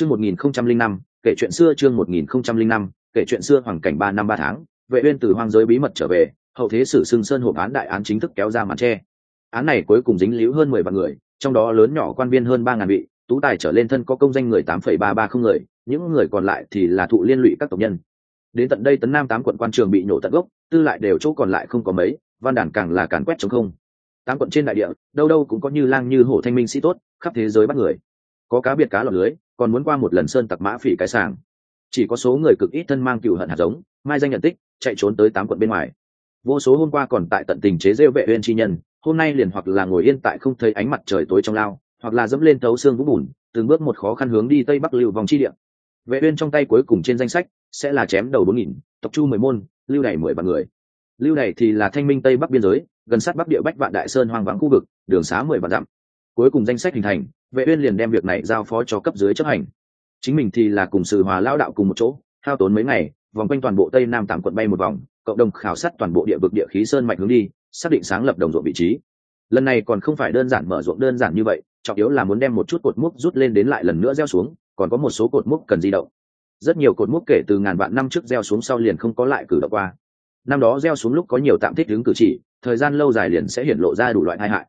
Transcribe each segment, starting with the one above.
chương một nghìn không trăm linh năm, kể chuyện xưa chương một nghìn không trăm linh năm, kể chuyện xưa hoàng cảnh ba năm ba tháng, vệ uyên từ hoang giới bí mật trở về, hậu thế sử sưng sơn hộp án đại án chính thức kéo ra màn che án này cuối cùng dính líu hơn mười vạn người, trong đó lớn nhỏ quan viên hơn ba ngàn vị, tú tài trở lên thân có công danh người tám phẩy ba ba không người, những người còn lại thì là thụ liên lụy các tộc nhân. Đến tận đây tấn nam tám quận quan trường bị nổ tận gốc, tư lại đều chỗ còn lại không có mấy, văn đàn càng là càn quét chống không. Tám quận trên đại địa, đâu đâu cũng có như lang như hổ thanh minh sĩ tốt, khắp thế giới bắt người. Có cá biệt cá lọt lưới còn muốn qua một lần sơn tặc mã phỉ cái sàng. Chỉ có số người cực ít thân mang cựu hận hạt giống, mai danh nhận tích, chạy trốn tới tám quận bên ngoài. Vô số hôm qua còn tại tận tình chế rêu vệ uyên chi nhân, hôm nay liền hoặc là ngồi yên tại không thấy ánh mặt trời tối trong lao, hoặc là dẫm lên thấu xương vũ bùn, từng bước một khó khăn hướng đi tây bắc lưu vòng chi địa. Vệ uyên trong tay cuối cùng trên danh sách, sẽ là chém đầu bốn nghìn, tộc chu mười môn, lưu này mười vạn người. Lưu này thì là thanh minh tây bắc biên giới, gần sát bắc địa bách vạn đại sơn hoang vắng khu vực, đường xá mười vạn dặm. Cuối cùng danh sách hình thành vệ uyên liền đem việc này giao phó cho cấp dưới chấp hành. Chính mình thì là cùng sự hòa lao đạo cùng một chỗ, hao tốn mấy ngày, vòng quanh toàn bộ tây nam Tám quận bay một vòng, cộng đồng khảo sát toàn bộ địa vực địa khí sơn mạch hướng đi, xác định sáng lập đồng ruộng vị trí. Lần này còn không phải đơn giản mở ruộng đơn giản như vậy, trọng yếu là muốn đem một chút cột mốc rút lên đến lại lần nữa gieo xuống, còn có một số cột mốc cần di động. Rất nhiều cột mốc kể từ ngàn vạn năm trước gieo xuống sau liền không có lại cử động qua. Năm đó gieo xuống lúc có nhiều tạm thích đứng cử chỉ, thời gian lâu dài liền sẽ hiện lộ ra đủ loại tai hại.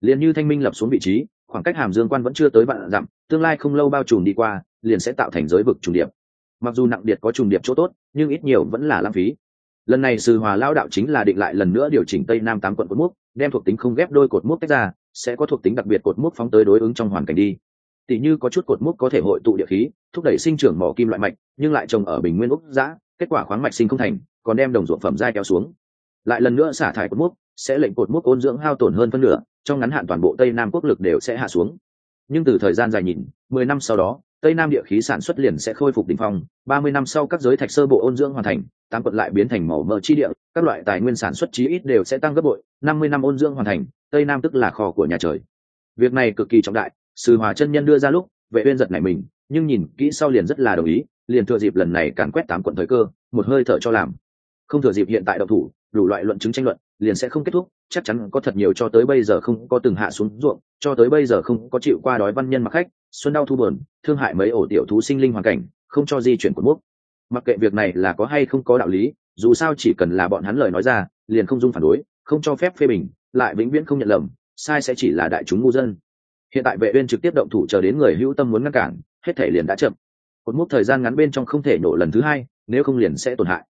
Liền như thanh minh lập xuống vị trí khoảng cách hàm dương quan vẫn chưa tới vạn dặm, tương lai không lâu bao trùm đi qua, liền sẽ tạo thành giới vực trùng điệp. Mặc dù nặng điệt có trùng điệp chỗ tốt, nhưng ít nhiều vẫn là lãng phí. Lần này sư hòa lao đạo chính là định lại lần nữa điều chỉnh tây nam tám quận cột mốc, đem thuộc tính không ghép đôi cột mốc tách ra, sẽ có thuộc tính đặc biệt cột mốc phóng tới đối ứng trong hoàn cảnh đi. Tỷ như có chút cột mốc có thể hội tụ địa khí, thúc đẩy sinh trưởng mỏ kim loại mạch, nhưng lại trồng ở bình nguyên úc giã, kết quả khoáng mạch sinh không thành, còn đem đồng ruộng phẩm dai kéo xuống. Lại lần nữa xả thải cột mốc, sẽ lệnh cột mốc ôn dưỡng hao tổn hơn phân nửa trong ngắn hạn toàn bộ tây nam quốc lực đều sẽ hạ xuống. Nhưng từ thời gian dài nhìn, mười năm sau đó, tây nam địa khí sản xuất liền sẽ khôi phục đ ỉ n h phong, ba mươi năm sau các giới thạch sơ bộ ôn dưỡng hoàn thành, tám quận lại biến thành màu mỡ chi địa, các loại tài nguyên sản xuất chí ít đều sẽ tăng gấp bội, năm mươi năm ôn dưỡng hoàn thành, tây nam tức là kho của nhà trời. Việc này cực kỳ trọng đại sư hòa chân nhân đưa ra lúc, vệ uyên giật này mình, nhưng nhìn kỹ sau liền rất là đồng ý, liền thừa dịp lần này càn quét tám quận thời cơ, một hơi thở cho làm. Không thừa dịp hiện tại độc thủ, đủ loại luận chứng tranh luận liền sẽ không kết thúc, chắc chắn có thật nhiều cho tới bây giờ không có từng hạ xuống ruộng, cho tới bây giờ không có chịu qua đói văn nhân mặc khách, xuân đau thu bờn thương hại mấy ổ tiểu thú sinh linh hoàn cảnh, không cho di chuyển của mốc. Mặc kệ việc này là có hay không có đạo lý, dù sao chỉ cần là bọn hắn lời nói ra, liền không dung phản đối, không cho phép phê bình, lại vĩnh viễn không nhận lầm, sai sẽ chỉ là đại chúng ngu dân. Hiện tại vệ uyên trực tiếp động thủ chờ đến người hữu tâm muốn ngăn cản, hết thể liền đã chậm. Cột mốc thời gian ngắn bên trong không thể nổ lần thứ hai, nếu không liền sẽ tổn hại.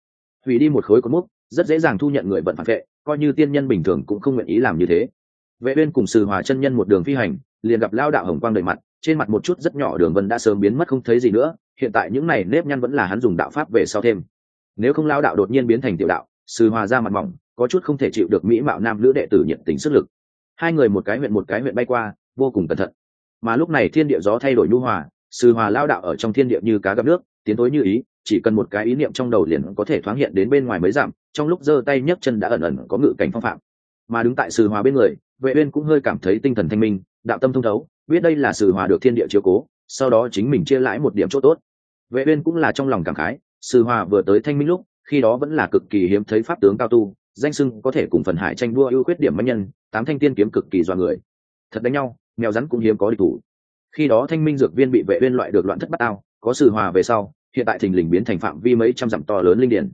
Hủy đi một khối cột mốc rất dễ dàng thu nhận người vận phản vệ, coi như tiên nhân bình thường cũng không nguyện ý làm như thế. Vệ uyên cùng sư hòa chân nhân một đường phi hành, liền gặp lao đạo hồng quang đầy mặt, trên mặt một chút rất nhỏ đường vân đã sớm biến mất không thấy gì nữa, hiện tại những này nếp nhăn vẫn là hắn dùng đạo pháp về sau thêm. Nếu không lao đạo đột nhiên biến thành tiểu đạo sư hòa ra mặt mỏng, có chút không thể chịu được mỹ mạo nam nữ đệ tử nhiệt tình sức lực. Hai người một cái huyện một cái huyện bay qua, vô cùng cẩn thận. Mà lúc này thiên địa gió thay đổi nhu hòa sư hòa lao đạo ở trong thiên địa như cá gặp nước, tiến tối như ý chỉ cần một cái ý niệm trong đầu liền có thể thoáng hiện đến bên ngoài mấy dặm, trong lúc giơ tay nhấc chân đã ẩn ẩn có ngự cảnh phong phạm. Mà đứng tại sư hòa bên người, vệ uyên cũng hơi cảm thấy tinh thần thanh minh, đạo tâm thông thấu, biết đây là sư hòa được thiên địa chiếu cố, sau đó chính mình chia lãi một điểm chỗ tốt. Vệ uyên cũng là trong lòng cảm khái sư hòa vừa tới thanh minh lúc, khi đó vẫn là cực kỳ hiếm thấy pháp tướng cao tu, danh sưng có thể cùng phần hải tranh đua ưu khuyết điểm mạnh nhân, tám thanh tiên kiếm cực kỳ doa người. Thật đánh nhau, mèo rắn cũng hiếm có địch thủ. Khi đó thanh minh dược viên bị vệ uyên loại được loạn thất bát ao, có sư hòa về sau hiện tại thình lình biến thành phạm vi mấy trăm dặm to lớn linh điển.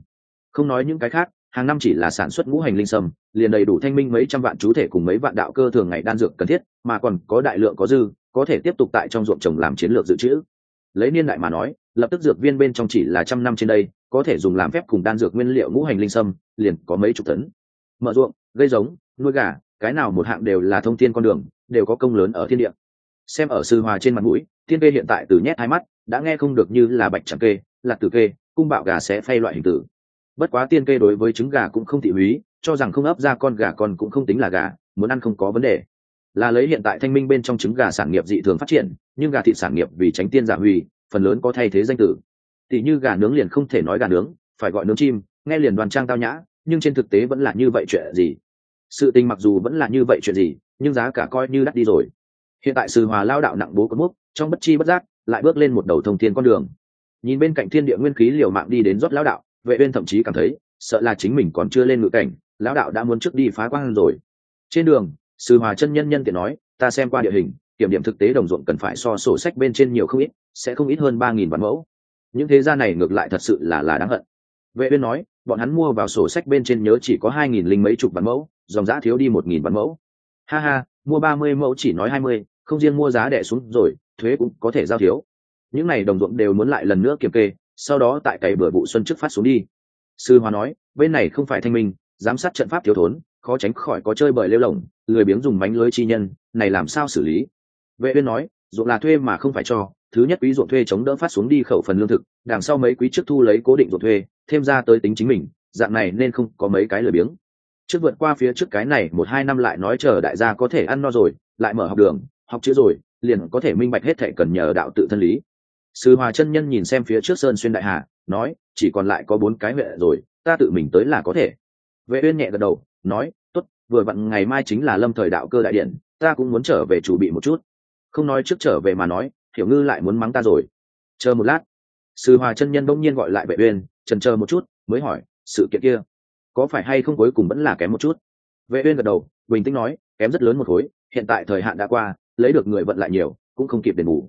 Không nói những cái khác, hàng năm chỉ là sản xuất ngũ hành linh sâm, liền đầy đủ thanh minh mấy trăm vạn chú thể cùng mấy vạn đạo cơ thường ngày đan dược cần thiết, mà còn có đại lượng có dư, có thể tiếp tục tại trong ruộng trồng làm chiến lược dự trữ. Lấy niên đại mà nói, lập tức dược viên bên trong chỉ là trăm năm trên đây, có thể dùng làm phép cùng đan dược nguyên liệu ngũ hành linh sâm, liền có mấy chục tấn. Mở ruộng, gây giống, nuôi gà, cái nào một hạng đều là thông tin con đường, đều có công lớn ở thiên địa. Xem ở sư hòa trên mặt mũi tiên kê hiện tại từ nhét hai mắt đã nghe không được như là bạch chẳng kê lạc tử kê, cung bạo gà sẽ phay loại hình tử. Bất quá tiên kê đối với trứng gà cũng không thị húy, cho rằng không ấp ra con gà còn cũng không tính là gà, muốn ăn không có vấn đề. Là lấy hiện tại thanh minh bên trong trứng gà sản nghiệp dị thường phát triển, nhưng gà thịt sản nghiệp vì tránh tiên giả huy phần lớn có thay thế danh tử. Tỷ như gà nướng liền không thể nói gà nướng, phải gọi nướng chim, nghe liền đoàn trang tao nhã, nhưng trên thực tế vẫn là như vậy chuyện gì? Sự tình mặc dù vẫn là như vậy chuyện gì, nhưng giá cả coi như đắt đi rồi. Hiện tại sư hòa lao đạo nặng bố có múc, trong bất chi bất giác lại bước lên một đầu thông thiên con đường. Nhìn bên cạnh thiên địa nguyên khí liều mạng đi đến rót lão đạo, vệ uyên thậm chí cảm thấy, sợ là chính mình còn chưa lên ngự cảnh, lão đạo đã muốn trước đi phá quang rồi. Trên đường, sư hòa chân nhân nhân tiện nói, ta xem qua địa hình, kiểm điểm thực tế đồng ruộng cần phải so sổ sách bên trên nhiều không ít, sẽ không ít hơn ba nghìn vạn mẫu. Những thế gia này ngược lại thật sự là là đáng hận. Vệ uyên nói, bọn hắn mua vào sổ sách bên trên nhớ chỉ có hai nghìn linh mấy chục vạn mẫu, dòng giá thiếu đi một nghìn vạn mẫu. Ha ha, mua ba mươi mẫu chỉ nói hai mươi, không riêng mua giá đẻ xuống rồi thuế cũng có thể giao thiếu. Những này đồng ruộng đều muốn lại lần nữa kiểm kê, sau đó tại cày bừa vụ xuân trước phát xuống đi. Sư hoa nói, bên này không phải thanh minh, giám sát trận pháp thiếu thốn, khó tránh khỏi có chơi bời lêu lỏng, lười biếng dùng bánh lưới chi nhân, này làm sao xử lý? Vệ uyên nói, ruộng là thuê mà không phải cho, thứ nhất quý ruộng thuê chống đỡ phát xuống đi khẩu phần lương thực, đằng sau mấy quý trước thu lấy cố định ruộng thuê, thêm ra tới tính chính mình, dạng này nên không có mấy cái lười biếng. Trước vượt qua phía trước cái này một hai năm lại nói chờ đại gia có thể ăn no rồi, lại mở học đường, học chữ rồi liền có thể minh bạch hết thệ cần nhờ đạo tự thân lý. Sư hòa chân nhân nhìn xem phía trước sơn xuyên đại hà, nói, chỉ còn lại có bốn cái huyện rồi, ta tự mình tới là có thể. Vệ uyên nhẹ gật đầu, nói, tốt, vừa vặn ngày mai chính là lâm thời đạo cơ đại điện, ta cũng muốn trở về chủ bị một chút. Không nói trước trở về mà nói hiểu ngư lại muốn mắng ta rồi. Chờ một lát. Sư hòa chân nhân bỗng nhiên gọi lại vệ uyên chần chờ một chút, mới hỏi, sự kiện kia, có phải hay không cuối cùng vẫn là kém một chút? Vệ uyên gật đầu, bình tĩnh nói, kém rất lớn một khối, hiện tại thời hạn đã qua lấy được người vận lại nhiều, cũng không kịp đền bù.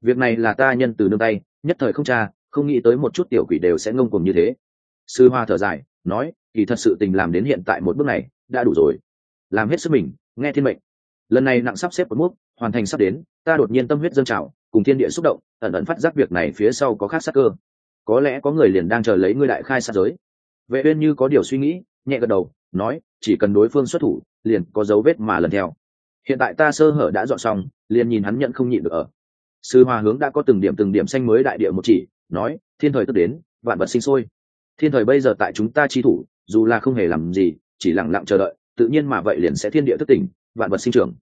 Việc này là ta nhân từ nương tay, nhất thời không cha không nghĩ tới một chút tiểu quỷ đều sẽ ngông cuồng như thế. Sư hoa thở dài, nói, kỳ thật sự tình làm đến hiện tại một bước này, đã đủ rồi. Làm hết sức mình, nghe thiên mệnh. Lần này nặng sắp xếp một mốc, hoàn thành sắp đến, ta đột nhiên tâm huyết dâng trào, cùng thiên địa xúc động, ẩn ẩn phát giác việc này phía sau có khác sắc cơ. Có lẽ có người liền đang chờ lấy ngươi đại khai sát giới. Vệ uyên như có điều suy nghĩ, nhẹ gật đầu, nói, chỉ cần đối phương xuất thủ, liền có dấu vết mà lần theo hiện tại ta sơ hở đã dọn xong, liền nhìn hắn nhận không nhịn được ở. Sư hòa hướng đã có từng điểm từng điểm xanh mới đại địa một chỉ, nói, thiên thời tức đến, vạn vật sinh sôi. Thiên thời bây giờ tại chúng ta chi thủ, dù là không hề làm gì, chỉ lặng lặng chờ đợi, tự nhiên mà vậy liền sẽ thiên địa thức tỉnh, vạn vật sinh trưởng.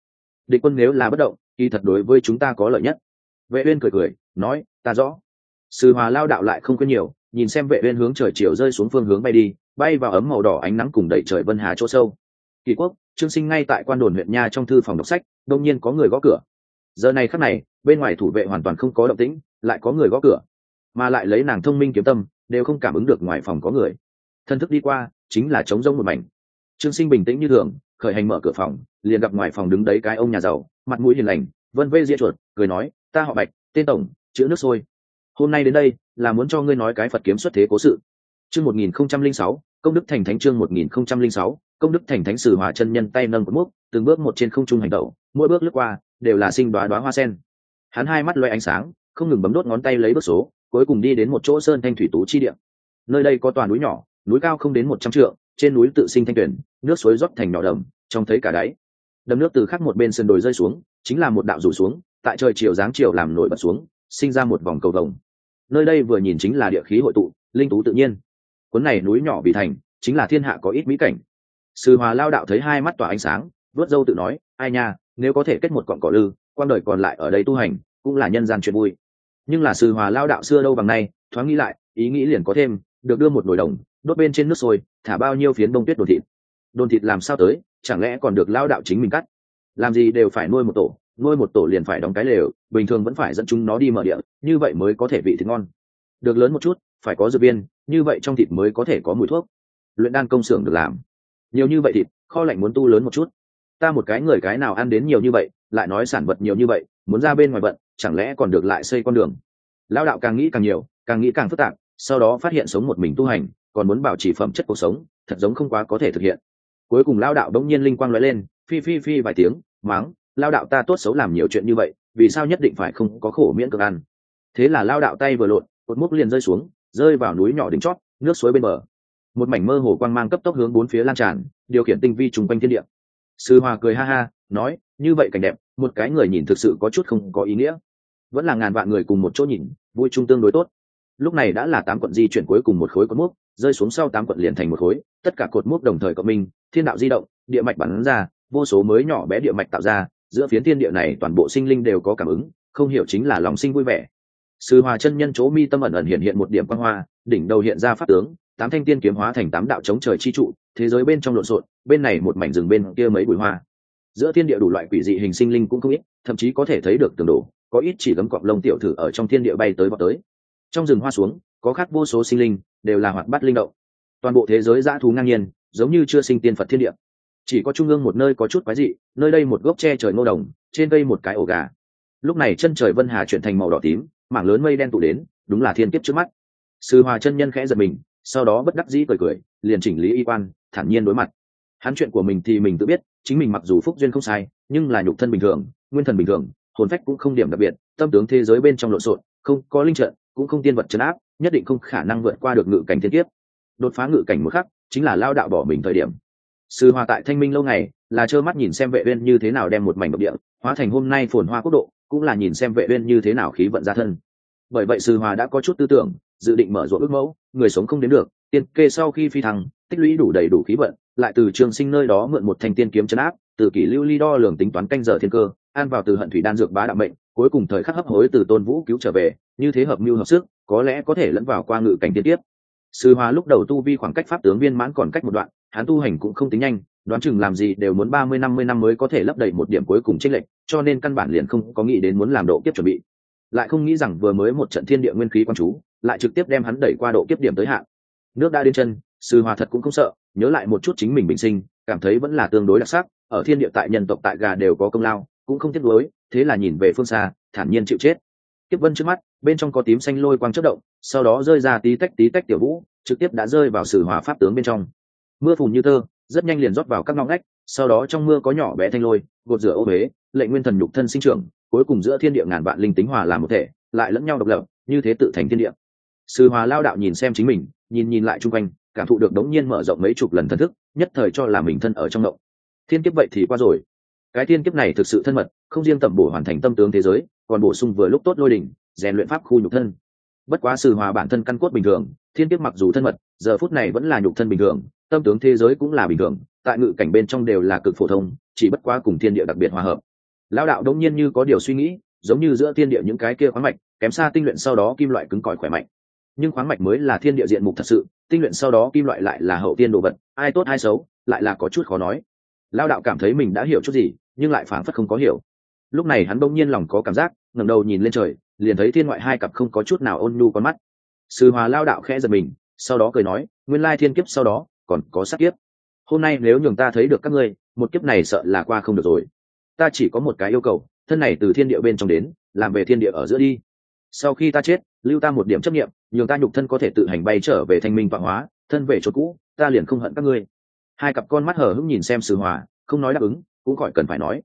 Địch quân nếu là bất động thì thật đối với chúng ta có lợi nhất. Vệ uyên cười cười, nói, ta rõ. Sư hòa lao đạo lại không quên nhiều, nhìn xem vệ uyên hướng trời chiều rơi xuống phương hướng bay đi, bay vào ấm màu đỏ ánh nắng cùng đẩy trời vân hà chỗ sâu kỳ quốc, trương sinh ngay tại quan đồn huyện nha trong thư phòng đọc sách đông nhiên có người gõ cửa. Giờ này khắc này, bên ngoài thủ vệ hoàn toàn không có động tĩnh, lại có người gõ cửa. Mà lại lấy nàng thông minh kiếm tâm, đều không cảm ứng được ngoài phòng có người. Thân thức đi qua, chính là trống rông một mảnh. Trương sinh bình tĩnh như thường, khởi hành mở cửa phòng, liền gặp ngoài phòng đứng đấy cái ông nhà giàu, mặt mũi hiền lành, vân vê diễn chuột, cười nói, ta họ bạch, tên tổng, chữ nước sôi. Hôm nay đến đây, là muốn cho ngươi nói cái phật kiếm xuất thế cố sự. Chương một nghìn không trăm linh sáu, công đức thành thánh chương một nghìn không trăm linh sáu công đức thành thánh sử hòa chân nhân tay nâng một múc, từng bước một trên không trung hành tẩu mỗi bước lướt qua, đều là sinh đoá đoá hoa sen. Hắn hai mắt loay ánh sáng, không ngừng bấm đốt ngón tay lấy bước số, cuối cùng đi đến một chỗ sơn thanh thủy tú chi địa. Nơi đây có toàn núi nhỏ, núi cao không đến một trăm trượng, trên núi tự sinh thanh tuyển, nước suối rót thành nhỏ đầm, trông thấy cả đáy. Đầm nước từ khắc một bên sườn đồi rơi xuống, chính là một đạo rủ xuống, tại trời chiều dáng chiều làm nổi bật xuống, sinh ra một vòng cầu vồng. Nơi đây vừa nhìn chính là địa khí hội tụ, linh tú tự nhiên. Cuốn này núi nhỏ bị thành, chính là thiên hạ có ít mỹ cảnh sư hòa lao đạo thấy hai mắt tỏa ánh sáng vớt dâu tự nói, ai nha, nếu có thể kết một cọn cỏ lư quan đời còn lại ở đây tu hành, cũng là nhân gian chuyện vui. Nhưng là sư hòa lao đạo xưa đâu bằng nay, thoáng nghĩ lại, ý nghĩ liền có thêm, được đưa một nồi đồng, đốt bên trên nước sôi, thả bao nhiêu phiến đông tuyết đồn thịt. Đồn thịt làm sao tới, chẳng lẽ còn được lao đạo chính mình cắt? Làm gì đều phải nuôi một tổ, nuôi một tổ liền phải đóng cái lều, bình thường vẫn phải dẫn chúng nó đi mở địa, như vậy mới có thể vị thịt ngon. Được lớn một chút, phải có dược viên, như vậy trong thịt mới có thể có mùi thuốc. Luyện đan công xưởng được làm nhiều như vậy thịt, kho lạnh muốn tu lớn một chút. Ta một cái người cái nào ăn đến nhiều như vậy, lại nói sản vật nhiều như vậy, muốn ra bên ngoài bận chẳng lẽ còn được lại xây con đường? Lao đạo càng nghĩ càng nhiều, càng nghĩ càng phức tạp, sau đó phát hiện sống một mình tu hành, còn muốn bảo trì phẩm chất cuộc sống, thật giống không quá có thể thực hiện. Cuối cùng lao đạo đống nhiên linh quang nói lên, phi phi phi vài tiếng máng lao đạo ta tốt xấu làm nhiều chuyện như vậy, vì sao nhất định phải không có khổ miễn cực ăn? Thế là lao đạo tay vừa lộn, cột múc liền rơi xuống, rơi vào núi nhỏ đỉnh chót, nước suối bên bờ một mảnh mơ hồ quang mang cấp tốc hướng bốn phía lan tràn, điều khiển tinh vi trùng quanh thiên địa. Sư hòa cười ha ha, nói, như vậy cảnh đẹp, một cái người nhìn thực sự có chút không có ý nghĩa. Vẫn là ngàn vạn người cùng một chỗ nhìn, vui chung tương đối tốt. Lúc này đã là tám quận di chuyển cuối cùng một khối cột mốc, rơi xuống sau tám quận liền thành một khối, tất cả cột mốc đồng thời cộng minh, thiên đạo di động, địa mạch bắn ra, vô số mới nhỏ bé địa mạch tạo ra, giữa phiến thiên địa này toàn bộ sinh linh đều có cảm ứng, không hiểu chính là lòng sinh vui vẻ. Sư hòa chân nhân chỗ mi tâm ẩn ẩn hiện hiện một điểm quan hoa, đỉnh đầu hiện ra pháp tướng tám thanh tiên kiếm hóa thành tám đạo chống trời chi trụ, thế giới bên trong lộn xộn, bên này một mảnh rừng bên kia mấy bụi hoa. Giữa thiên địa đủ loại quỷ dị hình sinh linh cũng không ít, thậm chí có thể thấy được tường đổ, có ít chỉ gấm cọng lông tiểu thử ở trong thiên địa bay tới vào tới. Trong rừng hoa xuống, có khác vô số sinh linh, đều là hoạt bát linh động. Toàn bộ thế giới dã thú ngang nhiên, giống như chưa sinh tiên phật thiên địa. Chỉ có trung ương một nơi có chút quái dị, nơi đây một gốc tre trời ngô đồng, trên cây một cái ổ gà. Lúc này chân trời vân hà chuyển thành màu đỏ tím, mảng lớn mây đen tụ đến, đúng là thiên kiếp trước mắt. Sư hòa chân nhân khẽ giật mình sau đó bất đắc dĩ cười cười, liền chỉnh lý y quan, thản nhiên đối mặt. Hắn chuyện của mình thì mình tự biết, chính mình mặc dù phúc duyên không sai, nhưng là nhục thân bình thường, nguyên thần bình thường, hồn phách cũng không điểm đặc biệt, tâm tướng thế giới bên trong lộn xộn, không có linh trận, cũng không tiên vật chấn áp, nhất định không khả năng vượt qua được ngự cảnh thiên kiếp. Đột phá ngự cảnh một khắc, chính là lao đạo bỏ mình thời điểm. Sư hòa tại thanh minh lâu ngày, là trơ mắt nhìn xem vệ uyên như thế nào đem một mảnh độc địa, hóa thành hôm nay phồn hoa quốc độ, cũng là nhìn xem vệ uyên như thế nào khí vận ra thân. Bởi vậy sư hòa đã có chút tư tưởng dự định mở rộng ước mẫu người sống không đến được tiên kê sau khi phi thăng tích lũy đủ đầy đủ khí vận lại từ trường sinh nơi đó mượn một thanh tiên kiếm chấn áp từ kỷ lưu ly đo lường tính toán canh giờ thiên cơ an vào từ hận thủy đan dược bá đạo mệnh cuối cùng thời khắc hấp hối từ tôn vũ cứu trở về như thế hợp mưu hợp sức có lẽ có thể lẫn vào qua ngự cảnh tiên tiếp sư hòa lúc đầu tu vi khoảng cách pháp tướng viên mãn còn cách một đoạn hắn tu hành cũng không tính nhanh đoán chừng làm gì đều muốn ba mươi năm mươi năm mới có thể lấp đầy một điểm cuối cùng chênh lệch, cho nên căn bản liền không có nghĩ đến muốn làm độ kiếp chuẩn bị. Lại không nghĩ rằng vừa mới một trận thiên địa nguyên khí quan chú, lại trực tiếp đem hắn đẩy qua độ kiếp điểm tới hạn. Nước đã đến chân, sư hòa thật cũng không sợ, nhớ lại một chút chính mình bình sinh, cảm thấy vẫn là tương đối đặc sắc, ở thiên địa tại nhân tộc tại gà đều có công lao, cũng không tiếc nuối, thế là nhìn về phương xa, thản nhiên chịu chết. Kiếp vân trước mắt, bên trong có tím xanh lôi quang chớp động, sau đó rơi ra tí tách tí tách tiểu vũ, trực tiếp đã rơi vào sử hòa pháp tướng bên trong. Mưa phùn như tơ, rất nhanh liền rót vào các ngõ ngách sau đó trong mưa có nhỏ bé thanh lôi gột rửa ô huế lệnh nguyên thần nhục thân sinh trưởng cuối cùng giữa thiên địa ngàn vạn linh tính hòa làm một thể lại lẫn nhau độc lập như thế tự thành thiên địa sư hòa lao đạo nhìn xem chính mình, nhìn nhìn lại chung quanh, cảm thụ được đống nhiên mở rộng mấy chục lần thân thức, nhất thời cho là mình thân ở trong động. Thiên kiếp vậy thì qua rồi. Cái thiên kiếp này thực sự thân mật, không riêng tẩm bổ hoàn thành tâm tướng thế giới, còn bổ sung vừa lúc tốt lôi đỉnh, rèn luyện pháp khu nhục thân. Bất quá sư hòa bản thân căn cốt bình thường, thiên kiếp mặc dù thân mật, giờ phút này vẫn là nhục thân bình thường, tâm tướng thế giới cũng là bình thường, tại ngự cảnh bên trong đều là cực phổ thông, chỉ bất quá cùng thiên địa đặc biệt hòa hợp. Lao đạo đống nhiên như có điều suy nghĩ, giống như giữa thiên địa những cái kia khoáng mạch, kém xa tinh luyện sau đó kim loại cứng cỏi khỏe mạnh nhưng khoáng mạch mới là thiên địa diện mục thật sự, tinh luyện sau đó kim loại lại là hậu tiên đồ vật, ai tốt ai xấu, lại là có chút khó nói. Lao đạo cảm thấy mình đã hiểu chút gì, nhưng lại phảng phất không có hiểu. Lúc này hắn bỗng nhiên lòng có cảm giác, ngẩng đầu nhìn lên trời, liền thấy thiên ngoại hai cặp không có chút nào ôn nhu con mắt. Sư hòa lao đạo khẽ giật mình, sau đó cười nói, nguyên lai thiên kiếp sau đó còn có sát kiếp. Hôm nay nếu nhường ta thấy được các ngươi, một kiếp này sợ là qua không được rồi. Ta chỉ có một cái yêu cầu, thân này từ thiên địa bên trong đến, làm về thiên địa ở giữa đi. Sau khi ta chết, lưu ta một điểm chấp nghiệm nhường ta nhục thân có thể tự hành bay trở về thanh minh vạn hóa, thân về chỗ cũ, ta liền không hận các ngươi. Hai cặp con mắt hở hững nhìn xem sử hòa, không nói đáp ứng, cũng khỏi cần phải nói.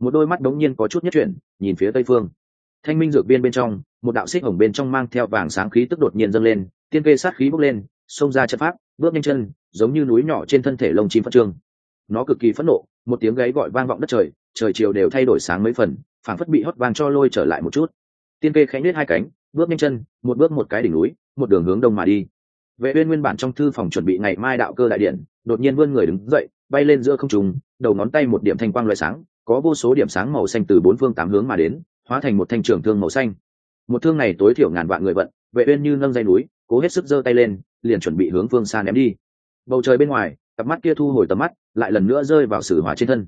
Một đôi mắt đống nhiên có chút nhất chuyển, nhìn phía tây phương. Thanh minh dược viên bên trong, một đạo xích hồng bên trong mang theo vàng sáng khí tức đột nhiên dâng lên, tiên kê sát khí bốc lên, xông ra chất pháp, bước nhanh chân, giống như núi nhỏ trên thân thể lông chim phát trương. Nó cực kỳ phẫn nộ, một tiếng gáy gọi vang vọng đất trời trời chiều đều thay đổi sáng mấy phần, phảng phất bị hót vang cho lôi trở lại một chút. Tiên kê khẽ nhếch hai cánh bước nhanh chân, một bước một cái đỉnh núi, một đường hướng đông mà đi. Vệ uyên nguyên bản trong thư phòng chuẩn bị ngày mai đạo cơ đại điện, đột nhiên vươn người đứng dậy, bay lên giữa không trung, đầu ngón tay một điểm thanh quang loại sáng, có vô số điểm sáng màu xanh từ bốn phương tám hướng mà đến, hóa thành một thanh trường thương màu xanh. Một thương này tối thiểu ngàn vạn người vận, vệ uyên như nâng dây núi, cố hết sức giơ tay lên, liền chuẩn bị hướng phương xa ném đi. Bầu trời bên ngoài, cặp mắt kia thu hồi tầm mắt, lại lần nữa rơi vào sử hòa trên thân.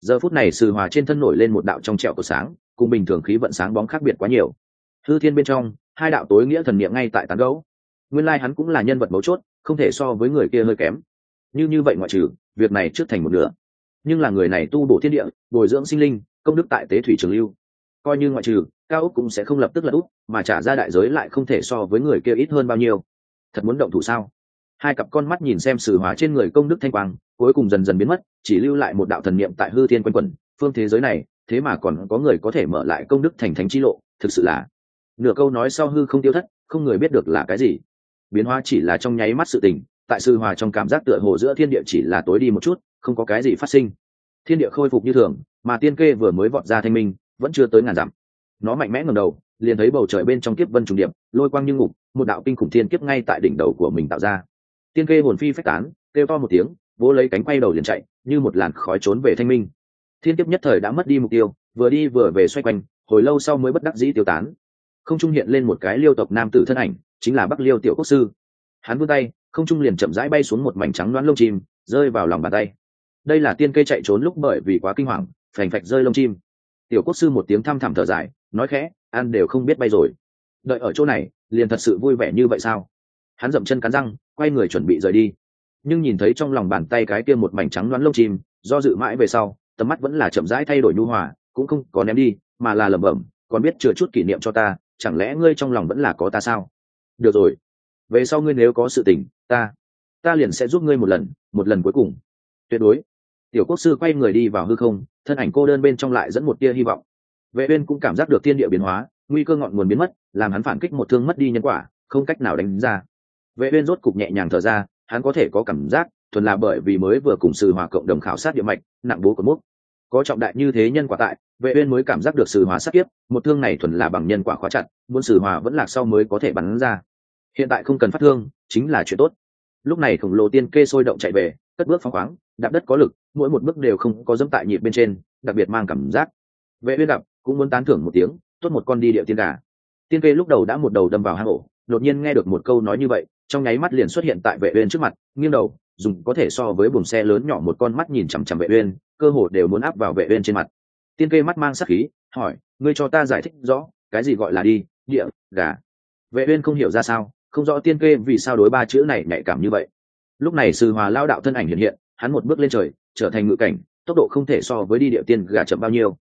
Giờ phút này sử hòa trên thân nổi lên một đạo trong trẹo của sáng, cùng bình thường khí vận sáng bóng khác biệt quá nhiều hư thiên bên trong, hai đạo tối nghĩa thần niệm ngay tại tán gấu nguyên lai hắn cũng là nhân vật mấu chốt, không thể so với người kia hơi kém. Như như vậy ngoại trừ, việc này trước thành một nửa. Nhưng là người này tu bổ thiên địa, bồi dưỡng sinh linh, công đức tại tế thủy trường lưu. Coi như ngoại trừ, cao úc cũng sẽ không lập tức là úc mà trả ra đại giới lại không thể so với người kia ít hơn bao nhiêu. Thật muốn động thủ sao? Hai cặp con mắt nhìn xem sử hóa trên người công đức thanh quang, cuối cùng dần dần biến mất, chỉ lưu lại một đạo thần niệm tại hư thiên quanh quẩn. Phương thế giới này, thế mà còn có người có thể mở lại công đức thành thánh chi lộ, thực sự là nửa câu nói sau hư không tiêu thất, không người biết được là cái gì. Biến hóa chỉ là trong nháy mắt sự tình, tại sư hòa trong cảm giác tựa hồ giữa thiên địa chỉ là tối đi một chút, không có cái gì phát sinh. Thiên địa khôi phục như thường, mà tiên kê vừa mới vọt ra thanh minh, vẫn chưa tới ngàn dặm. Nó mạnh mẽ ngầm đầu, liền thấy bầu trời bên trong kiếp vân trùng điệp, lôi quang như ngục, một đạo kinh khủng thiên kiếp ngay tại đỉnh đầu của mình tạo ra. Tiên kê hồn phi phách tán, kêu to một tiếng, vỗ lấy cánh quay đầu liền chạy, như một làn khói trốn về thanh minh. Thiên kiếp nhất thời đã mất đi mục tiêu, vừa đi vừa về xoay quanh, hồi lâu sau mới bất đắc dĩ tiêu tán không trung hiện lên một cái liêu tộc nam tử thân ảnh, chính là bắc liêu tiểu quốc sư. Hắn vươn tay, không trung liền chậm rãi bay xuống một mảnh trắng loãng lông chim, rơi vào lòng bàn tay. Đây là tiên cây chạy trốn lúc bởi vì quá kinh hoàng, phành phạch rơi lông chim. Tiểu quốc sư một tiếng thăm thẳm thở dài, nói khẽ, ăn đều không biết bay rồi. Đợi ở chỗ này, liền thật sự vui vẻ như vậy sao? Hắn dậm chân cắn răng, quay người chuẩn bị rời đi. Nhưng nhìn thấy trong lòng bàn tay cái kia một mảnh trắng loãng lông chim, do dự mãi về sau, tầm mắt vẫn là chậm rãi thay đổi nhu hòa, cũng không có ném đi, mà là lẩm bẩm, còn biết chừa chút kỷ niệm cho ta chẳng lẽ ngươi trong lòng vẫn là có ta sao? Được rồi. Về sau ngươi nếu có sự tình, ta ta liền sẽ giúp ngươi một lần một lần cuối cùng. Tuyệt đối. Tiểu quốc sư quay người đi vào hư không, thân ảnh cô đơn bên trong lại dẫn một tia hy vọng. Vệ uyên cũng cảm giác được thiên địa biến hóa, nguy cơ ngọn nguồn biến mất, làm hắn phản kích một thương mất đi nhân quả, không cách nào đánh ra. Vệ uyên rốt cục nhẹ nhàng thở ra, hắn có thể có cảm giác, thuần là bởi vì mới vừa cùng sự hòa cộng đồng khảo sát địa mạch, nặng bố của mốc có trọng đại như thế nhân quả tại, vệ uyên mới cảm giác được sự hòa sát kiếp, một thương này thuần là bằng nhân quả khóa chặt, muốn sự hòa vẫn lạc sau mới có thể bắn ra. Hiện tại không cần phát thương, chính là chuyện tốt. Lúc này khổng lồ tiên kê sôi động chạy về, cất bước phóng khoáng, đạp đất có lực, mỗi một bước đều không có dẫm tại nhịp bên trên, đặc biệt mang cảm giác. Vệ uyên gặp, cũng muốn tán thưởng một tiếng, tốt một con đi điệu tiên gà. Tiên kê lúc đầu đã một đầu đâm vào hang ổ, đột nhiên nghe được một câu nói như vậy, trong nháy mắt liền xuất hiện tại vệ uyên trước mặt, nghiêng đầu, dùng có thể so với buồng xe lớn nhỏ một con mắt nhìn chằm chằm vệ uyên cơ hồ đều muốn áp vào vệ uyên trên mặt. Tiên kê mắt mang sát khí, hỏi, ngươi cho ta giải thích rõ, cái gì gọi là đi, địa, gà? Vệ uyên không hiểu ra sao, không rõ tiên kê vì sao đối ba chữ này nhạy cảm như vậy. Lúc này sư hòa lao đạo thân ảnh hiện hiện, hắn một bước lên trời, trở thành ngự cảnh, tốc độ không thể so với đi địa tiên gà chậm bao nhiêu.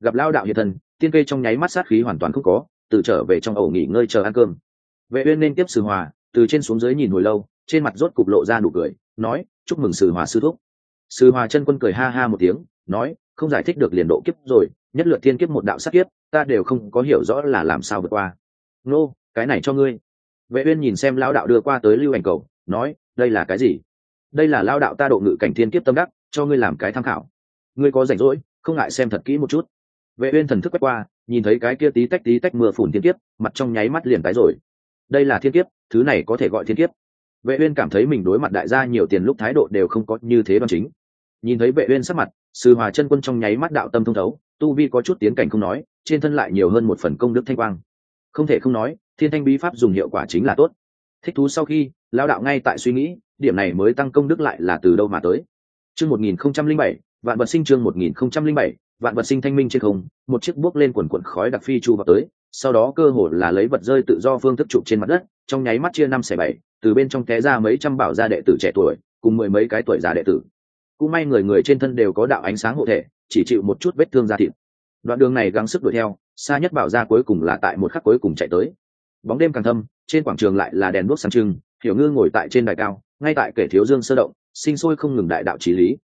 Gặp lao đạo hiện thân, tiên kê trong nháy mắt sát khí hoàn toàn không có tự trở về trong ổ nghỉ ngơi chờ ăn cơm. Vệ uyên nên tiếp sư hòa, từ trên xuống dưới nhìn hồi lâu, trên mặt rốt cục lộ ra nụ cười, nói, chúc mừng sư hòa sư thúc sư hòa chân quân cười ha ha một tiếng, nói, không giải thích được liền độ kiếp rồi, nhất lượt thiên kiếp một đạo sát kiếp, ta đều không có hiểu rõ là làm sao vượt qua. Nô, cái này cho ngươi. Vệ uyên nhìn xem lão đạo đưa qua tới lưu ảnh cầu, nói, đây là cái gì? Đây là lão đạo ta độ ngự cảnh thiên kiếp tâm đắc, cho ngươi làm cái tham khảo. Ngươi có rảnh rỗi, không ngại xem thật kỹ một chút. Vệ uyên thần thức quét qua, nhìn thấy cái kia tí tách tí tách mưa phùn thiên kiếp, mặt trong nháy mắt liền tái rồi. Đây là thiên kiếp, thứ này có thể gọi thiên kiếp vệ uyên cảm thấy mình đối mặt đại gia nhiều tiền lúc thái độ đều không có như thế đoan chính. Nhìn thấy vệ uyên sắc mặt, sư hòa chân quân trong nháy mắt đạo tâm thông thấu, tu vi có chút tiến cảnh không nói, trên thân lại nhiều hơn một phần công đức thanh quang. Không thể không nói, thiên thanh bí pháp dùng hiệu quả chính là tốt. Thích thú sau khi, lão đạo ngay tại suy nghĩ, điểm này mới tăng công đức lại là từ đâu mà tới. Chương 1007 vạn vật sinh chương 1007 vạn vật sinh thanh minh trên không, một chiếc bước lên quần quần khói đặc phi chu vào tới sau đó cơ hồ là lấy vật rơi tự do phương thức chụp trên mặt đất, trong nháy mắt chia năm xẻ bảy, từ bên trong té ra mấy trăm bảo gia đệ tử trẻ tuổi, cùng mười mấy cái tuổi già đệ tử. Cũng may người người trên thân đều có đạo ánh sáng hộ thể, chỉ chịu một chút vết thương da thịt. Đoạn đường này gắng sức đuổi theo, xa nhất bảo gia cuối cùng là tại một khắc cuối cùng chạy tới. Bóng đêm càng thâm, trên quảng trường lại là đèn đuốc sáng trưng, hiểu ngư ngồi tại trên đài cao, ngay tại kể thiếu dương sơ động, sinh sôi không ngừng đại đạo trí lý.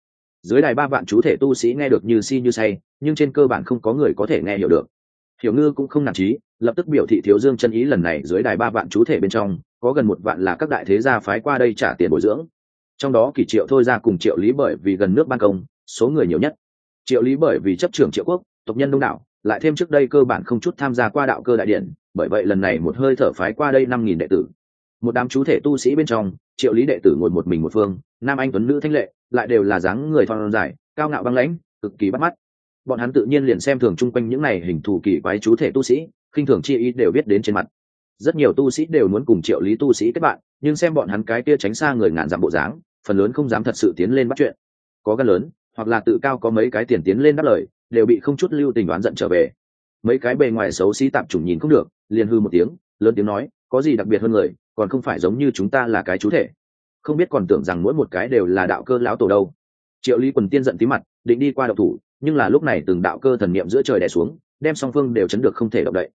Dưới đài ba vạn chú thể tu sĩ nghe được như si như say, nhưng trên cơ bản không có người có thể nghe hiểu được hiểu ngư cũng không nản trí lập tức biểu thị thiếu dương chân ý lần này dưới đài ba vạn chú thể bên trong, có gần một vạn là các đại thế gia phái qua đây trả tiền bồi dưỡng. Trong đó kỷ triệu thôi ra cùng triệu lý bởi vì gần nước ban công, số người nhiều nhất. Triệu lý bởi vì chấp trưởng triệu quốc, tộc nhân đông đảo, lại thêm trước đây cơ bản không chút tham gia qua đạo cơ đại điện, bởi vậy lần này một hơi thở phái qua đây năm nghìn đệ tử. Một đám chú thể tu sĩ bên trong, triệu lý đệ tử ngồi một mình một phương, nam anh tuấn nữ thanh lệ, lại đều là dáng người thon dài, cao ngạo băng lãnh, cực kỳ bắt mắt bọn hắn tự nhiên liền xem thường chung quanh những này hình thù kỳ quái chú thể tu sĩ, khinh thường chi ý đều biết đến trên mặt. Rất nhiều tu sĩ đều muốn cùng triệu lý tu sĩ kết bạn, nhưng xem bọn hắn cái kia tránh xa người ngàn dặm bộ dáng, phần lớn không dám thật sự tiến lên bắt chuyện. Có gan lớn, hoặc là tự cao có mấy cái tiền tiến lên đáp lời, đều bị không chút lưu tình đoán giận trở về. Mấy cái bề ngoài xấu xí tạm chủng nhìn không được, liền hư một tiếng, lớn tiếng nói, có gì đặc biệt hơn người, còn không phải giống như chúng ta là cái chú thể. Không biết còn tưởng rằng mỗi một cái đều là đạo cơ lão tổ đâu. Triệu lý quần tiên giận tí mặt, định đi qua đậu thủ nhưng là lúc này từng đạo cơ thần niệm giữa trời đè xuống, đem song phương đều chấn được không thể động đậy.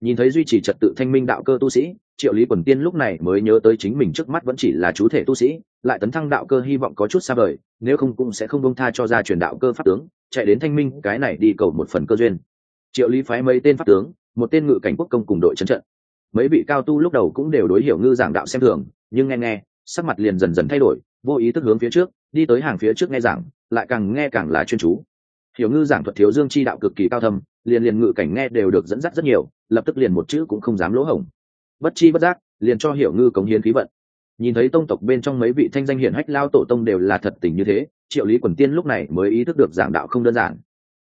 Nhìn thấy duy trì trật tự thanh minh đạo cơ tu sĩ, triệu lý quần tiên lúc này mới nhớ tới chính mình trước mắt vẫn chỉ là chú thể tu sĩ, lại tấn thăng đạo cơ hy vọng có chút xa vời, nếu không cũng sẽ không bông tha cho ra truyền đạo cơ pháp tướng, chạy đến thanh minh, cái này đi cầu một phần cơ duyên. Triệu lý phái mấy tên pháp tướng, một tên ngự cảnh quốc công cùng đội trấn trận. Mấy vị cao tu lúc đầu cũng đều đối hiểu ngư giảng đạo xem thường, nhưng nghe nghe, sắc mặt liền dần dần thay đổi, vô ý thức hướng phía trước, đi tới hàng phía trước nghe giảng, lại càng nghe càng là chuyên chú hiểu ngư giảng thuật thiếu dương chi đạo cực kỳ cao thâm, liền liền ngự cảnh nghe đều được dẫn dắt rất nhiều, lập tức liền một chữ cũng không dám lỗ hổng. Bất chi bất giác, liền cho hiểu ngư cống hiến khí vận. Nhìn thấy tông tộc bên trong mấy vị thanh danh hiển hách lao tổ tông đều là thật tình như thế, triệu lý quần tiên lúc này mới ý thức được giảng đạo không đơn giản.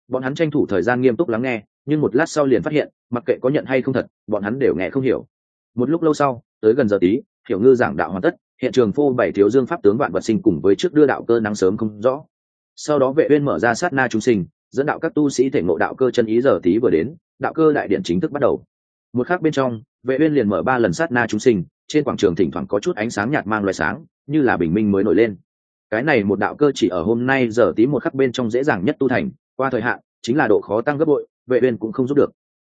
Bọn hắn tranh thủ thời gian nghiêm túc lắng nghe, nhưng một lát sau liền phát hiện, mặc kệ có nhận hay không thật, bọn hắn đều nghe không hiểu. Một lúc lâu sau, tới gần giờ tí hiểu ngư giảng đạo hoàn tất, hiện trường phô bảy thiếu dương pháp tướng vạn vật sinh cùng với trước đưa đạo cơ nắng sớm không rõ sau đó vệ uyên mở ra sát na chúng sinh, dẫn đạo các tu sĩ thể ngộ đạo cơ chân ý giờ tí vừa đến, đạo cơ đại điện chính thức bắt đầu. Một khắc bên trong, vệ uyên liền mở ba lần sát na chúng sinh, trên quảng trường thỉnh thoảng có chút ánh sáng nhạt mang loài sáng, như là bình minh mới nổi lên. Cái này một đạo cơ chỉ ở hôm nay giờ tí một khắc bên trong dễ dàng nhất tu thành, qua thời hạn, chính là độ khó tăng gấp bội, vệ uyên cũng không giúp được.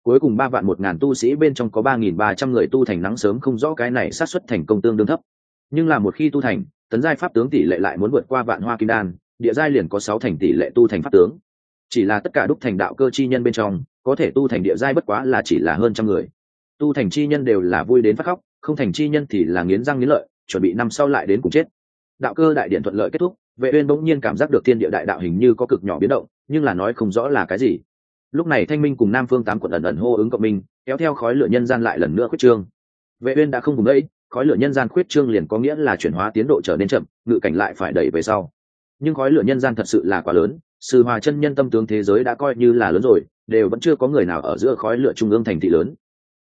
Cuối cùng ba vạn một ngàn tu sĩ bên trong có ba nghìn ba trăm người tu thành nắng sớm không rõ cái này sát xuất thành công tương đương thấp. Nhưng là một khi tu thành, tấn giai pháp tướng tỷ lệ lại muốn vượt qua vạn hoa kim đan địa giai liền có sáu thành tỷ lệ tu thành pháp tướng. Chỉ là tất cả đúc thành đạo cơ chi nhân bên trong, có thể tu thành địa giai bất quá là chỉ là hơn trăm người. Tu thành chi nhân đều là vui đến phát khóc, không thành chi nhân thì là nghiến răng nghiến lợi, chuẩn bị năm sau lại đến cùng chết. Đạo cơ đại điện thuận lợi kết thúc, vệ uyên bỗng nhiên cảm giác được thiên địa đại đạo hình như có cực nhỏ biến động, nhưng là nói không rõ là cái gì. Lúc này thanh minh cùng nam phương tám quận ẩn ẩn hô ứng cộng minh, kéo theo khói lửa nhân gian lại lần nữa khuyết trương. Vệ uyên đã không cùng đấy khói lửa nhân gian khuyết trương liền có nghĩa là chuyển hóa tiến độ trở nên chậm, ngự cảnh lại phải đẩy về sau nhưng khói lửa nhân gian thật sự là quá lớn sự hòa chân nhân tâm tướng thế giới đã coi như là lớn rồi, đều vẫn chưa có người nào ở giữa khói lửa trung ương thành thị lớn.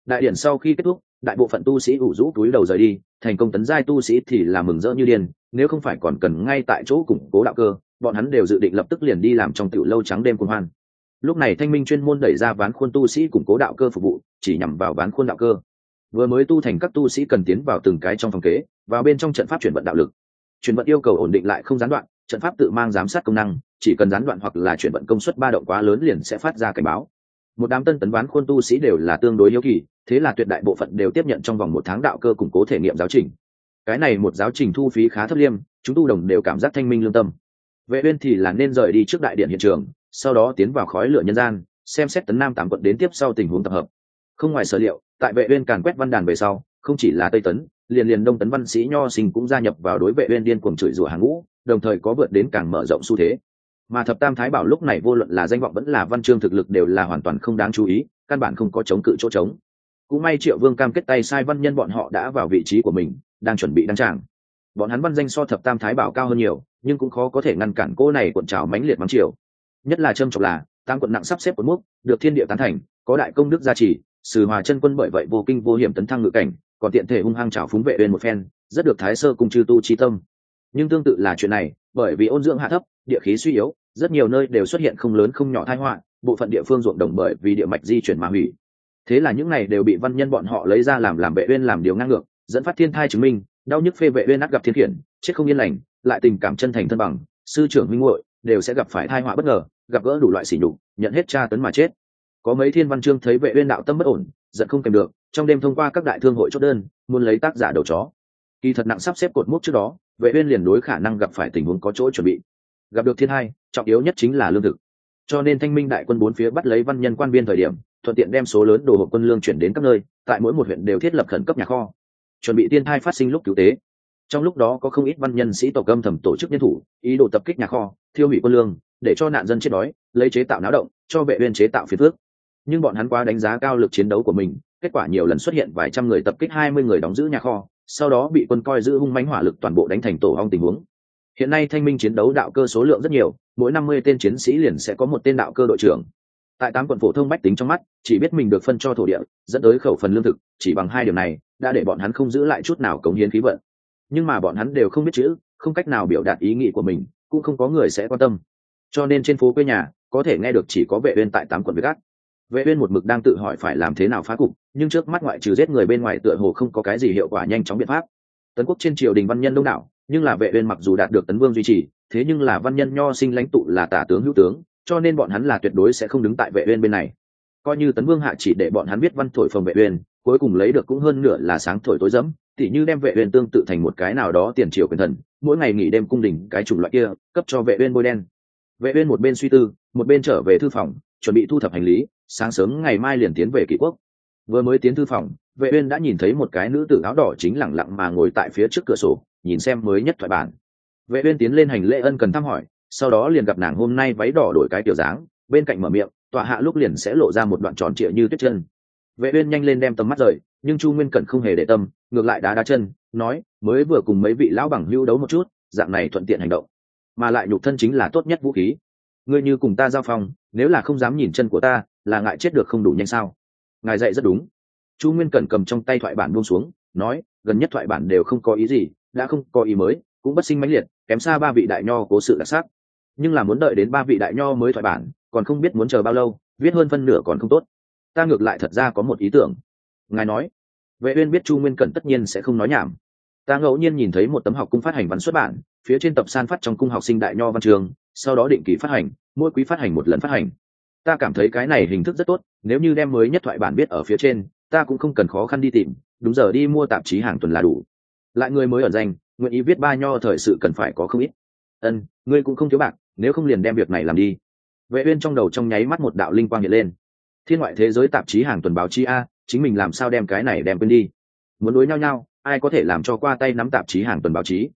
Đại điển sau khi kết thúc, đại bộ phận tu sĩ ủ rũ túi đầu rời đi, thành công tấn giai tu sĩ thì là mừng rỡ như điên, nếu không phải còn cần ngay tại chỗ củng cố đạo cơ, bọn hắn đều dự định lập tức liền đi làm trong tiểu lâu trắng đêm cuồng hoan. Lúc này thanh minh chuyên môn đẩy ra ván khuôn tu sĩ củng cố đạo cơ phục vụ, chỉ nhằm vào ván khuôn đạo cơ. Vừa mới tu thành các tu sĩ cần tiến vào từng cái trong phòng kế, vào bên trong trận pháp chuyển vận đạo lực. Chuyển vận yêu cầu ổn định lại không gián đoạn trận pháp tự mang giám sát công năng, chỉ cần gián đoạn hoặc là chuyển vận công suất ba động quá lớn liền sẽ phát ra cảnh báo. Một đám tân tấn ván khuôn tu sĩ đều là tương đối yếu kỳ, thế là tuyệt đại bộ phận đều tiếp nhận trong vòng một tháng đạo cơ củng cố thể nghiệm giáo trình. Cái này một giáo trình thu phí khá thấp liêm, chúng tu đồng đều cảm giác thanh minh lương tâm. Vệ uyên thì là nên rời đi trước đại điện hiện trường, sau đó tiến vào khói lửa nhân gian, xem xét tấn nam tám quận đến tiếp sau tình huống tập hợp. Không ngoài sở liệu, tại vệ uyên càn quét văn đàn về sau, không chỉ là tây tấn, liền liền đông tấn văn sĩ nho sinh cũng gia nhập vào đối vệ uyên điên cuồng chửi rủa hàng ngũ đồng thời có vượt đến càng mở rộng xu thế. Mà thập tam thái bảo lúc này vô luận là danh vọng vẫn là văn chương thực lực đều là hoàn toàn không đáng chú ý, căn bản không có chống cự chỗ trống. Cũng may triệu vương cam kết tay sai văn nhân bọn họ đã vào vị trí của mình, đang chuẩn bị đăng tràng. Bọn hắn văn danh so thập tam thái bảo cao hơn nhiều, nhưng cũng khó có thể ngăn cản cô này cuộn trào mãnh liệt mắng triều. Nhất là trâm trọng là, tam quận nặng sắp xếp một múc được thiên địa tán thành, có đại công đức gia trì, sử hòa chân quân bởi vậy vô kinh vô hiểm tấn thăng ngự cảnh, còn tiện thể hung hăng trào phúng vệ bên một phen, rất được thái sơ cùng chư tu chi tâm nhưng tương tự là chuyện này, bởi vì ôn dưỡng hạ thấp, địa khí suy yếu, rất nhiều nơi đều xuất hiện không lớn không nhỏ tai họa, bộ phận địa phương ruộng đồng bởi vì địa mạch di chuyển mà hủy. Thế là những này đều bị văn nhân bọn họ lấy ra làm làm vệ uyên làm điều ngang ngược, dẫn phát thiên thai chứng minh, đau nhức phê vệ uyên ác gặp thiên khiển, chết không yên lành, lại tình cảm chân thành thân bằng, sư trưởng minh muội đều sẽ gặp phải tai họa bất ngờ, gặp gỡ đủ loại sỉ nhục, nhận hết tra tấn mà chết. Có mấy thiên văn chương thấy vệ uyên đạo tâm bất ổn, giận không kèm được, trong đêm thông qua các đại thương hội chốt đơn, muốn lấy tác giả đầu chó kỳ thật nặng sắp xếp cột mốc trước đó, vệ uyên liền đối khả năng gặp phải tình huống có chỗ chuẩn bị. Gặp được thiên hai, trọng yếu nhất chính là lương thực. Cho nên thanh minh đại quân bốn phía bắt lấy văn nhân quan viên thời điểm, thuận tiện đem số lớn đồ hộp quân lương chuyển đến các nơi, tại mỗi một huyện đều thiết lập khẩn cấp nhà kho. Chuẩn bị thiên thai phát sinh lúc cứu tế. Trong lúc đó có không ít văn nhân sĩ tộc âm thầm tổ chức nhân thủ, ý đồ tập kích nhà kho, thiêu hủy quân lương, để cho nạn dân chết đói, lấy chế tạo náo động, cho vệ uyên chế tạo phiền phước nhưng bọn hắn quá đánh giá cao lực chiến đấu của mình, kết quả nhiều lần xuất hiện vài trăm người tập kích hai mươi người đóng giữ nhà kho sau đó bị quân coi giữ hung mãnh hỏa lực toàn bộ đánh thành tổ ong tình huống. Hiện nay thanh minh chiến đấu đạo cơ số lượng rất nhiều, mỗi năm mươi tên chiến sĩ liền sẽ có một tên đạo cơ đội trưởng. Tại tám quận phổ thông bách tính trong mắt, chỉ biết mình được phân cho thổ địa, dẫn tới khẩu phần lương thực, chỉ bằng hai điều này, đã để bọn hắn không giữ lại chút nào cống hiến khí vận. Nhưng mà bọn hắn đều không biết chữ, không cách nào biểu đạt ý nghĩ của mình, cũng không có người sẽ quan tâm. Cho nên trên phố quê nhà, có thể nghe được chỉ có vệ uyên tại tám quận với gác vệ uyên một mực đang tự hỏi phải làm thế nào phá cục nhưng trước mắt ngoại trừ giết người bên ngoài tựa hồ không có cái gì hiệu quả nhanh chóng biện pháp. Tấn quốc trên triều đình văn nhân đông đảo, nhưng là vệ uyên mặc dù đạt được tấn vương duy trì, thế nhưng là văn nhân nho sinh lãnh tụ là tả tướng hữu tướng, cho nên bọn hắn là tuyệt đối sẽ không đứng tại vệ uyên bên này. Coi như tấn vương hạ chỉ để bọn hắn biết văn thổi phồng vệ uyên cuối cùng lấy được cũng hơn nửa là sáng thổi tối dẫm, tỉ như đem vệ uyên tương tự thành một cái nào đó tiền triều quyền thần, mỗi ngày nghỉ đêm cung đình cái chủng loại kia, cấp cho vệ uyên bôi đen. Vệ uyên một bên suy tư, một bên trở về thư phòng, chuẩn bị thu thập hành lý, sáng sớm ngày mai liền tiến về kỷ quốc vừa mới tiến thư phòng, vệ uyên đã nhìn thấy một cái nữ tử áo đỏ chính lặng lặng mà ngồi tại phía trước cửa sổ, nhìn xem mới nhất thoại bản. Vệ uyên tiến lên hành lễ ân cần thăm hỏi, sau đó liền gặp nàng hôm nay váy đỏ đổi cái tiểu dáng, bên cạnh mở miệng, tọa hạ lúc liền sẽ lộ ra một đoạn tròn trịa như tuyết chân. Vệ uyên nhanh lên đem tầm mắt rời, nhưng chu nguyên cẩn không hề để tâm, ngược lại đá đá chân, nói, mới vừa cùng mấy vị lão bằng hưu đấu một chút, dạng này thuận tiện hành động, mà lại nhục thân chính là tốt nhất vũ khí. Ngươi như cùng ta giao phong, nếu là không dám nhìn chân của ta, là ngại chết được không đủ nhanh sao? Ngài dạy rất đúng. Chu nguyên cẩn cầm trong tay thoại bản buông xuống, nói, gần nhất thoại bản đều không có ý gì, đã không có ý mới, cũng bất sinh mãnh liệt, kém xa ba vị đại nho cố sự đặc sắc. Nhưng là muốn đợi đến ba vị đại nho mới thoại bản, còn không biết muốn chờ bao lâu, viết hơn phân nửa còn không tốt. Ta ngược lại thật ra có một ý tưởng. Ngài nói. Vệ uyên biết chu nguyên cẩn tất nhiên sẽ không nói nhảm. Ta ngẫu nhiên nhìn thấy một tấm học cung phát hành văn xuất bản, phía trên tập san phát trong cung học sinh đại nho văn trường, sau đó định kỳ phát hành, mỗi quý phát hành một lần phát hành ta cảm thấy cái này hình thức rất tốt, nếu như đem mới nhất thoại bản biết ở phía trên, ta cũng không cần khó khăn đi tìm, đúng giờ đi mua tạp chí hàng tuần là đủ. Lại người mới ở danh, nguyện ý viết ba nho thời sự cần phải có không ít. Ân, ngươi cũng không thiếu bạc, nếu không liền đem việc này làm đi. Vệ uyên trong đầu trong nháy mắt một đạo linh quang hiện lên. Thiên ngoại thế giới tạp chí hàng tuần báo chí a, chính mình làm sao đem cái này đem quên đi? Muốn đối nhau nhau, ai có thể làm cho qua tay nắm tạp chí hàng tuần báo chí?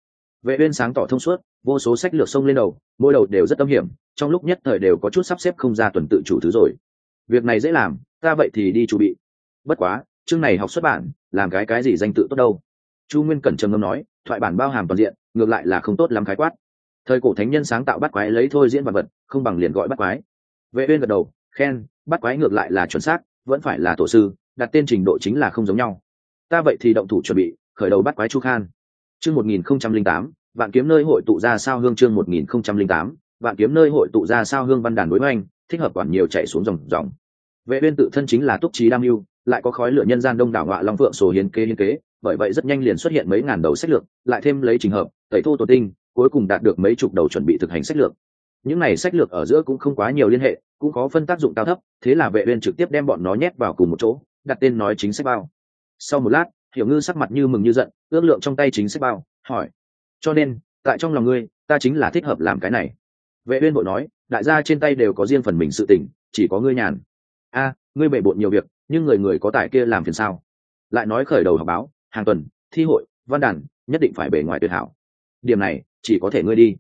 Vệ uyên sáng tỏ thông suốt, vô số sách lược sông lên đầu, mỗi đầu đều rất âm hiểm trong lúc nhất thời đều có chút sắp xếp không ra tuần tự chủ thứ rồi. Việc này dễ làm, ta vậy thì đi chuẩn bị. Bất quá, chương này học xuất bản, làm cái cái gì danh tự tốt đâu? Chu nguyên cẩn trầm ngâm nói, thoại bản bao hàm toàn diện, ngược lại là không tốt lắm khái quát. Thời cổ thánh nhân sáng tạo bắt quái lấy thôi diễn vật vật, không bằng liền gọi bắt quái. Vệ uyên gật đầu, khen, bắt quái ngược lại là chuẩn xác, vẫn phải là tổ sư, đặt tên trình độ chính là không giống nhau. Ta vậy thì động thủ chuẩn bị, khởi đầu bắt quái chu khan. Chương 1008 vạn kiếm nơi hội tụ ra sao hương chương 1008 vạn kiếm nơi hội tụ ra sao hương văn đàn đối hoành, thích hợp quản nhiều chạy xuống dòng dòng. Vệ uyên tự thân chính là túc trí đam mưu, lại có khói lửa nhân gian đông đảo ngọa long phượng sổ hiến kế hiến kế, bởi vậy rất nhanh liền xuất hiện mấy ngàn đầu sách lược, lại thêm lấy trình hợp, tẩy thu tổ tinh, cuối cùng đạt được mấy chục đầu chuẩn bị thực hành sách lược. Những này sách lược ở giữa cũng không quá nhiều liên hệ, cũng có phân tác dụng cao thấp, thế là vệ uyên trực tiếp đem bọn nó nhét vào cùng một chỗ, đặt tên nói chính sách bao. Sau một lát, hiểu ngư sắc mặt như mừng như giận, ước lượng trong tay chính sách bao, hỏi, cho nên, tại trong lòng ngươi, ta chính là thích hợp làm cái này? Vệ uyên bộ nói, đại gia trên tay đều có riêng phần mình sự tình, chỉ có ngươi nhàn. A, ngươi bệ bộn nhiều việc, nhưng người người có tài kia làm phiền sao? Lại nói khởi đầu họp báo, hàng tuần, thi hội, văn đàn, nhất định phải bề ngoài tuyệt hảo. Điểm này, chỉ có thể ngươi đi.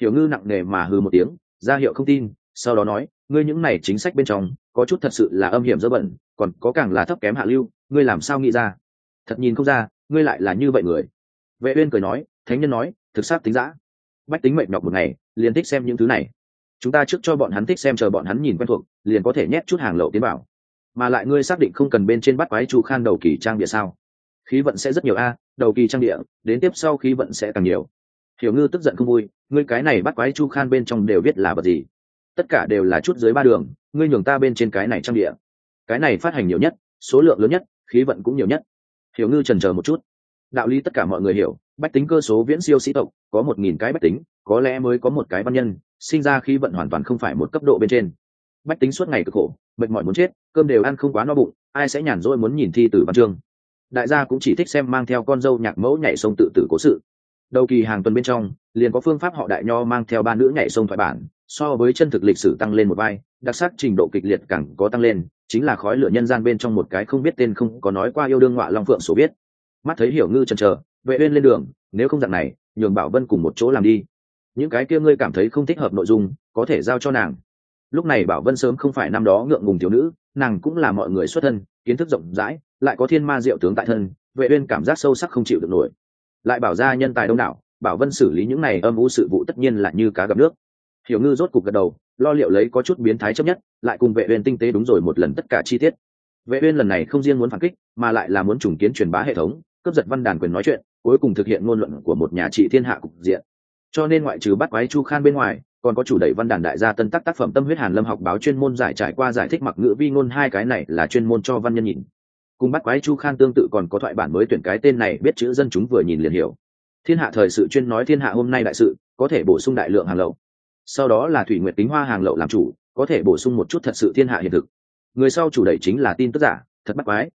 Hiểu ngư nặng nề mà hư một tiếng, ra hiệu không tin, sau đó nói, ngươi những này chính sách bên trong, có chút thật sự là âm hiểm dơ bẩn, còn có càng là thấp kém hạ lưu, ngươi làm sao nghĩ ra? Thật nhìn không ra, ngươi lại là như vậy người. Vệ uyên cười nói, thánh nhân nói, thực sát tính dã. Bách tính mệnh nhọc một ngày liền thích xem những thứ này. Chúng ta trước cho bọn hắn thích xem, chờ bọn hắn nhìn quen thuộc, liền có thể nhét chút hàng lậu tiến bảo mà lại ngươi xác định không cần bên trên bắt quái chu khan đầu kỳ trang địa sao? Khí vận sẽ rất nhiều a, đầu kỳ trang địa đến tiếp sau khí vận sẽ càng nhiều. Hiểu ngư tức giận không vui, ngươi cái này bắt quái chu khan bên trong đều biết là vật gì? Tất cả đều là chút dưới ba đường, ngươi nhường ta bên trên cái này trang địa cái này phát hành nhiều nhất, số lượng lớn nhất, khí vận cũng nhiều nhất. Hiểu ngư trần chờ một chút đạo lý tất cả mọi người hiểu, bách tính cơ số viễn siêu sĩ tộc, có một nghìn cái bách tính, có lẽ mới có một cái văn nhân, sinh ra khi vận hoàn toàn không phải một cấp độ bên trên. Bách tính suốt ngày cực khổ, mệt mỏi muốn chết, cơm đều ăn không quá no bụng, ai sẽ nhàn rỗi muốn nhìn thi tử văn chương? Đại gia cũng chỉ thích xem mang theo con dâu nhạc mẫu nhảy sông tự tử cố sự. Đầu kỳ hàng tuần bên trong, liền có phương pháp họ đại nho mang theo ba nữ nhảy sông thoại bản, so với chân thực lịch sử tăng lên một vai, đặc sắc trình độ kịch liệt càng có tăng lên, chính là khói lửa nhân gian bên trong một cái không biết tên không có nói qua yêu đương ngọa long phượng số biết mắt thấy hiểu ngư chần chờ, vệ uyên lên đường, nếu không dạng này, nhường bảo vân cùng một chỗ làm đi. Những cái kia ngươi cảm thấy không thích hợp nội dung, có thể giao cho nàng. Lúc này bảo vân sớm không phải năm đó ngượng ngùng thiếu nữ, nàng cũng là mọi người xuất thân, kiến thức rộng rãi, lại có thiên ma diệu tướng tại thân, vệ uyên cảm giác sâu sắc không chịu được nổi. Lại bảo ra nhân tài đông đảo, bảo vân xử lý những này âm u sự vụ tất nhiên là như cá gặp nước. Hiểu ngư rốt cục gật đầu, lo liệu lấy có chút biến thái chấp nhất, lại cùng vệ uyên tinh tế đúng rồi một lần tất cả chi tiết. Vệ uyên lần này không riêng muốn phản kích, mà lại là muốn trùng kiến truyền bá hệ thống cướp giật văn đàn quyền nói chuyện, cuối cùng thực hiện ngôn luận của một nhà trị thiên hạ cục diện. Cho nên ngoại trừ bắt quái chu khan bên ngoài, còn có chủ đẩy văn đàn đại gia tân tác tác phẩm tâm huyết hàn lâm học báo chuyên môn giải trải qua giải thích mặc ngữ vi ngôn hai cái này là chuyên môn cho văn nhân nhìn. Cùng bắt quái chu khan tương tự còn có thoại bản mới tuyển cái tên này, biết chữ dân chúng vừa nhìn liền hiểu. Thiên hạ thời sự chuyên nói thiên hạ hôm nay đại sự, có thể bổ sung đại lượng hàng lậu. Sau đó là thủy nguyệt tính hoa hàng lậu làm chủ, có thể bổ sung một chút thật sự thiên hạ hiện thực. Người sau chủ đẩy chính là tin tức giả, thật bắt quái.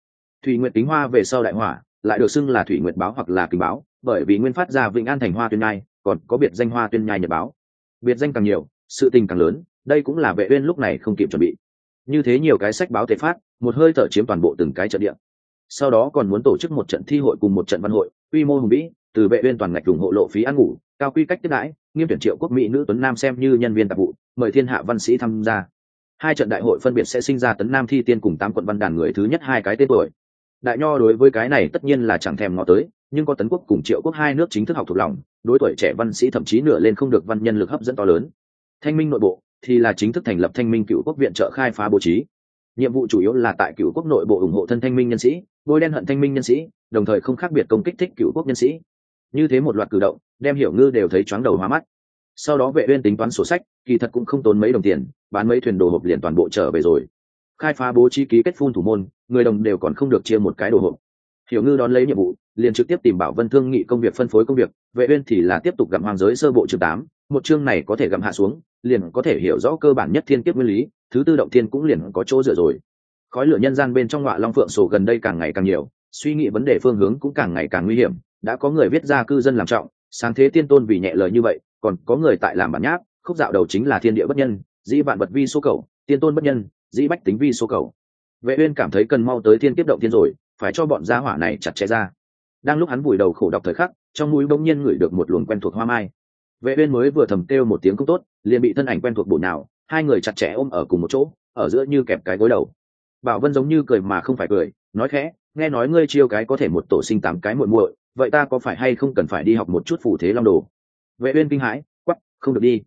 Thủy nguyệt tính hoa về sau đại hỏa lại được xưng là thủy nguyệt báo hoặc là kính báo, bởi vì nguyên phát ra vĩnh an thành hoa tuyên nhai, còn có biệt danh hoa tuyên nhai nhật báo. Biệt danh càng nhiều, sự tình càng lớn, đây cũng là vệ uyên lúc này không kịp chuẩn bị. Như thế nhiều cái sách báo thể phát, một hơi thở chiếm toàn bộ từng cái trận địa. Sau đó còn muốn tổ chức một trận thi hội cùng một trận văn hội, quy mô hùng vĩ, từ vệ uyên toàn ngạch ủng hộ lộ phí ăn ngủ, cao quy cách tiếp đãi, nghiêm tuyển triệu quốc mỹ nữ tuấn nam xem như nhân viên tạp vụ, mời thiên hạ văn sĩ tham gia. Hai trận đại hội phân biệt sẽ sinh ra tấn nam thi tiên cùng tám quận văn đàn người thứ nhất hai cái tên tuổi đại nho đối với cái này tất nhiên là chẳng thèm ngó tới, nhưng có tấn quốc cùng triệu quốc hai nước chính thức học thuộc lòng, đối tuổi trẻ văn sĩ thậm chí nửa lên không được văn nhân lực hấp dẫn to lớn. Thanh minh nội bộ thì là chính thức thành lập thanh minh cựu quốc viện trợ khai phá bố trí. Nhiệm vụ chủ yếu là tại cựu quốc nội bộ ủng hộ thân thanh minh nhân sĩ, bôi đen hận thanh minh nhân sĩ, đồng thời không khác biệt công kích thích cựu quốc nhân sĩ. Như thế một loạt cử động, đem hiểu ngư đều thấy chóng đầu hóa mắt. Sau đó vệ uyên tính toán sổ sách, kỳ thật cũng không tốn mấy đồng tiền, bán mấy thuyền đồ hộp liền toàn bộ trở về rồi. Khai phá bố trí ký kết phun thủ môn người đồng đều còn không được chia một cái đồ hộp. Hiểu ngư đón lấy nhiệm vụ, liền trực tiếp tìm bảo vân thương nghị công việc phân phối công việc, vệ uyên thì là tiếp tục gặm hoàng giới sơ bộ chương tám, một chương này có thể gặm hạ xuống, liền có thể hiểu rõ cơ bản nhất thiên kiếp nguyên lý, thứ tư động thiên cũng liền có chỗ dựa rồi. Khói lửa nhân gian bên trong ngọa long phượng sổ gần đây càng ngày càng nhiều, suy nghĩ vấn đề phương hướng cũng càng ngày càng nguy hiểm, đã có người viết ra cư dân làm trọng, sáng thế tiên tôn vì nhẹ lời như vậy, còn có người tại làm bản nháp, khúc dạo đầu chính là thiên địa bất nhân, dĩ vạn vật vi số cầu, tiên tôn bất nhân, dĩ bách tính vi số cầu vệ uyên cảm thấy cần mau tới thiên kiếp động thiên rồi, phải cho bọn gia hỏa này chặt chẽ ra. Đang lúc hắn vùi đầu khổ đọc thời khắc, trong mũi bỗng nhiên ngửi được một luồng quen thuộc hoa mai. Vệ uyên mới vừa thầm kêu một tiếng cũng tốt, liền bị thân ảnh quen thuộc bổ nào hai người chặt chẽ ôm ở cùng một chỗ, ở giữa như kẹp cái gối đầu. Bảo vân giống như cười mà không phải cười, nói khẽ, nghe nói ngươi chiêu cái có thể một tổ sinh tám cái muội muội, vậy ta có phải hay không cần phải đi học một chút phù thế long đồ? Vệ uyên kinh hãi, quắc, không được đi.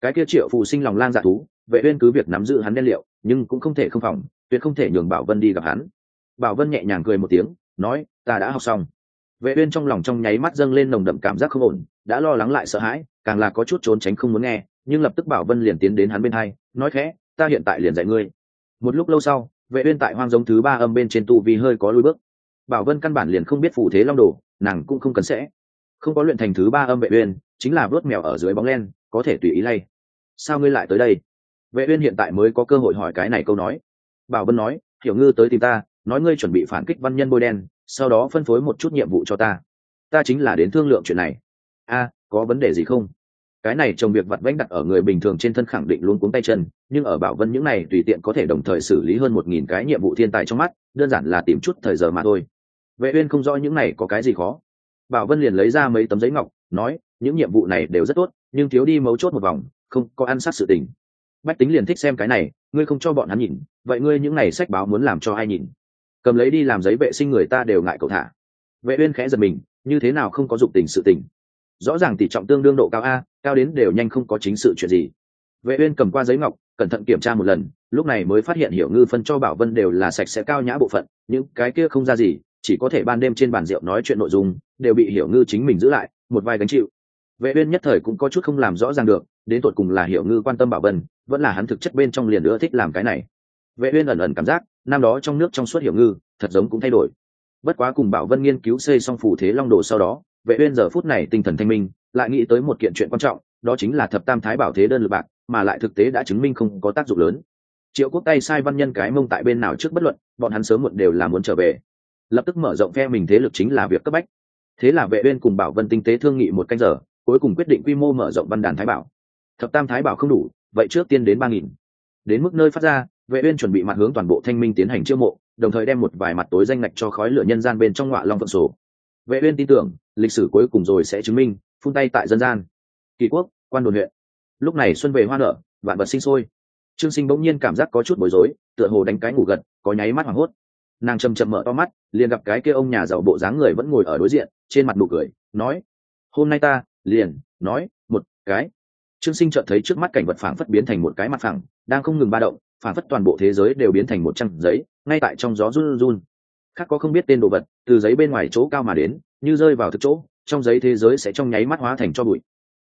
Cái kia triệu phù sinh lòng lang dạ thú, vệ uyên cứ việc nắm giữ hắn đen liệu, nhưng cũng không thể không phòng tuyệt không thể nhường bảo vân đi gặp hắn. Bảo vân nhẹ nhàng cười một tiếng, nói, ta đã học xong. Vệ uyên trong lòng trong nháy mắt dâng lên nồng đậm cảm giác không ổn, đã lo lắng lại sợ hãi, càng là có chút trốn tránh không muốn nghe, nhưng lập tức bảo vân liền tiến đến hắn bên hai, nói khẽ, ta hiện tại liền dạy ngươi. Một lúc lâu sau, vệ uyên tại hoang giống thứ ba âm bên trên tu vi hơi có lùi bước. Bảo vân căn bản liền không biết phù thế long đồ, nàng cũng không cần sẽ. Không có luyện thành thứ ba âm vệ uyên, chính là vớt mèo ở dưới bóng len, có thể tùy ý lay. Sao ngươi lại tới đây? Vệ uyên hiện tại mới có cơ hội hỏi cái này câu nói bảo vân nói, hiểu ngư tới tìm ta, nói ngươi chuẩn bị phản kích văn nhân bôi đen, sau đó phân phối một chút nhiệm vụ cho ta. Ta chính là đến thương lượng chuyện này. A, có vấn đề gì không? Cái này trồng việc vặt vãnh đặt ở người bình thường trên thân khẳng định luôn cuống tay chân, nhưng ở bảo vân những này tùy tiện có thể đồng thời xử lý hơn một nghìn cái nhiệm vụ thiên tài trong mắt, đơn giản là tìm chút thời giờ mà thôi. Vệ uyên không rõ những này có cái gì khó. Bảo vân liền lấy ra mấy tấm giấy ngọc, nói, những nhiệm vụ này đều rất tốt, nhưng thiếu đi mấu chốt một vòng, không có ăn sát sự tình. Bách tính liền thích xem cái này, ngươi không cho bọn hắn nhìn vậy ngươi những này sách báo muốn làm cho ai nhìn? Cầm lấy đi làm giấy vệ sinh người ta đều ngại cậu thả. Vệ uyên khẽ giật mình, như thế nào không có dụng tình sự tình? Rõ ràng tỷ trọng tương đương độ cao a, cao đến đều nhanh không có chính sự chuyện gì. Vệ uyên cầm qua giấy ngọc, cẩn thận kiểm tra một lần, lúc này mới phát hiện hiểu ngư phân cho bảo vân đều là sạch sẽ cao nhã bộ phận, những cái kia không ra gì, chỉ có thể ban đêm trên bàn rượu nói chuyện nội dung, đều bị hiểu ngư chính mình giữ lại, một vài gánh chịu. Vệ uyên nhất thời cũng có chút không làm rõ ràng được, đến tột cùng là hiểu ngư quan tâm bảo vân, vẫn là hắn thực chất bên trong liền nữa thích làm cái này vệ uyên ẩn ẩn cảm giác, năm đó trong nước trong suốt hiểu ngư, thật giống cũng thay đổi. Bất quá cùng bảo vân nghiên cứu xây xong phù thế long đồ sau đó, vệ uyên giờ phút này tinh thần thanh minh, lại nghĩ tới một kiện chuyện quan trọng, đó chính là thập tam thái bảo thế đơn lực bạc, mà lại thực tế đã chứng minh không có tác dụng lớn. Triệu quốc tay sai văn nhân cái mông tại bên nào trước bất luận, bọn hắn sớm muộn đều là muốn trở về. Lập tức mở rộng phe mình thế lực chính là việc cấp bách. Thế là vệ uyên cùng bảo vân tinh tế thương nghị một canh giờ, cuối cùng quyết định quy mô mở rộng văn đàn thái bảo. Thập tam thái bảo không đủ, vậy trước tiên đến ba nghìn. Đến mức nơi phát ra vệ uyên chuẩn bị mặt hướng toàn bộ thanh minh tiến hành chiêu mộ, đồng thời đem một vài mặt tối danh ngạch cho khói lửa nhân gian bên trong ngọa long phượng sổ. Vệ uyên tin tưởng, lịch sử cuối cùng rồi sẽ chứng minh, phun tay tại dân gian. Kỳ quốc, quan đồn huyện. Lúc này xuân về hoa nở, vạn vật sinh sôi. Trương sinh bỗng nhiên cảm giác có chút bối rối, tựa hồ đánh cái ngủ gật, có nháy mắt hoảng hốt. Nàng chầm chậm mở to mắt, liền gặp cái kia ông nhà giàu bộ dáng người vẫn ngồi ở đối diện, trên mặt nụ cười, nói, hôm nay ta, liền, nói, một cái. Trương sinh chợt thấy trước mắt cảnh vật phảng phất biến thành một cái mặt phẳng, đang không ngừng ba động phản phất toàn bộ thế giới đều biến thành một trang giấy, ngay tại trong gió run run. Khác có không biết tên đồ vật, từ giấy bên ngoài chỗ cao mà đến, như rơi vào thực chỗ, trong giấy thế giới sẽ trong nháy mắt hóa thành cho bụi.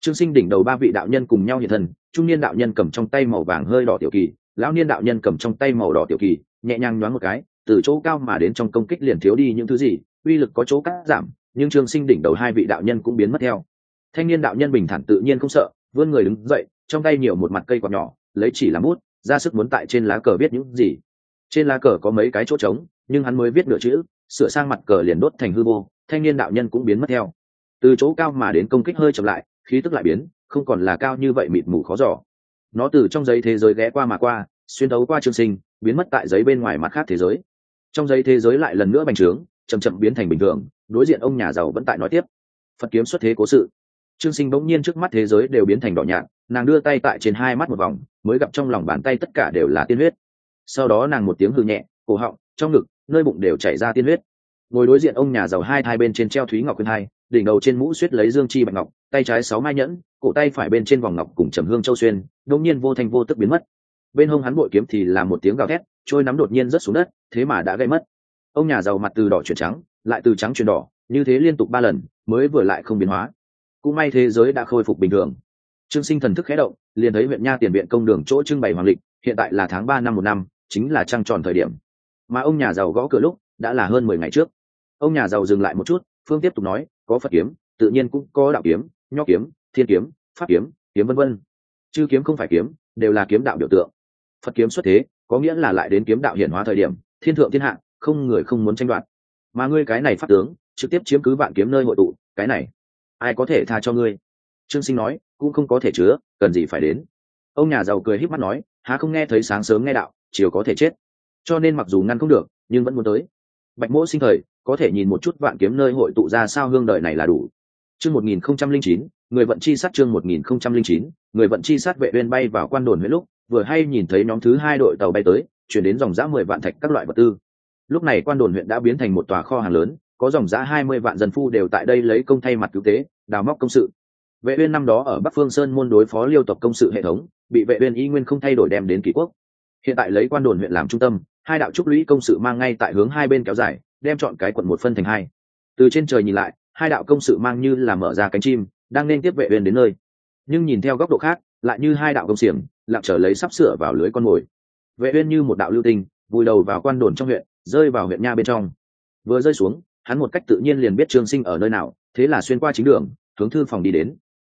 Trương sinh đỉnh đầu ba vị đạo nhân cùng nhau hiện thân, trung niên đạo nhân cầm trong tay màu vàng hơi đỏ tiểu kỳ, lão niên đạo nhân cầm trong tay màu đỏ tiểu kỳ, nhẹ nhàng nhoáng một cái, từ chỗ cao mà đến trong công kích liền thiếu đi những thứ gì, uy lực có chỗ cắt giảm, nhưng trương sinh đỉnh đầu hai vị đạo nhân cũng biến mất theo. Thanh niên đạo nhân bình thản tự nhiên không sợ, vươn người đứng dậy, trong tay nhiều một mặt cây quạt nhỏ, lấy chỉ làm bút ra sức muốn tại trên lá cờ viết những gì. Trên lá cờ có mấy cái chỗ trống, nhưng hắn mới viết nửa chữ, sửa sang mặt cờ liền đốt thành hư vô, thanh niên đạo nhân cũng biến mất theo. Từ chỗ cao mà đến công kích hơi chậm lại, khí tức lại biến, không còn là cao như vậy mịt mù khó giỏ nó từ trong giấy thế giới ghé qua mà qua, xuyên đấu qua chương sinh, biến mất tại giấy bên ngoài mặt khác thế giới. Trong giấy thế giới lại lần nữa bành trướng, chậm chậm biến thành bình thường, đối diện ông nhà giàu vẫn tại nói tiếp. Phật kiếm xuất thế cố sự. Trương sinh bỗng nhiên trước mắt thế giới đều biến thành đỏ nhạt nàng đưa tay tại trên hai mắt một vòng, mới gặp trong lòng bàn tay tất cả đều là tiên huyết. Sau đó nàng một tiếng hư nhẹ, cổ họng, trong ngực, nơi bụng đều chảy ra tiên huyết. Ngồi đối diện ông nhà giàu hai hai bên trên treo thúy ngọc khuyên hai, đỉnh đầu trên mũ suýt lấy dương chi bạch ngọc, tay trái sáu mai nhẫn, cổ tay phải bên trên vòng ngọc cùng trầm hương châu xuyên đông nhiên vô thành vô tức biến mất. Bên hông hắn bội kiếm thì là một tiếng gào thét, trôi nắm đột nhiên rớt xuống đất, thế mà đã gây mất. Ông nhà giàu mặt từ đỏ chuyển trắng, lại từ trắng chuyển đỏ, như thế liên tục ba lần, mới vừa lại không biến hóa. Cũng may thế giới đã khôi phục bình thường trương sinh thần thức khẽ động, liền thấy huyện nha tiền viện công đường chỗ trưng bày hoàng lịch, hiện tại là tháng ba năm một năm, chính là trăng tròn thời điểm. Mà ông nhà giàu gõ cửa lúc, đã là hơn mười ngày trước. Ông nhà giàu dừng lại một chút, phương tiếp tục nói, có phật kiếm, tự nhiên cũng có đạo kiếm, nho kiếm, thiên kiếm, pháp kiếm kiếm vân vân. Chư kiếm không phải kiếm, đều là kiếm đạo biểu tượng. Phật kiếm xuất thế, có nghĩa là lại đến kiếm đạo hiển hóa thời điểm, thiên thượng thiên hạ, không người không muốn tranh đoạt. Mà ngươi cái này phát tướng, trực tiếp chiếm cứ vạn kiếm nơi hội tụ, cái này, ai có thể tha cho ngươi? Trương sinh nói cũng không có thể chứa, cần gì phải đến. Ông nhà giàu cười híp mắt nói, há không nghe thấy sáng sớm nghe đạo, chiều có thể chết. Cho nên mặc dù ngăn không được, nhưng vẫn muốn tới. Bạch mỗ sinh thời, có thể nhìn một chút vạn kiếm nơi hội tụ ra sao hương đời này là đủ. Chương một nghìn không trăm linh chín, người vận chi sát chương một nghìn không trăm linh chín, người vận chi sát vệ viên bay vào quan đồn mấy lúc, vừa hay nhìn thấy nhóm thứ hai đội tàu bay tới, chuyển đến dòng giã mười vạn thạch các loại vật tư. Lúc này quan đồn huyện đã biến thành một tòa kho hàng lớn, có dòng giã hai mươi vạn dân phu đều tại đây lấy công thay mặt cứu tế, đào móc công sự vệ uyên năm đó ở bắc phương sơn môn đối phó liêu tộc công sự hệ thống bị vệ uyên y nguyên không thay đổi đem đến kỷ quốc. Hiện tại lấy quan đồn huyện làm trung tâm hai đạo trúc lũy công sự mang ngay tại hướng hai bên kéo dài đem chọn cái quận một phân thành hai. Từ trên trời nhìn lại hai đạo công sự mang như là mở ra cánh chim đang nên tiếp vệ uyên đến nơi. Nhưng nhìn theo góc độ khác lại như hai đạo công xiềng lặng trở lấy sắp sửa vào lưới con mồi. Vệ uyên như một đạo lưu tình, vùi đầu vào quan đồn trong huyện rơi vào huyện nha bên trong. Vừa rơi xuống hắn một cách tự nhiên liền biết trương sinh ở nơi nào thế là xuyên qua chính đường hướng thư phòng đi đến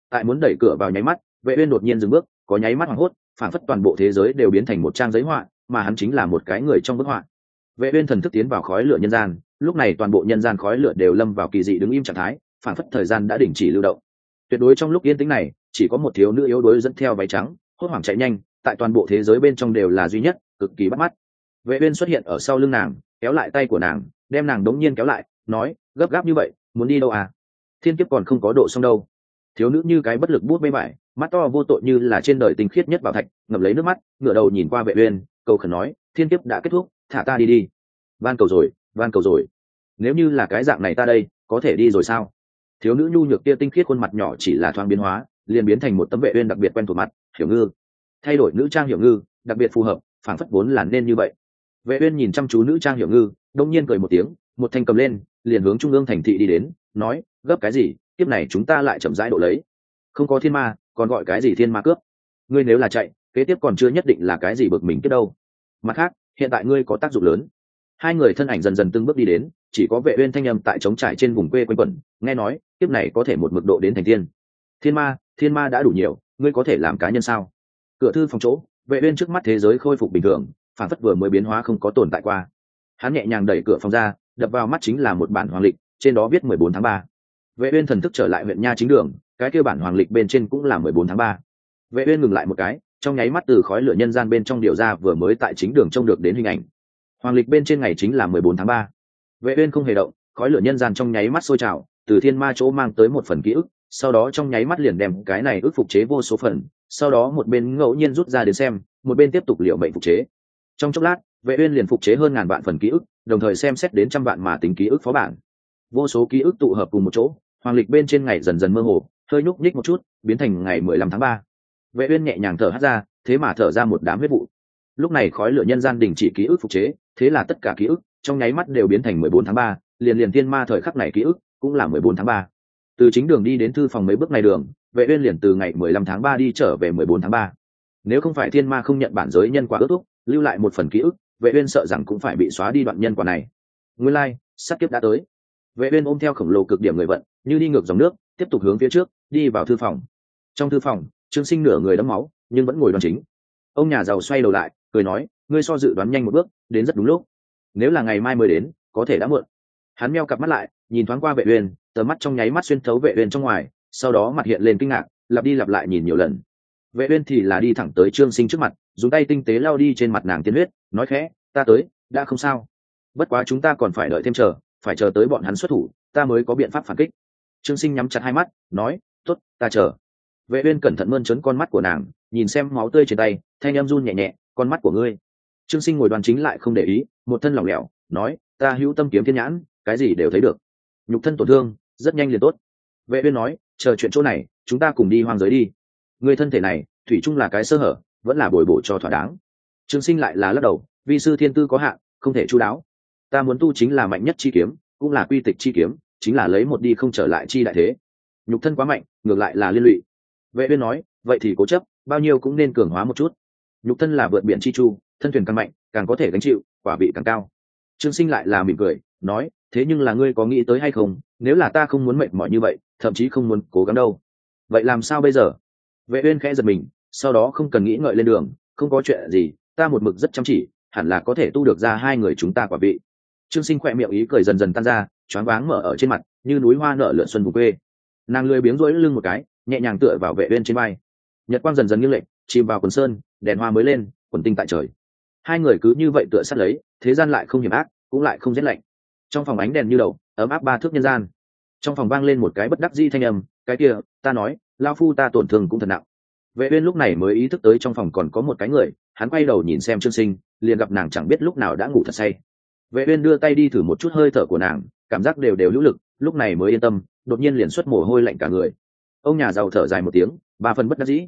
tại muốn đẩy cửa vào nháy mắt, vệ uyên đột nhiên dừng bước, có nháy mắt hoảng hốt, phản phất toàn bộ thế giới đều biến thành một trang giấy họa, mà hắn chính là một cái người trong bức họa. Vệ uyên thần thức tiến vào khói lửa nhân gian, lúc này toàn bộ nhân gian khói lửa đều lâm vào kỳ dị đứng im trạng thái, phản phất thời gian đã đình chỉ lưu động. Tuyệt đối trong lúc yên tĩnh này, chỉ có một thiếu nữ yếu đuối dẫn theo váy trắng, hốt hoảng chạy nhanh, tại toàn bộ thế giới bên trong đều là duy nhất, cực kỳ bắt mắt. Vệ uyên xuất hiện ở sau lưng nàng, kéo lại tay của nàng, đem nàng đống nhiên kéo lại, nói, gấp gáp như vậy, muốn đi đâu à? Thiên kiếp còn không có độ xong đâu thiếu nữ như cái bất lực bút bê bại, mắt to vô tội như là trên đời tinh khiết nhất bảo thạch, ngậm lấy nước mắt, ngửa đầu nhìn qua vệ uyên, cầu khẩn nói, thiên kiếp đã kết thúc, thả ta đi đi. Van cầu rồi, van cầu rồi. Nếu như là cái dạng này ta đây, có thể đi rồi sao? Thiếu nữ nhu nhược kia tinh khiết khuôn mặt nhỏ chỉ là thoáng biến hóa, liền biến thành một tấm vệ uyên đặc biệt quen thuộc mặt, hiểu ngư. Thay đổi nữ trang hiểu ngư, đặc biệt phù hợp phản phất vốn là nên như vậy. Vệ uyên nhìn chăm chú nữ trang hiểu ngư, đông nhiên cười một tiếng, một thanh cầm lên, liền hướng trung ương thành thị đi đến, nói, gấp cái gì? Kiếp này chúng ta lại chậm rãi độ lấy. Không có thiên ma, còn gọi cái gì thiên ma cướp? Ngươi nếu là chạy, kế tiếp còn chưa nhất định là cái gì bực mình kết đâu. Mặt khác, hiện tại ngươi có tác dụng lớn. Hai người thân ảnh dần dần từng bước đi đến, chỉ có vệ uyên thanh âm tại trống trải trên vùng quê quanh quẩn, nghe nói, kiếp này có thể một mực độ đến thành thiên thiên ma thiên ma đã đủ nhiều, ngươi có thể làm cá nhân sao? Cửa thư phòng chỗ, vệ uyên trước mắt thế giới khôi phục bình thường, phản phất vừa mới biến hóa không có tồn tại qua. Hắn nhẹ nhàng đẩy cửa phòng ra, đập vào mắt chính là một bản hoàng lịch, trên đó viết 14 tháng 3 vệ uyên thần thức trở lại huyện nha chính đường, cái kia bản hoàng lịch bên trên cũng là 14 tháng 3. vệ uyên ngừng lại một cái, trong nháy mắt từ khói lửa nhân gian bên trong điều ra vừa mới tại chính đường trông được đến hình ảnh hoàng lịch bên trên ngày chính là 14 tháng 3. vệ uyên không hề động, khói lửa nhân gian trong nháy mắt sôi trào, từ thiên ma chỗ mang tới một phần ký ức, sau đó trong nháy mắt liền đem cái này ức phục chế vô số phần, sau đó một bên ngẫu nhiên rút ra đến xem, một bên tiếp tục liệu mệnh phục chế trong chốc lát, vệ uyên liền phục chế hơn ngàn vạn phần ký ức, đồng thời xem xét đến trăm vạn mà tính ký ức phó bản vô số ký ức tụ hợp cùng một chỗ hoàng lịch bên trên ngày dần dần mơ hồ hơi nhúc nhích một chút biến thành ngày 15 tháng ba. vệ uyên nhẹ nhàng thở hắt ra thế mà thở ra một đám huyết vụ lúc này khói lửa nhân gian đình chỉ ký ức phục chế thế là tất cả ký ức trong nháy mắt đều biến thành 14 tháng ba. liền liền thiên ma thời khắc này ký ức cũng là 14 tháng ba. từ chính đường đi đến thư phòng mấy bước này đường vệ uyên liền từ ngày 15 tháng ba đi trở về 14 tháng ba. nếu không phải thiên ma không nhận bản giới nhân quả ước thúc lưu lại một phần ký ức vệ uyên sợ rằng cũng phải bị xóa đi đoạn nhân quả này nguyên lai like, sát kiếp đã tới vệ uyên ôm theo khổng lồ cực điểm người vận, như đi ngược dòng nước, tiếp tục hướng phía trước, đi vào thư phòng. Trong thư phòng, trương sinh nửa người đẫm máu, nhưng vẫn ngồi đoan chính. Ông nhà giàu xoay đầu lại, cười nói, ngươi so dự đoán nhanh một bước, đến rất đúng lúc. Nếu là ngày mai mới đến, có thể đã muộn. Hắn meo cặp mắt lại, nhìn thoáng qua vệ uyên tờ mắt trong nháy mắt xuyên thấu vệ uyên trong ngoài, sau đó mặt hiện lên kinh ngạc, lặp đi lặp lại nhìn nhiều lần. Vệ uyên thì là đi thẳng tới trương sinh trước mặt, dùng tay tinh tế lau đi trên mặt nàng tiên huyết, nói khẽ, ta tới, đã không sao. Bất quá chúng ta còn phải đợi thêm chờ phải chờ tới bọn hắn xuất thủ, ta mới có biện pháp phản kích. Trương sinh nhắm chặt hai mắt, nói, tốt, ta chờ. Vệ uyên cẩn thận mơn trớn con mắt của nàng, nhìn xem máu tươi trên tay, thanh em run nhẹ nhẹ, con mắt của ngươi. Trương sinh ngồi đoàn chính lại không để ý, một thân lỏng lẻo, nói, ta hữu tâm kiếm thiên nhãn, cái gì đều thấy được. Nhục thân tổn thương, rất nhanh liền tốt. Vệ uyên nói, chờ chuyện chỗ này, chúng ta cùng đi hoang giới đi. Người thân thể này, thủy chung là cái sơ hở, vẫn là bồi bổ cho thỏa đáng. Trương sinh lại là lắc đầu, vi sư thiên tư có hạn, không thể chu đáo ta muốn tu chính là mạnh nhất chi kiếm, cũng là quy tịch chi kiếm, chính là lấy một đi không trở lại chi đại thế. Nhục thân quá mạnh, ngược lại là liên lụy. Vệ uyên nói, vậy thì cố chấp, bao nhiêu cũng nên cường hóa một chút. Nhục thân là vượt biển chi chu, thân thuyền càng mạnh, càng có thể gánh chịu, quả vị càng cao. Trương sinh lại là mỉm cười, nói, thế nhưng là ngươi có nghĩ tới hay không, nếu là ta không muốn mệt mỏi như vậy, thậm chí không muốn cố gắng đâu. Vậy làm sao bây giờ? Vệ uyên khẽ giật mình, sau đó không cần nghĩ ngợi lên đường, không có chuyện gì, ta một mực rất chăm chỉ, hẳn là có thể tu được ra hai người chúng ta quả vị trương sinh khỏe miệng ý cười dần dần tan ra, choáng váng mở ở trên mặt, như núi hoa nở lượn xuân vùng quê. Nàng lười biếng rỗi lưng một cái, nhẹ nhàng tựa vào vệ uyên trên vai. Nhật quang dần dần nghiêng lệch, chìm vào quần sơn, đèn hoa mới lên, quần tinh tại trời. Hai người cứ như vậy tựa sát lấy, thế gian lại không hiểm ác, cũng lại không rét lạnh. Trong phòng ánh đèn như đầu, ấm áp ba thước nhân gian. Trong phòng vang lên một cái bất đắc dĩ thanh âm, cái kia, ta nói lao phu ta tổn thương cũng thật nặng. Vệ uyên lúc này mới ý thức tới trong phòng còn có một cái người, hắn quay đầu nhìn xem trương sinh, liền gặp nàng chẳng biết lúc nào đã ngủ thật say vệ uyên đưa tay đi thử một chút hơi thở của nàng, cảm giác đều đều hữu lực, lúc này mới yên tâm, đột nhiên liền xuất mồ hôi lạnh cả người. Ông nhà giàu thở dài một tiếng, ba phần bất đắc dĩ.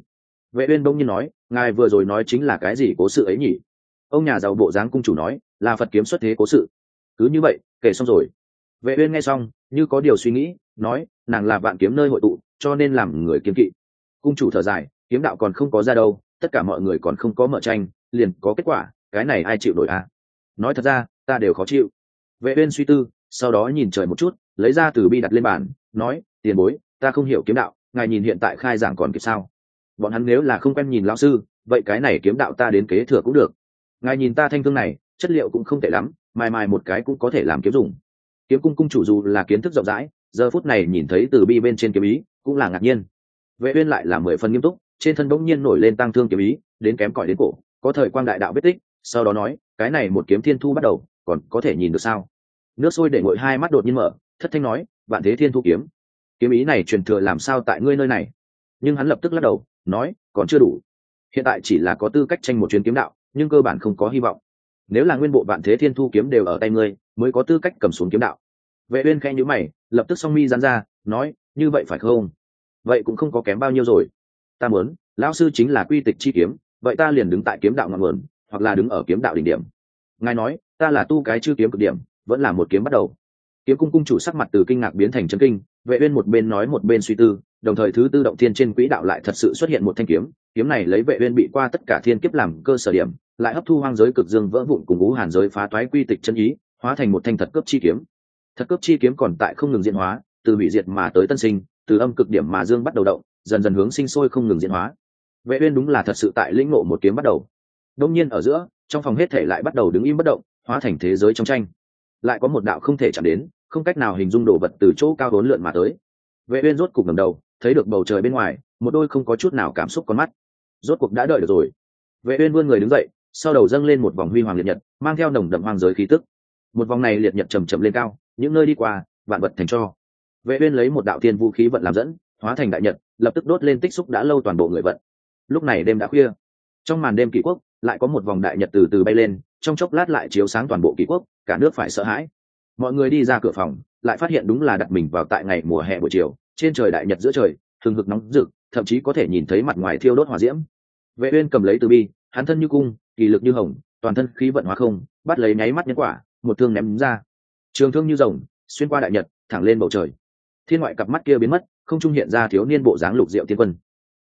Vệ uyên bỗng nhiên nói, ngài vừa rồi nói chính là cái gì cố sự ấy nhỉ? Ông nhà giàu bộ dáng cung chủ nói, là phật kiếm xuất thế cố sự. Cứ như vậy, kể xong rồi. Vệ uyên nghe xong, như có điều suy nghĩ, nói, nàng là vạn kiếm nơi hội tụ, cho nên làm người kiếm kỵ. Cung chủ thở dài, kiếm đạo còn không có ra đâu, tất cả mọi người còn không có mở tranh, liền có kết quả, cái này ai chịu nổi à? Nói thật ra ta đều khó chịu. Vệ uyên suy tư, sau đó nhìn trời một chút, lấy ra từ bi đặt lên bàn, nói, tiền bối, ta không hiểu kiếm đạo, ngài nhìn hiện tại khai giảng còn kịp sao? Bọn hắn nếu là không quen nhìn lão sư, vậy cái này kiếm đạo ta đến kế thừa cũng được. Ngài nhìn ta thanh thương này, chất liệu cũng không tệ lắm, mài mài một cái cũng có thể làm kiếm dùng. Kiếm cung cung chủ dù là kiến thức rộng rãi, giờ phút này nhìn thấy từ bi bên trên kiếm ý, cũng là ngạc nhiên. Vệ uyên lại là mười phần nghiêm túc, trên thân bỗng nhiên nổi lên tăng thương kiếm ý, đến kém cỏi đến cổ, có thời quang đại đạo vết tích, sau đó nói, cái này một kiếm thiên thu bắt đầu còn có thể nhìn được sao? Nước sôi để ngội hai mắt đột nhiên mở, thất thanh nói, vạn thế thiên thu kiếm. Kiếm ý này truyền thừa làm sao tại ngươi nơi này? Nhưng hắn lập tức lắc đầu, nói, còn chưa đủ. Hiện tại chỉ là có tư cách tranh một chuyến kiếm đạo, nhưng cơ bản không có hy vọng. Nếu là nguyên bộ vạn thế thiên thu kiếm đều ở tay ngươi, mới có tư cách cầm xuống kiếm đạo. Vệ uyên khẽ nhíu mày, lập tức song mi giãn ra, nói, như vậy phải không? Vậy cũng không có kém bao nhiêu rồi. Ta muốn, lão sư chính là quy tịch chi kiếm, vậy ta liền đứng tại kiếm đạo ngọn nguồn, hoặc là đứng ở kiếm đạo đỉnh điểm. Ngài nói ta là tu cái chư kiếm cực điểm, vẫn là một kiếm bắt đầu. Kiếm cung cung chủ sắc mặt từ kinh ngạc biến thành chân kinh, vệ uyên một bên nói một bên suy tư, đồng thời thứ tư động thiên trên quỹ đạo lại thật sự xuất hiện một thanh kiếm. Kiếm này lấy vệ uyên bị qua tất cả thiên kiếp làm cơ sở điểm, lại hấp thu hoang giới cực dương vỡ vụn cùng ngũ hàn giới phá toái quy tịch chân ý, hóa thành một thanh thật cấp chi kiếm. Thật cấp chi kiếm còn tại không ngừng diễn hóa, từ hủy diệt mà tới tân sinh, từ âm cực điểm mà dương bắt đầu động, dần dần hướng sinh sôi không ngừng diễn hóa. Vệ uyên đúng là thật sự tại lĩnh ngộ một kiếm bắt đầu. Đông nhiên ở giữa, trong phòng hết thể lại bắt đầu đứng im bất động hóa thành thế giới trong tranh. Lại có một đạo không thể chạm đến, không cách nào hình dung đồ vật từ chỗ cao đốn lượn mà tới. Vệ uyên rốt cục ngẩng đầu, thấy được bầu trời bên ngoài, một đôi không có chút nào cảm xúc con mắt. Rốt cuộc đã đợi được rồi. Vệ uyên vươn người đứng dậy, sau đầu dâng lên một vòng huy hoàng liệt nhật, mang theo nồng đậm hoang giới khí tức. Một vòng này liệt nhật chậm chậm lên cao, những nơi đi qua, vạn vật thành cho. Vệ uyên lấy một đạo tiên vũ khí vận làm dẫn, hóa thành đại nhật, lập tức đốt lên tích xúc đã lâu toàn bộ người vận. Lúc này đêm đã khuya. Trong màn đêm kỷ quốc lại có một vòng đại nhật từ từ bay lên, trong chốc lát lại chiếu sáng toàn bộ kỷ quốc, cả nước phải sợ hãi. Mọi người đi ra cửa phòng, lại phát hiện đúng là đặt mình vào tại ngày mùa hè buổi chiều, trên trời đại nhật giữa trời, thường hực nóng rực, thậm chí có thể nhìn thấy mặt ngoài thiêu đốt hỏa diễm. Vệ uyên cầm lấy từ bi, hắn thân như cung, kỳ lực như hồng, toàn thân khí vận hóa không, bắt lấy nháy mắt nhân quả, một thương ném ra. Trường thương như rồng, xuyên qua đại nhật, thẳng lên bầu trời. Thiên ngoại cặp mắt kia biến mất, không trung hiện ra thiếu niên bộ dáng lục diệu tiên quân.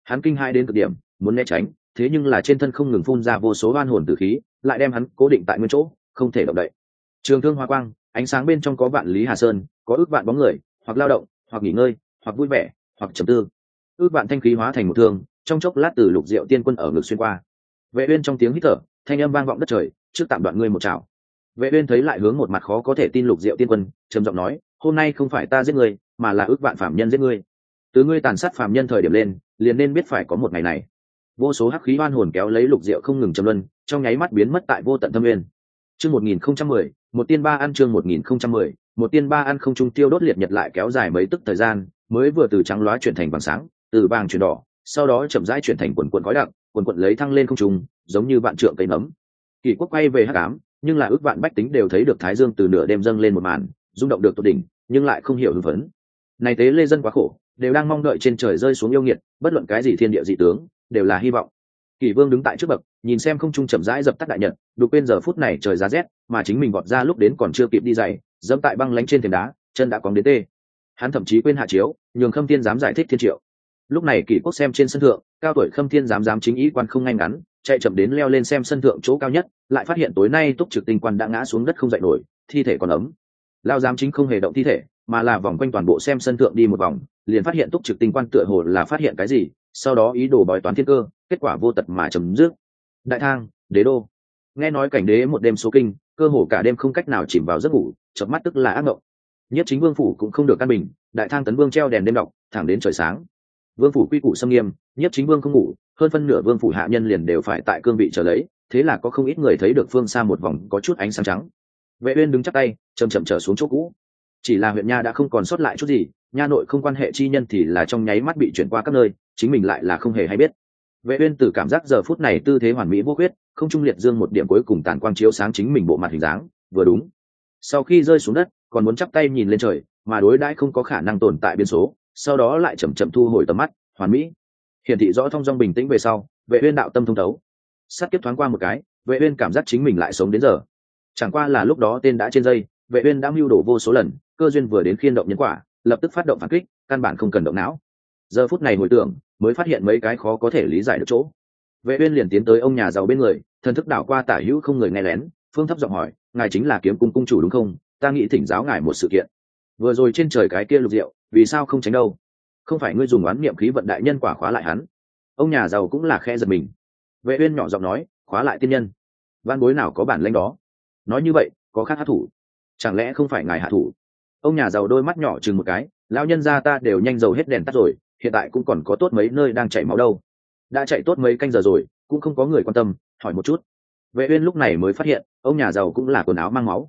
Hắn kinh hai đến cực điểm, muốn né tránh thế nhưng là trên thân không ngừng phun ra vô số oan hồn tử khí, lại đem hắn cố định tại nguyên chỗ, không thể động đậy. Trường thương hoa quang, ánh sáng bên trong có vạn lý hà sơn, có ước vạn bóng người, hoặc lao động, hoặc nghỉ ngơi, hoặc vui vẻ, hoặc trầm tư. Ước vạn thanh khí hóa thành một thương, trong chốc lát từ lục diệu tiên quân ở ngực xuyên qua. Vệ uyên trong tiếng hít thở, thanh âm vang vọng đất trời, trước tạm đoạn ngươi một chảo. Vệ uyên thấy lại hướng một mặt khó có thể tin lục diệu tiên quân, trầm giọng nói, hôm nay không phải ta giết ngươi, mà là ước vạn phạm nhân giết ngươi. Từ ngươi tàn sát phạm nhân thời điểm lên, liền nên biết phải có một ngày này vô số hắc khí oan hồn kéo lấy lục diệu không ngừng châm luân, trong nháy mắt biến mất tại vô tận thâm nguyên. Chương 1010 một tiên ba ăn chương 1010 một tiên ba ăn không trung tiêu đốt liệt nhật lại kéo dài mấy tức thời gian, mới vừa từ trắng loá chuyển thành vàng sáng, từ vàng chuyển đỏ, sau đó chậm rãi chuyển thành quần quần khói đặc, quần quần lấy thăng lên không trung, giống như vạn trượng cây nấm. Kỷ quốc quay về hắc ám, nhưng là ước vạn bách tính đều thấy được thái dương từ nửa đêm dâng lên một màn, rung động được tột đỉnh, nhưng lại không hiểu hưng phấn. Này tế lê dân quá khổ, đều đang mong đợi trên trời rơi xuống yêu nghiệt, bất luận cái gì thiên địa dị tướng đều là hy vọng. Kỷ vương đứng tại trước bậc, nhìn xem không trung chậm rãi dập tắt đại nhật đục quên giờ phút này trời giá rét, mà chính mình vọt ra lúc đến còn chưa kịp đi dày dẫm tại băng lánh trên thềm đá, chân đã cóng đến tê. Hắn thậm chí quên hạ chiếu, nhường khâm thiên dám giải thích thiên triệu. Lúc này kỷ quốc xem trên sân thượng, cao tuổi khâm thiên dám dám chính ý quan không ngay ngắn, chạy chậm đến leo lên xem sân thượng chỗ cao nhất, lại phát hiện tối nay túc trực tinh quan đã ngã xuống đất không dậy nổi, thi thể còn ấm. Lao giám chính không hề động thi thể mà là vòng quanh toàn bộ xem sân thượng đi một vòng, liền phát hiện túc trực tinh quan tựa hồ là phát hiện cái gì, sau đó ý đồ bói toán thiên cơ, kết quả vô tật mà chấm dứt. Đại thang, đế đô. Nghe nói cảnh đế một đêm số kinh, cơ hồ cả đêm không cách nào chìm vào giấc ngủ, chợp mắt tức là ác mộng. Nhất chính vương phủ cũng không được căn bình, đại thang tấn vương treo đèn đêm đọc, thẳng đến trời sáng. Vương phủ quy củ xâm nghiêm, nhất chính vương không ngủ, hơn phân nửa vương phủ hạ nhân liền đều phải tại cương vị trở lấy, thế là có không ít người thấy được phương xa một vòng có chút ánh sáng trắng. Vệ uyên đứng chắc tay, chậm chậm trở xuống chỗ cũ chỉ là huyện nha đã không còn sót lại chút gì, nha nội không quan hệ chi nhân thì là trong nháy mắt bị chuyển qua các nơi, chính mình lại là không hề hay biết. Vệ uyên từ cảm giác giờ phút này tư thế hoàn mỹ vô khuyết, không trung liệt dương một điểm cuối cùng tàn quang chiếu sáng chính mình bộ mặt hình dáng, vừa đúng. Sau khi rơi xuống đất, còn muốn chắp tay nhìn lên trời, mà đối đãi không có khả năng tồn tại biên số, sau đó lại chậm chậm thu hồi tầm mắt, hoàn mỹ. Hiển thị rõ thông dong bình tĩnh về sau, vệ uyên đạo tâm thông thấu. Sát kiếp thoáng qua một cái, vệ uyên cảm giác chính mình lại sống đến giờ. Chẳng qua là lúc đó tên đã trên dây vệ uyên đã mưu đồ vô số lần, cơ duyên vừa đến khiên động nhân quả, lập tức phát động phản kích, căn bản không cần động não. Giờ phút này hồi tưởng, mới phát hiện mấy cái khó có thể lý giải được chỗ. Vệ uyên liền tiến tới ông nhà giàu bên người, thần thức đảo qua tả hữu không người nghe lén, phương thấp giọng hỏi, ngài chính là kiếm cung cung chủ đúng không? Ta nghĩ thỉnh giáo ngài một sự kiện. Vừa rồi trên trời cái kia lục diệu, vì sao không tránh đâu? Không phải ngươi dùng oán niệm khí vận đại nhân quả khóa lại hắn? Ông nhà giàu cũng là khe giật mình. Vệ uyên nhỏ giọng nói, khóa lại tiên nhân. Văn bối nào có bản lĩnh đó? Nói như vậy, có khác hạ thủ chẳng lẽ không phải ngài hạ thủ? Ông nhà giàu đôi mắt nhỏ chừng một cái, lão nhân gia ta đều nhanh dầu hết đèn tắt rồi, hiện tại cũng còn có tốt mấy nơi đang chảy máu đâu. Đã chạy tốt mấy canh giờ rồi, cũng không có người quan tâm, hỏi một chút. Vệ uyên lúc này mới phát hiện, ông nhà giàu cũng là quần áo mang máu.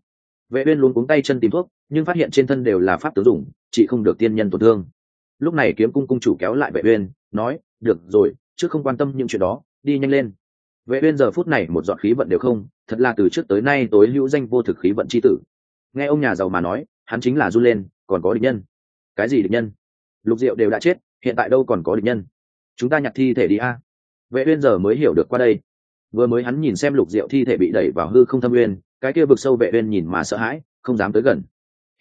Vệ uyên luôn cuống tay chân tìm thuốc, nhưng phát hiện trên thân đều là pháp tướng dùng, chỉ không được tiên nhân tổn thương. Lúc này kiếm cung cung chủ kéo lại vệ uyên, nói, được rồi, trước không quan tâm những chuyện đó, đi nhanh lên. Vệ uyên giờ phút này một giọt khí vận đều không, thật là từ trước tới nay tối hữu danh vô thực khí vận chi tử nghe ông nhà giàu mà nói, hắn chính là du lên, còn có địch nhân. Cái gì địch nhân? Lục diệu đều đã chết, hiện tại đâu còn có địch nhân? Chúng ta nhặt thi thể đi a. Vệ uyên giờ mới hiểu được qua đây. Vừa mới hắn nhìn xem lục diệu thi thể bị đẩy vào hư không thâm uyên, cái kia vực sâu vệ uyên nhìn mà sợ hãi, không dám tới gần.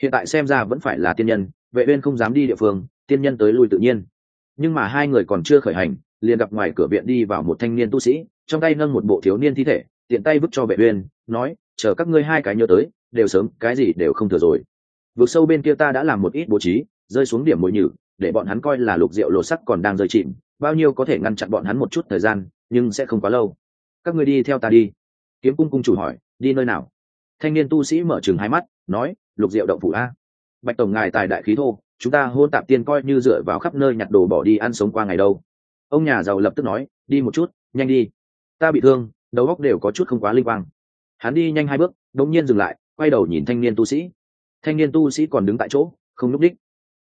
Hiện tại xem ra vẫn phải là tiên nhân, vệ uyên không dám đi địa phương, tiên nhân tới lui tự nhiên. Nhưng mà hai người còn chưa khởi hành, liền gặp ngoài cửa viện đi vào một thanh niên tu sĩ, trong tay nâng một bộ thiếu niên thi thể, tiện tay vứt cho vệ uyên, nói, chờ các ngươi hai cái nhớ tới đều sớm, cái gì đều không thừa rồi. Vực sâu bên kia ta đã làm một ít bố trí, rơi xuống điểm mồi nhử, để bọn hắn coi là lục diệu lột sắc còn đang rơi chìm, bao nhiêu có thể ngăn chặn bọn hắn một chút thời gian, nhưng sẽ không quá lâu. Các ngươi đi theo ta đi. Kiếm cung cung chủ hỏi, đi nơi nào? Thanh niên tu sĩ mở chừng hai mắt, nói, lục diệu động phủ a. Bạch tổng ngài tài đại khí thô, chúng ta hôn tạp tiên coi như dựa vào khắp nơi nhặt đồ bỏ đi ăn sống qua ngày đâu. Ông nhà giàu lập tức nói, đi một chút, nhanh đi. Ta bị thương, đầu óc đều có chút không quá linh quang. Hắn đi nhanh hai bước, đột nhiên dừng lại quay đầu nhìn thanh niên tu sĩ. Thanh niên tu sĩ còn đứng tại chỗ, không núp đích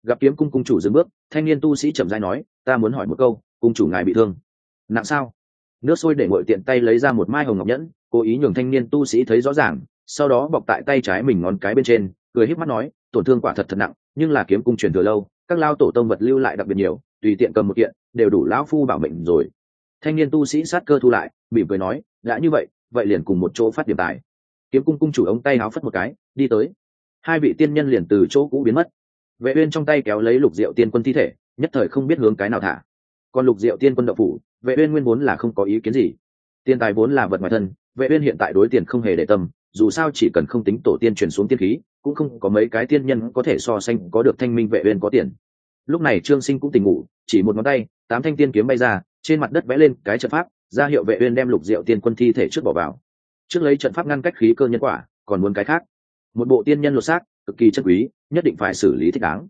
gặp kiếm cung cung chủ dừng bước, thanh niên tu sĩ chậm rãi nói, ta muốn hỏi một câu, cung chủ ngài bị thương? Nặng sao? Nước sôi để ngồi tiện tay lấy ra một mai hồng ngọc nhẫn, cố ý nhường thanh niên tu sĩ thấy rõ ràng, sau đó bọc tại tay trái mình ngón cái bên trên, cười híp mắt nói, tổn thương quả thật thật nặng, nhưng là kiếm cung truyền thừa lâu, các lao tổ tông vật lưu lại đặc biệt nhiều, tùy tiện cầm một kiện, đều đủ lão phu bảo mệnh rồi. Thanh niên tu sĩ sát cơ thu lại bị cười nói, đã như vậy vậy liền cùng một chỗ phát điểm tài kiếm cung cung chủ ống tay háo phất một cái, đi tới. Hai vị tiên nhân liền từ chỗ cũ biến mất. Vệ uyên trong tay kéo lấy lục diệu tiên quân thi thể, nhất thời không biết hướng cái nào thả. Còn lục diệu tiên quân đậu phủ, vệ uyên nguyên vốn là không có ý kiến gì. Tiền tài vốn là vật ngoài thân, vệ uyên hiện tại đối tiền không hề để tâm, dù sao chỉ cần không tính tổ tiên truyền xuống tiên khí, cũng không có mấy cái tiên nhân có thể so sánh có được thanh minh vệ uyên có tiền. Lúc này trương sinh cũng tỉnh ngủ, chỉ một ngón tay, tám thanh tiên kiếm bay ra, trên mặt đất vẽ lên cái trận pháp, ra hiệu vệ uyên đem lục diệu tiên quân thi thể trước bỏ vào trước lấy trận pháp ngăn cách khí cơ nhân quả, còn muốn cái khác. Một bộ tiên nhân lột xác, cực kỳ chất quý, nhất định phải xử lý thích đáng.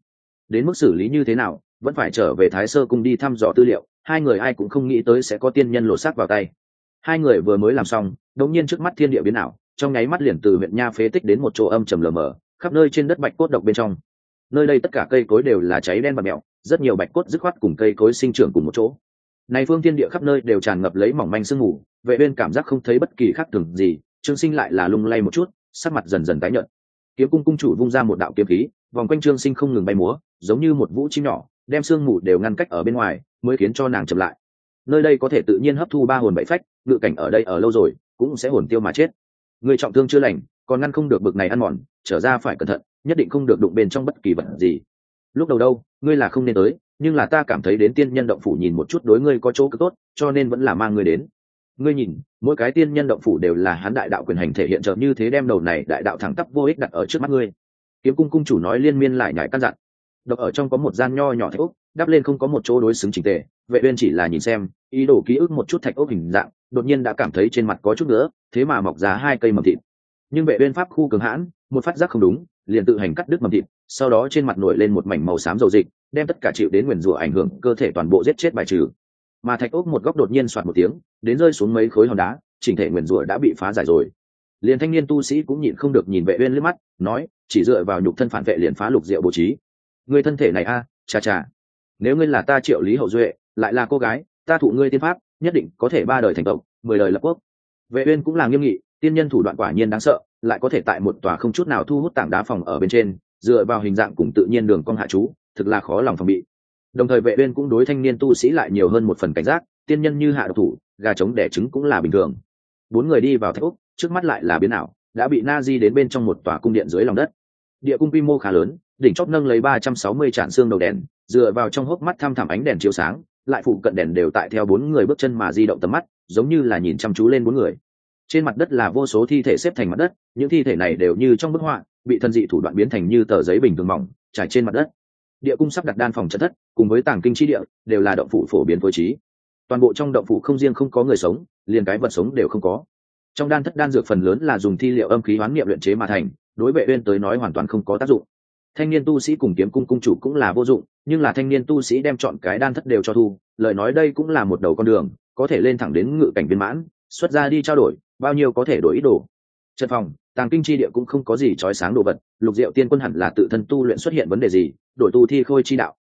Đến mức xử lý như thế nào, vẫn phải trở về thái sơ cung đi thăm dò tư liệu, hai người ai cũng không nghĩ tới sẽ có tiên nhân lột xác vào tay. Hai người vừa mới làm xong đống nhiên trước mắt thiên địa biến ảo, trong nháy mắt liền từ huyện nha phế tích đến một chỗ âm trầm lờ mờ, khắp nơi trên đất bạch cốt độc bên trong. Nơi đây tất cả cây cối đều là cháy đen và mẹo, rất nhiều bạch cốt dứt khoát cùng cây cối sinh trưởng cùng một chỗ này phương thiên địa khắp nơi đều tràn ngập lấy mỏng manh sương mù, vệ uyên cảm giác không thấy bất kỳ khác thường gì, trương sinh lại là lung lay một chút, sắc mặt dần dần tái nhợt. Kiếm cung cung chủ vung ra một đạo kiếm khí, vòng quanh trương sinh không ngừng bay múa, giống như một vũ chim nhỏ, đem sương mù đều ngăn cách ở bên ngoài, mới khiến cho nàng chậm lại. Nơi đây có thể tự nhiên hấp thu ba hồn bảy phách, ngự cảnh ở đây ở lâu rồi, cũng sẽ hồn tiêu mà chết. Người trọng thương chưa lành, còn ngăn không được bực này ăn mòn, trở ra phải cẩn thận, nhất định không được đụng bên trong bất kỳ vật gì. Lúc đầu đâu, ngươi là không nên tới nhưng là ta cảm thấy đến tiên nhân động phủ nhìn một chút đối ngươi có chỗ cực tốt, cho nên vẫn là mang ngươi đến. Ngươi nhìn, mỗi cái tiên nhân động phủ đều là hắn đại đạo quyền hành thể hiện trợ như thế đem đầu này đại đạo thẳng tắp vô ích đặt ở trước mắt ngươi. Kiếm cung cung chủ nói liên miên lại nhảy căn dặn. Độc ở trong có một gian nho nhỏ thạch ốc, đắp lên không có một chỗ đối xứng trình tề, vệ uyên chỉ là nhìn xem, ý đồ ký ức một chút thạch ốc hình dạng, đột nhiên đã cảm thấy trên mặt có chút nữa, thế mà mọc ra hai cây mầm thịt. Nhưng vệ uyên pháp khu cường hãn, một phát giác không đúng liền tự hành cắt đứt mầm thịt, sau đó trên mặt nổi lên một mảnh màu xám dầu dịch, đem tất cả chịu đến nguyền rủa ảnh hưởng, cơ thể toàn bộ giết chết bài trừ. Mà thạch ốc một góc đột nhiên soạt một tiếng, đến rơi xuống mấy khối hòn đá, chỉnh thể nguyền rủa đã bị phá giải rồi. Liền thanh niên tu sĩ cũng nhịn không được nhìn vệ uyên lướt mắt, nói, chỉ dựa vào nhục thân phản vệ liền phá lục diệu bố trí. Người thân thể này a cha cha nếu ngươi là ta triệu lý hậu duệ, lại là cô gái, ta thụ ngươi tiên pháp, nhất định có thể ba đời thành tộc, mười đời lập quốc. Vệ uyên cũng là nghiêm nghị, tiên nhân thủ đoạn quả nhiên đáng sợ lại có thể tại một tòa không chút nào thu hút tảng đá phòng ở bên trên, dựa vào hình dạng cùng tự nhiên đường cong hạ chú, thực là khó lòng phòng bị. Đồng thời vệ uyên cũng đối thanh niên tu sĩ lại nhiều hơn một phần cảnh giác, tiên nhân như hạ độc thủ, gà trống đẻ trứng cũng là bình thường. Bốn người đi vào thạch úc, trước mắt lại là biến ảo, đã bị na di đến bên trong một tòa cung điện dưới lòng đất. Địa cung quy mô khá lớn, đỉnh chót nâng lấy ba trăm sáu mươi tràn xương đầu đèn, dựa vào trong hốc mắt thăm thẳm ánh đèn chiếu sáng, lại phụ cận đèn đều tại theo bốn người bước chân mà di động tầm mắt, giống như là nhìn chăm chú lên bốn người trên mặt đất là vô số thi thể xếp thành mặt đất, những thi thể này đều như trong bức họa, bị thân dị thủ đoạn biến thành như tờ giấy bình thường mỏng, trải trên mặt đất. Địa cung sắp đặt đan phòng trận thất, cùng với tàng kinh chi địa, đều là động phủ phổ biến phối trí. Toàn bộ trong động phủ không riêng không có người sống, liền cái vật sống đều không có. Trong đan thất đan dược phần lớn là dùng thi liệu âm khí hoán niệm luyện chế mà thành, đối vệ uyên tới nói hoàn toàn không có tác dụng. Thanh niên tu sĩ cùng kiếm cung cung chủ cũng là vô dụng, nhưng là thanh niên tu sĩ đem chọn cái đan thất đều cho thu, lời nói đây cũng là một đầu con đường, có thể lên thẳng đến ngự cảnh viên mãn xuất ra đi trao đổi, bao nhiêu có thể đổi ý đồ. Trận phòng, tàng kinh chi địa cũng không có gì trói sáng đồ vật, lục diệu tiên quân hẳn là tự thân tu luyện xuất hiện vấn đề gì, đổi tu thi khôi chi đạo.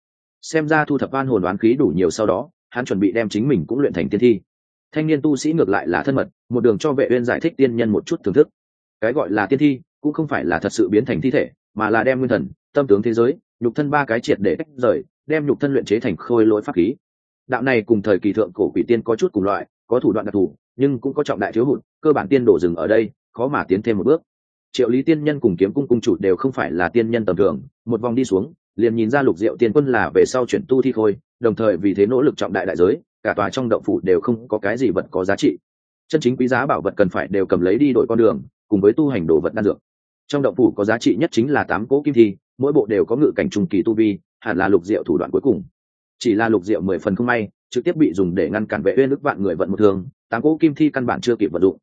Xem ra thu thập van hồn đoán khí đủ nhiều sau đó, hắn chuẩn bị đem chính mình cũng luyện thành tiên thi. Thanh niên tu sĩ ngược lại là thân mật, một đường cho vệ uyên giải thích tiên nhân một chút thưởng thức. Cái gọi là tiên thi, cũng không phải là thật sự biến thành thi thể, mà là đem nguyên thần, tâm tướng thế giới, nhục thân ba cái triệt để tách rời, đem nhục thân luyện chế thành khôi lỗi pháp khí. Đạo này cùng thời kỳ thượng cổ quỷ tiên có chút cùng loại có thủ đoạn đặc thù, nhưng cũng có trọng đại thiếu hụt, cơ bản tiên đổ dừng ở đây, khó mà tiến thêm một bước. Triệu lý tiên nhân cùng kiếm cung cung chủ đều không phải là tiên nhân tầm thường, một vòng đi xuống, liền nhìn ra lục diệu tiên quân là về sau chuyển tu thi khôi, đồng thời vì thế nỗ lực trọng đại đại giới, cả tòa trong động phủ đều không có cái gì vật có giá trị. Chân chính quý giá bảo vật cần phải đều cầm lấy đi đổi con đường, cùng với tu hành đồ vật đan dược. Trong động phủ có giá trị nhất chính là tám cỗ kim thi, mỗi bộ đều có ngự cảnh trung kỳ tu vi, hẳn là lục diệu thủ đoạn cuối cùng. Chỉ là lục diệu mười phần không may trực tiếp bị dùng để ngăn cản vệ uyên ức vạn người vận một thường tám cỗ kim thi căn bản chưa kịp vận dụng.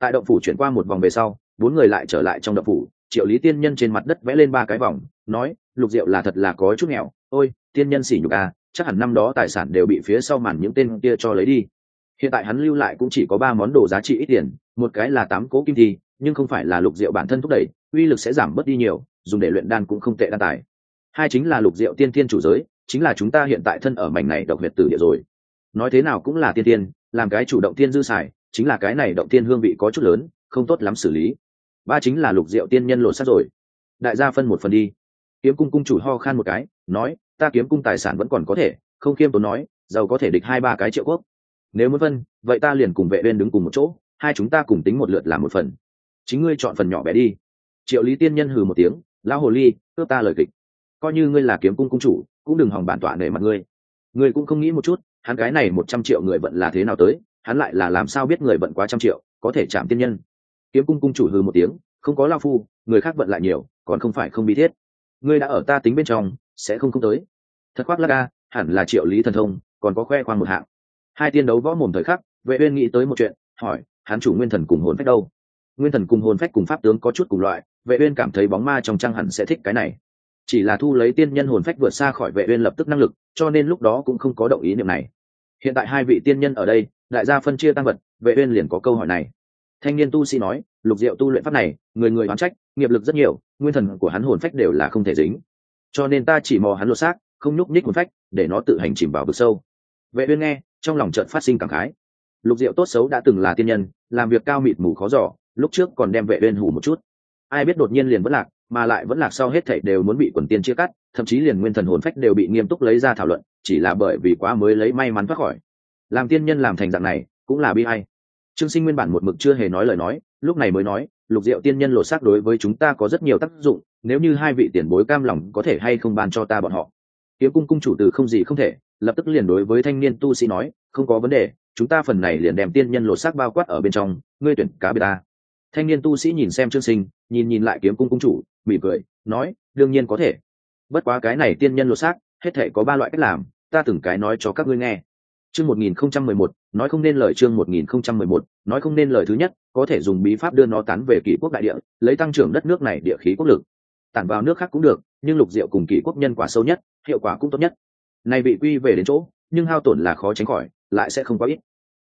Tại động phủ chuyển qua một vòng về sau, bốn người lại trở lại trong động phủ, triệu lý tiên nhân trên mặt đất vẽ lên ba cái vòng, nói, lục diệu là thật là có chút nghèo, ôi, tiên nhân sỉ nhục à chắc hẳn năm đó tài sản đều bị phía sau màn những tên kia cho lấy đi. Hiện tại hắn lưu lại cũng chỉ có ba món đồ giá trị ít tiền, một cái là tám cố kim thi, nhưng không phải là lục diệu bản thân thúc đẩy, uy lực sẽ giảm bớt đi nhiều, dùng để luyện đan cũng không tệ đan tài. Hai chính là lục diệu tiên tiên chủ giới, chính là chúng ta hiện tại thân ở mảnh này độc huyệt tử địa rồi nói thế nào cũng là tiên tiên, làm cái chủ động tiên dư xài, chính là cái này động tiên hương vị có chút lớn, không tốt lắm xử lý. Ba chính là lục diệu tiên nhân lột sát rồi. Đại gia phân một phần đi. Kiếm cung cung chủ ho khan một cái, nói, ta kiếm cung tài sản vẫn còn có thể, không khiêm tốn nói, giàu có thể địch hai ba cái triệu quốc. Nếu muốn phân, vậy ta liền cùng vệ bên đứng cùng một chỗ, hai chúng ta cùng tính một lượt làm một phần. Chính ngươi chọn phần nhỏ bé đi. Triệu lý tiên nhân hừ một tiếng, lão hồ ly, cướp ta lời kịch. Coi như ngươi là kiếm cung cung chủ, cũng đừng hòng bản tọa nể mặt ngươi. Ngươi cũng không nghĩ một chút hắn cái này một trăm triệu người vận là thế nào tới, hắn lại là làm sao biết người vận quá trăm triệu, có thể chạm tiên nhân? Kiếm cung cung chủ hư một tiếng, không có lao phu, người khác vận lại nhiều, còn không phải không bi thiết. Ngươi đã ở ta tính bên trong, sẽ không không tới. Thật khoác lắc ca hẳn là triệu lý thần thông, còn có khoe khoang một hạng. Hai tiên đấu võ mồm thời khắc, vệ uyên nghĩ tới một chuyện, hỏi, hắn chủ nguyên thần cùng hồn phách đâu? Nguyên thần cùng hồn phách cùng pháp tướng có chút cùng loại, vệ uyên cảm thấy bóng ma trong trang hẳn sẽ thích cái này chỉ là thu lấy tiên nhân hồn phách vượt xa khỏi vệ uyên lập tức năng lực, cho nên lúc đó cũng không có động ý niệm này. Hiện tại hai vị tiên nhân ở đây, đại gia phân chia tăng vật, vệ uyên liền có câu hỏi này. Thanh niên tu sĩ nói, lục diệu tu luyện pháp này, người người oán trách, nghiệp lực rất nhiều, nguyên thần của hắn hồn phách đều là không thể dính. Cho nên ta chỉ mò hắn lột xác, không nhúc nhích hồn phách, để nó tự hành chìm vào vực sâu. Vệ uyên nghe, trong lòng chợt phát sinh cảm khái. Lục diệu tốt xấu đã từng là tiên nhân, làm việc cao mịt mù khó dò, lúc trước còn đem vệ uyên hủ một chút. Ai biết đột nhiên liền vẫn lạc mà lại vẫn lạc sau hết thảy đều muốn bị quần tiên chia cắt, thậm chí liền nguyên thần hồn phách đều bị nghiêm túc lấy ra thảo luận, chỉ là bởi vì quá mới lấy may mắn thoát khỏi. Làm tiên nhân làm thành dạng này, cũng là bi hay trương sinh nguyên bản một mực chưa hề nói lời nói, lúc này mới nói, lục diệu tiên nhân lột xác đối với chúng ta có rất nhiều tác dụng, nếu như hai vị tiền bối cam lòng có thể hay không ban cho ta bọn họ. Kiếm cung cung chủ từ không gì không thể, lập tức liền đối với thanh niên tu sĩ nói, không có vấn đề, chúng ta phần này liền đem tiên nhân lột xác bao quát ở bên trong, ngươi tuyển cá biệt ta. Thanh niên tu sĩ nhìn xem trương sinh, nhìn nhìn lại kiếm cung cung chủ mỉm cười, nói, đương nhiên có thể. Bất quá cái này tiên nhân lột xác, hết thể có ba loại cách làm, ta từng cái nói cho các ngươi nghe. Chương một nghìn không trăm mười một, nói không nên lời chương một nghìn không trăm mười một, nói không nên lời thứ nhất, có thể dùng bí pháp đưa nó tán về kỷ quốc đại địa, lấy tăng trưởng đất nước này địa khí quốc lực. Tản vào nước khác cũng được, nhưng lục diệu cùng kỷ quốc nhân quả sâu nhất, hiệu quả cũng tốt nhất. Này bị quy về đến chỗ, nhưng hao tổn là khó tránh khỏi, lại sẽ không quá ít.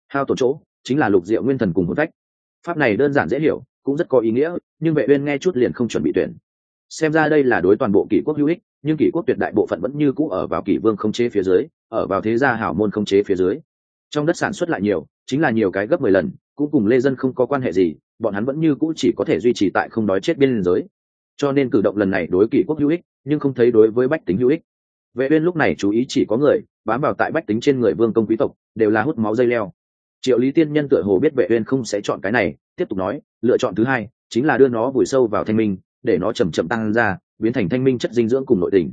Hao tổn chỗ, chính là lục diệu nguyên thần cùng hồn phách. Pháp này đơn giản dễ hiểu, cũng rất có ý nghĩa, nhưng vệ uyên nghe chút liền không chuẩn bị tuyển xem ra đây là đối toàn bộ kỷ quốc hữu ích, nhưng kỷ quốc tuyệt đại bộ phận vẫn như cũ ở vào kỷ vương không chế phía dưới, ở vào thế gia hảo môn không chế phía dưới. Trong đất sản xuất lại nhiều, chính là nhiều cái gấp mười lần, cũng cùng lê dân không có quan hệ gì, bọn hắn vẫn như cũ chỉ có thể duy trì tại không đói chết biên giới. Cho nên cử động lần này đối kỷ quốc hữu ích, nhưng không thấy đối với bách tính hữu ích. Vệ uyên lúc này chú ý chỉ có người, bám vào tại bách tính trên người vương công quý tộc, đều là hút máu dây leo. Triệu lý tiên nhân tựa hồ biết vệ uyên không sẽ chọn cái này, tiếp tục nói, lựa chọn thứ hai, chính là đưa nó vùi sâu vào thanh minh để nó chậm chậm tăng ra, biến thành thanh minh chất dinh dưỡng cùng nội tình.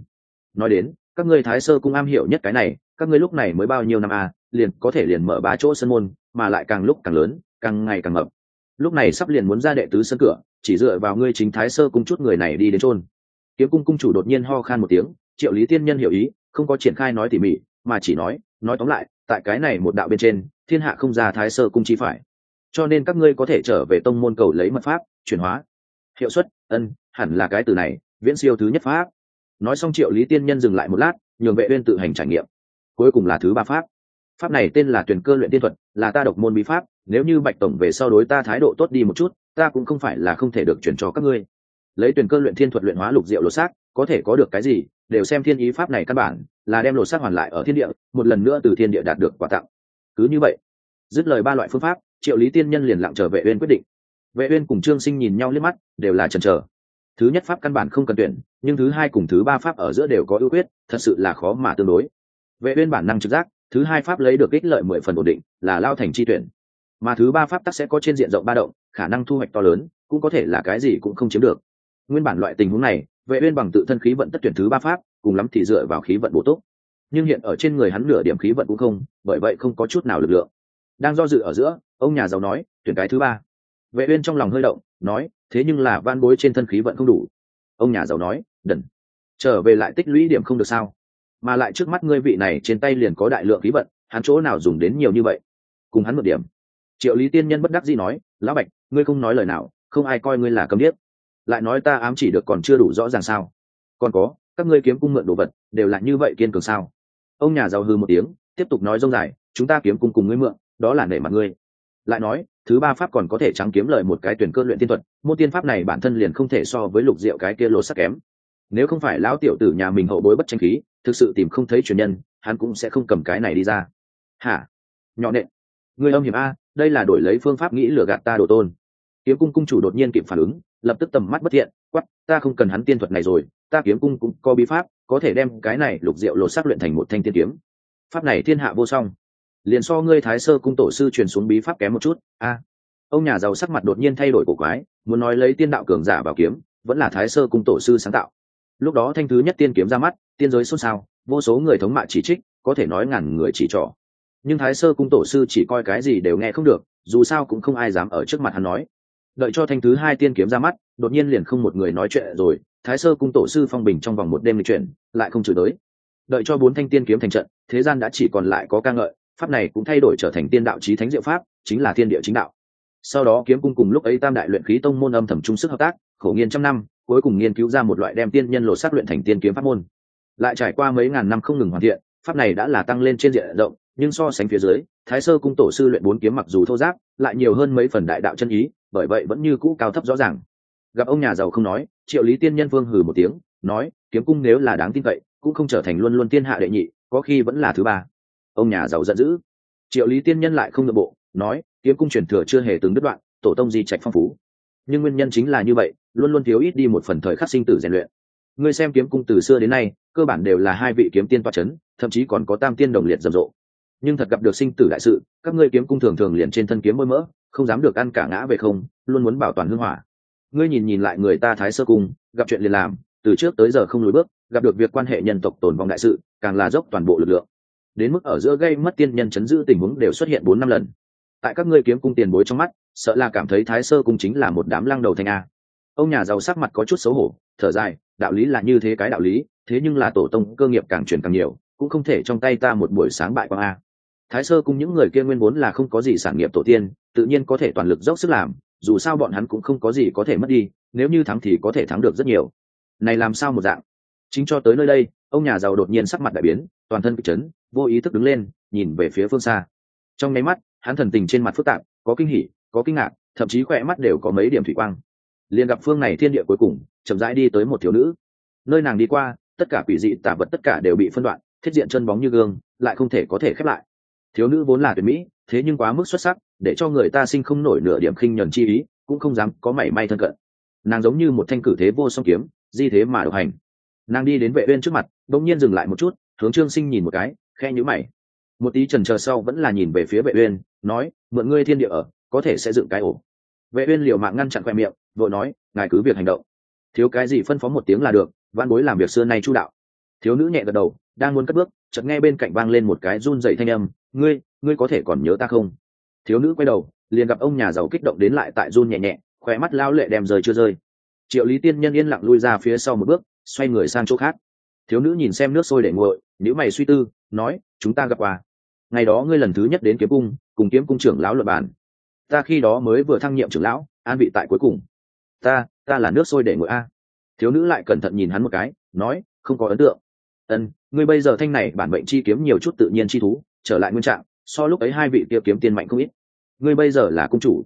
Nói đến, các ngươi thái sơ cung am hiểu nhất cái này, các ngươi lúc này mới bao nhiêu năm à liền có thể liền mở ba chỗ sân môn, mà lại càng lúc càng lớn, càng ngày càng ngập lúc này sắp liền muốn ra đệ tứ sân cửa, chỉ dựa vào ngươi chính thái sơ cung chút người này đi đến chôn. Kiếm cung cung chủ đột nhiên ho khan một tiếng, triệu lý tiên nhân hiểu ý, không có triển khai nói tỉ mỉ, mà chỉ nói nói tóm lại, tại cái này một đạo bên trên, thiên hạ không ra thái sơ cung chi phải. Cho nên các ngươi có thể trở về tông môn cầu lấy mật pháp, chuyển hóa, hiệu suất ân, hẳn là cái từ này, viễn siêu thứ nhất pháp. Nói xong triệu lý tiên nhân dừng lại một lát, nhường vệ uyên tự hành trải nghiệm. Cuối cùng là thứ ba pháp. Pháp này tên là tuyển cơ luyện tiên thuật, là ta độc môn bí pháp, nếu như bạch tổng về sau đối ta thái độ tốt đi một chút, ta cũng không phải là không thể được chuyển cho các ngươi. Lấy tuyển cơ luyện thiên thuật luyện hóa lục diệu lột xác, có thể có được cái gì, đều xem thiên ý pháp này căn bản, là đem lột xác hoàn lại ở thiên địa, một lần nữa từ thiên địa đạt được quà tặng. Cứ như vậy, dứt lời ba loại phương pháp, triệu lý tiên nhân liền lặng chờ vệ uyên quyết định vệ uyên cùng trương sinh nhìn nhau liếc mắt, đều là chần chờ. Thứ nhất pháp căn bản không cần tuyển, nhưng thứ hai cùng thứ ba pháp ở giữa đều có ưu quyết, thật sự là khó mà tương đối. Vệ uyên bản năng trực giác, thứ hai pháp lấy được ích lợi mười phần ổn định, là lao thành chi tuyển. Mà thứ ba pháp tắc sẽ có trên diện rộng ba động, khả năng thu hoạch to lớn, cũng có thể là cái gì cũng không chiếm được. Nguyên bản loại tình huống này, vệ uyên bằng tự thân khí vận tất tuyển thứ ba pháp, cùng lắm thì dựa vào khí vận bổ túc. Nhưng hiện ở trên người hắn nửa điểm khí vận cũng không, bởi vậy không có chút nào lực lượng. Đang do dự ở giữa, ông nhà giàu nói, tuyển cái thứ ba vệ uyên trong lòng hơi động, nói, thế nhưng là van bối trên thân khí vận không đủ. Ông nhà giàu nói, đần, trở về lại tích lũy điểm không được sao? Mà lại trước mắt ngươi vị này trên tay liền có đại lượng khí vận, hắn chỗ nào dùng đến nhiều như vậy? Cùng hắn một điểm. Triệu lý tiên nhân bất đắc dĩ nói, lão bạch, ngươi không nói lời nào, không ai coi ngươi là cấm điếc. Lại nói ta ám chỉ được còn chưa đủ rõ ràng sao? Còn có, các ngươi kiếm cung mượn đồ vật, đều là như vậy kiên cường sao? Ông nhà giàu hư một tiếng, tiếp tục nói rông dài, chúng ta kiếm cung cùng ngươi mượn, đó là nể mặt ngươi lại nói, thứ ba pháp còn có thể trắng kiếm lợi một cái tuyển cơ luyện tiên thuật, môn tiên pháp này bản thân liền không thể so với lục diệu cái kia lột sắc kém. Nếu không phải lão tiểu tử nhà mình hậu bối bất tranh khí, thực sự tìm không thấy truyền nhân, hắn cũng sẽ không cầm cái này đi ra. Hả? Nhỏ nện. Người âm hiểm a, đây là đổi lấy phương pháp nghĩ lừa gạt ta đồ tôn. Kiếm cung cung chủ đột nhiên kịp phản ứng, lập tức tầm mắt bất thiện quắp ta không cần hắn tiên thuật này rồi, ta kiếm cung cũng có bí pháp, có thể đem cái này lục diệu lột xác luyện thành một thanh tiên kiếm. Pháp này thiên hạ vô song liền so ngươi thái sơ cung tổ sư truyền xuống bí pháp kém một chút. A. Ông nhà giàu sắc mặt đột nhiên thay đổi cổ quái, muốn nói lấy tiên đạo cường giả vào kiếm, vẫn là thái sơ cung tổ sư sáng tạo. Lúc đó thanh thứ nhất tiên kiếm ra mắt, tiên giới xôn xao, vô số người thống mạ chỉ trích, có thể nói ngàn người chỉ trỏ. Nhưng thái sơ cung tổ sư chỉ coi cái gì đều nghe không được, dù sao cũng không ai dám ở trước mặt hắn nói. Đợi cho thanh thứ hai tiên kiếm ra mắt, đột nhiên liền không một người nói chuyện rồi, thái sơ cung tổ sư phong bình trong vòng một đêm lịch chuyển, lại không chửi tới. Đợi cho bốn thanh tiên kiếm thành trận, thế gian đã chỉ còn lại có ca ngợi pháp này cũng thay đổi trở thành tiên đạo trí thánh diệu pháp, chính là thiên địa chính đạo. Sau đó kiếm cung cùng lúc ấy tam đại luyện khí tông môn âm thầm chung sức hợp tác, khổ nghiên trăm năm, cuối cùng nghiên cứu ra một loại đem tiên nhân lột xác luyện thành tiên kiếm pháp môn. Lại trải qua mấy ngàn năm không ngừng hoàn thiện, pháp này đã là tăng lên trên diện rộng, nhưng so sánh phía dưới, thái sơ cung tổ sư luyện bốn kiếm mặc dù thô giáp, lại nhiều hơn mấy phần đại đạo chân ý, bởi vậy vẫn như cũ cao thấp rõ ràng. Gặp ông nhà giàu không nói, triệu lý tiên nhân vương hừ một tiếng, nói, kiếm cung nếu là đáng tin cậy, cũng không trở thành luôn luôn tiên hạ đệ nhị, có khi vẫn là thứ ba ông nhà giàu giận dữ. Triệu lý tiên nhân lại không nội bộ, nói, kiếm cung truyền thừa chưa hề từng đứt đoạn, tổ tông di trạch phong phú. Nhưng nguyên nhân chính là như vậy, luôn luôn thiếu ít đi một phần thời khắc sinh tử rèn luyện. Ngươi xem kiếm cung từ xưa đến nay, cơ bản đều là hai vị kiếm tiên toa c h ấ n thậm chí còn có tam tiên đồng liệt rầm rộ. Nhưng thật gặp được sinh tử đại sự, các ngươi kiếm cung thường thường liền trên thân kiếm mơ mỡ không dám được ăn cả ngã về không, luôn muốn bảo toàn hưng hỏa. Ngươi nhìn nhìn lại người ta thái sơ cung, gặp chuyện liền làm, từ trước tới giờ không lùi bước, gặp được việc quan hệ nhân tộc tồn vong đại sự, càng là dốc toàn bộ lực lượng đến mức ở giữa gây mất tiên nhân chấn giữ tình huống đều xuất hiện bốn năm lần. Tại các ngươi kiếm cung tiền bối trong mắt, sợ là cảm thấy thái sơ cung chính là một đám lăng đầu thanh a. Ông nhà giàu sắc mặt có chút xấu hổ, thở dài, đạo lý là như thế cái đạo lý, thế nhưng là tổ tông cơ nghiệp càng truyền càng nhiều, cũng không thể trong tay ta một buổi sáng bại quang a. Thái sơ cung những người kia nguyên vốn là không có gì sản nghiệp tổ tiên, tự nhiên có thể toàn lực dốc sức làm, dù sao bọn hắn cũng không có gì có thể mất đi, nếu như thắng thì có thể thắng được rất nhiều. Này làm sao một dạng? Chính cho tới nơi đây, ông nhà giàu đột nhiên sắc mặt đại biến toàn thân kịch chấn, vô ý thức đứng lên, nhìn về phía phương xa. Trong nháy mắt, hắn thần tình trên mặt phức tạp, có kinh hỉ, có kinh ngạc, thậm chí khỏe mắt đều có mấy điểm thủy quang. Liền gặp phương này thiên địa cuối cùng, chậm rãi đi tới một thiếu nữ. Nơi nàng đi qua, tất cả quỷ dị tả vật tất cả đều bị phân đoạn, thiết diện chân bóng như gương, lại không thể có thể khép lại. Thiếu nữ vốn là tuyệt mỹ, thế nhưng quá mức xuất sắc, để cho người ta sinh không nổi nửa điểm khinh nhuần chi ý, cũng không dám có mảy may thân cận. Nàng giống như một thanh cử thế vô song kiếm, di thế mà độc hành. Nàng đi đến vệ uyên trước mặt, đột nhiên dừng lại một chút hướng trương sinh nhìn một cái khe nhíu mày. Một tí chần chờ sau vẫn là nhìn về phía vệ uyên, nói, mượn ngươi thiên địa ở, có thể sẽ dựng cái ổ. Vệ uyên liều mạng ngăn chặn khoe miệng, vội nói, ngài cứ việc hành động. Thiếu cái gì phân phó một tiếng là được, văn bối làm việc xưa nay chu đạo. Thiếu nữ nhẹ gật đầu, đang muốn cất bước, chợt nghe bên cạnh vang lên một cái run rẩy thanh âm, ngươi ngươi có thể còn nhớ ta không? Thiếu nữ quay đầu, liền gặp ông nhà giàu kích động đến lại tại run nhẹ nhẹ khoe mắt lao lệ đem rời chưa rơi. Triệu lý tiên nhân yên lặng lui ra phía sau một bước, xoay người sang chỗ khác. Thiếu nữ nhìn xem nước sôi để nguội nếu mày suy tư, nói, chúng ta gặp qua ngày đó ngươi lần thứ nhất đến kiếm cung, cùng kiếm cung trưởng lão luật bàn. ta khi đó mới vừa thăng nhiệm trưởng lão, an vị tại cuối cùng. Ta ta là nước sôi để nguội a. Thiếu nữ lại cẩn thận nhìn hắn một cái, nói, không có ấn tượng. Ân, ngươi bây giờ thanh này bản mệnh chi kiếm nhiều chút tự nhiên chi thú, trở lại nguyên trạng, so lúc ấy hai vị kia kiếm tiền mạnh không ít. Ngươi bây giờ là cung chủ.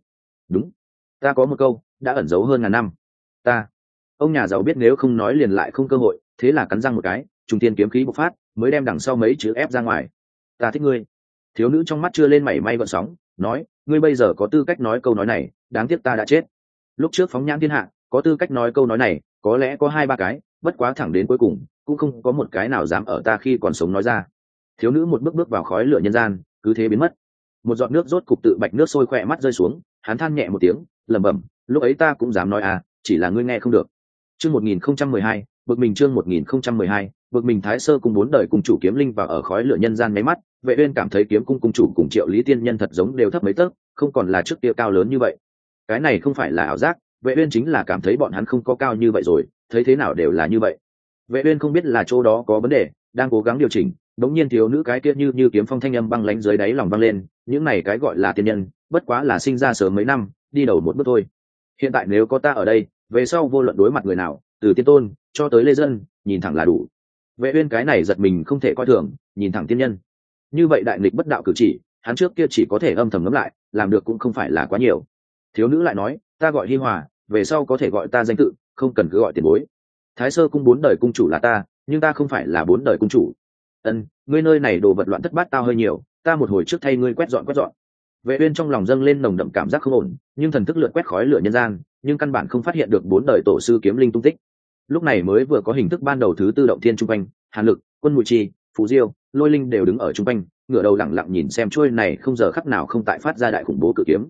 Đúng. Ta có một câu, đã ẩn giấu hơn ngàn năm. Ta. Ông nhà giàu biết nếu không nói liền lại không cơ hội, thế là cắn răng một cái trung tiên kiếm khí bộc phát mới đem đằng sau mấy chữ ép ra ngoài. Ta thích ngươi. Thiếu nữ trong mắt chưa lên mảy may gợn sóng, nói, ngươi bây giờ có tư cách nói câu nói này, đáng tiếc ta đã chết. Lúc trước phóng nhãn thiên hạ, có tư cách nói câu nói này, có lẽ có hai ba cái, bất quá thẳng đến cuối cùng, cũng không có một cái nào dám ở ta khi còn sống nói ra. Thiếu nữ một bước bước vào khói lửa nhân gian, cứ thế biến mất. Một giọt nước rốt cục tự bạch nước sôi khỏe mắt rơi xuống, hắn than nhẹ một tiếng, lẩm bẩm, lúc ấy ta cũng dám nói à chỉ là ngươi nghe không được. Chương một nghìn không trăm mười hai, bực mình chương một nghìn không trăm mười hai bực mình thái sơ cùng bốn đời cùng chủ kiếm linh và ở khói lửa nhân gian máy mắt, vệ uyên cảm thấy kiếm cung cung chủ cùng triệu lý tiên nhân thật giống đều thấp mấy tấc, không còn là trước kia cao lớn như vậy. Cái này không phải là ảo giác, vệ uyên chính là cảm thấy bọn hắn không có cao như vậy rồi, thấy thế nào đều là như vậy. Vệ uyên không biết là chỗ đó có vấn đề, đang cố gắng điều chỉnh, đống nhiên thiếu nữ cái kia như như kiếm phong thanh âm băng lãnh dưới đáy lòng băng lên, những này cái gọi là tiên nhân, bất quá là sinh ra sớm mấy năm, đi đầu một bước thôi. Hiện tại nếu có ta ở đây, về sau vô luận đối mặt người nào, từ tiên tôn cho tới lê dân, nhìn thẳng là đủ vệ uyên cái này giật mình không thể coi thường, nhìn thẳng tiên nhân. Như vậy đại nghịch bất đạo cử chỉ, hắn trước kia chỉ có thể âm thầm ngấm lại, làm được cũng không phải là quá nhiều. Thiếu nữ lại nói, ta gọi hi hòa, về sau có thể gọi ta danh tự, không cần cứ gọi tiền bối. Thái sơ cung bốn đời cung chủ là ta, nhưng ta không phải là bốn đời cung chủ. Ân, ngươi nơi này đồ vật loạn thất bát tao hơi nhiều, ta một hồi trước thay ngươi quét dọn quét dọn. Vệ uyên trong lòng dâng lên nồng đậm cảm giác không ổn, nhưng thần thức lượn quét khói lửa nhân gian, nhưng căn bản không phát hiện được bốn đời tổ sư kiếm linh tung tích lúc này mới vừa có hình thức ban đầu thứ tư động thiên trung quanh, hàn lực, quân mùi chi, phú diêu, lôi linh đều đứng ở trung quanh, ngửa đầu lặng lặng nhìn xem trôi này không giờ khắc nào không tại phát ra đại khủng bố cử kiếm.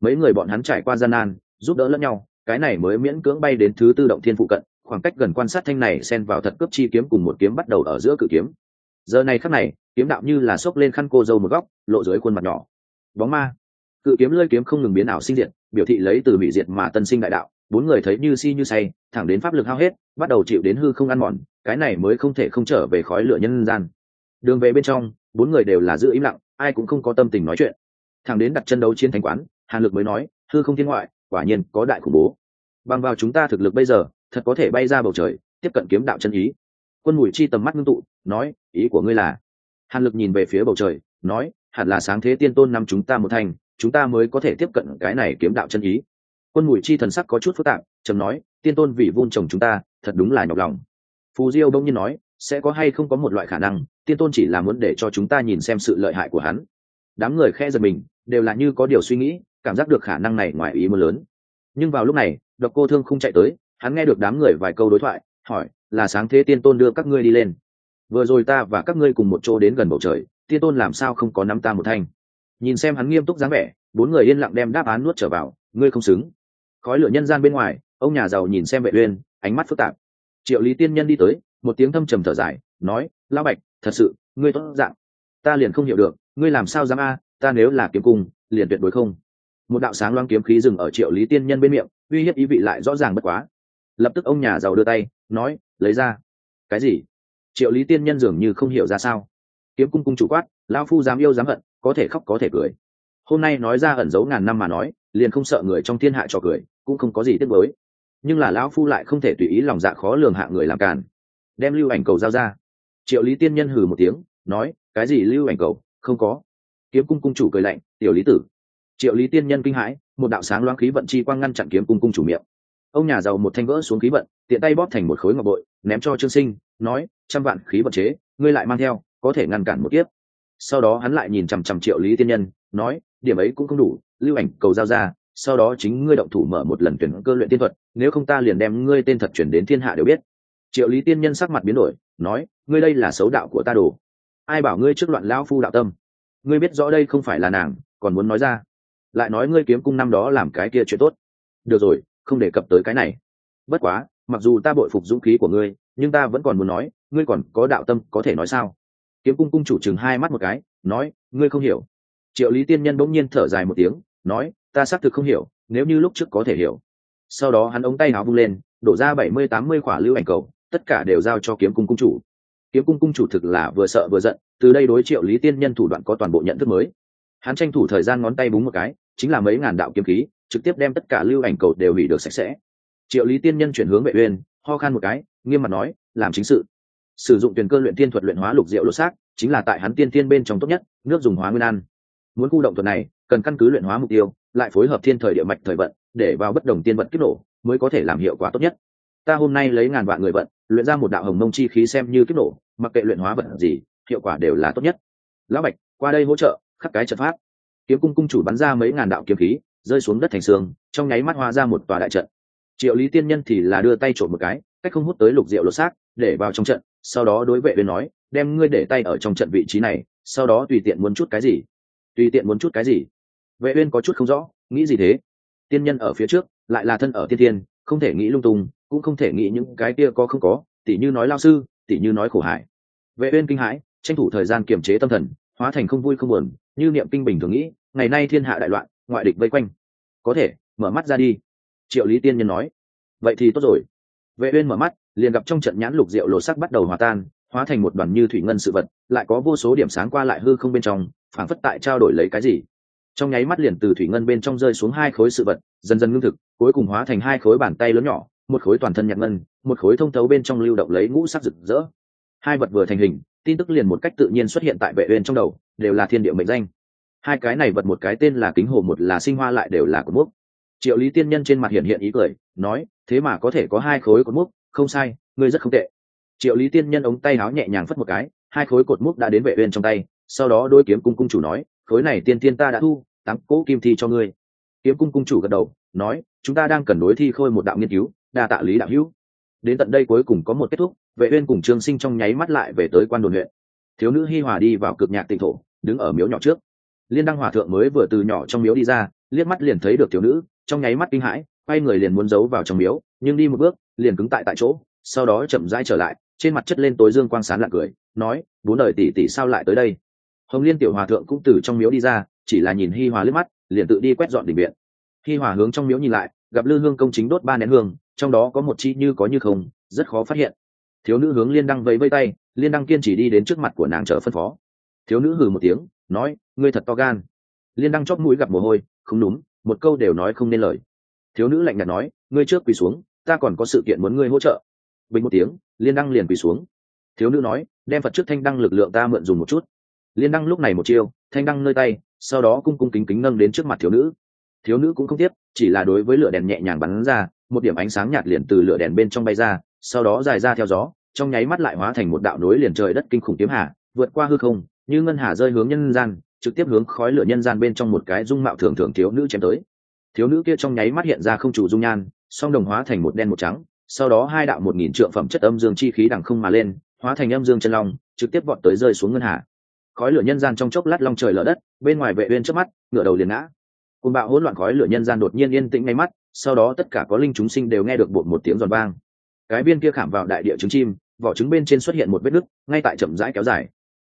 Mấy người bọn hắn trải qua gian nan, giúp đỡ lẫn nhau, cái này mới miễn cưỡng bay đến thứ tư động thiên phụ cận, khoảng cách gần quan sát thanh này xen vào thật cướp chi kiếm cùng một kiếm bắt đầu ở giữa cử kiếm. Giờ này khắc này, kiếm đạo như là xốc lên khăn cô dâu một góc, lộ dưới khuôn mặt nhỏ. Bóng ma. Cự kiếm lơi kiếm không ngừng biến ảo sinh diệt, biểu thị lấy từ bị diệt mà tân sinh đại đạo bốn người thấy như si như say, thẳng đến pháp lực hao hết, bắt đầu chịu đến hư không ăn mòn, cái này mới không thể không trở về khói lửa nhân gian. Đường về bên trong, bốn người đều là giữ im lặng, ai cũng không có tâm tình nói chuyện. Thẳng đến đặt chân đấu chiến thánh quán, hàn lực mới nói, hư không thiên ngoại, quả nhiên có đại khủng bố. Bằng vào chúng ta thực lực bây giờ, thật có thể bay ra bầu trời, tiếp cận kiếm đạo chân ý. Quân mùi chi tầm mắt ngưng tụ, nói, ý của ngươi là? Hàn lực nhìn về phía bầu trời, nói, hẳn là sáng thế tiên tôn năm chúng ta một thành, chúng ta mới có thể tiếp cận cái này kiếm đạo chân ý quân mùi chi thần sắc có chút phức tạp trầm nói, tiên tôn vì vun trồng chúng ta, thật đúng là nhọc lòng. Phù diêu bỗng nhiên nói, sẽ có hay không có một loại khả năng, tiên tôn chỉ là muốn để cho chúng ta nhìn xem sự lợi hại của hắn. Đám người khe giật mình, đều là như có điều suy nghĩ, cảm giác được khả năng này ngoài ý muốn lớn. Nhưng vào lúc này, độc cô thương không chạy tới, hắn nghe được đám người vài câu đối thoại, hỏi, là sáng thế tiên tôn đưa các ngươi đi lên. Vừa rồi ta và các ngươi cùng một chỗ đến gần bầu trời, tiên tôn làm sao không có nắm ta một thanh? Nhìn xem hắn nghiêm túc dáng vẻ, bốn người yên lặng đem đáp án nuốt trở vào, ngươi không xứng khói lửa nhân gian bên ngoài, ông nhà giàu nhìn xem vệ uyên, ánh mắt phức tạp. Triệu lý tiên nhân đi tới, một tiếng thâm trầm thở dài, nói, lão bạch, thật sự, ngươi tốt dạng. Ta liền không hiểu được, ngươi làm sao dám a, ta nếu là kiếm cung, liền tuyệt đối không. Một đạo sáng loáng kiếm khí dừng ở triệu lý tiên nhân bên miệng, uy hiếp ý vị lại rõ ràng bất quá. Lập tức ông nhà giàu đưa tay, nói, lấy ra. Cái gì? Triệu lý tiên nhân dường như không hiểu ra sao. Kiếm cung cung chủ quát lao phu dám yêu dám hận, có thể khóc có thể cười hôm nay nói ra ẩn giấu ngàn năm mà nói, liền không sợ người trong thiên hạ cho cười, cũng không có gì tiếc với nhưng là lão phu lại không thể tùy ý lòng dạ khó lường hạ người làm càn. Đem lưu ảnh cầu giao ra. Triệu lý tiên nhân hừ một tiếng, nói, cái gì lưu ảnh cầu? Không có. Kiếm cung cung chủ cười lạnh, tiểu lý tử. Triệu lý tiên nhân kinh hãi, một đạo sáng loáng khí vận chi quang ngăn chặn kiếm cung cung chủ miệng. Ông nhà giàu một thanh vỡ xuống khí vận, tiện tay bóp thành một khối ngọc bội, ném cho trương sinh, nói, trăm vạn khí vận chế, ngươi lại mang theo, có thể ngăn cản một kiếp. Sau đó hắn lại nhìn chằm chằm triệu lý tiên nhân, nói điểm ấy cũng không đủ, lưu ảnh cầu giao ra, sau đó chính ngươi động thủ mở một lần tuyển cơ luyện tiên thuật, nếu không ta liền đem ngươi tên thật chuyển đến thiên hạ đều biết. Triệu lý tiên nhân sắc mặt biến đổi, nói, ngươi đây là xấu đạo của ta đồ. Ai bảo ngươi trước loạn lão phu đạo tâm? Ngươi biết rõ đây không phải là nàng, còn muốn nói ra. Lại nói ngươi kiếm cung năm đó làm cái kia chuyện tốt. Được rồi, không đề cập tới cái này. Bất quá, mặc dù ta bội phục dũng khí của ngươi, nhưng ta vẫn còn muốn nói, ngươi còn có đạo tâm có thể nói sao? Kiếm cung cung chủ chừng hai mắt một cái, nói, ngươi không hiểu triệu lý tiên nhân bỗng nhiên thở dài một tiếng, nói, ta xác thực không hiểu, nếu như lúc trước có thể hiểu. Sau đó hắn ống tay áo vung lên, đổ ra bảy mươi tám mươi khỏa lưu ảnh cầu, tất cả đều giao cho kiếm cung cung chủ. Kiếm cung cung chủ thực là vừa sợ vừa giận, từ đây đối triệu lý tiên nhân thủ đoạn có toàn bộ nhận thức mới. Hắn tranh thủ thời gian ngón tay búng một cái, chính là mấy ngàn đạo kiếm khí, trực tiếp đem tất cả lưu ảnh cầu đều hủy được sạch sẽ. Triệu lý tiên nhân chuyển hướng vệ uyên, ho khan một cái, nghiêm mặt nói, làm chính sự. Sử dụng tuyển cơ luyện tiên thuật luyện hóa lục diệu lột xác, chính là tại hắn tiên tiên bên trong tốt nhất, nước dùng hóa nguyên ăn muốn khu động thuật này, cần căn cứ luyện hóa mục tiêu, lại phối hợp thiên thời địa mạch thời vận, để vào bất đồng tiên vận kích nổ, mới có thể làm hiệu quả tốt nhất. Ta hôm nay lấy ngàn vạn người vận, luyện ra một đạo hồng mông chi khí xem như kích nổ, mặc kệ luyện hóa vận gì, hiệu quả đều là tốt nhất. Lão bạch, qua đây hỗ trợ, khắc cái trận pháp. Kiếm cung cung chủ bắn ra mấy ngàn đạo kiếm khí, rơi xuống đất thành xương, trong nháy mắt hoa ra một tòa đại trận. Triệu lý tiên nhân thì là đưa tay trộm một cái, cách không hút tới lục diệu lột xác, để vào trong trận, sau đó đối vệ bên nói, đem ngươi để tay ở trong trận vị trí này, sau đó tùy tiện muốn chút cái gì tùy tiện muốn chút cái gì. Vệ uyên có chút không rõ, nghĩ gì thế? Tiên nhân ở phía trước, lại là thân ở tiên thiên, không thể nghĩ lung tung, cũng không thể nghĩ những cái kia có không có, tỉ như nói lao sư, tỉ như nói khổ hải. Vệ uyên kinh hãi, tranh thủ thời gian kiềm chế tâm thần, hóa thành không vui không buồn, như niệm kinh bình thường nghĩ, ngày nay thiên hạ đại loạn, ngoại địch vây quanh. Có thể, mở mắt ra đi. Triệu lý tiên nhân nói. Vậy thì tốt rồi. Vệ uyên mở mắt, liền gặp trong trận nhãn lục diệu lộ sắc bắt đầu hòa tan, hóa thành một đoàn như thủy ngân sự vật, lại có vô số điểm sáng qua lại hư không bên trong phảng phất tại trao đổi lấy cái gì. Trong nháy mắt liền từ thủy ngân bên trong rơi xuống hai khối sự vật, dần dần ngưng thực, cuối cùng hóa thành hai khối bàn tay lớn nhỏ, một khối toàn thân nhạc ngân, một khối thông thấu bên trong lưu động lấy ngũ sắc rực rỡ. Hai vật vừa thành hình, tin tức liền một cách tự nhiên xuất hiện tại vệ uyên trong đầu, đều là thiên địa mệnh danh. Hai cái này vật một cái tên là kính hồ, một là sinh hoa lại đều là cột mốc. Triệu lý tiên nhân trên mặt hiện hiện ý cười, nói, thế mà có thể có hai khối cột mốc, không sai, ngươi rất không tệ. Triệu lý tiên nhân ống tay áo nhẹ nhàng phất một cái, hai khối cột mốc đã đến vệ uyên trong tay sau đó đôi kiếm cung cung chủ nói, khối này tiên tiên ta đã thu, tám cỗ kim thi cho ngươi. Kiếm cung cung chủ gật đầu, nói, chúng ta đang cần đối thi khôi một đạo nghiên cứu, đa tạ lý đạo hữu. Đến tận đây cuối cùng có một kết thúc, vệ uyên cùng trương sinh trong nháy mắt lại về tới quan đồn huyện. Thiếu nữ hi hòa đi vào cực nhạc tịnh thổ, đứng ở miếu nhỏ trước. Liên đăng hòa thượng mới vừa từ nhỏ trong miếu đi ra, liếc mắt liền thấy được thiếu nữ, trong nháy mắt kinh hãi, quay người liền muốn giấu vào trong miếu, nhưng đi một bước, liền cứng tại tại chỗ, sau đó chậm rãi trở lại, trên mặt chất lên tối dương quang sán lạ cười, nói, bốn đời tỷ tỷ sao lại tới đây? Hồng liên tiểu hòa thượng cũng từ trong miếu đi ra, chỉ là nhìn hi hòa liếc mắt, liền tự đi quét dọn đỉnh viện. Hi hòa hướng trong miếu nhìn lại, gặp lư hương công chính đốt ba nén hương, trong đó có một chi như có như không, rất khó phát hiện. Thiếu nữ hướng liên đăng vẫy vây tay, liên đăng kiên chỉ đi đến trước mặt của nàng chờ phân phó. Thiếu nữ hừ một tiếng, nói, ngươi thật to gan. Liên đăng chót mũi gặp mồ hôi, không đúng, một câu đều nói không nên lời. Thiếu nữ lạnh nhạt nói, ngươi trước quỳ xuống, ta còn có sự kiện muốn ngươi hỗ trợ. Bình một tiếng, liên đăng liền quỳ xuống. Thiếu nữ nói, đem phật trước thanh đăng lực lượng ta mượn dùng một chút liên đăng lúc này một chiêu, thanh đăng nơi tay, sau đó cung cung kính kính nâng đến trước mặt thiếu nữ. Thiếu nữ cũng không tiếp, chỉ là đối với lửa đèn nhẹ nhàng bắn ra, một điểm ánh sáng nhạt liền từ lửa đèn bên trong bay ra, sau đó dài ra theo gió, trong nháy mắt lại hóa thành một đạo nối liền trời đất kinh khủng kiếm hà, vượt qua hư không, như ngân hà rơi hướng nhân gian, trực tiếp hướng khói lửa nhân gian bên trong một cái dung mạo thường thường thiếu nữ chém tới. Thiếu nữ kia trong nháy mắt hiện ra không chủ dung nhan, song đồng hóa thành một đen một trắng, sau đó hai đạo một nghìn trượng phẩm chất âm dương chi khí đằng không mà lên, hóa thành âm dương chân long, trực tiếp vọt tới rơi xuống ngân hà khói lửa nhân gian trong chốc lát long trời lở đất, bên ngoài vệ uyên trước mắt, ngửa đầu liền ngã. Cùng bạo hỗn loạn khói lửa nhân gian đột nhiên yên tĩnh ngay mắt, sau đó tất cả có linh chúng sinh đều nghe được bột một tiếng giòn vang. Cái viên kia khảm vào đại địa trứng chim, vỏ trứng bên trên xuất hiện một vết nứt, ngay tại chậm rãi kéo dài.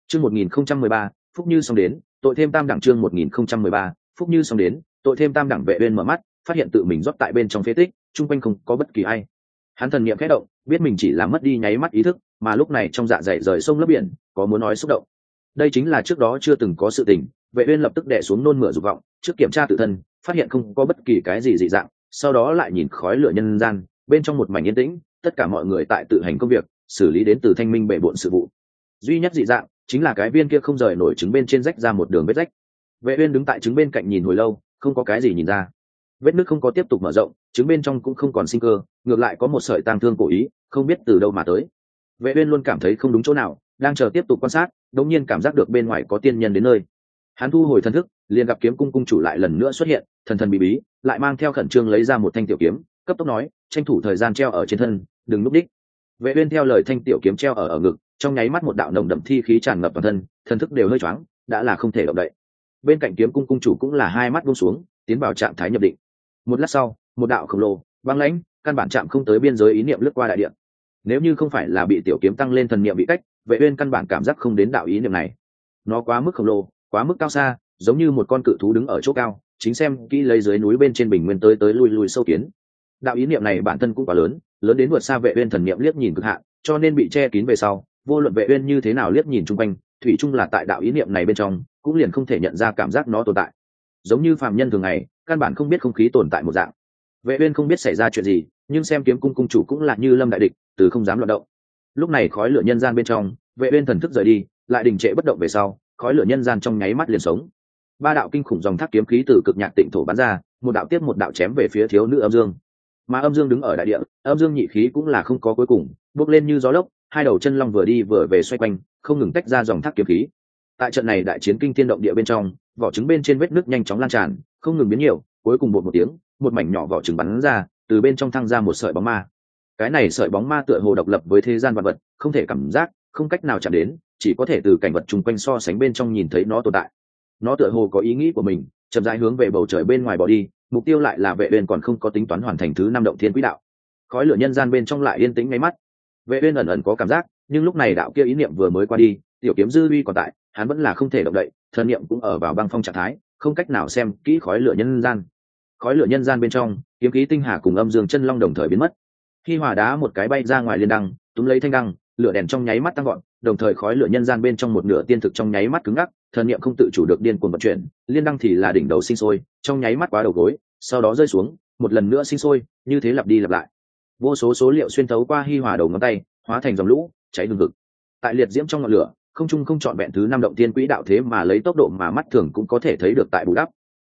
Chương 1013 phúc như xong đến, tội thêm tam đẳng chương 1013 phúc như xong đến, tội thêm tam đẳng vệ uyên mở mắt, phát hiện tự mình rót tại bên trong phế tích trung quanh không có bất kỳ ai. Hắn thần niệm khẽ động, biết mình chỉ là mất đi nháy mắt ý thức, mà lúc này trong dạ dày rời sông lấp biển, có muốn nói xúc động đây chính là trước đó chưa từng có sự tình, vệ uyên lập tức đè xuống nôn mửa dục vọng, trước kiểm tra tự thân, phát hiện không có bất kỳ cái gì dị dạng, sau đó lại nhìn khói lửa nhân gian, bên trong một mảnh yên tĩnh, tất cả mọi người tại tự hành công việc, xử lý đến từ thanh minh bệ bộn sự vụ. Duy nhất dị dạng chính là cái viên kia không rời nổi trứng bên trên rách ra một đường vết rách. Vệ uyên đứng tại trứng bên cạnh nhìn hồi lâu, không có cái gì nhìn ra. Vết nước không có tiếp tục mở rộng, trứng bên trong cũng không còn sinh cơ, ngược lại có một sợi tang thương cổ ý, không biết từ đâu mà tới. Vệ uyên luôn cảm thấy không đúng chỗ nào đang chờ tiếp tục quan sát đống nhiên cảm giác được bên ngoài có tiên nhân đến nơi. Hắn thu hồi thần thức, liền gặp kiếm cung cung chủ lại lần nữa xuất hiện, thần thần bí bí, lại mang theo khẩn trương lấy ra một thanh tiểu kiếm, cấp tốc nói, tranh thủ thời gian treo ở trên thân, đừng núp đích. Vệ uyên theo lời thanh tiểu kiếm treo ở ở ngực, trong nháy mắt một đạo nồng đậm thi khí tràn ngập toàn thân, thần thức đều hơi choáng, đã là không thể động đậy. Bên cạnh kiếm cung cung chủ cũng là hai mắt buông xuống, tiến vào trạng thái nhập định. Một lát sau, một đạo khổng lồ, băng lãnh, căn bản chạm không tới biên giới ý niệm lướt qua đại địa. Nếu như không phải là bị tiểu kiếm tăng lên thần niệm bị cách vệ uyên căn bản cảm giác không đến đạo ý niệm này. Nó quá mức khổng lồ, quá mức cao xa, giống như một con cự thú đứng ở chỗ cao, chính xem kỹ lấy dưới núi bên trên bình nguyên tới tới lui lui sâu kiến. Đạo ý niệm này bản thân cũng quá lớn lớn đến vượt xa vệ uyên thần niệm liếc nhìn cực hạn, cho nên bị che kín về sau, vô luận vệ uyên như thế nào liếc nhìn chung quanh, thủy chung là tại đạo ý niệm này bên trong, cũng liền không thể nhận ra cảm giác nó tồn tại. Giống như phàm nhân thường ngày, căn bản không biết không khí tồn tại một dạng. Vệ uyên không biết xảy ra chuyện gì, nhưng xem kiếm cung cung chủ cũng là như lâm đại địch, từ không dám loạn động lúc này khói lửa nhân gian bên trong, vệ uyên thần thức rời đi, lại đình trệ bất động về sau, khói lửa nhân gian trong nháy mắt liền sống. Ba đạo kinh khủng dòng thác kiếm khí từ cực nhạc tịnh thổ bắn ra, một đạo tiếp một đạo chém về phía thiếu nữ âm dương. Mà âm dương đứng ở đại địa, âm dương nhị khí cũng là không có cuối cùng, bước lên như gió lốc, hai đầu chân long vừa đi vừa về xoay quanh, không ngừng tách ra dòng thác kiếm khí. Tại trận này đại chiến kinh thiên động địa bên trong, vỏ trứng bên trên vết nước nhanh chóng lan tràn, không ngừng biến nhiều, cuối cùng một một tiếng, một mảnh nhỏ vỏ trứng bắn ra, từ bên trong thăng ra một sợi bóng ma cái này sợi bóng ma tựa hồ độc lập với thế gian vật vật, không thể cảm giác, không cách nào chạm đến, chỉ có thể từ cảnh vật chung quanh so sánh bên trong nhìn thấy nó tồn tại. Nó tựa hồ có ý nghĩ của mình, chậm rãi hướng về bầu trời bên ngoài bỏ đi, mục tiêu lại là vệ uyên còn không có tính toán hoàn thành thứ năm động thiên quỹ đạo. Khói lửa nhân gian bên trong lại yên tĩnh ngay mắt. Vệ uyên ẩn ẩn có cảm giác, nhưng lúc này đạo kia ý niệm vừa mới qua đi, tiểu kiếm dư uy còn tại, hắn vẫn là không thể động đậy, thần niệm cũng ở vào băng phong trạng thái, không cách nào xem kỹ khói lửa nhân gian. Khói lửa nhân gian bên trong, kiếm khí tinh hà cùng âm dương chân long đồng thời biến mất khi hỏa đá một cái bay ra ngoài liên đăng, túm lấy thanh đăng, lửa đèn trong nháy mắt tăng gọn đồng thời khói lửa nhân gian bên trong một nửa tiên thực trong nháy mắt cứng ngắc, thần niệm không tự chủ được điên cuồng vận chuyển, liên đăng thì là đỉnh đầu sinh sôi, trong nháy mắt quá đầu gối, sau đó rơi xuống, một lần nữa sinh sôi, như thế lặp đi lặp lại. Vô số số liệu xuyên thấu qua hi hòa đầu ngón tay, hóa thành dòng lũ, cháy đường vực tại liệt diễm trong ngọn lửa, không trung không chọn vẹn thứ năm động tiên quỹ đạo thế mà lấy tốc độ mà mắt thường cũng có thể thấy được tại bù đắp.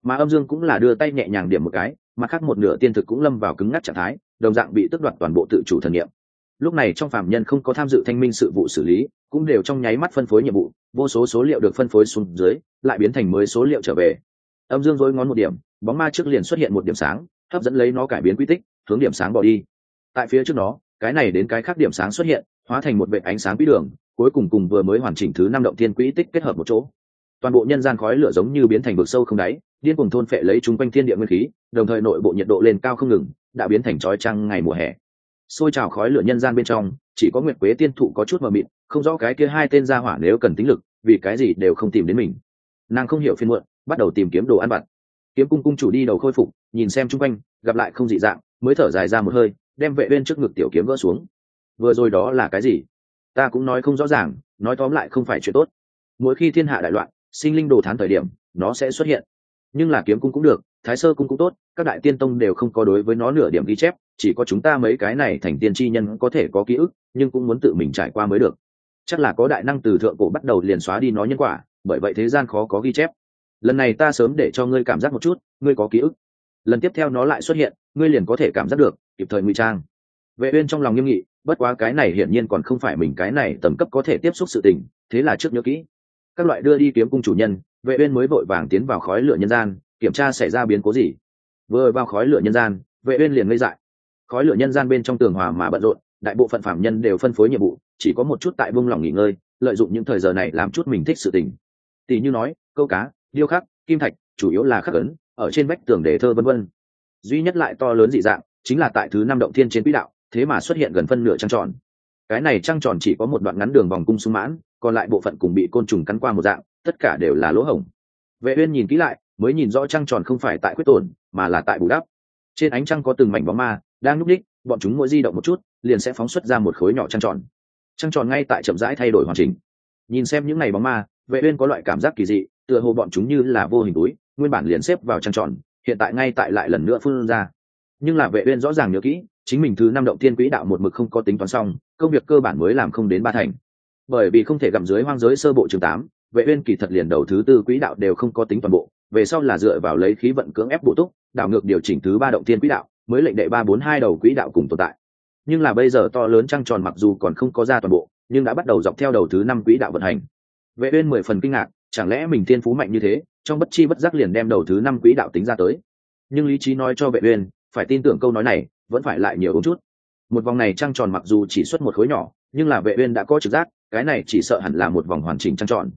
Mà âm dương cũng là đưa tay nhẹ nhàng điểm một cái mà khác một nửa tiên thực cũng lâm vào cứng ngắc trạng thái, đồng dạng bị tước đoạt toàn bộ tự chủ thần nghiệm. Lúc này trong phạm nhân không có tham dự thanh minh sự vụ xử lý, cũng đều trong nháy mắt phân phối nhiệm vụ, vô số số liệu được phân phối xuống dưới, lại biến thành mới số liệu trở về. Âm dương dối ngón một điểm, bóng ma trước liền xuất hiện một điểm sáng, hấp dẫn lấy nó cải biến quy tích, hướng điểm sáng bỏ đi. Tại phía trước nó cái này đến cái khác điểm sáng xuất hiện, hóa thành một vệ ánh sáng quỹ đường, cuối cùng cùng vừa mới hoàn chỉnh thứ năm động thiên quỹ tích kết hợp một chỗ. Toàn bộ nhân gian khói lửa giống như biến thành vực sâu không đáy điên cuồng thôn phệ lấy chúng quanh thiên địa nguyên khí, đồng thời nội bộ nhiệt độ lên cao không ngừng, đã biến thành trói trăng ngày mùa hè. Xôi trào khói lửa nhân gian bên trong, chỉ có nguyệt quế tiên thụ có chút mờ mịt, không rõ cái kia hai tên gia hỏa nếu cần tính lực, vì cái gì đều không tìm đến mình. Nàng không hiểu phiên muộn, bắt đầu tìm kiếm đồ ăn vặt. Kiếm cung cung chủ đi đầu khôi phục, nhìn xem chung quanh, gặp lại không dị dạng, mới thở dài ra một hơi, đem vệ bên trước ngực tiểu kiếm gỡ xuống. Vừa rồi đó là cái gì? Ta cũng nói không rõ ràng, nói tóm lại không phải chuyện tốt. Mỗi khi thiên hạ đại loạn, sinh linh đồ thán thời điểm, nó sẽ xuất hiện nhưng là kiếm cung cũng được, thái sơ cung cũng tốt, các đại tiên tông đều không có đối với nó nửa điểm ghi chép, chỉ có chúng ta mấy cái này thành tiên tri nhân có thể có ký ức, nhưng cũng muốn tự mình trải qua mới được. Chắc là có đại năng từ thượng cổ bắt đầu liền xóa đi nó nhân quả, bởi vậy thế gian khó có ghi chép. Lần này ta sớm để cho ngươi cảm giác một chút, ngươi có ký ức. Lần tiếp theo nó lại xuất hiện, ngươi liền có thể cảm giác được, kịp thời ngụy trang. Vệ uyên trong lòng nghiêm nghị, bất quá cái này hiển nhiên còn không phải mình cái này tầm cấp có thể tiếp xúc sự tình, thế là trước nhớ kỹ. Các loại đưa đi kiếm cung chủ nhân vệ uyên mới vội vàng tiến vào khói lửa nhân gian, kiểm tra xảy ra biến cố gì. Vừa vào khói lửa nhân gian, vệ uyên liền ngây dại. Khói lửa nhân gian bên trong tường hòa mà bận rộn, đại bộ phận phạm nhân đều phân phối nhiệm vụ, chỉ có một chút tại vương lòng nghỉ ngơi, lợi dụng những thời giờ này làm chút mình thích sự tình. Tỷ như nói, câu cá, điêu khắc, kim thạch, chủ yếu là khắc ấn, ở trên vách tường đề thơ vân vân. Duy nhất lại to lớn dị dạng, chính là tại thứ năm động thiên trên quỹ đạo, thế mà xuất hiện gần phân nửa trăng tròn. Cái này trăng tròn chỉ có một đoạn ngắn đường vòng cung sung mãn, còn lại bộ phận cùng bị côn trùng cắn qua một dạng tất cả đều là lỗ hổng. Vệ uyên nhìn kỹ lại, mới nhìn rõ trăng tròn không phải tại quyết tổn, mà là tại bù đắp. Trên ánh trăng có từng mảnh bóng ma, đang núp đích, bọn chúng mỗi di động một chút, liền sẽ phóng xuất ra một khối nhỏ trăng tròn. Trăng tròn ngay tại chậm rãi thay đổi hoàn chỉnh. Nhìn xem những ngày bóng ma, vệ uyên có loại cảm giác kỳ dị, tựa hồ bọn chúng như là vô hình túi, nguyên bản liền xếp vào trăng tròn, hiện tại ngay tại lại lần nữa phun ra. Nhưng là vệ uyên rõ ràng nhớ kỹ, chính mình thứ năm động tiên quỹ đạo một mực không có tính toán xong, công việc cơ bản mới làm không đến ba thành. Bởi vì không thể gặm dưới hoang giới sơ bộ chương tám vệ uyên kỳ thật liền đầu thứ tư quỹ đạo đều không có tính toàn bộ, về sau là dựa vào lấy khí vận cưỡng ép bổ túc, đảo ngược điều chỉnh thứ ba động thiên quỹ đạo, mới lệnh đệ ba bốn hai đầu quỹ đạo cùng tồn tại. Nhưng là bây giờ to lớn trăng tròn mặc dù còn không có ra toàn bộ, nhưng đã bắt đầu dọc theo đầu thứ năm quỹ đạo vận hành. Vệ uyên mười phần kinh ngạc, chẳng lẽ mình thiên phú mạnh như thế, trong bất chi bất giác liền đem đầu thứ năm quỹ đạo tính ra tới. Nhưng lý trí nói cho vệ uyên, phải tin tưởng câu nói này, vẫn phải lại nhiều uống chút. Một vòng này trăng tròn mặc dù chỉ xuất một khối nhỏ, nhưng là vệ uyên đã có trực giác, cái này chỉ sợ hẳn là một vòng hoàn chỉnh trăng tròn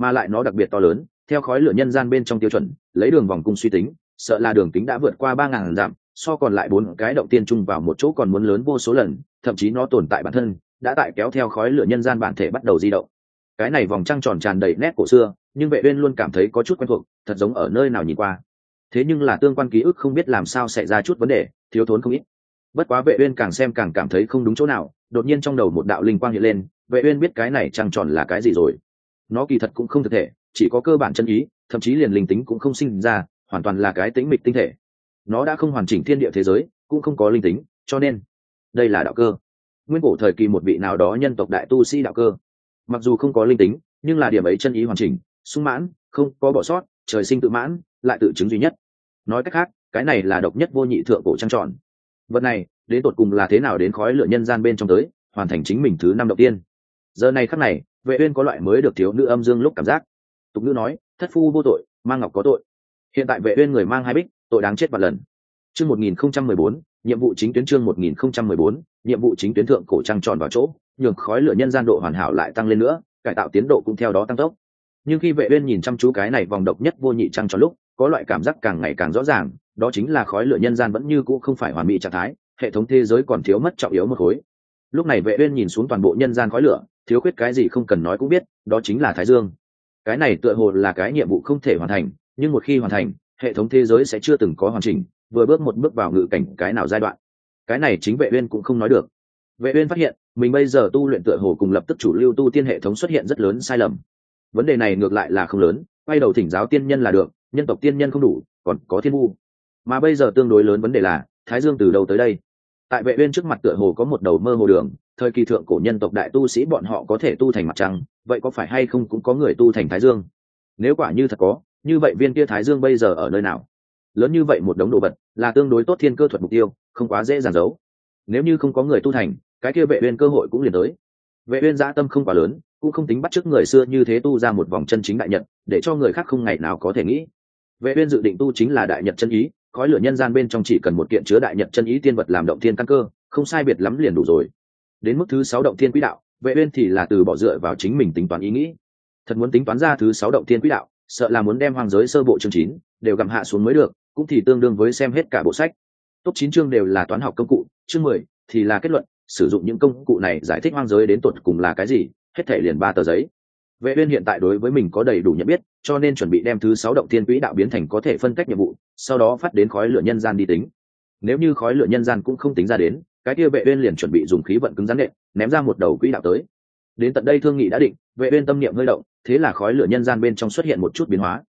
mà lại nó đặc biệt to lớn, theo khói lửa nhân gian bên trong tiêu chuẩn, lấy đường vòng cung suy tính, sợ là đường kính đã vượt qua ba ngàn dặm, so còn lại bốn cái động tiên chung vào một chỗ còn muốn lớn vô số lần, thậm chí nó tồn tại bản thân, đã tại kéo theo khói lửa nhân gian bản thể bắt đầu di động. Cái này vòng trăng tròn tràn đầy nét cổ xưa, nhưng vệ uyên luôn cảm thấy có chút quen thuộc, thật giống ở nơi nào nhìn qua. Thế nhưng là tương quan ký ức không biết làm sao xảy ra chút vấn đề, thiếu thốn không ít. Bất quá vệ uyên càng xem càng cảm thấy không đúng chỗ nào, đột nhiên trong đầu một đạo linh quang hiện lên, vệ uyên biết cái này trăng tròn là cái gì rồi nó kỳ thật cũng không thực thể, chỉ có cơ bản chân ý, thậm chí liền linh tính cũng không sinh ra, hoàn toàn là cái tĩnh mịch tinh thể. Nó đã không hoàn chỉnh thiên địa thế giới, cũng không có linh tính, cho nên đây là đạo cơ. Nguyên cổ thời kỳ một vị nào đó nhân tộc đại tu sĩ đạo cơ. Mặc dù không có linh tính, nhưng là điểm ấy chân ý hoàn chỉnh, sung mãn, không có bỏ sót, trời sinh tự mãn, lại tự chứng duy nhất. Nói cách khác, cái này là độc nhất vô nhị thượng cổ trăng tròn. Vật này, đến tột cùng là thế nào đến khói lửa nhân gian bên trong tới, hoàn thành chính mình thứ năm đầu tiên. Giờ này khắc này vệ uyên có loại mới được thiếu nữ âm dương lúc cảm giác. Tục nữ nói, thất phu vô tội, mang ngọc có tội. Hiện tại vệ uyên người mang hai bích, tội đáng chết vạn lần. Chương 1014 nhiệm vụ chính tuyến chương 1014 nhiệm vụ chính tuyến thượng cổ trăng tròn vào chỗ, nhường khói lửa nhân gian độ hoàn hảo lại tăng lên nữa, cải tạo tiến độ cũng theo đó tăng tốc. Nhưng khi vệ uyên nhìn chăm chú cái này vòng độc nhất vô nhị trăng tròn lúc, có loại cảm giác càng ngày càng rõ ràng, đó chính là khói lửa nhân gian vẫn như cũ không phải hoàn mỹ trạng thái, hệ thống thế giới còn thiếu mất trọng yếu một khối. Lúc này vệ uyên nhìn xuống toàn bộ nhân gian khói lửa thiếu khuyết cái gì không cần nói cũng biết, đó chính là thái dương. Cái này tựa hồ là cái nhiệm vụ không thể hoàn thành, nhưng một khi hoàn thành, hệ thống thế giới sẽ chưa từng có hoàn chỉnh, vừa bước một bước vào ngự cảnh cái nào giai đoạn. Cái này chính vệ uyên cũng không nói được. Vệ uyên phát hiện, mình bây giờ tu luyện tựa hồ cùng lập tức chủ lưu tu tiên hệ thống xuất hiện rất lớn sai lầm. Vấn đề này ngược lại là không lớn, quay đầu thỉnh giáo tiên nhân là được, nhân tộc tiên nhân không đủ, còn có thiên vu. Mà bây giờ tương đối lớn vấn đề là, thái dương từ đâu tới đây? Tại vệ uyên trước mặt tựa hồ có một đầu mơ hồ đường, thời kỳ thượng cổ nhân tộc đại tu sĩ bọn họ có thể tu thành mặt trăng, vậy có phải hay không cũng có người tu thành thái dương? Nếu quả như thật có, như vậy viên kia thái dương bây giờ ở nơi nào? Lớn như vậy một đống đồ vật, là tương đối tốt thiên cơ thuật mục tiêu, không quá dễ dàng giấu. Nếu như không có người tu thành, cái kia vệ uyên cơ hội cũng liền tới. Vệ uyên dạ tâm không quá lớn, cũng không tính bắt trước người xưa như thế tu ra một vòng chân chính đại nhật, để cho người khác không ngày nào có thể nghĩ. Vệ uyên dự định tu chính là đại nhật chân ý khói lửa nhân gian bên trong chỉ cần một kiện chứa đại nhật chân ý tiên vật làm động thiên căn cơ, không sai biệt lắm liền đủ rồi. Đến mức thứ sáu động thiên quỹ đạo, vệ uyên thì là từ bỏ dựa vào chính mình tính toán ý nghĩ. Thật muốn tính toán ra thứ sáu động thiên quỹ đạo, sợ là muốn đem hoàng giới sơ bộ chương chín đều gặm hạ xuống mới được, cũng thì tương đương với xem hết cả bộ sách. Top chín chương đều là toán học công cụ, chương mười thì là kết luận, sử dụng những công cụ này giải thích hoang giới đến tột cùng là cái gì, hết thể liền ba tờ giấy vệ uyên hiện tại đối với mình có đầy đủ nhận biết, cho nên chuẩn bị đem thứ sáu động thiên quỹ đạo biến thành có thể phân cách nhiệm vụ, sau đó phát đến khói lửa nhân gian đi tính. Nếu như khói lửa nhân gian cũng không tính ra đến, cái kia vệ uyên liền chuẩn bị dùng khí vận cứng rắn nện, ném ra một đầu quỹ đạo tới. Đến tận đây thương nghị đã định, vệ uyên tâm niệm hơi động, thế là khói lửa nhân gian bên trong xuất hiện một chút biến hóa.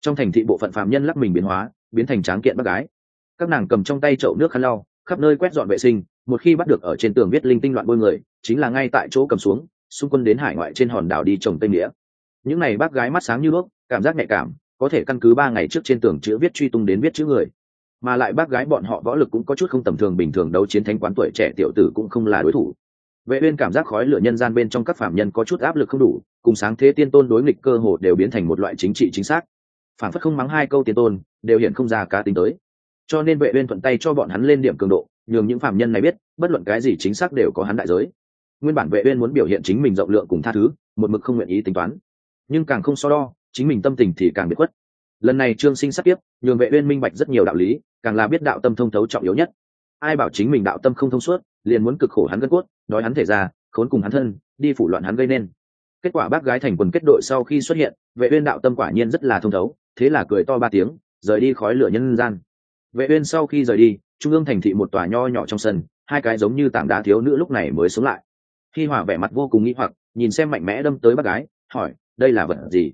Trong thành thị bộ phận phàm nhân lắc mình biến hóa, biến thành tráng kiện bác gái. Các nàng cầm trong tay chậu nước khăn lau, khắp nơi quét dọn vệ sinh, một khi bắt được ở trên tường viết linh tinh loạn bôi người, chính là ngay tại chỗ cầm xuống xung quân đến hải ngoại trên hòn đảo đi trồng tây nghĩa những này bác gái mắt sáng như đuốc, cảm giác nhạy cảm, có thể căn cứ ba ngày trước trên tường chữ viết truy tung đến viết chữ người. Mà lại bác gái bọn họ võ lực cũng có chút không tầm thường, bình thường đấu chiến thánh quán tuổi trẻ tiểu tử cũng không là đối thủ. Vệ uyên cảm giác khói lửa nhân gian bên trong các phạm nhân có chút áp lực không đủ, cùng sáng thế tiên tôn đối nghịch cơ hồ đều biến thành một loại chính trị chính xác. Phản phất không mắng hai câu tiên tôn, đều hiện không ra cá tính tới. Cho nên vệ uyên thuận tay cho bọn hắn lên điểm cường độ, nhường những phạm nhân này biết, bất luận cái gì chính xác đều có hắn đại giới nguyên bản vệ uyên muốn biểu hiện chính mình rộng lượng cùng tha thứ, một mực không nguyện ý tính toán. Nhưng càng không so đo, chính mình tâm tình thì càng bị khuất. Lần này trương sinh sắp tiếp, nhường vệ uyên minh bạch rất nhiều đạo lý, càng là biết đạo tâm thông thấu trọng yếu nhất. Ai bảo chính mình đạo tâm không thông suốt, liền muốn cực khổ hắn gân cốt nói hắn thể ra khốn cùng hắn thân, đi phủ loạn hắn gây nên. Kết quả bác gái thành quần kết đội sau khi xuất hiện, vệ uyên đạo tâm quả nhiên rất là thông thấu, thế là cười to ba tiếng, rời đi khói lửa nhân gian. Vệ uyên sau khi rời đi, trung ương thành thị một tòa nho nhỏ trong sân, hai cái giống như tảng đá thiếu nữ lúc này mới sống lại khi hòa vẻ mặt vô cùng nghĩ hoặc, nhìn xem mạnh mẽ đâm tới bác gái, hỏi, đây là vật gì?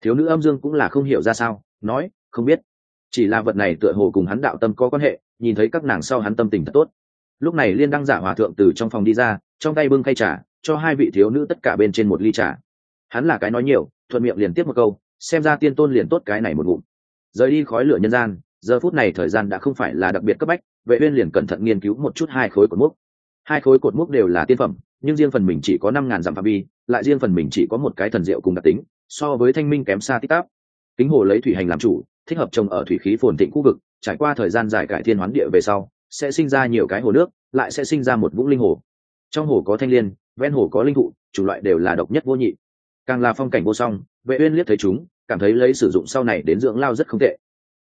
Thiếu nữ âm dương cũng là không hiểu ra sao, nói, không biết. Chỉ là vật này tựa hồ cùng hắn đạo tâm có quan hệ, nhìn thấy các nàng sau hắn tâm tình thật tốt. Lúc này liên đăng giả hòa thượng từ trong phòng đi ra, trong tay bưng khay trà, cho hai vị thiếu nữ tất cả bên trên một ly trà. Hắn là cái nói nhiều, thuận miệng liền tiếp một câu, xem ra tiên tôn liền tốt cái này một ngụm. Rời đi khói lửa nhân gian, giờ phút này thời gian đã không phải là đặc biệt cấp bách, vệ uyên liền cẩn thận nghiên cứu một chút hai khối cột mốc. Hai khối cột mốc đều là tiên phẩm nhưng riêng phần mình chỉ có năm ngàn dặm phạm vi, lại riêng phần mình chỉ có một cái thần diệu cùng đặc tính, so với thanh minh kém xa tích táp kính hồ lấy thủy hành làm chủ, thích hợp trồng ở thủy khí phồn thịnh khu vực, trải qua thời gian dài cải thiên hoán địa về sau, sẽ sinh ra nhiều cái hồ nước, lại sẽ sinh ra một vũng linh hồ. Trong hồ có thanh liên, ven hồ có linh thụ, chủ loại đều là độc nhất vô nhị. Càng là phong cảnh vô song, vệ uyên liếc thấy chúng, cảm thấy lấy sử dụng sau này đến dưỡng lao rất không tệ.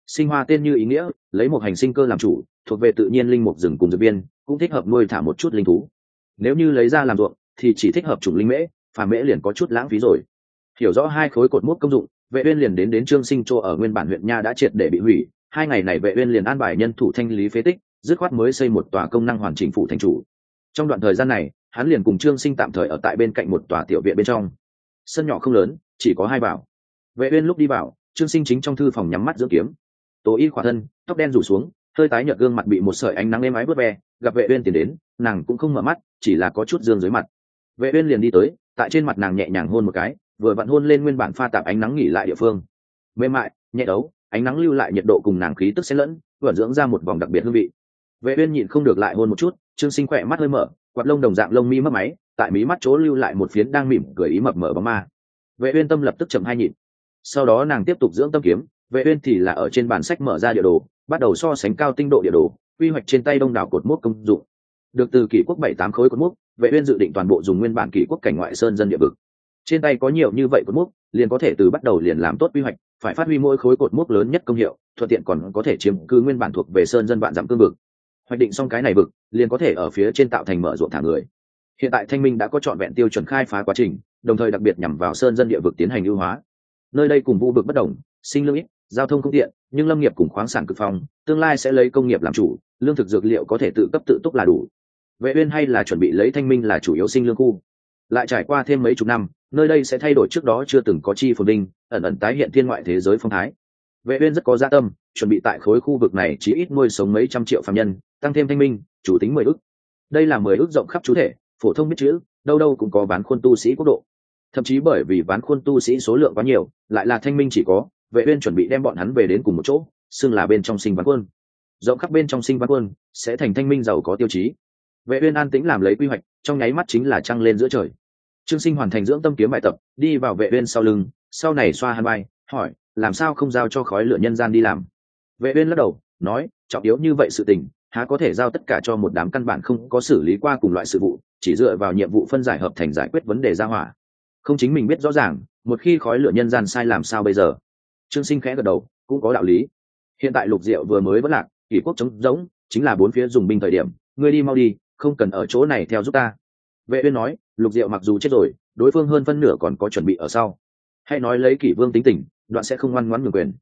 Sinh hoa tên như ý nghĩa, lấy một hành sinh cơ làm chủ, thuộc về tự nhiên linh mục rừng cùng dược biên cũng thích hợp nuôi thả một chút linh thú nếu như lấy ra làm ruộng thì chỉ thích hợp chủng linh mễ phà mễ liền có chút lãng phí rồi. Hiểu rõ hai khối cột mốc công dụng vệ uyên liền đến đến trương sinh chỗ ở nguyên bản huyện nha đã triệt để bị hủy. Hai ngày này vệ uyên liền an bài nhân thủ thanh lý phế tích dứt khoát mới xây một tòa công năng hoàn chỉnh phủ thành chủ. Trong đoạn thời gian này hắn liền cùng trương sinh tạm thời ở tại bên cạnh một tòa tiểu viện bên trong. Sân nhỏ không lớn chỉ có hai bảo. Vệ uyên lúc đi bảo, trương sinh chính trong thư phòng nhắm mắt dưỡng kiếm. Tố y khỏa thân tóc đen rủ xuống hơi tái nhợt gương mặt bị một sợi ánh nắng êm ái vớt ve, gặp vệ uyên tiến đến, nàng cũng không mở mắt, chỉ là có chút dương dưới mặt. Vệ uyên liền đi tới, tại trên mặt nàng nhẹ nhàng hôn một cái, vừa vặn hôn lên nguyên bản pha tạp ánh nắng nghỉ lại địa phương. Mềm mại, nhẹ đấu, ánh nắng lưu lại nhiệt độ cùng nàng khí tức xen lẫn vẩn dưỡng ra một vòng đặc biệt hương vị. Vệ uyên nhịn không được lại hôn một chút, trương sinh khỏe mắt hơi mở, quạt lông đồng dạng lông mi mất máy, tại mí mắt chỗ lưu lại một phiến đang mỉm cười ý mập mở bóng ma. Vệ uyên tâm lập tức chậm hai nhịp. Sau đó nàng tiếp tục dưỡng tâm kiếm, vệ uyên thì là ở trên bàn sách mở ra địa đồ bắt đầu so sánh cao tinh độ địa đồ, quy hoạch trên tay đông đảo cột mốc công dụng. Được từ kỷ quốc bảy tám khối cột mốc, vệ uyên dự định toàn bộ dùng nguyên bản kỷ quốc cảnh ngoại sơn dân địa vực. Trên tay có nhiều như vậy cột mốc, liền có thể từ bắt đầu liền làm tốt quy hoạch, phải phát huy mỗi khối cột mốc lớn nhất công hiệu, thuận tiện còn có thể chiếm cứ nguyên bản thuộc về sơn dân vạn dặm cương vực. Hoạch định xong cái này vực, liền có thể ở phía trên tạo thành mở ruộng thả người. Hiện tại thanh minh đã có chọn vẹn tiêu chuẩn khai phá quá trình, đồng thời đặc biệt nhằm vào sơn dân địa vực tiến hành ưu hóa. Nơi đây cùng vu vực bất đồng, sinh lương ít giao thông không tiện, nhưng lâm nghiệp cùng khoáng sản cực phong, tương lai sẽ lấy công nghiệp làm chủ, lương thực dược liệu có thể tự cấp tự túc là đủ. Vệ uyên hay là chuẩn bị lấy thanh minh là chủ yếu sinh lương khu. Lại trải qua thêm mấy chục năm, nơi đây sẽ thay đổi trước đó chưa từng có chi phồn vinh, ẩn ẩn tái hiện thiên ngoại thế giới phong thái. Vệ uyên rất có dạ tâm, chuẩn bị tại khối khu vực này chỉ ít nuôi sống mấy trăm triệu phàm nhân, tăng thêm thanh minh, chủ tính mười ước. Đây là mười ước rộng khắp chú thể, phổ thông biết chữ, đâu đâu cũng có bán khuôn tu sĩ quốc độ. Thậm chí bởi vì bán khuôn tu sĩ số lượng quá nhiều, lại là thanh minh chỉ có vệ uyên chuẩn bị đem bọn hắn về đến cùng một chỗ, xưng là bên trong sinh văn quân. Rộng khắp bên trong sinh văn quân sẽ thành thanh minh giàu có tiêu chí. Vệ uyên an tĩnh làm lấy quy hoạch, trong nháy mắt chính là trăng lên giữa trời. Trương sinh hoàn thành dưỡng tâm kiếm bài tập, đi vào vệ uyên sau lưng, sau này xoa hàn bay hỏi, làm sao không giao cho khói lửa nhân gian đi làm? Vệ uyên lắc đầu, nói, trọng yếu như vậy sự tình, há có thể giao tất cả cho một đám căn bản không có xử lý qua cùng loại sự vụ, chỉ dựa vào nhiệm vụ phân giải hợp thành giải quyết vấn đề ra hỏa. Không chính mình biết rõ ràng, một khi khói lửa nhân gian sai làm sao bây giờ? Trương sinh khẽ gật đầu, cũng có đạo lý. Hiện tại lục diệu vừa mới vẫn lạc, kỷ quốc chống giống chính là bốn phía dùng binh thời điểm, ngươi đi mau đi, không cần ở chỗ này theo giúp ta. Vệ uyên nói, lục diệu mặc dù chết rồi, đối phương hơn phân nửa còn có chuẩn bị ở sau. Hãy nói lấy kỷ vương tính tình, đoạn sẽ không ngoan ngoãn nhường quyền.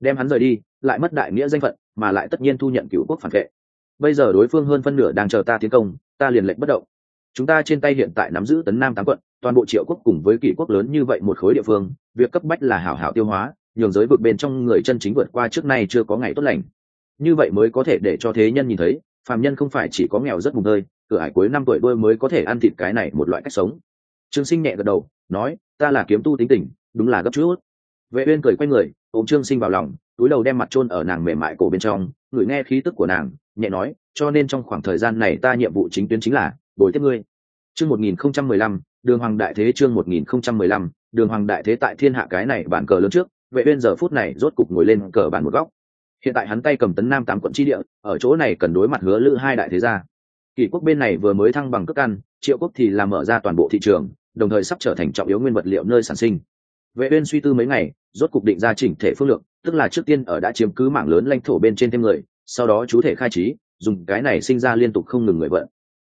Đem hắn rời đi, lại mất đại nghĩa danh phận, mà lại tất nhiên thu nhận cựu quốc phản vệ. Bây giờ đối phương hơn phân nửa đang chờ ta tiến công, ta liền lệnh bất động. Chúng ta trên tay hiện tại nắm giữ tấn nam tám quận, toàn bộ triệu quốc cùng với kỷ quốc lớn như vậy một khối địa phương, việc cấp bách là hảo hảo tiêu hóa nhường giới vực bên trong người chân chính vượt qua trước nay chưa có ngày tốt lành. Như vậy mới có thể để cho thế nhân nhìn thấy, phàm nhân không phải chỉ có nghèo rất mùng hơi cửa ải cuối năm tuổi đôi mới có thể ăn thịt cái này một loại cách sống. Trương sinh nhẹ gật đầu, nói, ta là kiếm tu tính tình, đúng là gấp chút. Vệ uyên cười quay người, ôm trương sinh vào lòng, túi đầu đem mặt chôn ở nàng mềm mại cổ bên trong người nghe khí tức của nàng, nhẹ nói, cho nên trong khoảng thời gian này ta nhiệm vụ chính tuyến chính là bồi tiếp ngươi. Chương 1015 đường hoàng đại thế chương 1015 đường hoàng đại thế tại thiên hạ cái này bản cờ lớn trước vệ uyên giờ phút này rốt cục ngồi lên cờ bản một góc. Hiện tại hắn tay cầm tấn nam tám quận chi địa, ở chỗ này cần đối mặt hứa lữ hai đại thế gia. Kỷ quốc bên này vừa mới thăng bằng cước ăn, triệu quốc thì làm mở ra toàn bộ thị trường, đồng thời sắp trở thành trọng yếu nguyên vật liệu nơi sản sinh. Vệ uyên suy tư mấy ngày, rốt cục định ra chỉnh thể phương lượng, tức là trước tiên ở đã chiếm cứ mảng lớn lãnh thổ bên trên thêm người, sau đó chú thể khai trí, dùng cái này sinh ra liên tục không ngừng người vận.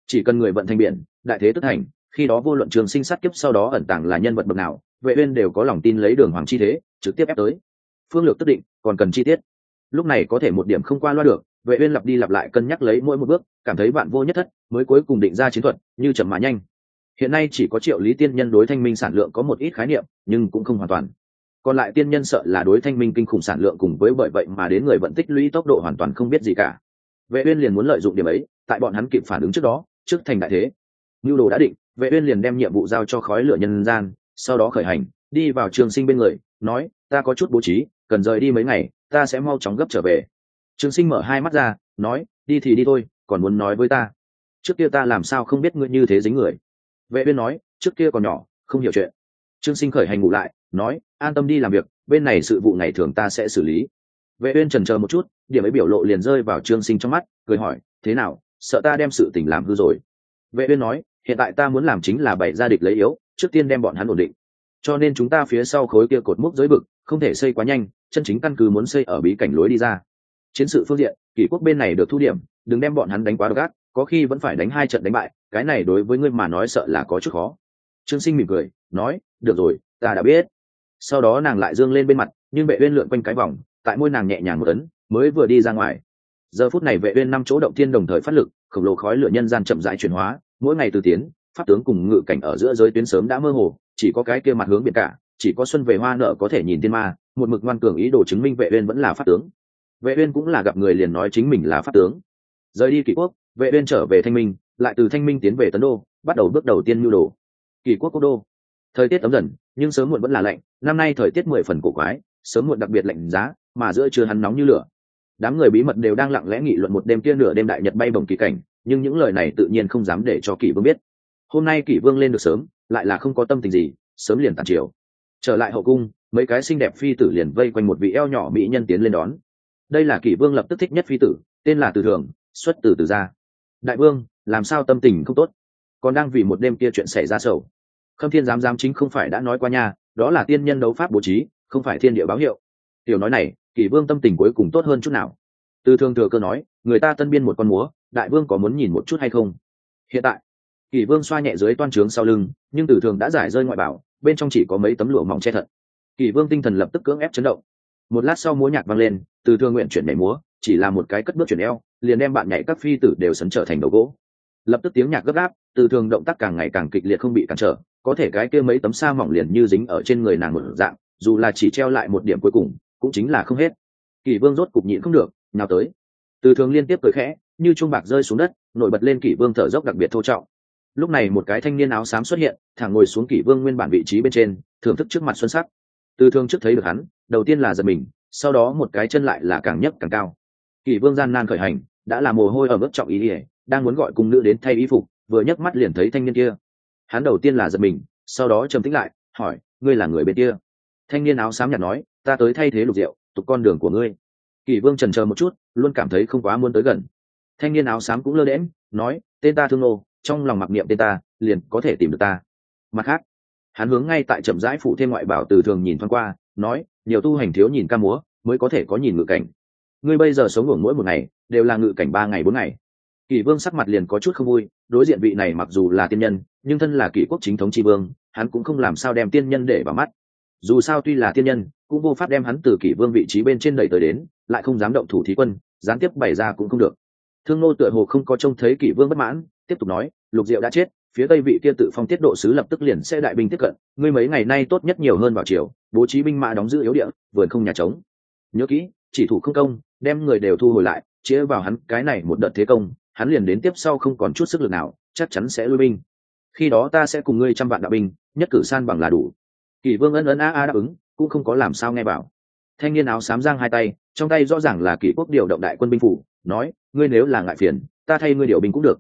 Chỉ cần người vận thành biển, đại thế tức thành khi đó vô luận trường sinh sát kiếp sau đó ẩn tàng là nhân vật bậc nào vệ uyên đều có lòng tin lấy đường hoàng chi thế, trực tiếp ép tới. Phương lược tức định, còn cần chi tiết. Lúc này có thể một điểm không qua loa được, vệ uyên lặp đi lặp lại cân nhắc lấy mỗi một bước, cảm thấy bạn vô nhất thất, mới cuối cùng định ra chiến thuật, như chậm mà nhanh. Hiện nay chỉ có triệu lý tiên nhân đối thanh minh sản lượng có một ít khái niệm, nhưng cũng không hoàn toàn. Còn lại tiên nhân sợ là đối thanh minh kinh khủng sản lượng cùng với bởi vậy mà đến người vận tích lũy tốc độ hoàn toàn không biết gì cả. Vệ uyên liền muốn lợi dụng điểm ấy, tại bọn hắn kịp phản ứng trước đó, trước thành đại thế. Lưu đồ đã định, vệ uyên liền đem nhiệm vụ giao cho khói lửa nhân gian sau đó khởi hành, đi vào trường sinh bên người, nói, ta có chút bố trí, cần rời đi mấy ngày, ta sẽ mau chóng gấp trở về. Trường sinh mở hai mắt ra, nói, đi thì đi thôi, còn muốn nói với ta? Trước kia ta làm sao không biết ngươi như thế dính người? Vệ uyên nói, trước kia còn nhỏ, không hiểu chuyện. Trương sinh khởi hành ngủ lại, nói, an tâm đi làm việc, bên này sự vụ ngày thường ta sẽ xử lý. Vệ uyên chần chờ một chút, điểm ấy biểu lộ liền rơi vào trương sinh trong mắt, cười hỏi, thế nào, sợ ta đem sự tình làm hư rồi? Vệ uyên nói, hiện tại ta muốn làm chính là bày ra địch lấy yếu trước tiên đem bọn hắn ổn định. Cho nên chúng ta phía sau khối kia cột mốc dưới bực không thể xây quá nhanh, chân chính căn cứ muốn xây ở bí cảnh lối đi ra. Chiến sự phương diện, kỷ quốc bên này được thu điểm, đừng đem bọn hắn đánh quá gắt có khi vẫn phải đánh hai trận đánh bại, cái này đối với ngươi mà nói sợ là có chút khó. Trương sinh mỉm cười, nói, được rồi, ta đã biết. Sau đó nàng lại dương lên bên mặt, nhưng vệ uyên lượn quanh cái vòng, tại môi nàng nhẹ nhàng một ấn, mới vừa đi ra ngoài. Giờ phút này vệ uyên năm chỗ động thiên đồng thời phát lực, khổng lồ khói lửa nhân gian chậm rãi chuyển hóa, mỗi ngày từ tiến pháp tướng cùng ngự cảnh ở giữa giới tuyến sớm đã mơ hồ, chỉ có cái kia mặt hướng biển cả, chỉ có xuân về hoa nợ có thể nhìn thiên ma, một mực ngoan cường ý đồ chứng minh vệ uyên vẫn là pháp tướng. Vệ uyên cũng là gặp người liền nói chính mình là pháp tướng. Rời đi kỷ quốc, vệ uyên trở về thanh minh, lại từ thanh minh tiến về tấn đô, bắt đầu bước đầu tiên nhu đồ. Kỷ quốc quốc đô. Thời tiết ấm dần, nhưng sớm muộn vẫn là lạnh, năm nay thời tiết mười phần cổ quái, sớm muộn đặc biệt lạnh giá, mà giữa trưa hắn nóng như lửa. Đám người bí mật đều đang lặng lẽ nghị luận một đêm kia nửa đêm đại nhật bay bồng kỳ cảnh, nhưng những lời này tự nhiên không dám để cho kỷ vương biết hôm nay kỷ vương lên được sớm, lại là không có tâm tình gì, sớm liền tàn chiều. Trở lại hậu cung, mấy cái xinh đẹp phi tử liền vây quanh một vị eo nhỏ mỹ nhân tiến lên đón. Đây là kỷ vương lập tức thích nhất phi tử, tên là từ thường, xuất từ từ gia. Đại vương, làm sao tâm tình không tốt? Còn đang vì một đêm kia chuyện xảy ra sầu. Khâm thiên giám giám chính không phải đã nói qua nha, đó là tiên nhân đấu pháp bố trí, không phải thiên địa báo hiệu. Tiểu nói này, kỷ vương tâm tình cuối cùng tốt hơn chút nào. Từ thường thừa cơ nói, người ta tân biên một con múa, đại vương có muốn nhìn một chút hay không? Hiện tại kỷ vương xoa nhẹ dưới toan trướng sau lưng, nhưng tử thường đã giải rơi ngoại bảo, bên trong chỉ có mấy tấm lụa mỏng che thật. Kỷ vương tinh thần lập tức cưỡng ép chấn động. Một lát sau múa nhạc vang lên, từ thương nguyện chuyển nhảy múa, chỉ là một cái cất bước chuyển eo, liền đem bạn nhảy các phi tử đều sấn trở thành đầu gỗ. Lập tức tiếng nhạc gấp gáp, từ thường động tác càng ngày càng kịch liệt không bị cản trở, có thể cái kia mấy tấm sa mỏng liền như dính ở trên người nàng một dạng, dù là chỉ treo lại một điểm cuối cùng, cũng chính là không hết. Kỷ vương rốt cục nhịn không được nào tới. Từ thường liên tiếp cười khẽ, như chuông bạc rơi xuống đất, nổi bật lên kỷ vương thở dốc đặc biệt thô trọng lúc này một cái thanh niên áo xám xuất hiện thẳng ngồi xuống kỷ vương nguyên bản vị trí bên trên, thưởng thức trước mặt xuân sắc. Từ thương trước thấy được hắn, đầu tiên là giật mình, sau đó một cái chân lại là càng nhấc càng cao. Kỷ vương gian nan khởi hành, đã là mồ hôi ở mức trọng ý ỉa đang muốn gọi cung nữ đến thay y phục, vừa nhấc mắt liền thấy thanh niên kia. Hắn đầu tiên là giật mình, sau đó trầm tĩnh lại, hỏi, ngươi là người bên kia? Thanh niên áo xám nhạt nói, ta tới thay thế lục rượu tục con đường của ngươi. Kỷ vương trần chờ một chút, luôn cảm thấy không quá muốn tới gần. Thanh niên áo xám cũng lơ đễm nói, tên ta thương nô trong lòng mặc niệm tên ta, liền có thể tìm được ta. Mặt khác, hắn hướng ngay tại chậm rãi phụ thêm ngoại bảo từ thường nhìn thoáng qua, nói, nhiều tu hành thiếu nhìn ca múa, mới có thể có nhìn ngự cảnh. Ngươi bây giờ sống ngủ mỗi một ngày, đều là ngự cảnh ba ngày bốn ngày. Kỷ vương sắc mặt liền có chút không vui, đối diện vị này mặc dù là tiên nhân, nhưng thân là kỷ quốc chính thống tri vương, hắn cũng không làm sao đem tiên nhân để vào mắt. Dù sao tuy là tiên nhân, cũng vô pháp đem hắn từ kỷ vương vị trí bên trên đẩy tới đến, lại không dám động thủ thí quân, gián tiếp bày ra cũng không được. Thương nô tựa hồ không có trông thấy kỷ vương bất mãn tiếp tục nói, lục diệu đã chết, phía tây vị kia tự phong tiết độ sứ lập tức liền sẽ đại binh tiếp cận, ngươi mấy ngày nay tốt nhất nhiều hơn vào chiều bố trí binh mã đóng giữ yếu địa, vườn không nhà trống. Nhớ kỹ, chỉ thủ không công, đem người đều thu hồi lại, chĩa vào hắn cái này một đợt thế công, hắn liền đến tiếp sau không còn chút sức lực nào, chắc chắn sẽ lui binh. Khi đó ta sẽ cùng ngươi trăm vạn đạo binh, nhất cử san bằng là đủ. Kỷ vương ân ân a a đáp ứng, cũng không có làm sao nghe bảo. Thanh niên áo xám giang hai tay, trong tay rõ ràng là kỷ quốc điều động đại quân binh phủ, nói, ngươi nếu là ngại phiền, ta thay ngươi điều binh cũng được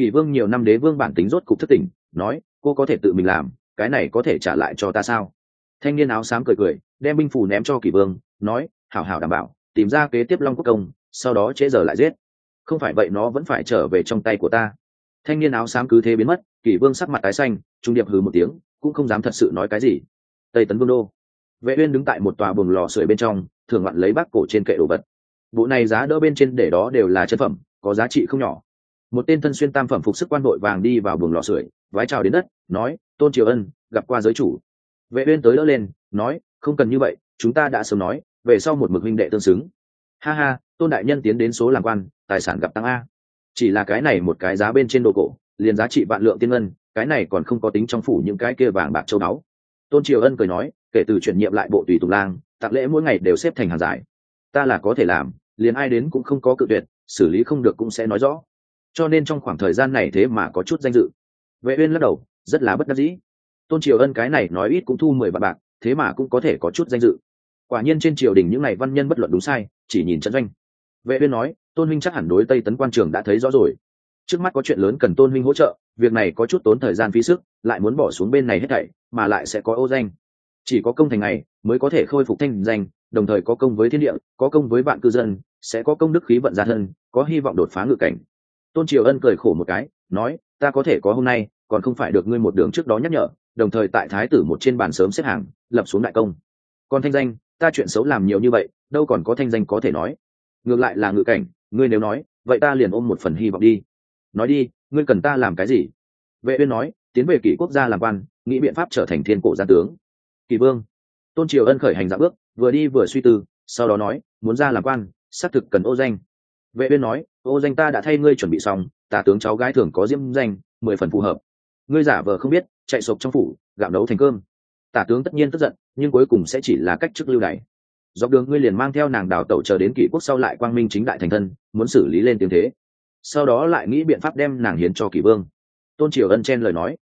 kỷ vương nhiều năm đế vương bản tính rốt cục thất tỉnh, nói, cô có thể tự mình làm, cái này có thể trả lại cho ta sao? Thanh niên áo xám cười cười, đem binh phủ ném cho kỷ vương, nói, hảo hảo đảm bảo, tìm ra kế tiếp long quốc công, sau đó trễ giờ lại giết. Không phải vậy nó vẫn phải trở về trong tay của ta. Thanh niên áo xám cứ thế biến mất, kỷ vương sắc mặt tái xanh, trung điệp hừ một tiếng, cũng không dám thật sự nói cái gì. Tây tấn vương đô. Vệ uyên đứng tại một tòa buồng lò sưởi bên trong, thường ngoạn lấy bác cổ trên kệ đồ vật. Bộ này giá đỡ bên trên để đó đều là chân phẩm, có giá trị không nhỏ một tên thân xuyên tam phẩm phục sức quan đội vàng đi vào buồng lò sưởi, vái chào đến đất, nói, tôn triều ân, gặp qua giới chủ. Vệ uyên tới đỡ lên, nói, không cần như vậy, chúng ta đã sớm nói, về sau một mực huynh đệ tương xứng. Ha ha, tôn đại nhân tiến đến số làm quan, tài sản gặp tăng a. Chỉ là cái này một cái giá bên trên đồ cổ, liền giá trị vạn lượng tiên ngân, cái này còn không có tính trong phủ những cái kia vàng bạc châu báu. Tôn triều ân cười nói, kể từ chuyển nhiệm lại bộ tùy tùng lang tạc lễ mỗi ngày đều xếp thành hàng dài. Ta là có thể làm, liền ai đến cũng không có cự tuyệt, xử lý không được cũng sẽ nói rõ cho nên trong khoảng thời gian này thế mà có chút danh dự. Vệ uyên lắc đầu, rất là bất đắc dĩ. Tôn triều ân cái này nói ít cũng thu mười vạn bạc, thế mà cũng có thể có chút danh dự. Quả nhiên trên triều đình những ngày văn nhân bất luận đúng sai, chỉ nhìn trận doanh. Vệ uyên nói, tôn huynh chắc hẳn đối tây tấn quan trường đã thấy rõ rồi. Trước mắt có chuyện lớn cần tôn huynh hỗ trợ, việc này có chút tốn thời gian phí sức, lại muốn bỏ xuống bên này hết thảy, mà lại sẽ có ô danh. Chỉ có công thành này mới có thể khôi phục thanh danh, đồng thời có công với thiên địa, có công với vạn cư dân, sẽ có công đức khí vận gia thân, có hy vọng đột phá ngự cảnh tôn triều ân cười khổ một cái, nói, ta có thể có hôm nay, còn không phải được ngươi một đường trước đó nhắc nhở, đồng thời tại thái tử một trên bàn sớm xếp hàng, lập xuống đại công. Còn thanh danh, ta chuyện xấu làm nhiều như vậy, đâu còn có thanh danh có thể nói. Ngược lại là ngự cảnh, ngươi nếu nói, vậy ta liền ôm một phần hy vọng đi. Nói đi, ngươi cần ta làm cái gì? Vệ uyên nói, tiến về kỷ quốc gia làm quan, nghĩ biện pháp trở thành thiên cổ gia tướng. Kỳ vương. Tôn triều ân khởi hành dạ bước, vừa đi vừa suy tư, sau đó nói, muốn ra làm quan, xác thực cần ô danh vệ uyên nói, ô danh ta đã thay ngươi chuẩn bị xong, tả tướng cháu gái thường có diễm danh, mười phần phù hợp. Ngươi giả vờ không biết, chạy sộp trong phủ, gạo nấu thành cơm. Tả tướng tất nhiên tức giận, nhưng cuối cùng sẽ chỉ là cách chức lưu này dọc đường ngươi liền mang theo nàng đào tẩu chờ đến kỷ quốc sau lại quang minh chính đại thành thân, muốn xử lý lên tiếng thế. Sau đó lại nghĩ biện pháp đem nàng hiến cho kỷ vương. Tôn triều ân chen lời nói.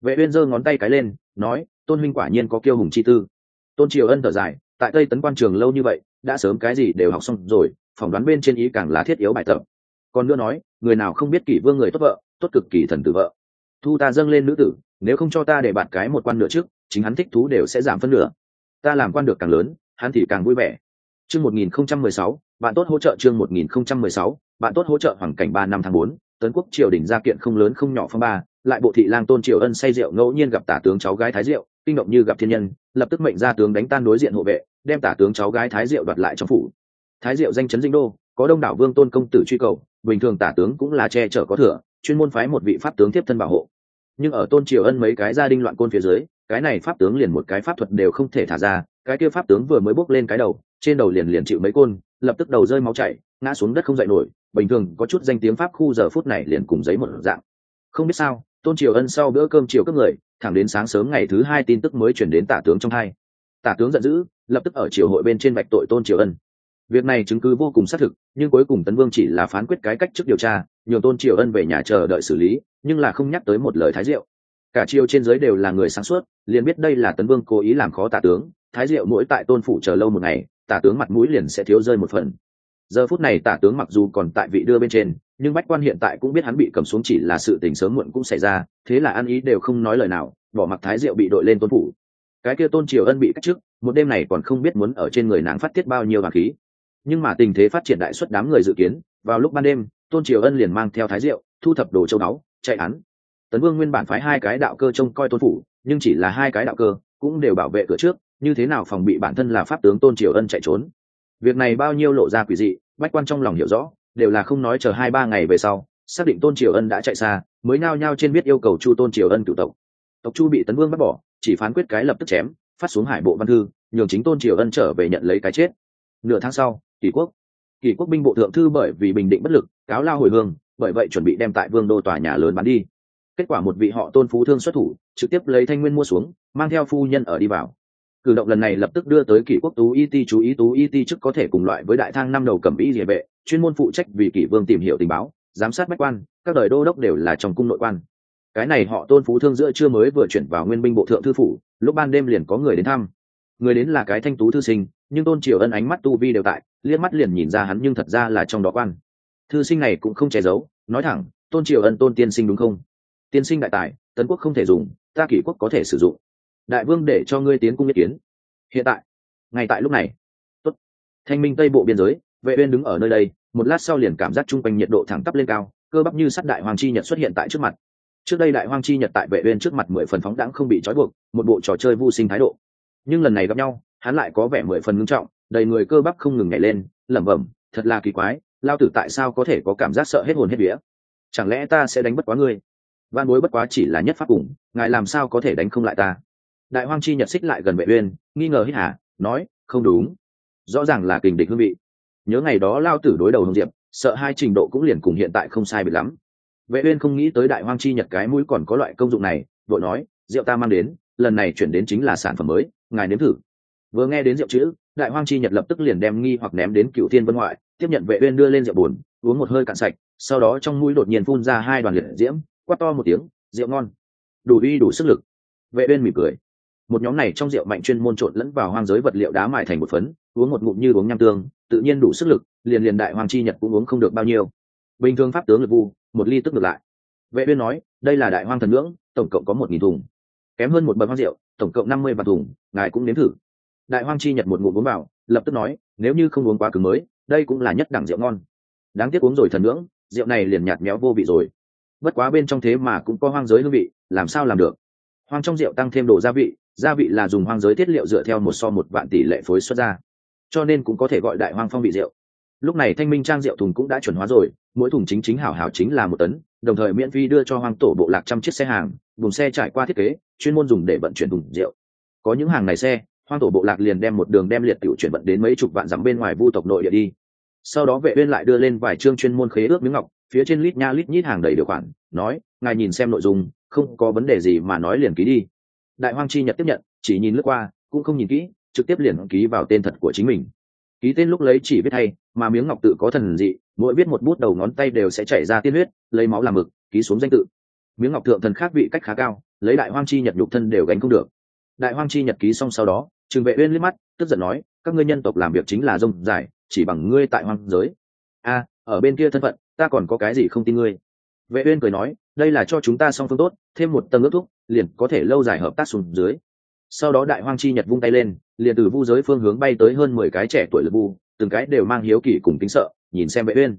Vệ uyên giơ ngón tay cái lên, nói, tôn huynh quả nhiên có kiêu hùng chi tư. Tôn triều ân thở dài, tại tây tấn quan trường lâu như vậy, đã sớm cái gì đều học xong rồi phỏng đoán bên trên ý càng là thiết yếu bài tập. Còn nữa nói người nào không biết kỷ vương người tốt vợ tốt cực kỳ thần tử vợ. Thu ta dâng lên nữ tử nếu không cho ta để bạn cái một quan nửa trước chính hắn thích thú đều sẽ giảm phân nửa. Ta làm quan được càng lớn hắn thì càng vui vẻ. Chương 1016, bạn tốt hỗ trợ chương 1016, bạn tốt hỗ trợ hoàng cảnh ba năm tháng bốn tấn quốc triều đình gia kiện không lớn không nhỏ phong ba lại bộ thị lang tôn triều ân say rượu ngẫu nhiên gặp tả tướng cháu gái thái diệu kinh động như gặp thiên nhân lập tức mệnh ra tướng đánh tan đối diện hộ vệ đem tả tướng cháu gái thái diệu đoạt lại trong phủ thái diệu danh chấn dinh đô, có đông đảo vương tôn công tử truy cầu, bình thường tả tướng cũng là che chở có thừa, chuyên môn phái một vị pháp tướng tiếp thân bảo hộ. Nhưng ở tôn triều ân mấy cái gia đình loạn côn phía dưới, cái này pháp tướng liền một cái pháp thuật đều không thể thả ra, cái kia pháp tướng vừa mới bốc lên cái đầu, trên đầu liền liền chịu mấy côn, lập tức đầu rơi máu chảy, ngã xuống đất không dậy nổi, bình thường có chút danh tiếng pháp khu giờ phút này liền cùng giấy một dạng. Không biết sao, tôn triều ân sau bữa cơm chiều các người, thẳng đến sáng sớm ngày thứ hai tin tức mới chuyển đến tả tướng trong hai. Tả tướng giận dữ, lập tức ở triều hội bên trên bạch tội tôn triều ân việc này chứng cứ vô cùng xác thực, nhưng cuối cùng tấn vương chỉ là phán quyết cái cách trước điều tra, nhường tôn triều ân về nhà chờ đợi xử lý, nhưng là không nhắc tới một lời thái diệu. Cả triều trên giới đều là người sáng suốt, liền biết đây là tấn vương cố ý làm khó tả tướng, thái diệu mỗi tại tôn phủ chờ lâu một ngày, tả tướng mặt mũi liền sẽ thiếu rơi một phần. Giờ phút này tả tướng mặc dù còn tại vị đưa bên trên, nhưng bách quan hiện tại cũng biết hắn bị cầm xuống chỉ là sự tình sớm muộn cũng xảy ra, thế là ăn ý đều không nói lời nào, bỏ mặc thái diệu bị đội lên tôn phủ. Cái kia tôn triều ân bị cách chức một đêm này còn không biết muốn ở trên người nàng phát tiết bao nhiêu vàng khí nhưng mà tình thế phát triển đại suất đám người dự kiến, vào lúc ban đêm, tôn triều ân liền mang theo thái diệu, thu thập đồ châu báu, chạy án. Tấn vương nguyên bản phái hai cái đạo cơ trông coi tôn phủ, nhưng chỉ là hai cái đạo cơ, cũng đều bảo vệ cửa trước, như thế nào phòng bị bản thân là pháp tướng tôn triều ân chạy trốn. Việc này bao nhiêu lộ ra quỷ dị, bách quan trong lòng hiểu rõ, đều là không nói chờ hai ba ngày về sau, xác định tôn triều ân đã chạy xa, mới nao nhao trên biết yêu cầu chu tôn triều ân cựu tộc. Tộc chu bị tấn vương bắt bỏ, chỉ phán quyết cái lập tức chém, phát xuống hải bộ văn thư, nhường chính tôn triều ân trở về nhận lấy cái chết. Nửa tháng sau Kỳ quốc. Kỳ quốc binh bộ thượng thư bởi vì bình định bất lực, cáo lao hồi hương, bởi vậy chuẩn bị đem tại vương đô tòa nhà lớn bán đi. Kết quả một vị họ tôn phú thương xuất thủ, trực tiếp lấy thanh nguyên mua xuống, mang theo phu nhân ở đi vào. Cử động lần này lập tức đưa tới kỷ quốc tú y ti chú ý, tú y ti chức có thể cùng loại với đại thang năm đầu cầm y địa vệ, chuyên môn phụ trách vì kỷ vương tìm hiểu tình báo, giám sát bách quan, các đời đô đốc đều là trong cung nội quan. Cái này họ tôn phú thương giữa chưa mới vừa chuyển vào nguyên binh bộ thượng thư phủ, lúc ban đêm liền có người đến thăm người đến là cái thanh tú thư sinh, nhưng tôn triều ân ánh mắt tu vi đều tại, liếc mắt liền nhìn ra hắn nhưng thật ra là trong đó quan. Thư sinh này cũng không che giấu, nói thẳng, tôn triều ân tôn tiên sinh đúng không? Tiên sinh đại tài, tấn quốc không thể dùng, ta kỷ quốc có thể sử dụng. Đại vương để cho ngươi tiến cung ý kiến. Hiện tại, ngay tại lúc này. Tốt. thanh minh tây bộ biên giới, vệ uyên đứng ở nơi đây, một lát sau liền cảm giác trung quanh nhiệt độ thẳng tắp lên cao, cơ bắp như sắt đại hoàng chi nhật xuất hiện tại trước mặt. Trước đây đại hoàng chi nhật tại vệ uyên trước mặt mười phần phóng đãng không bị trói buộc, một bộ trò chơi vu sinh thái độ nhưng lần này gặp nhau, hắn lại có vẻ mười phần ngưng trọng, đầy người cơ bắp không ngừng nhảy lên, lẩm bẩm, thật là kỳ quái, lao tử tại sao có thể có cảm giác sợ hết hồn hết vía? Chẳng lẽ ta sẽ đánh bất quá ngươi? Van bối bất quá chỉ là nhất pháp cùng, ngài làm sao có thể đánh không lại ta? Đại hoang chi nhật xích lại gần vệ uyên, nghi ngờ hít hà, nói, không đúng. Rõ ràng là kình địch hương vị. Nhớ ngày đó lao tử đối đầu hồng diệp, sợ hai trình độ cũng liền cùng hiện tại không sai biệt lắm. Vệ uyên không nghĩ tới đại hoang chi nhật cái mũi còn có loại công dụng này, vội nói, rượu ta mang đến, lần này chuyển đến chính là sản phẩm mới ngài nếm thử. Vừa nghe đến rượu chữ, đại hoang chi nhật lập tức liền đem nghi hoặc ném đến cựu thiên vân ngoại, tiếp nhận vệ uyên đưa lên rượu buồn uống một hơi cạn sạch, sau đó trong mũi đột nhiên phun ra hai đoàn liệt diễm, quát to một tiếng, rượu ngon. Đủ uy, đủ sức lực. Vệ uyên mỉm cười. Một nhóm này trong rượu mạnh chuyên môn trộn lẫn vào hoang giới vật liệu đá mài thành một phấn, uống một ngụm như uống nham tương, tự nhiên đủ sức lực, liền liền đại hoàng chi nhật cũng uống không được bao nhiêu. Bình thường pháp tướng lực vu, một ly tức ngược lại. Vệ uyên nói, đây là đại hoang thần ngưỡng, tổng cộng có một nghìn thùng. Kém hơn một bậc hoang rượu tổng cộng năm mươi vạn thùng, ngài cũng nếm thử. Đại hoang chi nhật một ngụm uống vào, lập tức nói, nếu như không uống quá cứng mới, đây cũng là nhất đẳng rượu ngon. Đáng tiếc uống rồi thần ngưỡng, rượu này liền nhạt méo vô vị rồi. Bất quá bên trong thế mà cũng có hoang giới hương vị, làm sao làm được? Hoang trong rượu tăng thêm đồ gia vị gia vị là dùng hoang giới thiết liệu dựa theo một so một vạn tỷ lệ phối xuất ra. Cho nên cũng có thể gọi đại hoang phong vị rượu. Lúc này thanh minh trang rượu thùng cũng đã chuẩn hóa rồi mỗi thùng chính chính hảo hảo chính là một tấn, đồng thời miễn phí đưa cho hoang tổ bộ lạc trăm chiếc xe hàng vùng xe trải qua thiết kế, chuyên môn dùng để vận chuyển thùng rượu. Có những hàng này xe, hoang tổ bộ lạc liền đem một đường đem liệt tiểu chuyển vận đến mấy chục vạn dặm bên ngoài vu tộc nội địa đi. Sau đó vệ uyên lại đưa lên vài chương chuyên môn khế ước miếng ngọc, phía trên lít nha lít nhít hàng đầy điều khoản, nói, ngài nhìn xem nội dung, không có vấn đề gì mà nói liền ký đi. Đại hoang chi nhật tiếp nhận, chỉ nhìn lướt qua, cũng không nhìn kỹ, trực tiếp liền ký vào tên thật của chính mình. Ký tên lúc lấy chỉ viết hay, mà miếng ngọc tự có thần dị mỗi viết một bút đầu ngón tay đều sẽ chảy ra tiên huyết, lấy máu làm mực, ký xuống danh tự. Miếng ngọc thượng thần khác vị cách khá cao, lấy đại hoang chi nhật nhục thân đều gánh không được. Đại hoang chi nhật ký xong sau đó trường vệ uyên liếc mắt, tức giận nói, các ngươi nhân tộc làm việc chính là rông dài, chỉ bằng ngươi tại hoang giới. A, ở bên kia thân phận, ta còn có cái gì không tin ngươi? Vệ uyên cười nói, đây là cho chúng ta song phương tốt, thêm một tầng ước thúc, liền có thể lâu dài hợp tác xuống dưới. Sau đó đại hoang chi nhật vung tay lên, liền từ vu giới phương hướng bay tới hơn mười cái trẻ tuổi lực vu từng cái đều mang hiếu kỳ cùng kính sợ nhìn xem vệ uyên.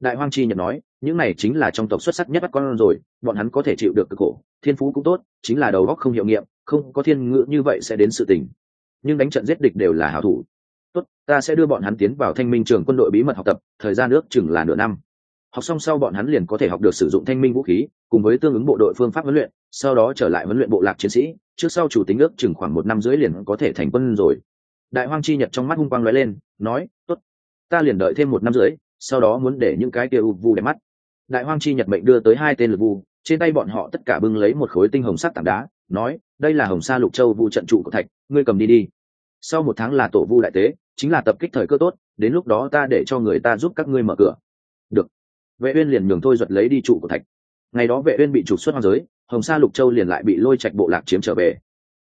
Đại hoang chi nhật nói, những này chính là trong tộc xuất sắc nhất bắt con rồi, bọn hắn có thể chịu được cực khổ, thiên phú cũng tốt, chính là đầu óc không hiệu nghiệm, không có thiên ngữ như vậy sẽ đến sự tình. Nhưng đánh trận giết địch đều là hảo thủ. Tốt, ta sẽ đưa bọn hắn tiến vào thanh minh trường quân đội bí mật học tập, thời gian ước chừng là nửa năm. Học xong sau bọn hắn liền có thể học được sử dụng thanh minh vũ khí, cùng với tương ứng bộ đội phương pháp huấn luyện, sau đó trở lại huấn luyện bộ lạc chiến sĩ, trước sau chủ tính ước chừng khoảng một năm rưỡi liền có thể thành quân rồi. Đại hoang chi nhật trong mắt hung quang lóe lên, nói ta liền đợi thêm một năm rưỡi, sau đó muốn để những cái kia u vu đẹp mắt. Đại hoang chi nhật mệnh đưa tới hai tên lực vu, trên tay bọn họ tất cả bưng lấy một khối tinh hồng sắc tảng đá, nói, đây là hồng sa lục châu vu trận trụ của thạch, ngươi cầm đi đi. Sau một tháng là tổ vu đại tế, chính là tập kích thời cơ tốt, đến lúc đó ta để cho người ta giúp các ngươi mở cửa. Được. Vệ uyên liền nhường thôi giật lấy đi trụ của thạch. Ngày đó vệ uyên bị trục xuất hoang giới, hồng sa lục châu liền lại bị lôi trạch bộ lạc chiếm trở về.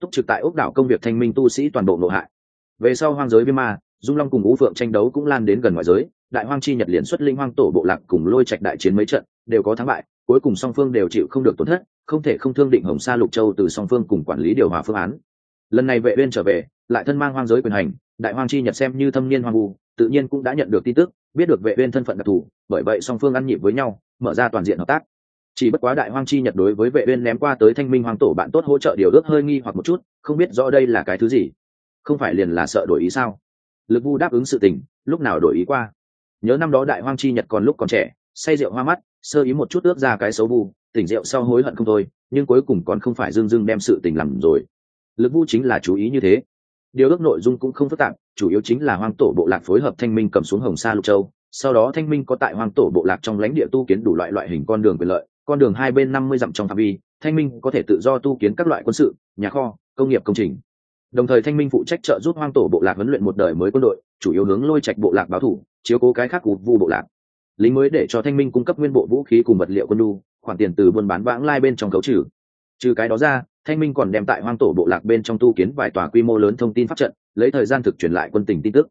Túc trực tại ốc đảo công việc thanh minh tu sĩ toàn bộ nội hại. Về sau hoang giới viêm ma dung long cùng ú phượng tranh đấu cũng lan đến gần ngoại giới, đại hoang chi nhật liền xuất linh hoang tổ bộ lạc cùng lôi trạch đại chiến mấy trận, đều có thắng bại, cuối cùng song phương đều chịu không được tổn thất, không thể không thương định hồng sa lục châu từ song phương cùng quản lý điều hòa phương án. Lần này vệ uyên trở về, lại thân mang hoang giới quyền hành, đại hoang chi nhật xem như thâm niên hoang vu, tự nhiên cũng đã nhận được tin tức, biết được vệ uyên thân phận đặc thù, bởi vậy song phương ăn nhịp với nhau, mở ra toàn diện hợp tác. Chỉ bất quá đại hoang chi nhật đối với vệ uyên ném qua tới thanh minh Hoang tổ bạn tốt hỗ trợ điều ước hơi nghi hoặc một chút, không biết rõ đây là cái thứ gì. Không phải liền là sợ đổi ý sao? Lực vu đáp ứng sự tình, lúc nào đổi ý qua. Nhớ năm đó đại hoang chi nhật còn lúc còn trẻ, say rượu hoa mắt, sơ ý một chút ướp ra cái xấu vu, tỉnh rượu sau hối hận không thôi, nhưng cuối cùng còn không phải dương dương đem sự tình làm rồi. Lực vu chính là chú ý như thế. Điều ước nội dung cũng không phức tạp, chủ yếu chính là hoang tổ bộ lạc phối hợp thanh minh cầm xuống hồng sa lục châu. Sau đó thanh minh có tại hoang tổ bộ lạc trong lãnh địa tu kiến đủ loại loại hình con đường quyền lợi, con đường hai bên năm mươi dặm trong phạm vi, thanh minh có thể tự do tu kiến các loại quân sự, nhà kho, công nghiệp công trình đồng thời thanh minh phụ trách trợ giúp hoang tổ bộ lạc huấn luyện một đời mới quân đội, chủ yếu hướng lôi trạch bộ lạc báo thủ, chiếu cố cái khác cụt vu bộ lạc. Lính mới để cho thanh minh cung cấp nguyên bộ vũ khí cùng vật liệu quân đu khoản tiền từ buôn bán vãng lai bên trong cấu trừ. Trừ cái đó ra, thanh minh còn đem tại hoang tổ bộ lạc bên trong tu kiến vài tòa quy mô lớn thông tin pháp trận, lấy thời gian thực truyền lại quân tình tin tức.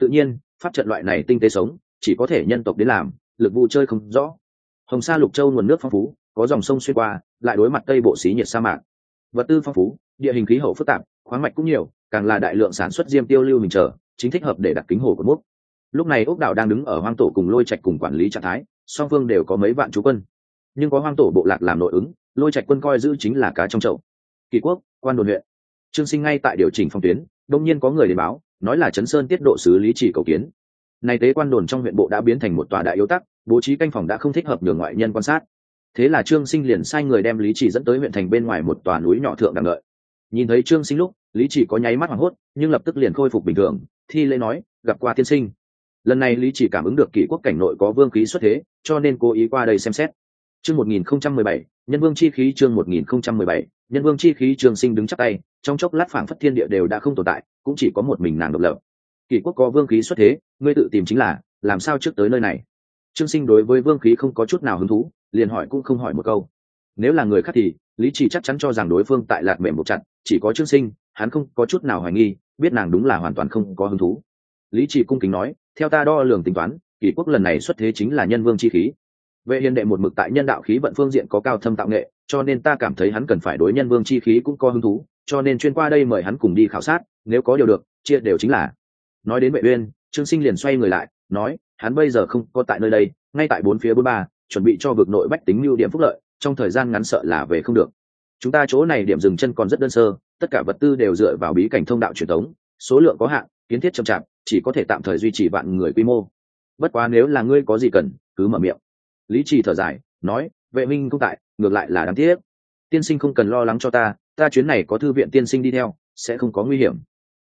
Tự nhiên, pháp trận loại này tinh tế sống, chỉ có thể nhân tộc đến làm, lực vụ chơi không rõ. Hồng sa lục châu nguồn nước phong phú, có dòng sông xuyên qua, lại đối mặt tây bộ xí nhiệt sa mạc. Vật tư phong phú, địa hình khí hậu phức tạp khoáng mạch cũng nhiều, càng là đại lượng sản xuất diêm tiêu lưu mình trở chính thích hợp để đặt kính hồ của mốc. Lúc này ốc đảo đang đứng ở hoang tổ cùng lôi trạch cùng quản lý trạng thái, song phương đều có mấy vạn chú quân. Nhưng có hoang tổ bộ lạc làm nội ứng, lôi trạch quân coi giữ chính là cá trong chậu. Kỳ quốc, quan đồn huyện. Trương sinh ngay tại điều chỉnh phong tuyến, đông nhiên có người đến báo, nói là chấn sơn tiết độ xử lý chỉ cầu kiến. Nay tế quan đồn trong huyện bộ đã biến thành một tòa đại yếu tắc, bố trí canh phòng đã không thích hợp nhường ngoại nhân quan sát. Thế là trương sinh liền sai người đem lý chỉ dẫn tới huyện thành bên ngoài một tòa núi nhỏ thượng đằng lợi nhìn thấy trương sinh lúc, lý chỉ có nháy mắt hoảng hốt, nhưng lập tức liền khôi phục bình thường, thi lễ nói, gặp qua tiên sinh. Lần này lý chỉ cảm ứng được kỷ quốc cảnh nội có vương khí xuất thế, cho nên cố ý qua đây xem xét. Chương một nghìn không trăm mười bảy, nhân vương chi khí chương một nghìn không trăm mười bảy, nhân vương chi khí trường sinh đứng chắc tay, trong chốc lát phảng phất thiên địa đều đã không tồn tại, cũng chỉ có một mình nàng độc lập. Kỷ quốc có vương khí xuất thế, ngươi tự tìm chính là, làm sao trước tới nơi này? Trương sinh đối với vương khí không có chút nào hứng thú, liền hỏi cũng không hỏi một câu nếu là người khác thì, lý trì chắc chắn cho rằng đối phương tại lạc mềm một chặt chỉ có trương sinh, hắn không có chút nào hoài nghi, biết nàng đúng là hoàn toàn không có hứng thú. Lý trì cung kính nói, theo ta đo lường tính toán, kỷ quốc lần này xuất thế chính là nhân vương chi khí. Vệ hiền đệ một mực tại nhân đạo khí vận phương diện có cao thâm tạo nghệ, cho nên ta cảm thấy hắn cần phải đối nhân vương chi khí cũng có hứng thú, cho nên chuyên qua đây mời hắn cùng đi khảo sát, nếu có điều được, chia đều chính là. Nói đến vệ uyên, trương sinh liền xoay người lại, nói, hắn bây giờ không có tại nơi đây, ngay tại bốn phía bốn ba, chuẩn bị cho vực nội bách tính lưu điểm phúc lợi trong thời gian ngắn sợ là về không được. Chúng ta chỗ này điểm dừng chân còn rất đơn sơ, tất cả vật tư đều dựa vào bí cảnh thông đạo truyền thống, số lượng có hạn, kiến thiết chậm chạp, chỉ có thể tạm thời duy trì vạn người quy mô. Bất quá nếu là ngươi có gì cần, cứ mở miệng. Lý trì thở dài, nói, vệ minh không tại, ngược lại là đáng tiếc. Tiên sinh không cần lo lắng cho ta ta chuyến này có thư viện tiên sinh đi theo, sẽ không có nguy hiểm.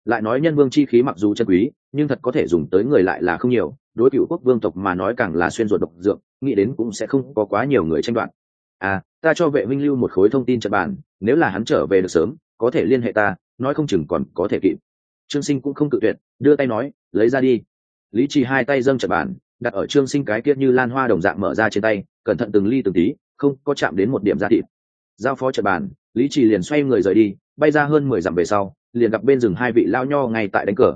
Lại nói nhân vương chi khí mặc dù chân quý, nhưng thật có thể dùng tới người lại là không nhiều, đối cựu quốc vương tộc mà nói càng là xuyên ruột độc dược, nghĩ đến cũng sẽ không có quá nhiều người tranh đoạt à ta cho vệ minh lưu một khối thông tin trận bàn, nếu là hắn trở về được sớm, có thể liên hệ ta, nói không chừng còn có thể kịp. Trương sinh cũng không cự tuyệt, đưa tay nói, lấy ra đi. Lý trì hai tay dâng trận bàn, đặt ở trương sinh cái kia như lan hoa đồng dạng mở ra trên tay, cẩn thận từng ly từng tí, không có chạm đến một điểm da thịt. Giao phó trận bàn, lý trì liền xoay người rời đi, bay ra hơn mười dặm về sau, liền gặp bên rừng hai vị lao nho ngay tại đánh cờ.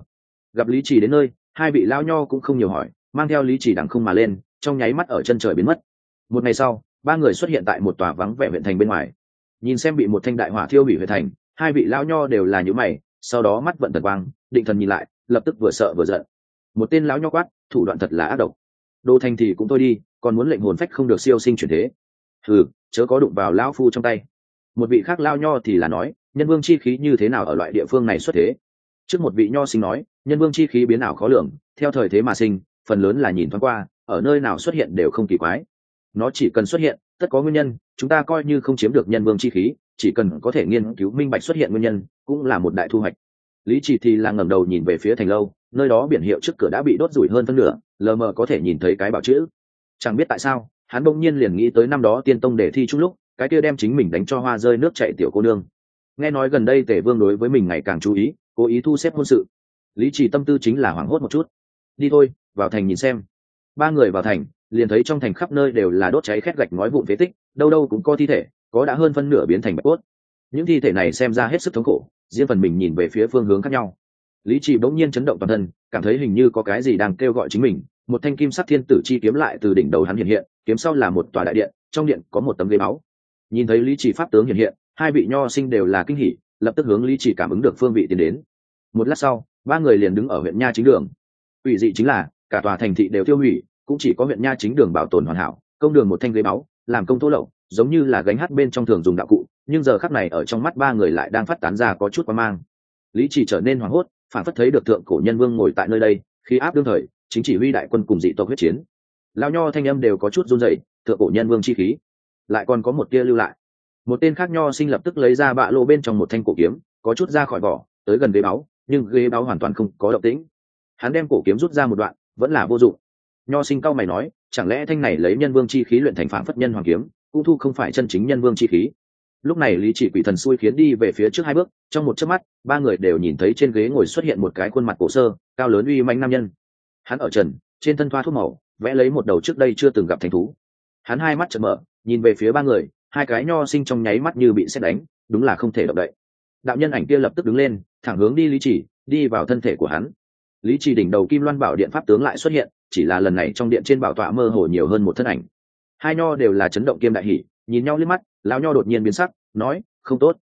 Gặp lý trì đến nơi, hai vị lao nho cũng không nhiều hỏi, mang theo lý trì đằng không mà lên, trong nháy mắt ở chân trời biến mất. Một ngày sau ba người xuất hiện tại một tòa vắng vẻ huyện thành bên ngoài. Nhìn xem bị một thanh đại hỏa thiêu hủy huyện thành, hai vị lão nho đều là những mày, sau đó mắt vận tật quang, định thần nhìn lại, lập tức vừa sợ vừa giận. Một tên lão nho quát, thủ đoạn thật là ác độc. Đô thành thì cũng thôi đi, còn muốn lệnh hồn phách không được siêu sinh chuyển thế. Ừ chớ có đụng vào lão phu trong tay. Một vị khác lao nho thì là nói, nhân vương chi khí như thế nào ở loại địa phương này xuất thế? Trước một vị nho sinh nói, nhân vương chi khí biến ảo khó lường, theo thời thế mà sinh, phần lớn là nhìn thoáng qua, ở nơi nào xuất hiện đều không kỳ quái nó chỉ cần xuất hiện, tất có nguyên nhân, chúng ta coi như không chiếm được nhân vương chi khí, chỉ cần có thể nghiên cứu minh bạch xuất hiện nguyên nhân, cũng là một đại thu hoạch. Lý chỉ thì là ngẩng đầu nhìn về phía thành lâu, nơi đó biển hiệu trước cửa đã bị đốt rủi hơn phân nửa, lờ mờ có thể nhìn thấy cái bảo chữ. Chẳng biết tại sao, hắn bỗng nhiên liền nghĩ tới năm đó tiên tông để thi chung lúc, cái kia đem chính mình đánh cho hoa rơi nước chạy tiểu cô nương. Nghe nói gần đây tể vương đối với mình ngày càng chú ý, cố ý thu xếp hôn sự. Lý trì tâm tư chính là hoảng hốt một chút. Đi thôi, vào thành nhìn xem. Ba người vào thành liền thấy trong thành khắp nơi đều là đốt cháy khét gạch ngói vụn phế tích, đâu đâu cũng có thi thể, có đã hơn phân nửa biến thành bạch cốt. Những thi thể này xem ra hết sức thống khổ, riêng phần mình nhìn về phía phương hướng khác nhau. Lý trì bỗng nhiên chấn động toàn thân, cảm thấy hình như có cái gì đang kêu gọi chính mình, một thanh kim sắc thiên tử chi kiếm lại từ đỉnh đầu hắn hiện hiện, kiếm sau là một tòa đại điện, trong điện có một tấm ghế máu nhìn thấy lý trì pháp tướng hiện hiện, hai vị nho sinh đều là kinh hỉ, lập tức hướng lý trì cảm ứng được phương vị tiến đến. Một lát sau, ba người liền đứng ở huyện nha chính đường. Ủy dị chính là, cả tòa thành thị đều tiêu hủy cũng chỉ có huyện nha chính đường bảo tồn hoàn hảo, công đường một thanh ghế máu làm công thô lậu, giống như là gánh hát bên trong thường dùng đạo cụ, nhưng giờ khắc này ở trong mắt ba người lại đang phát tán ra có chút quan mang. Lý chỉ trở nên hoảng hốt, phản phất thấy được thượng cổ nhân vương ngồi tại nơi đây, khi áp đương thời, chính chỉ huy đại quân cùng dị tộc huyết chiến. Lao nho thanh âm đều có chút run rẩy, thượng cổ nhân vương chi khí, lại còn có một tia lưu lại. Một tên khác nho sinh lập tức lấy ra bạ lô bên trong một thanh cổ kiếm, có chút ra khỏi vỏ, tới gần ghế báu, nhưng ghế báu hoàn toàn không có động tĩnh. Hắn đem cổ kiếm rút ra một đoạn, vẫn là vô dụng nho sinh cao mày nói, chẳng lẽ thanh này lấy nhân vương chi khí luyện thành phản phất nhân hoàng kiếm, cũng thu không phải chân chính nhân vương chi khí? Lúc này lý chỉ quỷ thần xui khiến đi về phía trước hai bước, trong một chớp mắt, ba người đều nhìn thấy trên ghế ngồi xuất hiện một cái khuôn mặt cổ sơ, cao lớn uy manh nam nhân. Hắn ở trần, trên thân thoa thuốc màu, vẽ lấy một đầu trước đây chưa từng gặp thành thú. Hắn hai mắt chợt mở, nhìn về phía ba người, hai cái nho sinh trong nháy mắt như bị xét đánh, đúng là không thể động đậy. Đạo nhân ảnh kia lập tức đứng lên, thẳng hướng đi lý chỉ, đi vào thân thể của hắn lý chỉ đỉnh đầu kim loan bảo điện pháp tướng lại xuất hiện, chỉ là lần này trong điện trên bảo tọa mơ hồ nhiều hơn một thân ảnh. Hai nho đều là chấn động kiêm đại hỷ nhìn nhau liếc mắt, lão nho đột nhiên biến sắc, nói, không tốt,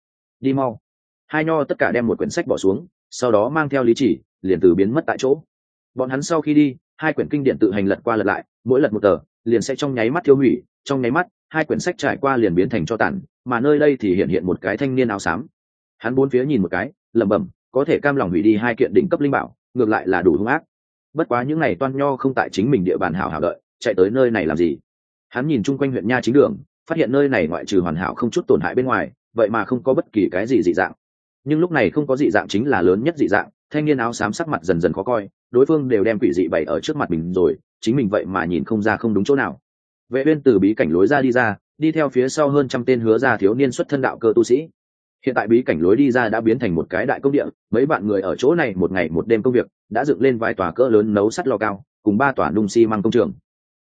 đi mau. Hai nho tất cả đem một quyển sách bỏ xuống, sau đó mang theo lý chỉ liền từ biến mất tại chỗ. Bọn hắn sau khi đi, hai quyển kinh điển tự hành lật qua lật lại, mỗi lật một tờ, liền sẽ trong nháy mắt tiêu hủy, trong nháy mắt, hai quyển sách trải qua liền biến thành cho tản mà nơi đây thì hiện hiện một cái thanh niên áo xám. Hắn bốn phía nhìn một cái, lẩm bẩm, có thể cam lòng hủy đi hai kiện đỉnh cấp linh bảo ngược lại là đủ hung ác. Bất quá những này toan nho không tại chính mình địa bàn hảo hảo đợi, chạy tới nơi này làm gì? Hắn nhìn chung quanh huyện nha chính đường, phát hiện nơi này ngoại trừ hoàn hảo không chút tổn hại bên ngoài, vậy mà không có bất kỳ cái gì dị dạng. Nhưng lúc này không có dị dạng chính là lớn nhất dị dạng, thanh niên áo xám sắc mặt dần dần khó coi, đối phương đều đem quỷ dị bày ở trước mặt mình rồi, chính mình vậy mà nhìn không ra không đúng chỗ nào. Vệ uyên từ bí cảnh lối ra đi ra, đi theo phía sau hơn trăm tên hứa ra thiếu niên xuất thân đạo cơ tu sĩ hiện tại bí cảnh lối đi ra đã biến thành một cái đại công địa, mấy bạn người ở chỗ này một ngày một đêm công việc, đã dựng lên vài tòa cỡ lớn nấu sắt lò cao, cùng ba tòa nung xi măng công trường.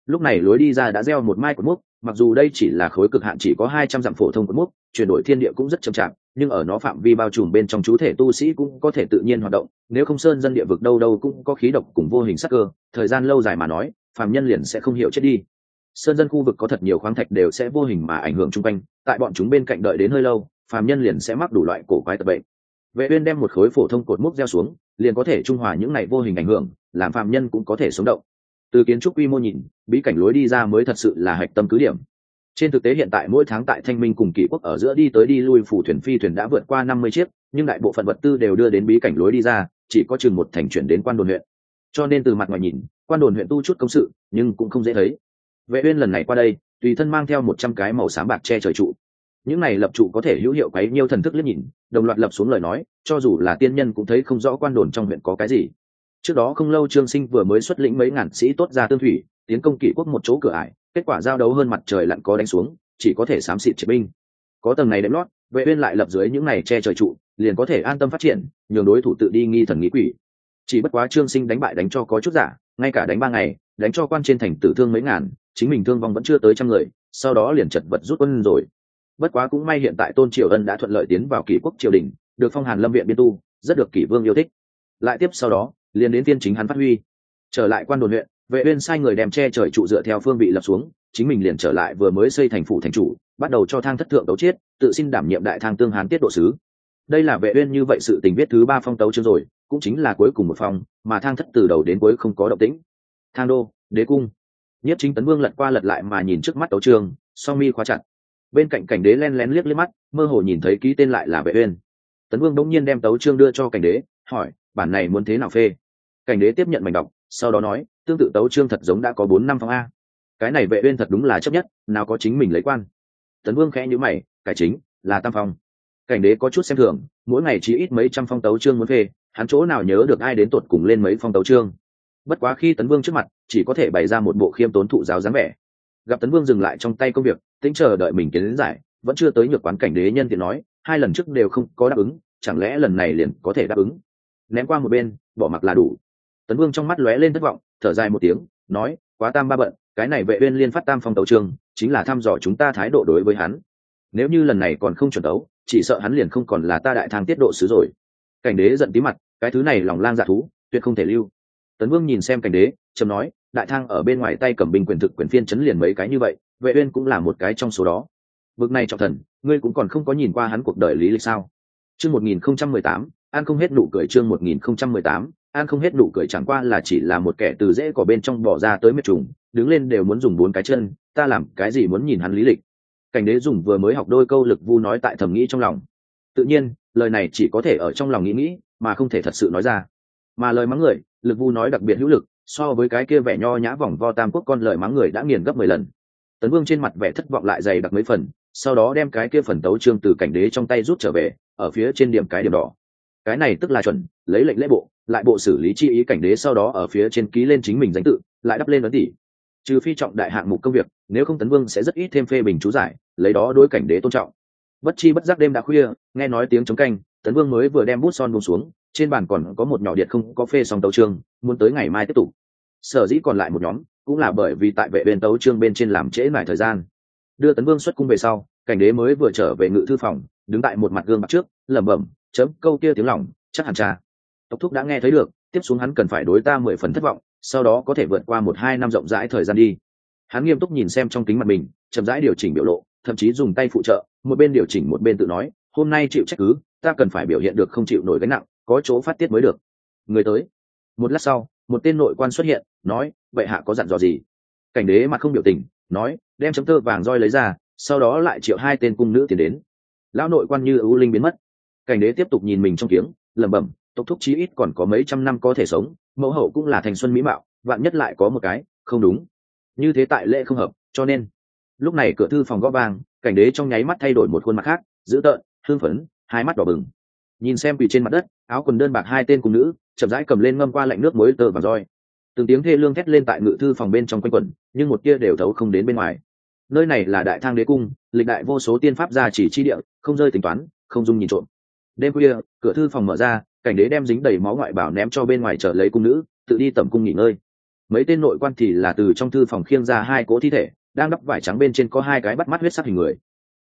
Lúc này lối đi ra đã gieo một mai cột mốc, mặc dù đây chỉ là khối cực hạn chỉ có hai trăm dặm phổ thông cột mốc, chuyển đổi thiên địa cũng rất chậm chạp, nhưng ở nó phạm vi bao trùm bên trong chú thể tu sĩ cũng có thể tự nhiên hoạt động, nếu không sơn dân địa vực đâu đâu cũng có khí độc cùng vô hình sắc cơ, thời gian lâu dài mà nói, phàm nhân liền sẽ không hiểu chết đi sơn dân khu vực có thật nhiều khoáng thạch đều sẽ vô hình mà ảnh hưởng chung quanh, tại bọn chúng bên cạnh đợi đến hơi lâu, phàm nhân liền sẽ mắc đủ loại cổ quái tập bệnh. Vệ uyên đem một khối phổ thông cột mốc gieo xuống, liền có thể trung hòa những này vô hình ảnh hưởng, làm phàm nhân cũng có thể sống động. Từ kiến trúc quy mô nhìn, bí cảnh lối đi ra mới thật sự là hạch tâm cứ điểm. Trên thực tế hiện tại mỗi tháng tại thanh minh cùng kỷ quốc ở giữa đi tới đi lui phủ thuyền phi thuyền đã vượt qua năm mươi chiếc, nhưng đại bộ phận vật tư đều đưa đến bí cảnh lối đi ra, chỉ có chừng một thành chuyển đến quan đồn huyện. Cho nên từ mặt ngoài nhìn, quan đồn huyện tu chút công sự, nhưng cũng không dễ thấy vệ uyên lần này qua đây, tùy thân mang theo một trăm cái màu xám bạc che trời trụ. Những này lập trụ có thể hữu hiệu quấy nhiêu thần thức liếc nhìn, đồng loạt lập xuống lời nói, cho dù là tiên nhân cũng thấy không rõ quan đồn trong huyện có cái gì. Trước đó không lâu trương sinh vừa mới xuất lĩnh mấy ngàn sĩ tốt ra tương thủy, tiến công kỷ quốc một chỗ cửa ải, kết quả giao đấu hơn mặt trời lặn có đánh xuống, chỉ có thể xám xịt triệt binh. Có tầng này đệm lót, vệ uyên lại lập dưới những này che trời trụ, liền có thể an tâm phát triển, nhường đối thủ tự đi nghi thần nghĩ quỷ. Chỉ bất quá trương sinh đánh bại đánh cho có chút giả, ngay cả đánh ba ngày, đánh cho quan trên thành tử thương mấy ngàn chính mình thương vong vẫn chưa tới trăm người sau đó liền chật vật rút quân rồi. Bất quá cũng may hiện tại tôn triều ân đã thuận lợi tiến vào kỷ quốc triều đình được phong hàn lâm viện biên tu rất được kỷ vương yêu thích. Lại tiếp sau đó liền đến tiên chính hắn phát huy. Trở lại quan đồn huyện vệ uyên sai người đem che trời trụ dựa theo phương vị lập xuống chính mình liền trở lại vừa mới xây thành phủ thành chủ bắt đầu cho thang thất thượng đấu chết, tự xin đảm nhiệm đại thang tương hán tiết độ sứ. Đây là vệ uyên như vậy sự tình viết thứ ba phong tấu chương rồi cũng chính là cuối cùng một phong mà thang thất từ đầu đến cuối không có động tĩnh. Thang đô đế cung nhất chính tấn vương lật qua lật lại mà nhìn trước mắt tấu chương song mi khóa chặt. Bên cạnh cảnh đế len lén liếc liếc mắt, mơ hồ nhìn thấy ký tên lại là vệ uyên. Tấn vương đống nhiên đem tấu chương đưa cho cảnh đế, hỏi, bản này muốn thế nào phê? Cảnh đế tiếp nhận mảnh đọc, sau đó nói, tương tự tấu chương thật giống đã có bốn năm phong a. Cái này vệ uyên thật đúng là chấp nhất, nào có chính mình lấy quan. Tấn vương khẽ nhíu mày, cải chính, là tam phong. Cảnh đế có chút xem thường, mỗi ngày chỉ ít mấy trăm phong tấu chương muốn phê, hắn chỗ nào nhớ được ai đến tuột cùng lên mấy phong tấu chương bất quá khi tấn vương trước mặt, chỉ có thể bày ra một bộ khiêm tốn thụ giáo dáng vẻ. Gặp tấn vương dừng lại trong tay công việc, tính chờ đợi mình kiến giải, vẫn chưa tới nhược quán cảnh đế nhân thì nói, hai lần trước đều không có đáp ứng, chẳng lẽ lần này liền có thể đáp ứng? Ném qua một bên, bỏ mặc là đủ. Tấn vương trong mắt lóe lên thất vọng, thở dài một tiếng, nói, quá tam ba bận, cái này vệ uyên liên phát tam phong tấu trường, chính là thăm dò chúng ta thái độ đối với hắn. Nếu như lần này còn không chuẩn tấu, chỉ sợ hắn liền không còn là ta đại thang tiết độ sứ rồi. Cảnh đế giận tí mặt, cái thứ này lòng lang dạ thú, tuyệt không thể lưu tấn vương nhìn xem cảnh đế trầm nói, đại thang ở bên ngoài tay cầm binh quyền thực quyền phiên chấn liền mấy cái như vậy, vệ uyên cũng là một cái trong số đó. Bực này trọng thần, ngươi cũng còn không có nhìn qua hắn cuộc đời lý lịch sao? Chương 1018 an không hết nụ cười chương 1018 an không hết nụ cười chẳng qua là chỉ là một kẻ từ dễ cỏ bên trong bỏ ra tới miệt trùng, đứng lên đều muốn dùng bốn cái chân, ta làm cái gì muốn nhìn hắn lý lịch. Cảnh đế dùng vừa mới học đôi câu lực vu nói tại thầm nghĩ trong lòng. Tự nhiên, lời này chỉ có thể ở trong lòng nghĩ nghĩ, mà không thể thật sự nói ra. Mà lời mắng người lực vu nói đặc biệt hữu lực, so với cái kia vẻ nho nhã vòng vo tam quốc con lời mắng người đã nghiền gấp mười lần. Tấn vương trên mặt vẻ thất vọng lại dày đặc mấy phần, sau đó đem cái kia phần tấu trương từ cảnh đế trong tay rút trở về, ở phía trên điểm cái điểm đỏ. Cái này tức là chuẩn, lấy lệnh lễ bộ, lại bộ xử lý chi ý cảnh đế sau đó ở phía trên ký lên chính mình danh tự, lại đắp lên ấn tỷ. Trừ phi trọng đại hạng mục công việc, nếu không tấn vương sẽ rất ít thêm phê bình chú giải, lấy đó đối cảnh đế tôn trọng. Bất chi bất giác đêm đã khuya, nghe nói tiếng chống canh, tấn vương mới vừa đem bút son buông xuống trên bàn còn có một nhỏ điện không có phê xong tấu trương muốn tới ngày mai tiếp tục. Sở dĩ còn lại một nhóm, cũng là bởi vì tại vệ bên tấu trương bên trên làm trễ lại thời gian. Đưa tấn vương xuất cung về sau, cảnh đế mới vừa trở về ngự thư phòng, đứng tại một mặt gương mặt trước, lẩm bẩm, chấm, câu kia tiếng lòng, chắc hẳn cha. Tộc thúc đã nghe thấy được, tiếp xuống hắn cần phải đối ta mười phần thất vọng, sau đó có thể vượt qua một hai năm rộng rãi thời gian đi. Hắn nghiêm túc nhìn xem trong kính mặt mình, chậm rãi điều chỉnh biểu lộ, thậm chí dùng tay phụ trợ, một bên điều chỉnh một bên tự nói, hôm nay chịu trách cứ, ta cần phải biểu hiện được không chịu nổi gánh nặng có chỗ phát tiết mới được. Người tới. Một lát sau, một tên nội quan xuất hiện, nói, vậy hạ có dặn dò gì? Cảnh đế mặt không biểu tình, nói, đem chấm tơ vàng roi lấy ra, sau đó lại triệu hai tên cung nữ tiến đến. Lão nội quan như ưu linh biến mất. Cảnh đế tiếp tục nhìn mình trong tiếng lẩm bẩm, tộc thúc chí ít còn có mấy trăm năm có thể sống, mẫu hậu cũng là thành xuân mỹ mạo, vạn nhất lại có một cái, không đúng. Như thế tại lễ không hợp, cho nên. Lúc này cửa thư phòng gõ vang, cảnh đế trong nháy mắt thay đổi một khuôn mặt khác, dữ tợn hương phấn, hai mắt đỏ bừng nhìn xem quỳ trên mặt đất, áo quần đơn bạc hai tên cung nữ, chậm rãi cầm lên ngâm qua lạnh nước muối tờ và roi. Từng tiếng thê lương thét lên tại ngự thư phòng bên trong quanh quẩn, nhưng một kia đều thấu không đến bên ngoài. Nơi này là đại thang đế cung, lịch đại vô số tiên pháp gia chỉ chi địa, không rơi tính toán, không dung nhìn trộm. Đêm khuya, cửa thư phòng mở ra, cảnh đế đem dính đầy máu ngoại bảo ném cho bên ngoài chờ lấy cung nữ, tự đi tẩm cung nghỉ ngơi. Mấy tên nội quan thì là từ trong thư phòng khiêng ra hai cỗ thi thể, đang đắp vải trắng bên trên có hai cái bắt mắt huyết sắc hình người.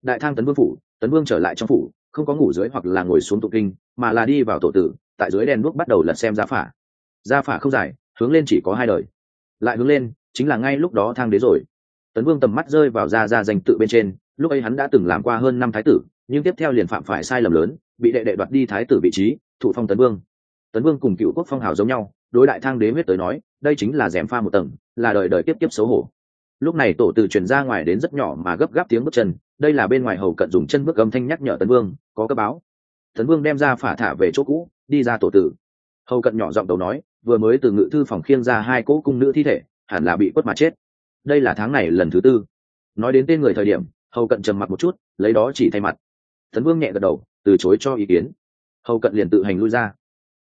Đại thang tấn vương phủ, tấn vương trở lại trong phủ không có ngủ dưới hoặc là ngồi xuống tụ kinh, mà là đi vào tổ tử, tại dưới đèn đuốc bắt đầu lật xem gia phả. Gia phả không dài, hướng lên chỉ có hai đời. Lại hướng lên, chính là ngay lúc đó thang đế rồi. Tấn vương tầm mắt rơi vào gia gia danh tự bên trên, lúc ấy hắn đã từng làm qua hơn năm thái tử, nhưng tiếp theo liền phạm phải sai lầm lớn, bị đệ đệ đoạt đi thái tử vị trí, thụ phong tấn vương. Tấn vương cùng cựu quốc phong hào giống nhau, đối đại thang đế huyết tới nói, đây chính là rèm pha một tầng, là đời đời tiếp tiếp xấu hổ. Lúc này tổ từ truyền ra ngoài đến rất nhỏ mà gấp gáp tiếng bước chân đây là bên ngoài hầu cận dùng chân bước âm thanh nhắc nhở tấn vương, có cấp báo. Tấn vương đem ra phả thả về chỗ cũ, đi ra tổ tử. Hầu cận nhỏ giọng đầu nói, vừa mới từ ngự thư phòng khiêng ra hai cỗ cung nữ thi thể, hẳn là bị quất mà chết. Đây là tháng này lần thứ tư. Nói đến tên người thời điểm, hầu cận trầm mặt một chút, lấy đó chỉ thay mặt. Tấn vương nhẹ gật đầu, từ chối cho ý kiến. Hầu cận liền tự hành lui ra.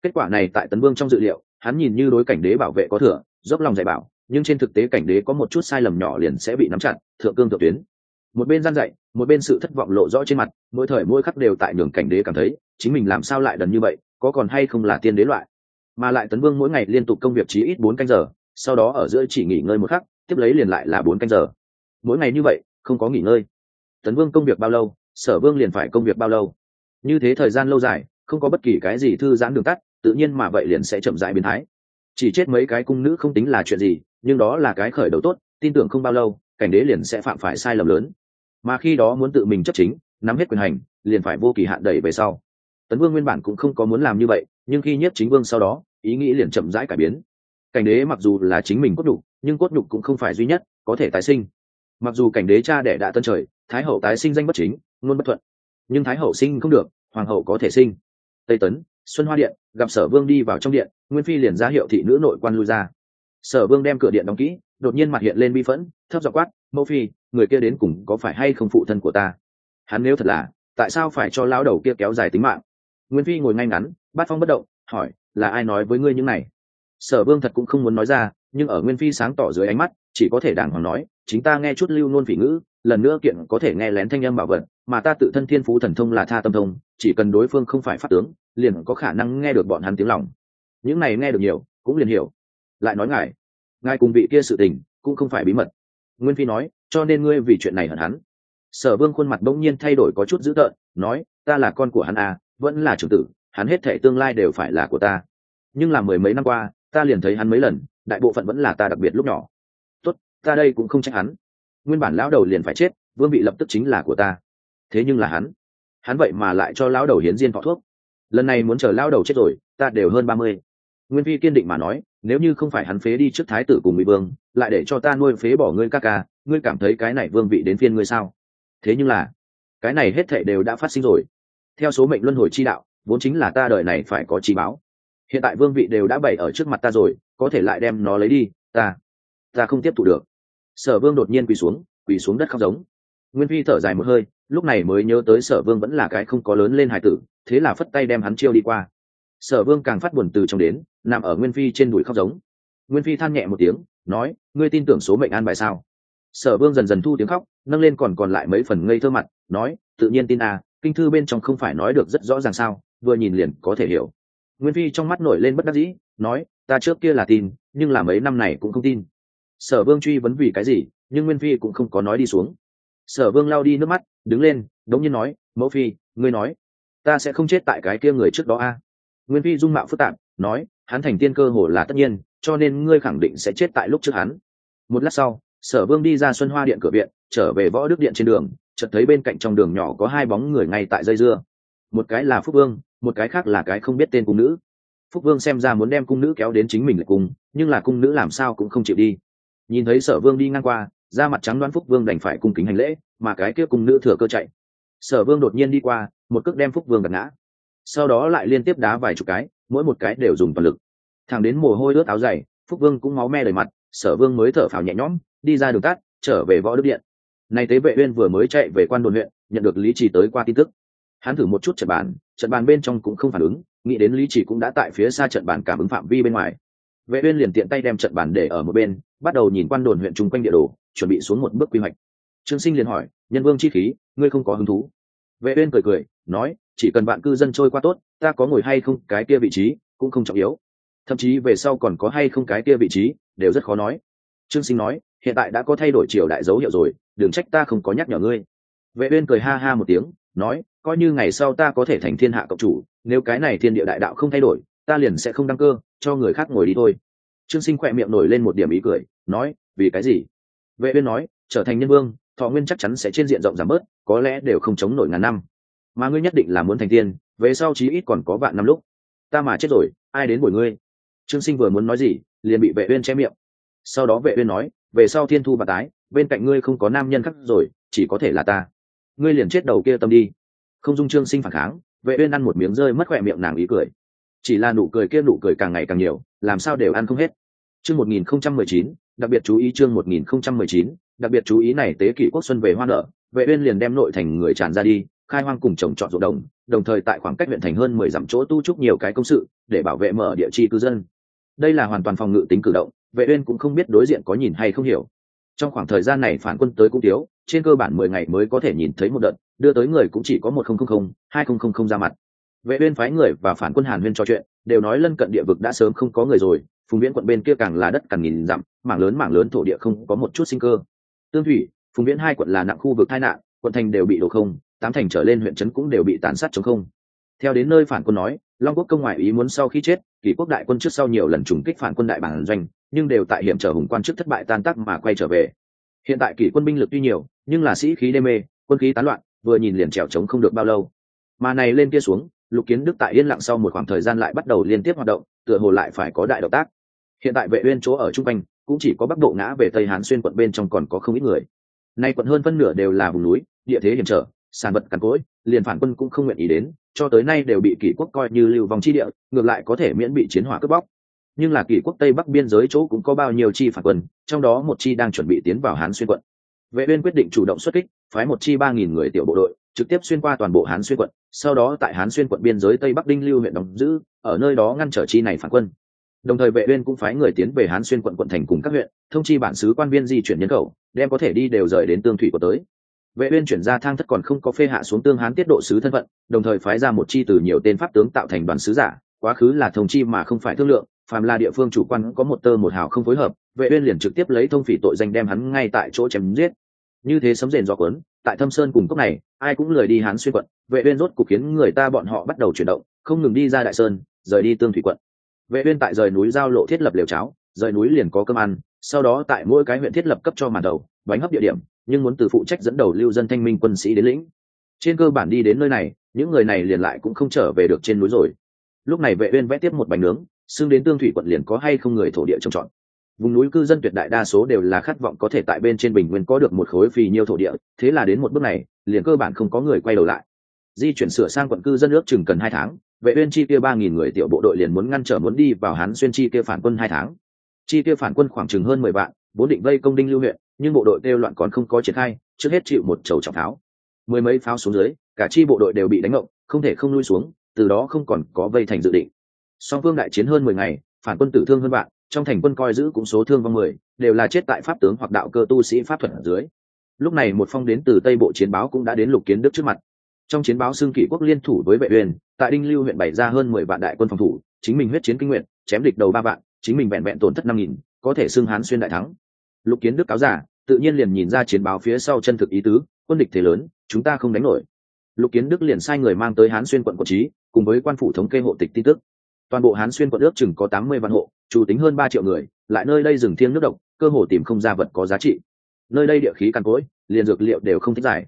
Kết quả này tại tấn vương trong dự liệu, hắn nhìn như đối cảnh đế bảo vệ có thừa, dốc lòng dạy bảo, nhưng trên thực tế cảnh đế có một chút sai lầm nhỏ liền sẽ bị nắm chặt, thượng cương thượng tuyến một bên gian dạy, một bên sự thất vọng lộ rõ trên mặt, mỗi thời mỗi khắc đều tại nhường cảnh đế cảm thấy, chính mình làm sao lại đần như vậy, có còn hay không là tiên đế loại. Mà lại tấn vương mỗi ngày liên tục công việc chí ít bốn canh giờ, sau đó ở giữa chỉ nghỉ ngơi một khắc, tiếp lấy liền lại là bốn canh giờ. Mỗi ngày như vậy, không có nghỉ ngơi. Tấn vương công việc bao lâu, sở vương liền phải công việc bao lâu. Như thế thời gian lâu dài, không có bất kỳ cái gì thư giãn đường tắt, tự nhiên mà vậy liền sẽ chậm rãi biến thái. Chỉ chết mấy cái cung nữ không tính là chuyện gì, nhưng đó là cái khởi đầu tốt, tin tưởng không bao lâu, cảnh đế liền sẽ phạm phải sai lầm lớn mà khi đó muốn tự mình chấp chính, nắm hết quyền hành, liền phải vô kỳ hạn đẩy về sau. Tấn vương nguyên bản cũng không có muốn làm như vậy, nhưng khi nhất chính vương sau đó, ý nghĩ liền chậm rãi cải biến. Cảnh đế mặc dù là chính mình cốt nhục, nhưng cốt nhục cũng không phải duy nhất có thể tái sinh. Mặc dù cảnh đế cha đẻ đã tân trời, thái hậu tái sinh danh bất chính, luôn bất thuận. Nhưng thái hậu sinh không được, hoàng hậu có thể sinh. Tây tấn, xuân hoa điện, gặp sở vương đi vào trong điện, nguyên phi liền ra hiệu thị nữ nội quan lui ra. Sở vương đem cửa điện đóng kỹ, đột nhiên mặt hiện lên bi phẫn, thấp dọ quát mẫu phi, người kia đến cùng có phải hay không phụ thân của ta? Hắn nếu thật là, tại sao phải cho lão đầu kia kéo dài tính mạng? Nguyên phi ngồi ngay ngắn, bát phong bất động, hỏi, là ai nói với ngươi những này? Sở vương thật cũng không muốn nói ra, nhưng ở nguyên phi sáng tỏ dưới ánh mắt, chỉ có thể đàng hoàng nói, chính ta nghe chút lưu nôn phỉ ngữ, lần nữa kiện có thể nghe lén thanh âm bảo vật, mà ta tự thân thiên phú thần thông là tha tâm thông, chỉ cần đối phương không phải pháp tướng, liền có khả năng nghe được bọn hắn tiếng lòng. Những này nghe được nhiều, cũng liền hiểu. Lại nói ngài ngài cùng vị kia sự tình, cũng không phải bí mật nguyên phi nói, cho nên ngươi vì chuyện này hận hắn. Sở vương khuôn mặt bỗng nhiên thay đổi có chút dữ tợn, nói, ta là con của hắn à vẫn là trưởng tử, hắn hết thể tương lai đều phải là của ta. Nhưng là mười mấy năm qua, ta liền thấy hắn mấy lần, đại bộ phận vẫn là ta đặc biệt lúc nhỏ. Tốt, ta đây cũng không trách hắn. Nguyên bản lão đầu liền phải chết, vương vị lập tức chính là của ta. Thế nhưng là hắn. Hắn vậy mà lại cho lão đầu hiến diên thọ thuốc. Lần này muốn chờ lão đầu chết rồi, ta đều hơn ba mươi. Nguyên phi kiên định mà nói nếu như không phải hắn phế đi trước thái tử cùng ngụy vương, lại để cho ta nuôi phế bỏ ngươi ca ca, ngươi cảm thấy cái này vương vị đến phiên ngươi sao? Thế nhưng là, cái này hết thệ đều đã phát sinh rồi. Theo số mệnh luân hồi chi đạo, vốn chính là ta đợi này phải có chi báo. Hiện tại vương vị đều đã bày ở trước mặt ta rồi, có thể lại đem nó lấy đi, ta ta không tiếp tục được. Sở vương đột nhiên quỳ xuống quỳ xuống đất khóc giống. Nguyên phi thở dài một hơi, lúc này mới nhớ tới sở vương vẫn là cái không có lớn lên hải tử, thế là phất tay đem hắn chiêu đi qua sở vương càng phát buồn từ trong đến, nằm ở nguyên phi trên đùi khóc giống. Nguyên phi than nhẹ một tiếng, nói, ngươi tin tưởng số mệnh an bài sao? Sở vương dần dần thu tiếng khóc, nâng lên còn còn lại mấy phần ngây thơ mặt, nói, tự nhiên tin à kinh thư bên trong không phải nói được rất rõ ràng sao, vừa nhìn liền có thể hiểu. Nguyên phi trong mắt nổi lên bất đắc dĩ, nói, ta trước kia là tin, nhưng là mấy năm này cũng không tin. Sở vương truy vấn vì cái gì, nhưng nguyên phi cũng không có nói đi xuống. Sở vương lao đi nước mắt, đứng lên, đống nhiên nói, mẫu phi, ngươi nói, ta sẽ không chết tại cái kia người trước đó a nguyên phi dung mạo phức tạp, nói, hắn thành tiên cơ hồ là tất nhiên, cho nên ngươi khẳng định sẽ chết tại lúc trước hắn. Một lát sau, sở vương đi ra xuân hoa điện cửa viện, trở về võ đức điện trên đường, chợt thấy bên cạnh trong đường nhỏ có hai bóng người ngay tại dây dưa. Một cái là phúc vương, một cái khác là cái không biết tên cung nữ. Phúc vương xem ra muốn đem cung nữ kéo đến chính mình lại cùng, nhưng là cung nữ làm sao cũng không chịu đi. Nhìn thấy sở vương đi ngang qua, da mặt trắng đoán phúc vương đành phải cung kính hành lễ, mà cái kia cung nữ thừa cơ chạy. Sở vương đột nhiên đi qua, một cước đem phúc vương gạt ngã sau đó lại liên tiếp đá vài chục cái, mỗi một cái đều dùng toàn lực. Thẳng đến mồ hôi ướt áo dày, phúc vương cũng máu me đầy mặt, sở vương mới thở phào nhẹ nhõm, đi ra đường tắt, trở về võ đức điện. Nay tế vệ uyên vừa mới chạy về quan đồn huyện, nhận được lý trì tới qua tin tức. Hắn thử một chút trận bàn trận bàn bên trong cũng không phản ứng, nghĩ đến lý trì cũng đã tại phía xa trận bàn cảm ứng phạm vi bên ngoài. Vệ uyên liền tiện tay đem trận bàn để ở một bên, bắt đầu nhìn quan đồn huyện chung quanh địa đồ, chuẩn bị xuống một bước quy hoạch. Trương sinh liền hỏi, nhân vương chi khí, ngươi không có hứng thú? Vệ uyên cười cười, nói, chỉ cần bạn cư dân trôi qua tốt, ta có ngồi hay không, cái kia vị trí, cũng không trọng yếu. Thậm chí về sau còn có hay không cái kia vị trí, đều rất khó nói. Trương sinh nói, hiện tại đã có thay đổi triều đại dấu hiệu rồi, đừng trách ta không có nhắc nhở ngươi. Vệ uyên cười ha ha một tiếng, nói, coi như ngày sau ta có thể thành thiên hạ cộng chủ, nếu cái này thiên địa đại đạo không thay đổi, ta liền sẽ không đăng cơ, cho người khác ngồi đi thôi. Trương sinh khỏe miệng nổi lên một điểm ý cười, nói, vì cái gì? Vệ uyên nói, trở thành nhân vương thọ nguyên chắc chắn sẽ trên diện rộng giảm bớt, có lẽ đều không chống nổi ngàn năm. Mà ngươi nhất định là muốn thành tiên, về sau chí ít còn có vạn năm lúc. Ta mà chết rồi, ai đến bồi ngươi? Trương sinh vừa muốn nói gì, liền bị vệ uyên che miệng. Sau đó vệ uyên nói, về sau thiên thu và tái, bên cạnh ngươi không có nam nhân khác rồi, chỉ có thể là ta. Ngươi liền chết đầu kia tâm đi. Không dung trương sinh phản kháng, vệ uyên ăn một miếng rơi mất khỏe miệng nàng ý cười. Chỉ là nụ cười kia nụ cười càng ngày càng nhiều, làm sao đều ăn không hết. Chương 1019 đặc biệt chú ý chương 1019 đặc đặc biệt chú ý này tế kỷ quốc xuân về hoa nở, vệ uyên liền đem nội thành người tràn ra đi, khai hoang cùng trồng trọt ruộng đồng đồng thời tại khoảng cách huyện thành hơn mười dặm chỗ tu trúc nhiều cái công sự, để bảo vệ mở địa chi cư dân. Đây là hoàn toàn phòng ngự tính cử động, vệ uyên cũng không biết đối diện có nhìn hay không hiểu. Trong khoảng thời gian này phản quân tới cũng thiếu, trên cơ bản mười ngày mới có thể nhìn thấy một đợt, đưa tới người cũng chỉ có một không không không, hai không không không ra mặt. Vệ uyên phái người và phản quân hàn huyên trò chuyện, đều nói lân cận địa vực đã sớm không có người rồi, phùng viễn quận bên kia càng là đất càng nghìn dặm, mảng lớn mảng lớn thổ địa không có một chút sinh cơ tương thủy, phùng viễn hai quận là nặng khu vực tai nạn, quận thành đều bị đổ không, tám thành trở lên huyện trấn cũng đều bị tàn sát chống không. Theo đến nơi phản quân nói, long quốc công ngoại ý muốn sau khi chết, kỷ quốc đại quân trước sau nhiều lần trùng kích phản quân đại bản doanh, nhưng đều tại hiểm trở hùng quan trước thất bại tan tác mà quay trở về. Hiện tại kỷ quân binh lực tuy nhiều, nhưng là sĩ khí đê mê, quân khí tán loạn, vừa nhìn liền trèo trống không được bao lâu. Mà này lên kia xuống, lục kiến đức tại yên lặng sau một khoảng thời gian lại bắt đầu liên tiếp hoạt động, tựa hồ lại phải có đại động tác. Hiện tại vệ uyên chỗ ở trung quanh cũng chỉ có bắc bộ ngã về tây hán xuyên quận bên trong còn có không ít người. Nay quận hơn phân nửa đều là vùng núi, địa thế hiểm trở, sản vật cằn cỗi, liền phản quân cũng không nguyện ý đến, cho tới nay đều bị kỷ quốc coi như lưu vong chi địa, ngược lại có thể miễn bị chiến hỏa cướp bóc. Nhưng là kỷ quốc tây bắc biên giới chỗ cũng có bao nhiêu chi phản quân, trong đó một chi đang chuẩn bị tiến vào hán xuyên quận. Vệ uyên quyết định chủ động xuất kích, phái một chi ba nghìn người tiểu bộ đội, trực tiếp xuyên qua toàn bộ hán xuyên quận, sau đó tại hán xuyên quận biên giới tây bắc đinh lưu huyện đóng giữ, ở nơi đó ngăn trở chi này phản quân đồng thời vệ uyên cũng phái người tiến về hán xuyên quận quận thành cùng các huyện, thông chi bản xứ quan viên di chuyển nhân khẩu, đem có thể đi đều rời đến tương thủy của tới. Vệ uyên chuyển ra thang thất còn không có phê hạ xuống tương hán tiết độ sứ thân phận, đồng thời phái ra một chi từ nhiều tên pháp tướng tạo thành đoàn sứ giả, quá khứ là thông chi mà không phải thương lượng, phàm là địa phương chủ quan có một tơ một hào không phối hợp, vệ uyên liền trực tiếp lấy thông phỉ tội danh đem hắn ngay tại chỗ chém giết. Như thế sấm rền do cuốn, tại thâm sơn cùng cốc này, ai cũng lười đi hán xuyên quận, vệ uyên rốt cục khiến người ta bọn họ bắt đầu chuyển động, không ngừng đi ra đại sơn, rời đi tương thủy quận vệ uyên tại rời núi giao lộ thiết lập liều cháo, rời núi liền có cơm ăn, sau đó tại mỗi cái huyện thiết lập cấp cho màn đầu, bánh hấp địa điểm, nhưng muốn từ phụ trách dẫn đầu lưu dân thanh minh quân sĩ đến lĩnh. Trên cơ bản đi đến nơi này, những người này liền lại cũng không trở về được trên núi rồi. Lúc này vệ uyên vẽ tiếp một bánh nướng xương đến tương thủy quận liền có hay không người thổ địa trồng trọt. Vùng núi cư dân tuyệt đại đa số đều là khát vọng có thể tại bên trên bình nguyên có được một khối phì nhiêu thổ địa, thế là đến một bước này, liền cơ bản không có người quay đầu lại. Di chuyển sửa sang quận cư dân ước chừng cần hai tháng vệ uyên chi kia ba nghìn người tiểu bộ đội liền muốn ngăn trở muốn đi vào hán xuyên chi kia phản quân hai tháng. Chi kia phản quân khoảng chừng hơn mười vạn, vốn định vây công đinh lưu huyện, nhưng bộ đội kêu loạn còn không có triển khai, trước hết chịu một chầu trọng tháo mười mấy pháo xuống dưới, cả chi bộ đội đều bị đánh ngộng, không thể không lui xuống, từ đó không còn có vây thành dự định. Song phương đại chiến hơn mười ngày, phản quân tử thương hơn bạn trong thành quân coi giữ cũng số thương vong mười, đều là chết tại pháp tướng hoặc đạo cơ tu sĩ pháp thuật ở dưới. Lúc này một phong đến từ tây bộ chiến báo cũng đã đến lục kiến đức trước mặt trong chiến báo xương kỷ quốc liên thủ với vệ uyên, tại đinh lưu huyện bày ra hơn mười vạn đại quân phòng thủ, chính mình huyết chiến kinh nguyện, chém địch đầu ba vạn, chính mình vẹn vẹn tổn thất năm nghìn, có thể xương hán xuyên đại thắng. Lục kiến đức cáo giả, tự nhiên liền nhìn ra chiến báo phía sau chân thực ý tứ, quân địch thế lớn, chúng ta không đánh nổi. Lục kiến đức liền sai người mang tới hán xuyên quận quận trí, cùng với quan phủ thống kê hộ tịch tin tức. Toàn bộ hán xuyên quận ước chừng có tám mươi vạn hộ, chủ tính hơn ba triệu người, lại nơi đây rừng thiêng nước độc, cơ hồ tìm không ra vật có giá trị. Nơi đây địa khí cằn cỗi, liền dược liệu đều không thích giải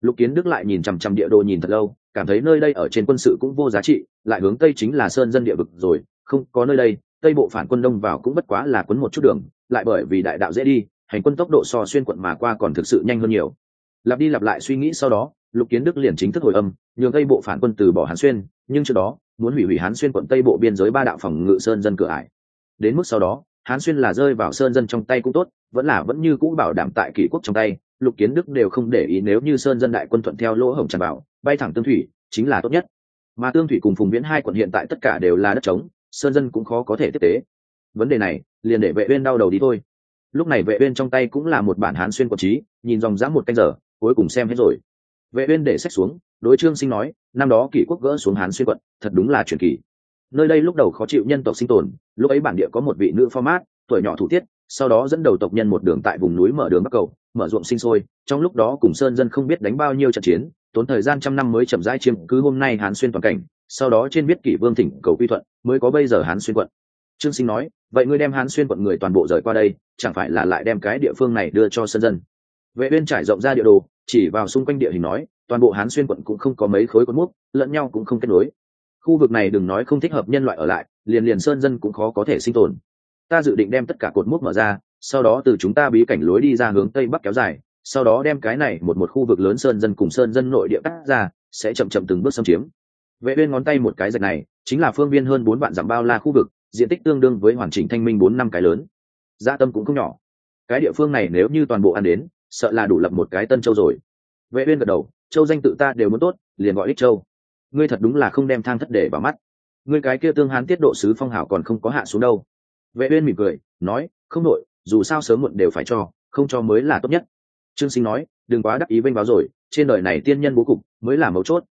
lục kiến đức lại nhìn chằm chằm địa đồ nhìn thật lâu, cảm thấy nơi đây ở trên quân sự cũng vô giá trị, lại hướng tây chính là sơn dân địa vực rồi, không có nơi đây, tây bộ phản quân đông vào cũng bất quá là quấn một chút đường, lại bởi vì đại đạo dễ đi, hành quân tốc độ so xuyên quận mà qua còn thực sự nhanh hơn nhiều. Lặp đi lặp lại suy nghĩ sau đó, lục kiến đức liền chính thức hồi âm, nhường tây bộ phản quân từ bỏ hán xuyên, nhưng trước đó, muốn hủy hủy hán xuyên quận tây bộ biên giới ba đạo phòng ngự sơn dân cửa ải. Đến mức sau đó, hán xuyên là rơi vào sơn dân trong tay cũng tốt, vẫn là vẫn như cũ bảo đảm tại kỷ quốc trong tay lục kiến đức đều không để ý nếu như sơn dân đại quân thuận theo lỗ hổng tràn bảo bay thẳng tương thủy chính là tốt nhất. Mà tương thủy cùng phùng viễn hai quận hiện tại tất cả đều là đất trống, sơn dân cũng khó có thể tiếp tế. Vấn đề này, liền để vệ uyên đau đầu đi thôi. Lúc này vệ uyên trong tay cũng là một bản hán xuyên quận trí, nhìn dòng dã một canh giờ, cuối cùng xem hết rồi. Vệ uyên để sách xuống, đối trương sinh nói, năm đó kỷ quốc gỡ xuống hán xuyên quận, thật đúng là truyền kỳ. Nơi đây lúc đầu khó chịu nhân tộc sinh tồn, lúc ấy bản địa có một vị nữ format tuổi nhỏ thủ tiết, sau đó dẫn đầu tộc nhân một đường tại vùng núi mở đường bắc cầu mở ruộng sinh sôi, trong lúc đó cùng sơn dân không biết đánh bao nhiêu trận chiến, tốn thời gian trăm năm mới chậm rãi chiếm cứ hôm nay hán xuyên toàn cảnh, sau đó trên biết kỷ vương thỉnh cầu quy thuận, mới có bây giờ hán xuyên quận. Trương sinh nói, vậy ngươi đem hán xuyên quận người toàn bộ rời qua đây, chẳng phải là lại đem cái địa phương này đưa cho sơn dân? Vệ uyên trải rộng ra địa đồ, chỉ vào xung quanh địa hình nói, toàn bộ hán xuyên quận cũng không có mấy khối cột mốc, lẫn nhau cũng không kết nối. Khu vực này đừng nói không thích hợp nhân loại ở lại, liền liền sơn dân cũng khó có thể sinh tồn. Ta dự định đem tất cả cột mốc mở ra sau đó từ chúng ta bí cảnh lối đi ra hướng tây bắc kéo dài, sau đó đem cái này một một khu vực lớn sơn dân cùng sơn dân nội địa cắt ra, sẽ chậm chậm từng bước xâm chiếm. Vệ uyên ngón tay một cái dạch này, chính là phương viên hơn bốn vạn dặm bao la khu vực, diện tích tương đương với hoàn chỉnh thanh minh bốn năm cái lớn. Gia tâm cũng không nhỏ. Cái địa phương này nếu như toàn bộ ăn đến, sợ là đủ lập một cái tân châu rồi. Vệ uyên gật đầu, châu danh tự ta đều muốn tốt, liền gọi ích châu. Ngươi thật đúng là không đem thang thất để vào mắt. Ngươi cái kia tương hán tiết độ sứ phong hảo còn không có hạ xuống đâu. Vệ uyên mỉm cười, nói, không nội dù sao sớm muộn đều phải cho, không cho mới là tốt nhất. Trương sinh nói, đừng quá đắc ý vênh báo rồi, trên đời này tiên nhân bố cục mới là mấu chốt.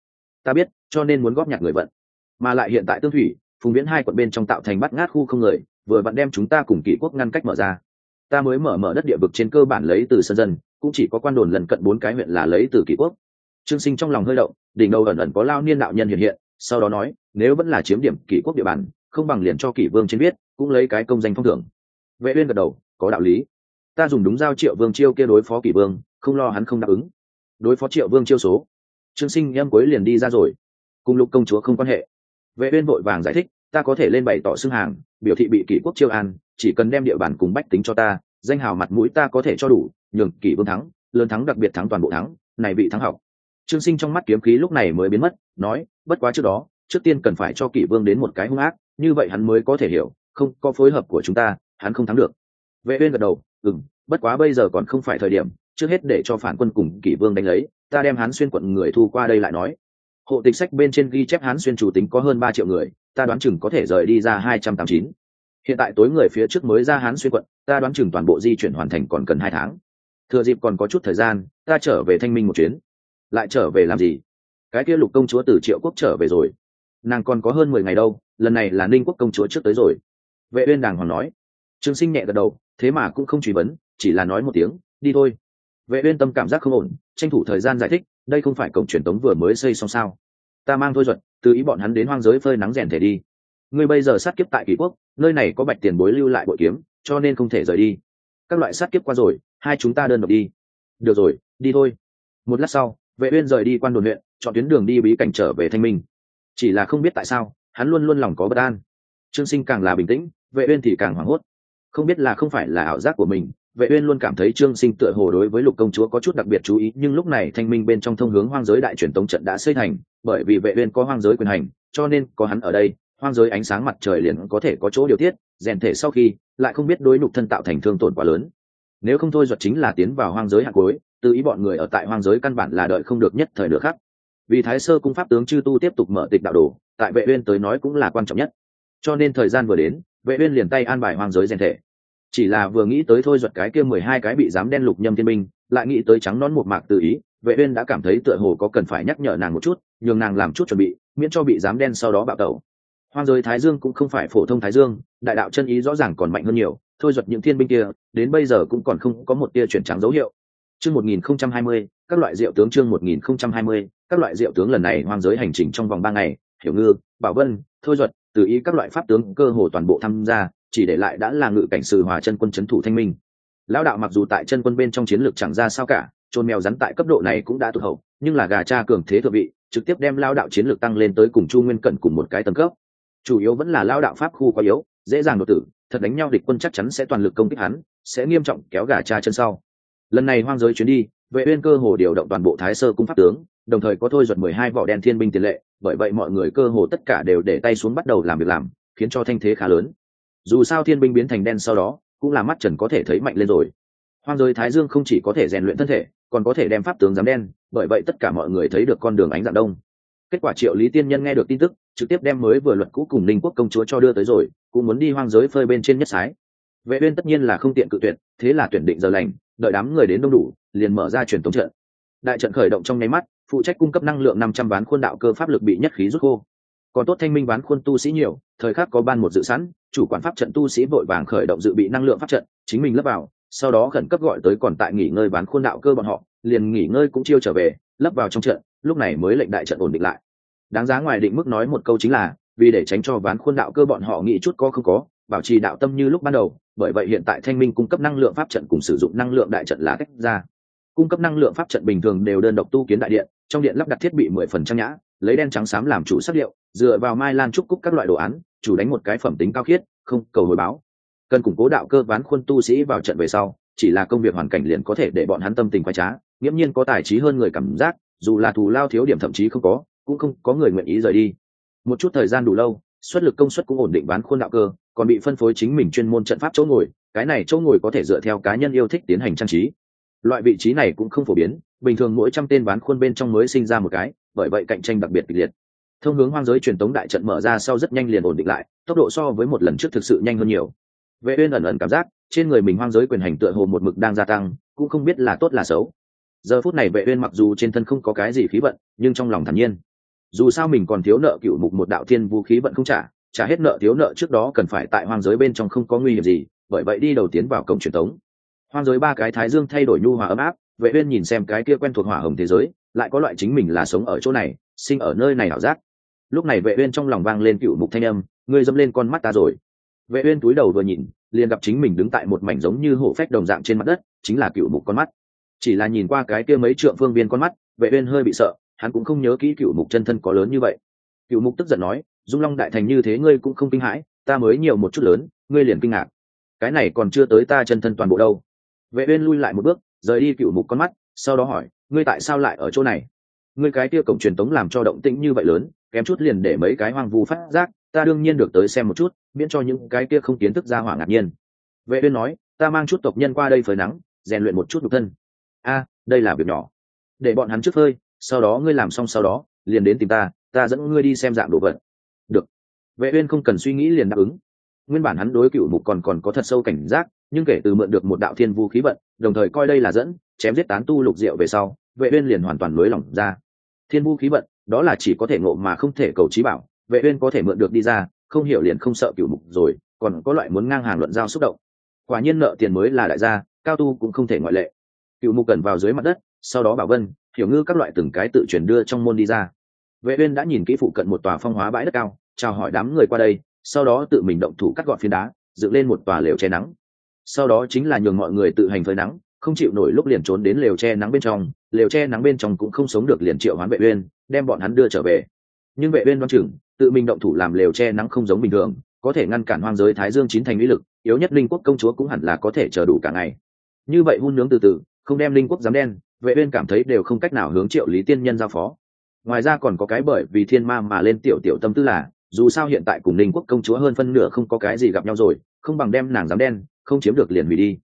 Ta biết, cho nên muốn góp nhặt người vận. Mà lại hiện tại tương thủy, phùng viễn hai quận bên trong tạo thành bắt ngát khu không người, vừa vặn đem chúng ta cùng kỷ quốc ngăn cách mở ra. Ta mới mở mở đất địa vực trên cơ bản lấy từ sân dân, cũng chỉ có quan đồn lần cận bốn cái huyện là lấy từ kỷ quốc. Trương sinh trong lòng hơi động, đỉnh đầu ẩn ẩn có lao niên đạo nhân hiện hiện, sau đó nói, nếu vẫn là chiếm điểm kỷ quốc địa bàn, không bằng liền cho kỷ vương trên biết, cũng lấy cái công danh phong thưởng. Vệ uyên gật đầu có đạo lý. Ta dùng đúng giao triệu vương chiêu kia đối phó kỷ vương, không lo hắn không đáp ứng. Đối phó triệu vương chiêu số, trương sinh em cuối liền đi ra rồi. Cùng lục công chúa không quan hệ. Vệ uyên vội vàng giải thích, ta có thể lên bày tỏ xưng hàng, biểu thị bị kỷ quốc chiêu an, chỉ cần đem địa bàn cùng bách tính cho ta, danh hào mặt mũi ta có thể cho đủ, nhường kỷ vương thắng, lớn thắng đặc biệt thắng toàn bộ thắng, này bị thắng học. Trương sinh trong mắt kiếm khí lúc này mới biến mất, nói, bất quá trước đó, trước tiên cần phải cho kỷ vương đến một cái hung ác, như vậy hắn mới có thể hiểu, không có phối hợp của chúng ta, hắn không thắng được vệ uyên gật đầu, ừm, bất quá bây giờ còn không phải thời điểm, trước hết để cho phản quân cùng kỷ vương đánh lấy, ta đem Hán xuyên quận người thu qua đây lại nói. Hộ tịch sách bên trên ghi chép Hán xuyên chủ tính có hơn ba triệu người, ta đoán chừng có thể rời đi ra hai trăm tám chín. Hiện tại tối người phía trước mới ra hán xuyên quận, ta đoán chừng toàn bộ di chuyển hoàn thành còn cần hai tháng. Thừa dịp còn có chút thời gian, ta trở về thanh minh một chuyến. Lại trở về làm gì? Cái kia lục công chúa từ triệu quốc trở về rồi. Nàng còn có hơn mười ngày đâu, lần này là ninh quốc công chúa trước tới rồi. Vệ uyên đàng hoàng nói. Trương sinh nhẹ gật đầu thế mà cũng không truy vấn, chỉ là nói một tiếng, đi thôi. Vệ uyên tâm cảm giác không ổn, tranh thủ thời gian giải thích, đây không phải cổng truyền tống vừa mới xây xong sao? Ta mang thôi duật từ ý bọn hắn đến hoang giới phơi nắng rèn thể đi. Ngươi bây giờ sát kiếp tại kỳ quốc, nơi này có bạch tiền bối lưu lại bội kiếm, cho nên không thể rời đi. Các loại sát kiếp qua rồi, hai chúng ta đơn độc đi. Được rồi, đi thôi. Một lát sau, vệ uyên rời đi quan đồn huyện, chọn tuyến đường đi bí cảnh trở về thanh minh. Chỉ là không biết tại sao, hắn luôn luôn lòng có bất an. Trương sinh càng là bình tĩnh, vệ uyên thì càng hoảng hốt không biết là không phải là ảo giác của mình, vệ uyên luôn cảm thấy trương sinh tựa hồ đối với lục công chúa có chút đặc biệt chú ý, nhưng lúc này thanh minh bên trong thông hướng hoang giới đại truyền tống trận đã xây thành, bởi vì vệ uyên có hoang giới quyền hành, cho nên có hắn ở đây, hoang giới ánh sáng mặt trời liền có thể có chỗ điều tiết, rèn thể sau khi, lại không biết đối nhục thân tạo thành thương tổn quá lớn. Nếu không thôi duật chính là tiến vào hoang giới hạ cuối, tự ý bọn người ở tại hoang giới căn bản là đợi không được nhất thời nữa khác vì thái sơ cung pháp tướng chư tu tiếp tục mở tịch đạo đồ, tại vệ uyên tới nói cũng là quan trọng nhất. Cho nên thời gian vừa đến vệ uyên liền tay an bài hoang giới rèn thể. Chỉ là vừa nghĩ tới thôi duật cái kia mười hai cái bị dám đen lục nhâm thiên binh, lại nghĩ tới trắng nón một mạc tự ý vệ uyên đã cảm thấy tựa hồ có cần phải nhắc nhở nàng một chút nhường nàng làm chút chuẩn bị miễn cho bị dám đen sau đó bạo tẩu. Hoang giới thái dương cũng không phải phổ thông thái dương đại đạo chân ý rõ ràng còn mạnh hơn nhiều thôi duật những thiên binh kia đến bây giờ cũng còn không có một tia chuyển trắng dấu hiệu. Chương 1020, các loại diệu tướng chương 1020, các loại diệu tướng lần này hoang giới hành trình trong vòng ba ngày hiểu ngư bảo vân thôi duật từ ý các loại pháp tướng cơ hồ toàn bộ tham gia, chỉ để lại đã là ngự cảnh sử hòa chân quân c h ấ n thủ thanh minh. Lão đạo mặc dù tại chân quân bên trong chiến lược chẳng ra sao cả trôn mèo rắn tại cấp độ này cũng đã tụt hậu, nhưng là gà cha cường thế thượng vị, trực tiếp đem lao đạo chiến lược tăng lên tới cùng chu nguyên cận cùng một cái tầng cấp. Chủ yếu vẫn là lao đạo pháp khu quá yếu, dễ dàng đột tử, thật đánh nhau địch quân chắc chắn sẽ toàn lực công kích hắn, sẽ nghiêm trọng kéo gà cha chân sau. Lần này hoang giới chuyến đi, vệ uyên cơ hồ điều động toàn bộ thái sơ cung pháp tướng đồng thời có thôi giật mười hai vỏ đen thiên binh tiền lệ, bởi vậy mọi người cơ hồ tất cả đều để tay xuống bắt đầu làm việc làm, khiến cho thanh thế khá lớn. Dù sao thiên binh biến thành đen sau đó, cũng là mắt trần có thể thấy mạnh lên rồi. Hoang giới thái dương không chỉ có thể rèn luyện thân thể, còn có thể đem pháp tướng giám đen, bởi vậy tất cả mọi người thấy được con đường ánh dạng đông. Kết quả triệu lý tiên nhân nghe được tin tức, trực tiếp đem mới vừa luật cũ cùng ninh quốc công chúa cho đưa tới rồi, cũng muốn đi hoang giới phơi bên trên nhất sái. Vệ uyên tất nhiên là không tiện cự tuyệt, thế là tuyển định giờ lành, đợi đám người đến đông đủ, liền mở ra truyền tống trận. Đại trận khởi động trong nháy mắt phụ trách cung cấp năng lượng 500 ván khuôn đạo cơ pháp lực bị nhất khí rút khô. Còn tốt thanh minh ván khuôn tu sĩ nhiều, thời khắc có ban một dự sẵn, chủ quản pháp trận tu sĩ vội vàng khởi động dự bị năng lượng pháp trận, chính mình lấp vào, sau đó khẩn cấp gọi tới còn tại nghỉ ngơi ván khuôn đạo cơ bọn họ, liền nghỉ ngơi cũng chiêu trở về, lấp vào trong trận, lúc này mới lệnh đại trận ổn định lại. Đáng giá ngoài định mức nói một câu chính là, vì để tránh cho ván khuôn đạo cơ bọn họ nghĩ chút có không có, bảo trì đạo tâm như lúc ban đầu, bởi vậy hiện tại thanh minh cung cấp năng lượng pháp trận cùng sử dụng năng lượng đại trận là cách ra. Cung cấp năng lượng pháp trận bình thường đều đơn độc tu kiến đại điện trong điện lắp đặt thiết bị mười phần trang nhã, lấy đen trắng xám làm chủ sắc liệu dựa vào mai lan trúc cúc các loại đồ án, chủ đánh một cái phẩm tính cao khiết, không cầu hồi báo. Cần củng cố đạo cơ ván khuôn tu sĩ vào trận về sau, chỉ là công việc hoàn cảnh liền có thể để bọn hắn tâm tình khoái trá, nghiễm nhiên có tài trí hơn người cảm giác, dù là thù lao thiếu điểm thậm chí không có, cũng không có người nguyện ý rời đi. Một chút thời gian đủ lâu, xuất lực công suất cũng ổn định bán khuôn đạo cơ, còn bị phân phối chính mình chuyên môn trận pháp chỗ ngồi, cái này chỗ ngồi có thể dựa theo cá nhân yêu thích tiến hành trang trí. Loại vị trí này cũng không phổ biến bình thường mỗi trăm tên bán khuôn bên trong mới sinh ra một cái, bởi vậy cạnh tranh đặc biệt kịch liệt. Thông hướng hoang giới truyền tống đại trận mở ra sau rất nhanh liền ổn định lại, tốc độ so với một lần trước thực sự nhanh hơn nhiều. Vệ uyên ẩn ẩn cảm giác, trên người mình hoang giới quyền hành tựa hồ một mực đang gia tăng, cũng không biết là tốt là xấu. Giờ phút này vệ uyên mặc dù trên thân không có cái gì khí vận, nhưng trong lòng thản nhiên. Dù sao mình còn thiếu nợ cựu mục một đạo thiên vũ khí vận không trả trả hết nợ thiếu nợ trước đó cần phải tại hoang giới bên trong không có nguy hiểm gì, bởi vậy đi đầu tiến vào cổng truyền tống. Hoang giới ba cái thái dương thay đổi nhu hòa ấm áp vệ uyên nhìn xem cái kia quen thuộc hỏa hồng thế giới, lại có loại chính mình là sống ở chỗ này, sinh ở nơi này ảo giác. Lúc này vệ uyên trong lòng vang lên cựu mục thanh âm, ngươi dâm lên con mắt ta rồi. Vệ uyên cúi đầu vừa nhìn, liền gặp chính mình đứng tại một mảnh giống như hổ phách đồng dạng trên mặt đất, chính là cựu mục con mắt. Chỉ là nhìn qua cái kia mấy trượng phương viên con mắt, vệ uyên hơi bị sợ, hắn cũng không nhớ kỹ cựu mục chân thân có lớn như vậy. Cựu mục tức giận nói, dung long đại thành như thế ngươi cũng không kinh hãi, ta mới nhiều một chút lớn, ngươi liền kinh ngạc. Cái này còn chưa tới ta chân thân toàn bộ đâu. Vệ uyên lui lại một bước rời đi cựu mục con mắt, sau đó hỏi, ngươi tại sao lại ở chỗ này? Ngươi cái kia cổng truyền tống làm cho động tĩnh như vậy lớn, kém chút liền để mấy cái hoang vu phát giác, ta đương nhiên được tới xem một chút, miễn cho những cái kia không kiến thức ra hỏa ngạc nhiên. Vệ uyên nói, ta mang chút tộc nhân qua đây phơi nắng, rèn luyện một chút nhục thân. A, đây là việc nhỏ. Để bọn hắn trước phơi, sau đó ngươi làm xong sau đó, liền đến tìm ta ta dẫn ngươi đi xem dạng đồ vật. Được. Vệ uyên không cần suy nghĩ liền đáp ứng nguyên bản hắn đối cựu mục còn còn có thật sâu cảnh giác, nhưng kể từ mượn được một đạo thiên vũ khí vận, đồng thời coi đây là dẫn, chém giết tán tu lục diệu về sau, vệ uyên liền hoàn toàn lối lỏng ra. Thiên vũ khí vận, đó là chỉ có thể ngộ mà không thể cầu trí bảo, vệ uyên có thể mượn được đi ra, không hiểu liền không sợ cựu mục rồi, còn có loại muốn ngang hàng luận giao xúc động. Quả nhiên nợ tiền mới là đại gia, cao tu cũng không thể ngoại lệ. Cựu mục cần vào dưới mặt đất, sau đó bảo vân, hiểu ngư các loại từng cái tự chuyển đưa trong môn đi ra. Vệ uyên đã nhìn kỹ phụ cận một tòa phong hóa bãi đất cao, chào hỏi đám người qua đây sau đó tự mình động thủ cắt gọn phiến đá, dựng lên một tòa lều che nắng. Sau đó chính là nhường mọi người tự hành phơi nắng, không chịu nổi lúc liền trốn đến lều che nắng bên trong, lều che nắng bên trong cũng không sống được liền triệu hoán vệ uyên, đem bọn hắn đưa trở về. Nhưng vệ uyên đoan chừng, tự mình động thủ làm lều che nắng không giống bình thường, có thể ngăn cản hoang giới thái dương chín thành uy lực, yếu nhất linh quốc công chúa cũng hẳn là có thể chờ đủ cả ngày. Như vậy hun nướng từ từ, không đem linh quốc dám đen, vệ uyên cảm thấy đều không cách nào hướng triệu lý tiên nhân giao phó. Ngoài ra còn có cái bởi vì thiên ma mà lên tiểu tiểu tâm tư là dù sao hiện tại cùng Ninh quốc công chúa hơn phân nửa không có cái gì gặp nhau rồi, không bằng đem nàng dám đen, không chiếm được liền hủy đi.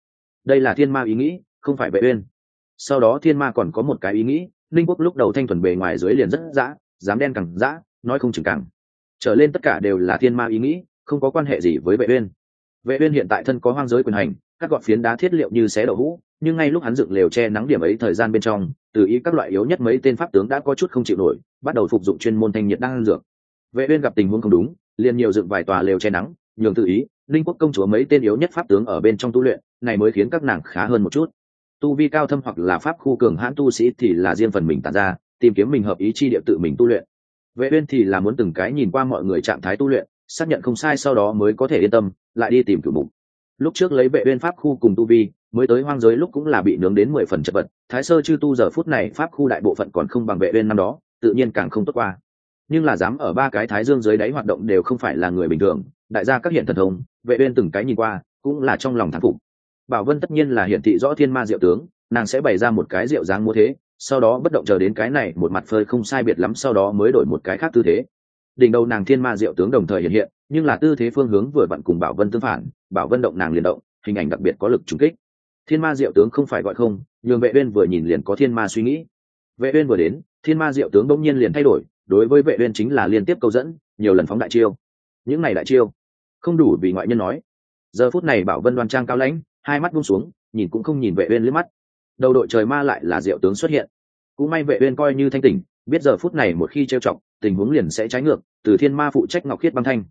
Đây là thiên ma ý nghĩ, không phải vệ uyên. Sau đó thiên ma còn có một cái ý nghĩ, Ninh quốc lúc đầu thanh thuần bề ngoài dưới liền rất dã, dám đen càng dã, nói không chừng càng. Trở lên tất cả đều là thiên ma ý nghĩ, không có quan hệ gì với vệ uyên. Vệ uyên hiện tại thân có hoang giới quyền hành, các gọt phiến đá thiết liệu như xé đậu hũ, nhưng ngay lúc hắn dựng lều che nắng điểm ấy thời gian bên trong, từ ý các loại yếu nhất mấy tên pháp tướng đã có chút không chịu nổi, bắt đầu phục dụng chuyên môn thanh nhiệt đang dược vệ uyên gặp tình huống không đúng, liền nhiều dựng vài tòa lều che nắng, nhường tự ý, linh quốc công chúa mấy tên yếu nhất pháp tướng ở bên trong tu luyện, này mới khiến các nàng khá hơn một chút. Tu vi cao thâm hoặc là pháp khu cường hãn tu sĩ thì là riêng phần mình tản ra, tìm kiếm mình hợp ý chi địa tự mình tu luyện. Vệ uyên thì là muốn từng cái nhìn qua mọi người trạng thái tu luyện, xác nhận không sai sau đó mới có thể yên tâm, lại đi tìm cửu mục. Lúc trước lấy vệ uyên pháp khu cùng tu vi, mới tới hoang giới lúc cũng là bị nướng đến mười phần chật vật, thái sơ chư tu giờ phút này pháp khu đại bộ phận còn không bằng vệ uyên năm đó, tự nhiên càng không tốt qua nhưng là dám ở ba cái thái dương dưới đáy hoạt động đều không phải là người bình thường. Đại gia các hiện thần thông, vệ uyên từng cái nhìn qua, cũng là trong lòng thán phục. Bảo vân tất nhiên là hiển thị rõ thiên ma diệu tướng, nàng sẽ bày ra một cái diệu dáng múa thế, sau đó bất động chờ đến cái này, một mặt phơi không sai biệt lắm, sau đó mới đổi một cái khác tư thế. Đỉnh đầu nàng thiên ma diệu tướng đồng thời hiện hiện, nhưng là tư thế phương hướng vừa vặn cùng bảo vân tương phản, bảo vân động nàng liền động, hình ảnh đặc biệt có lực trùng kích. Thiên ma diệu tướng không phải gọi không, nhường vệ uyên vừa nhìn liền có thiên ma suy nghĩ. Vệ uyên vừa đến, thiên ma diệu tướng bỗng nhiên liền thay đổi đối với vệ uyên chính là liên tiếp câu dẫn, nhiều lần phóng đại chiêu. Những này đại chiêu, không đủ vì ngoại nhân nói. Giờ phút này bảo vân đoan trang cao lãnh, hai mắt buông xuống, nhìn cũng không nhìn vệ uyên liếc mắt. Đầu đội trời ma lại là diệu tướng xuất hiện. Cũng may vệ uyên coi như thanh tỉnh, biết giờ phút này một khi trêu chọc, tình huống liền sẽ trái ngược, từ thiên ma phụ trách ngọc khiết băng thanh.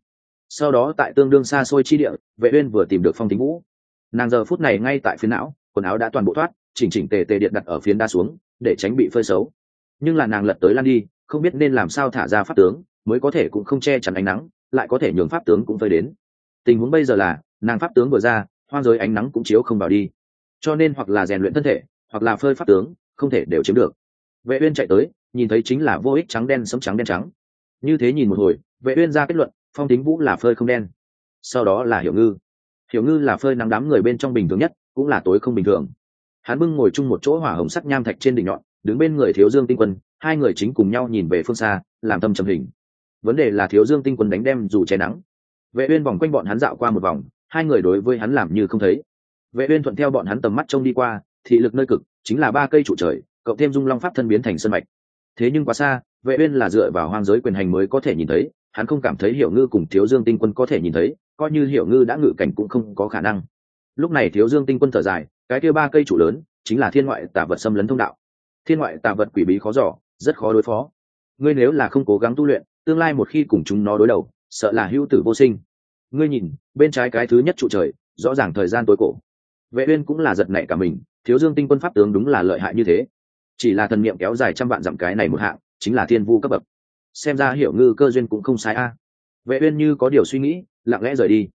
Sau đó tại tương đương xa xôi chi địa, vệ uyên vừa tìm được phong tính vũ. Nàng giờ phút này ngay tại phía não, quần áo đã toàn bộ thoát, chỉnh chỉnh tề tề điện đặt ở phiến đa xuống, để tránh bị phơi xấu. Nhưng là nàng lật tới lan đi không biết nên làm sao thả ra pháp tướng, mới có thể cũng không che chắn ánh nắng, lại có thể nhường pháp tướng cũng phơi đến. Tình huống bây giờ là, nàng pháp tướng vừa ra, hoang giới ánh nắng cũng chiếu không vào đi. Cho nên hoặc là rèn luyện thân thể, hoặc là phơi pháp tướng, không thể đều chiếm được. Vệ uyên chạy tới, nhìn thấy chính là vô ích trắng đen sấm trắng đen trắng. Như thế nhìn một hồi, vệ uyên ra kết luận, phong tính vũ là phơi không đen. Sau đó là hiểu ngư. Hiểu ngư là phơi nắng đám người bên trong bình thường nhất, cũng là tối không bình thường. Hắn bưng ngồi chung một chỗ hỏa hồng sắt nham thạch trên đỉnh nhọn, đứng bên người thiếu dương tinh quân hai người chính cùng nhau nhìn về phương xa, làm tâm trầm hình. Vấn đề là thiếu dương tinh quân đánh đem dù che nắng. Vệ uyên vòng quanh bọn hắn dạo qua một vòng, hai người đối với hắn làm như không thấy. Vệ uyên thuận theo bọn hắn tầm mắt trông đi qua, thị lực nơi cực, chính là ba cây trụ trời, cộng thêm dung long pháp thân biến thành sơn mạch. Thế nhưng quá xa, vệ uyên là dựa vào hoang giới quyền hành mới có thể nhìn thấy, hắn không cảm thấy hiểu ngư cùng thiếu dương tinh quân có thể nhìn thấy, coi như hiểu ngư đã ngự cảnh cũng không có khả năng. Lúc này thiếu dương tinh quân thở dài, cái kia ba cây trụ lớn, chính là thiên ngoại tà vật xâm lấn thông đạo. Thiên ngoại tà vật quỷ bí khó dò rất khó đối phó. Ngươi nếu là không cố gắng tu luyện, tương lai một khi cùng chúng nó đối đầu, sợ là hữu tử vô sinh. Ngươi nhìn, bên trái cái thứ nhất trụ trời, rõ ràng thời gian tối cổ. Vệ uyên cũng là giật nảy cả mình, thiếu dương tinh quân pháp tướng đúng là lợi hại như thế. Chỉ là thần niệm kéo dài trăm vạn dặm cái này một hạng, chính là thiên vu cấp bậc. Xem ra hiểu ngư cơ duyên cũng không sai a. À. Vệ uyên như có điều suy nghĩ, lặng lẽ rời đi.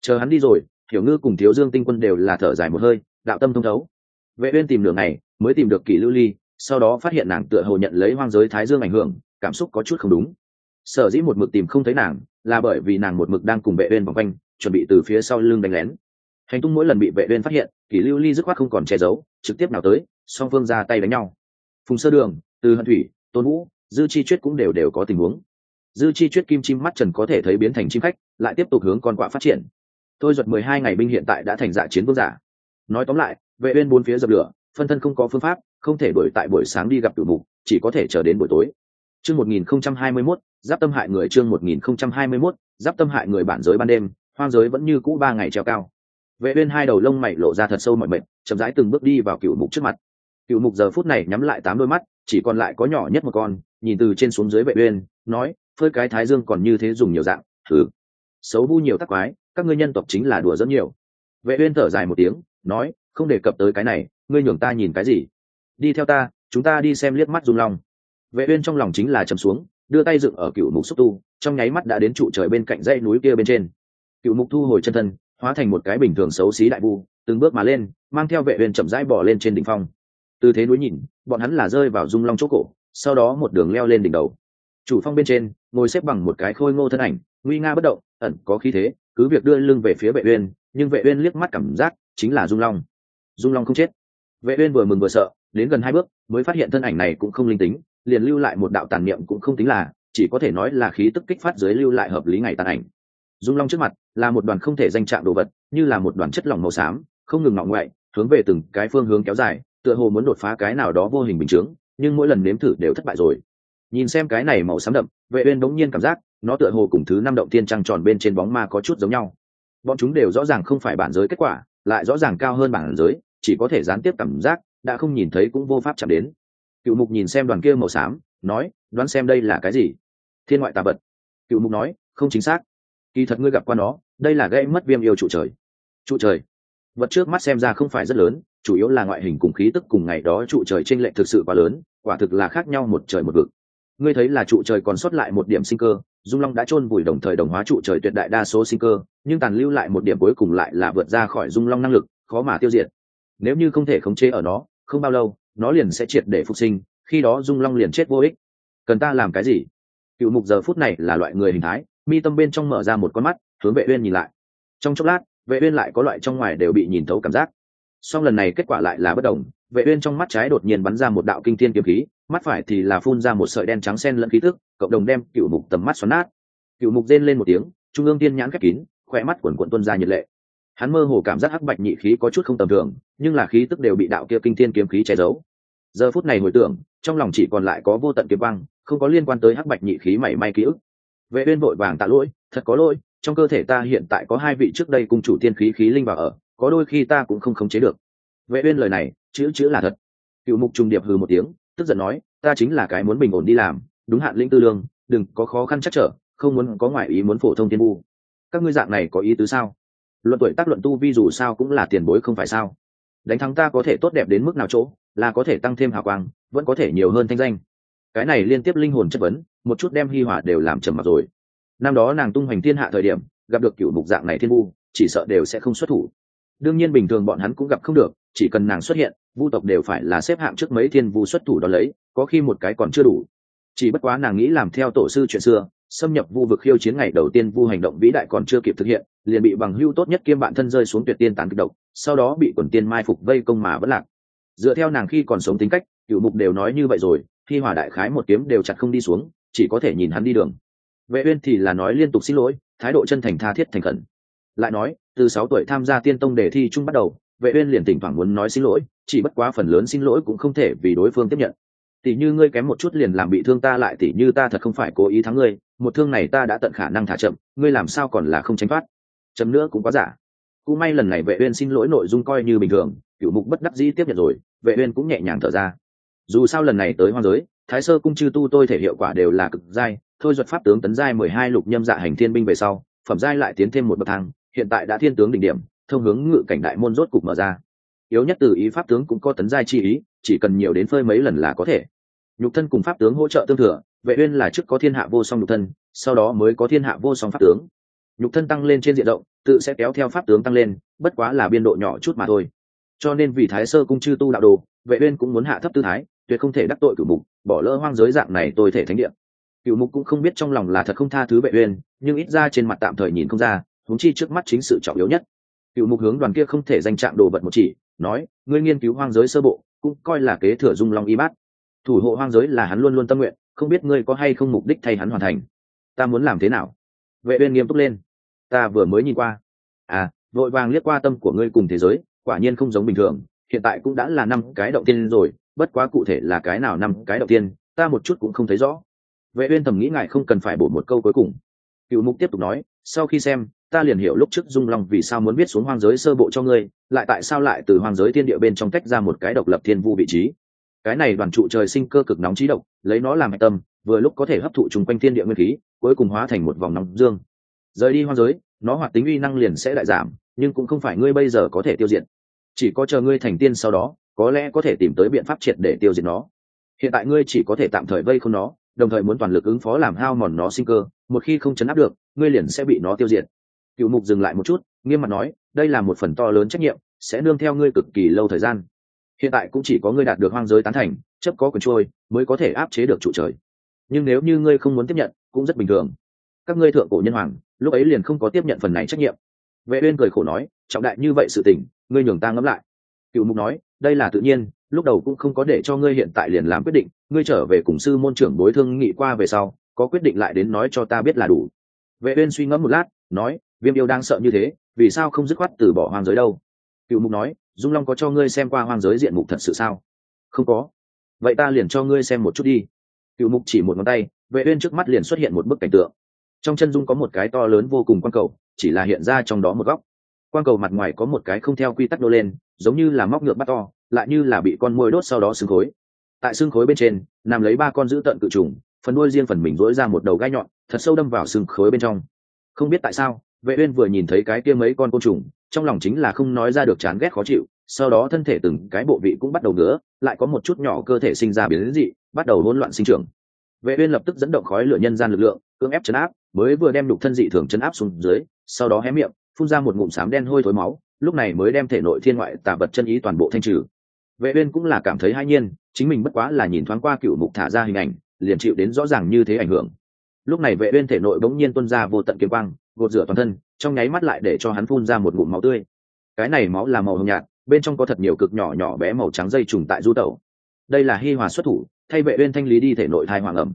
Chờ hắn đi rồi, hiểu ngư cùng thiếu dương tinh quân đều là thở dài một hơi, đạo tâm thông thấu. Vệ uyên tìm đường này mới tìm được kỷ lưu ly sau đó phát hiện nàng tựa hồ nhận lấy hoang giới thái dương ảnh hưởng, cảm xúc có chút không đúng. Sở dĩ một mực tìm không thấy nàng, là bởi vì nàng một mực đang cùng vệ uyên vòng quanh, chuẩn bị từ phía sau lưng đánh lén. Hành tung mỗi lần bị vệ uyên phát hiện, kỷ lưu ly dứt khoát không còn che giấu, trực tiếp nào tới, song phương ra tay đánh nhau. Phùng sơ đường, từ hận thủy, tôn vũ, dư chi chuyết cũng đều đều có tình huống. Dư chi chuyết kim chim mắt trần có thể thấy biến thành chim khách, lại tiếp tục hướng con quạ phát triển. Tôi duật mười hai ngày binh hiện tại đã thành giả chiến vương giả. Nói tóm lại, vệ uyên bốn phía dập lửa, phân thân không có phương pháp không thể đổi tại buổi sáng đi gặp cửu mục, chỉ có thể chờ đến buổi tối. Chương 1021 giáp tâm hại người chương 1021 giáp tâm hại người bản giới ban đêm, hoang giới vẫn như cũ ba ngày treo cao. Vệ uyên hai đầu lông mày lộ ra thật sâu mọi mệt, chậm rãi từng bước đi vào cựu mục trước mặt. Cựu mục giờ phút này nhắm lại tám đôi mắt, chỉ còn lại có nhỏ nhất một con, nhìn từ trên xuống dưới vệ uyên, nói, phơi cái thái dương còn như thế dùng nhiều dạng, thử. Xấu vu nhiều tắc quái, các ngươi nhân tộc chính là đùa rất nhiều. Vệ uyên thở dài một tiếng, nói, không đề cập tới cái này, ngươi nhường ta nhìn cái gì? Đi theo ta, chúng ta đi xem liếc mắt dung long. Vệ uyên trong lòng chính là trầm xuống, đưa tay dựng ở cựu mục xúc tu, trong nháy mắt đã đến trụ trời bên cạnh dãy núi kia bên trên. Cựu mục thu hồi chân thân, hóa thành một cái bình thường xấu xí đại vu từng bước mà lên, mang theo vệ uyên chậm rãi bỏ lên trên đỉnh phong. Từ thế núi nhìn, bọn hắn là rơi vào dung long chỗ cổ, sau đó một đường leo lên đỉnh đầu. Chủ phong bên trên, ngồi xếp bằng một cái khôi ngô thân ảnh, nguy nga bất động, ẩn có khí thế, cứ việc đưa lưng về phía vệ uyên, nhưng vệ uyên liếc mắt cảm giác chính là dung long. Dung long không chết. Vệ uyên vừa mừng vừa sợ đến gần hai bước, mới phát hiện thân ảnh này cũng không linh tính, liền lưu lại một đạo tàn niệm cũng không tính là, chỉ có thể nói là khí tức kích phát dưới lưu lại hợp lý ngày tàn ảnh. Dung long trước mặt là một đoàn không thể danh trạng đồ vật, như là một đoàn chất lỏng màu xám, không ngừng ngọng ngoại, hướng về từng cái phương hướng kéo dài, tựa hồ muốn đột phá cái nào đó vô hình bình chướng, nhưng mỗi lần nếm thử đều thất bại rồi. Nhìn xem cái này màu xám đậm, vệ uyên đống nhiên cảm giác, nó tựa hồ cùng thứ năm động tiên trăng tròn bên trên bóng ma có chút giống nhau. Bọn chúng đều rõ ràng không phải bản giới kết quả, lại rõ ràng cao hơn bản giới, chỉ có thể gián tiếp cảm giác đã không nhìn thấy cũng vô pháp chạm đến. Cựu mục nhìn xem đoàn kia màu xám, nói, đoán xem đây là cái gì? Thiên ngoại tà vật. Cựu mục nói, không chính xác. Kỳ thật ngươi gặp qua nó, đây là gây mất viêm yêu trụ trời. Trụ trời? Vật trước mắt xem ra không phải rất lớn, chủ yếu là ngoại hình cùng khí tức cùng ngày đó trụ trời trên lệ thực sự quá lớn, quả thực là khác nhau một trời một vực. Ngươi thấy là trụ trời còn sót lại một điểm sinh cơ, dung long đã chôn vùi đồng thời đồng hóa trụ trời tuyệt đại đa số sinh cơ, nhưng tàn lưu lại một điểm cuối cùng lại là vượt ra khỏi dung long năng lực, khó mà tiêu diệt. Nếu như không thể khống chế ở nó không bao lâu, nó liền sẽ triệt để phục sinh, khi đó dung long liền chết vô ích. Cần ta làm cái gì? Cựu mục giờ phút này là loại người hình thái, mi tâm bên trong mở ra một con mắt, hướng vệ uyên nhìn lại. Trong chốc lát, vệ uyên lại có loại trong ngoài đều bị nhìn thấu cảm giác. Song lần này kết quả lại là bất đồng, vệ uyên trong mắt trái đột nhiên bắn ra một đạo kinh thiên kiếm khí, mắt phải thì là phun ra một sợi đen trắng xen lẫn khí tức, cộng đồng đem cựu mục tầm mắt xoắn nát. Cựu mục rên lên một tiếng, trung ương tiên nhãn khép kín khoe mắt quần cuộn tuôn ra nhiệt lệ hắn mơ hồ cảm giác hắc bạch nhị khí có chút không tầm thường, nhưng là khí tức đều bị đạo kia kinh thiên kiếm khí che giấu. Giờ phút này hồi tưởng, trong lòng chỉ còn lại có vô tận kiếm băng không có liên quan tới hắc bạch nhị khí mảy may ký ức. Vệ uyên vội vàng tạ lỗi, thật có lỗi, trong cơ thể ta hiện tại có hai vị trước đây cung chủ tiên khí khí linh vào ở, có đôi khi ta cũng không khống chế được. Vệ uyên lời này, chữ chữ là thật. Cựu mục trùng điệp hừ một tiếng, tức giận nói, ta chính là cái muốn bình ổn đi làm, đúng hạn lĩnh tư lương, đừng có khó khăn chắc trở, không muốn có ngoại ý muốn phổ thông tiên vu. Các ngươi dạng này có ý tứ sao? Luận tuổi tác luận tu vi dù sao cũng là tiền bối không phải sao. Đánh thắng ta có thể tốt đẹp đến mức nào chỗ, là có thể tăng thêm hào quang, vẫn có thể nhiều hơn thanh danh. Cái này liên tiếp linh hồn chất vấn, một chút đem hi hỏa đều làm trầm mặc rồi. Năm đó nàng tung hoành thiên hạ thời điểm, gặp được cựu mục dạng này thiên vu, chỉ sợ đều sẽ không xuất thủ. Đương nhiên bình thường bọn hắn cũng gặp không được, chỉ cần nàng xuất hiện, vu tộc đều phải là xếp hạng trước mấy thiên vu xuất thủ đó lấy, có khi một cái còn chưa đủ. Chỉ bất quá nàng nghĩ làm theo tổ sư chuyện xưa xâm nhập vu vực khiêu chiến ngày đầu tiên vu hành động vĩ đại còn chưa kịp thực hiện, liền bị bằng hưu tốt nhất kiêm bạn thân rơi xuống tuyệt tiên tán kịch độc, sau đó bị quần tiên mai phục vây công mà vẫn lạc. Dựa theo nàng khi còn sống tính cách, cựu mục đều nói như vậy rồi, khi hỏa đại khái một kiếm đều chặt không đi xuống, chỉ có thể nhìn hắn đi đường. Vệ uyên thì là nói liên tục xin lỗi, thái độ chân thành tha thiết thành khẩn. Lại nói, từ sáu tuổi tham gia tiên tông đề thi chung bắt đầu, vệ uyên liền tỉnh thoảng muốn nói xin lỗi, chỉ bất quá phần lớn xin lỗi cũng không thể vì đối phương tiếp nhận tỉ như ngươi kém một chút liền làm bị thương ta lại tỉ như ta thật không phải cố ý thắng ngươi, một thương này ta đã tận khả năng thả chậm, ngươi làm sao còn là không tránh thoát? Chấm nữa cũng quá giả. Cũng may lần này vệ uyên xin lỗi nội dung coi như bình thường, cựu mục bất đắc dĩ tiếp nhận rồi, vệ uyên cũng nhẹ nhàng thở ra. Dù sao lần này tới hoang giới, thái sơ cung chư tu tôi thể hiệu quả đều là cực giai, thôi duật pháp tướng tấn giai mười hai lục nhâm dạ hành thiên binh về sau, phẩm giai lại tiến thêm một bậc thang, hiện tại đã thiên tướng đỉnh điểm, thông hướng ngự cảnh đại môn rốt cục mở ra. Yếu nhất từ ý pháp tướng cũng có tấn giai chi ý, chỉ cần nhiều đến phơi mấy lần là có thể nhục thân cùng pháp tướng hỗ trợ tương thừa, vệ uyên là trước có thiên hạ vô song nhục thân, sau đó mới có thiên hạ vô song pháp tướng. Nhục thân tăng lên trên diện rộng, tự sẽ kéo theo pháp tướng tăng lên, bất quá là biên độ nhỏ chút mà thôi. Cho nên vì thái sơ cung chư tu đạo đồ, vệ uyên cũng muốn hạ thấp tư thái, tuyệt không thể đắc tội cửu mục, bỏ lỡ hoang giới dạng này tôi thể thánh địa. Cửu mục cũng không biết trong lòng là thật không tha thứ vệ uyên, nhưng ít ra trên mặt tạm thời nhìn không ra, huống chi trước mắt chính sự trọng yếu nhất. Cửu mục hướng đoàn kia không thể danh trạng đồ vật một chỉ, nói, ngươi nghiên cứu hoang giới sơ bộ, cũng coi là kế thừa dung long y bát thủ hộ hoang giới là hắn luôn luôn tâm nguyện, không biết ngươi có hay không mục đích thay hắn hoàn thành. Ta muốn làm thế nào? Vệ uyên nghiêm túc lên. Ta vừa mới nhìn qua. À vội vàng liếc qua tâm của ngươi cùng thế giới, quả nhiên không giống bình thường. Hiện tại cũng đã là năm cái động tiên rồi, bất quá cụ thể là cái nào năm cái động tiên, ta một chút cũng không thấy rõ. Vệ uyên thầm nghĩ ngài không cần phải bổ một câu cuối cùng. Cựu mục tiếp tục nói, sau khi xem, ta liền hiểu lúc trước dung long vì sao muốn viết xuống hoang giới sơ bộ cho ngươi, lại tại sao lại từ hoang giới thiên địa bên trong tách ra một cái độc lập thiên vu vị trí cái này đoàn trụ trời sinh cơ cực nóng trí độc, lấy nó làm hạch tâm, vừa lúc có thể hấp thụ chung quanh thiên địa nguyên khí, cuối cùng hóa thành một vòng nóng dương. Rời đi hoang giới, nó hoạt tính uy năng liền sẽ đại giảm, nhưng cũng không phải ngươi bây giờ có thể tiêu diệt. Chỉ có chờ ngươi thành tiên sau đó, có lẽ có thể tìm tới biện pháp triệt để tiêu diệt nó. Hiện tại ngươi chỉ có thể tạm thời vây không nó, đồng thời muốn toàn lực ứng phó làm hao mòn nó sinh cơ, một khi không chấn áp được, ngươi liền sẽ bị nó tiêu diệt. Cựu mục dừng lại một chút, nghiêm mặt nói, đây là một phần to lớn trách nhiệm, sẽ nương theo ngươi cực kỳ lâu thời gian hiện tại cũng chỉ có ngươi đạt được hoang giới tán thành, chấp có quyền trôi, mới có thể áp chế được trụ trời. Nhưng nếu như ngươi không muốn tiếp nhận, cũng rất bình thường. Các ngươi thượng cổ nhân hoàng, lúc ấy liền không có tiếp nhận phần này trách nhiệm. Vệ uyên cười khổ nói, trọng đại như vậy sự tình, ngươi nhường ta ngẫm lại. Cựu mục nói, đây là tự nhiên, lúc đầu cũng không có để cho ngươi hiện tại liền làm quyết định, ngươi trở về cùng sư môn trưởng bối thương nghị qua về sau, có quyết định lại đến nói cho ta biết là đủ. Vệ uyên suy ngẫm một lát, nói, viêm yêu đang sợ như thế, vì sao không dứt khoát từ bỏ hoang giới đâu? Cựu mục nói dung long có cho ngươi xem qua hoang giới diện mục thật sự sao? Không có. Vậy ta liền cho ngươi xem một chút đi. Cựu mục chỉ một ngón tay, vệ uyên trước mắt liền xuất hiện một bức cảnh tượng. Trong chân dung có một cái to lớn vô cùng quan cầu, chỉ là hiện ra trong đó một góc. Quan cầu mặt ngoài có một cái không theo quy tắc đô lên, giống như là móc ngược bắt to, lại như là bị con môi đốt sau đó xương khối. Tại xương khối bên trên, nằm lấy ba con dữ tận cự trùng, phần đuôi riêng phần mình rỗi ra một đầu gai nhọn, thật sâu đâm vào xương khối bên trong. Không biết tại sao, vệ uyên vừa nhìn thấy cái kia mấy con côn trùng trong lòng chính là không nói ra được chán ghét khó chịu, sau đó thân thể từng cái bộ vị cũng bắt đầu ngứa, lại có một chút nhỏ cơ thể sinh ra biến dị, bắt đầu hỗn loạn sinh trưởng. Vệ uyên lập tức dẫn động khói lửa nhân gian lực lượng, cưỡng ép chấn áp, mới vừa đem đục thân dị thường chấn áp xuống dưới, sau đó hé miệng, phun ra một ngụm sám đen hôi thối máu, lúc này mới đem thể nội thiên ngoại tà vật chân ý toàn bộ thanh trừ. Vệ uyên cũng là cảm thấy hai nhiên, chính mình bất quá là nhìn thoáng qua cựu mục thả ra hình ảnh, liền chịu đến rõ ràng như thế ảnh hưởng. Lúc này vệ uyên thể nội bỗng nhiên tuôn ra vô tận kiếm quang, gột rửa toàn thân trong nháy mắt lại để cho hắn phun ra một ngụm máu tươi. Cái này máu là màu hồng nhạt, bên trong có thật nhiều cực nhỏ nhỏ bé màu trắng dây trùng tại du tẩu. Đây là hi hòa xuất thủ, thay vệ uyên thanh lý đi thể nội thai hoàng ẩm.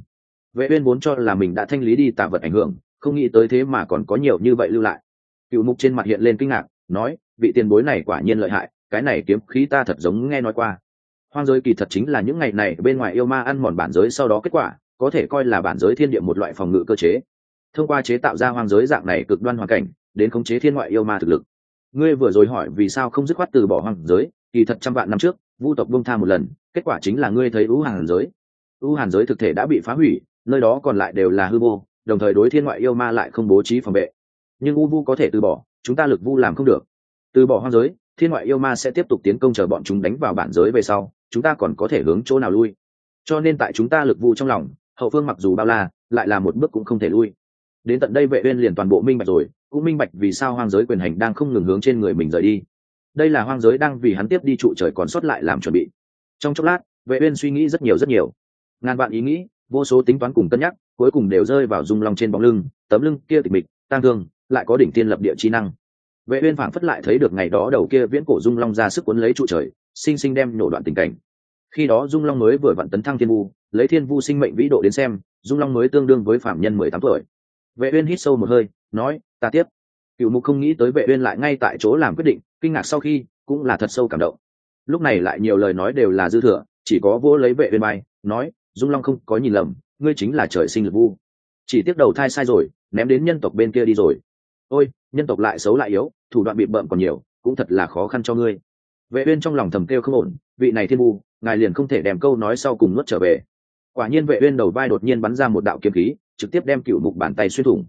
Vệ uyên vốn cho là mình đã thanh lý đi tà vật ảnh hưởng, không nghĩ tới thế mà còn có nhiều như vậy lưu lại. Cựu mục trên mặt hiện lên kinh ngạc, nói, vị tiền bối này quả nhiên lợi hại, cái này kiếm khí ta thật giống nghe nói qua. Hoang giới kỳ thật chính là những ngày này bên ngoài yêu ma ăn mòn bản giới sau đó kết quả, có thể coi là bản giới thiên địa một loại phòng ngự cơ chế. Thông qua chế tạo ra hoang giới dạng này cực đoan hoàn cảnh đến khống chế thiên ngoại yêu ma thực lực. Ngươi vừa rồi hỏi vì sao không dứt khoát từ bỏ hoang giới, kỳ thật trăm vạn năm trước, vu tộc bông tha một lần, kết quả chính là ngươi thấy ưu hàn giới. Ưu hàn giới thực thể đã bị phá hủy, nơi đó còn lại đều là hư vô, đồng thời đối thiên ngoại yêu ma lại không bố trí phòng vệ. Nhưng u vu có thể từ bỏ, chúng ta lực vu làm không được. Từ bỏ hoang giới, thiên ngoại yêu ma sẽ tiếp tục tiến công chờ bọn chúng đánh vào bản giới về sau, chúng ta còn có thể hướng chỗ nào lui. Cho nên tại chúng ta lực vu trong lòng, hậu phương mặc dù bao la, lại là một bước cũng không thể lui đến tận đây vệ uyên liền toàn bộ minh bạch rồi, cũng minh bạch vì sao hoang giới quyền hành đang không ngừng hướng trên người mình rời đi. Đây là hoang giới đang vì hắn tiếp đi trụ trời còn sót lại làm chuẩn bị. Trong chốc lát, vệ uyên suy nghĩ rất nhiều rất nhiều. Ngàn vạn ý nghĩ, vô số tính toán cùng cân nhắc, cuối cùng đều rơi vào dung long trên bóng lưng, tấm lưng kia tịch mịch tăng thương, lại có đỉnh tiên lập địa chi năng. Vệ uyên phảng phất lại thấy được ngày đó đầu kia viễn cổ dung long ra sức cuốn lấy trụ trời, sinh sinh đem nổ đoạn tình cảnh. Khi đó dung long mới vừa vặn tấn thăng thiên vu, lấy thiên vu sinh mệnh vĩ độ đến xem dung long mới tương đương với phạm nhân mười tám tuổi vệ uyên hít sâu một hơi, nói, ta tiếp. Cựu mục không nghĩ tới vệ uyên lại ngay tại chỗ làm quyết định, kinh ngạc sau khi cũng là thật sâu cảm động. Lúc này lại nhiều lời nói đều là dư thừa, chỉ có vô lấy vệ uyên bay, nói, dung long không có nhìn lầm, ngươi chính là trời sinh lực vu. Chỉ tiếc đầu thai sai rồi, ném đến nhân tộc bên kia đi rồi. Ôi, nhân tộc lại xấu lại yếu, thủ đoạn bị bợm còn nhiều, cũng thật là khó khăn cho ngươi. Vệ uyên trong lòng thầm kêu không ổn, vị này thiên vu, ngài liền không thể đem câu nói sau cùng nuốt trở về. Quả nhiên vệ uyên đầu vai đột nhiên bắn ra một đạo kiếm khí trực tiếp đem cựu mục bàn tay xuyên thủng.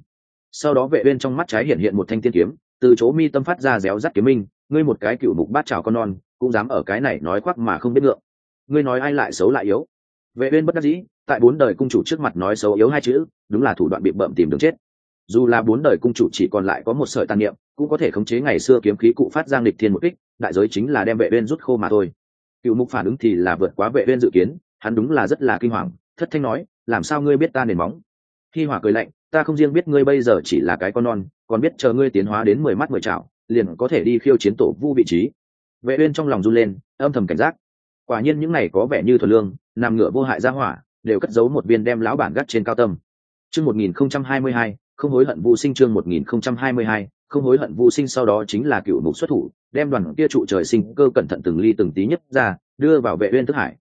Sau đó vệ uyên trong mắt trái hiện hiện một thanh tiên kiếm, từ chỗ mi tâm phát ra réo rắt kiếm minh, ngươi một cái cựu mục bát chảo con non, cũng dám ở cái này nói khoác mà không biết ngượng. Ngươi nói ai lại xấu lại yếu? Vệ uyên bất đắc dĩ, tại bốn đời cung chủ trước mặt nói xấu yếu hai chữ, đúng là thủ đoạn bị bợm tìm đường chết. Dù là bốn đời cung chủ chỉ còn lại có một sợi tàn niệm, cũng có thể khống chế ngày xưa kiếm khí cụ phát giang lịch thiên một kích, đại giới chính là đem vệ uyên rút khô mà thôi. Cựu mục phản ứng thì là vượt quá vệ uyên dự kiến, hắn đúng là rất là kinh hoàng, thất thanh nói, làm sao ngươi biết ta nền móng? Hi hỏa cười lạnh, ta không riêng biết ngươi bây giờ chỉ là cái con non, còn biết chờ ngươi tiến hóa đến mười mắt mười chảo, liền có thể đi khiêu chiến tổ vu vị trí. Vệ uyên trong lòng run lên, âm thầm cảnh giác. Quả nhiên những này có vẻ như thuần lương, nằm ngựa vô hại ra hỏa, đều cất giấu một viên đem lão bản gắt trên cao tâm. Chương 1022 không hối hận vu sinh chương 1022 không hối hận vu sinh sau đó chính là cựu mục xuất thủ, đem đoàn kia trụ trời sinh cơ cẩn thận từng ly từng tí nhất ra, đưa vào vệ uyên thức hải.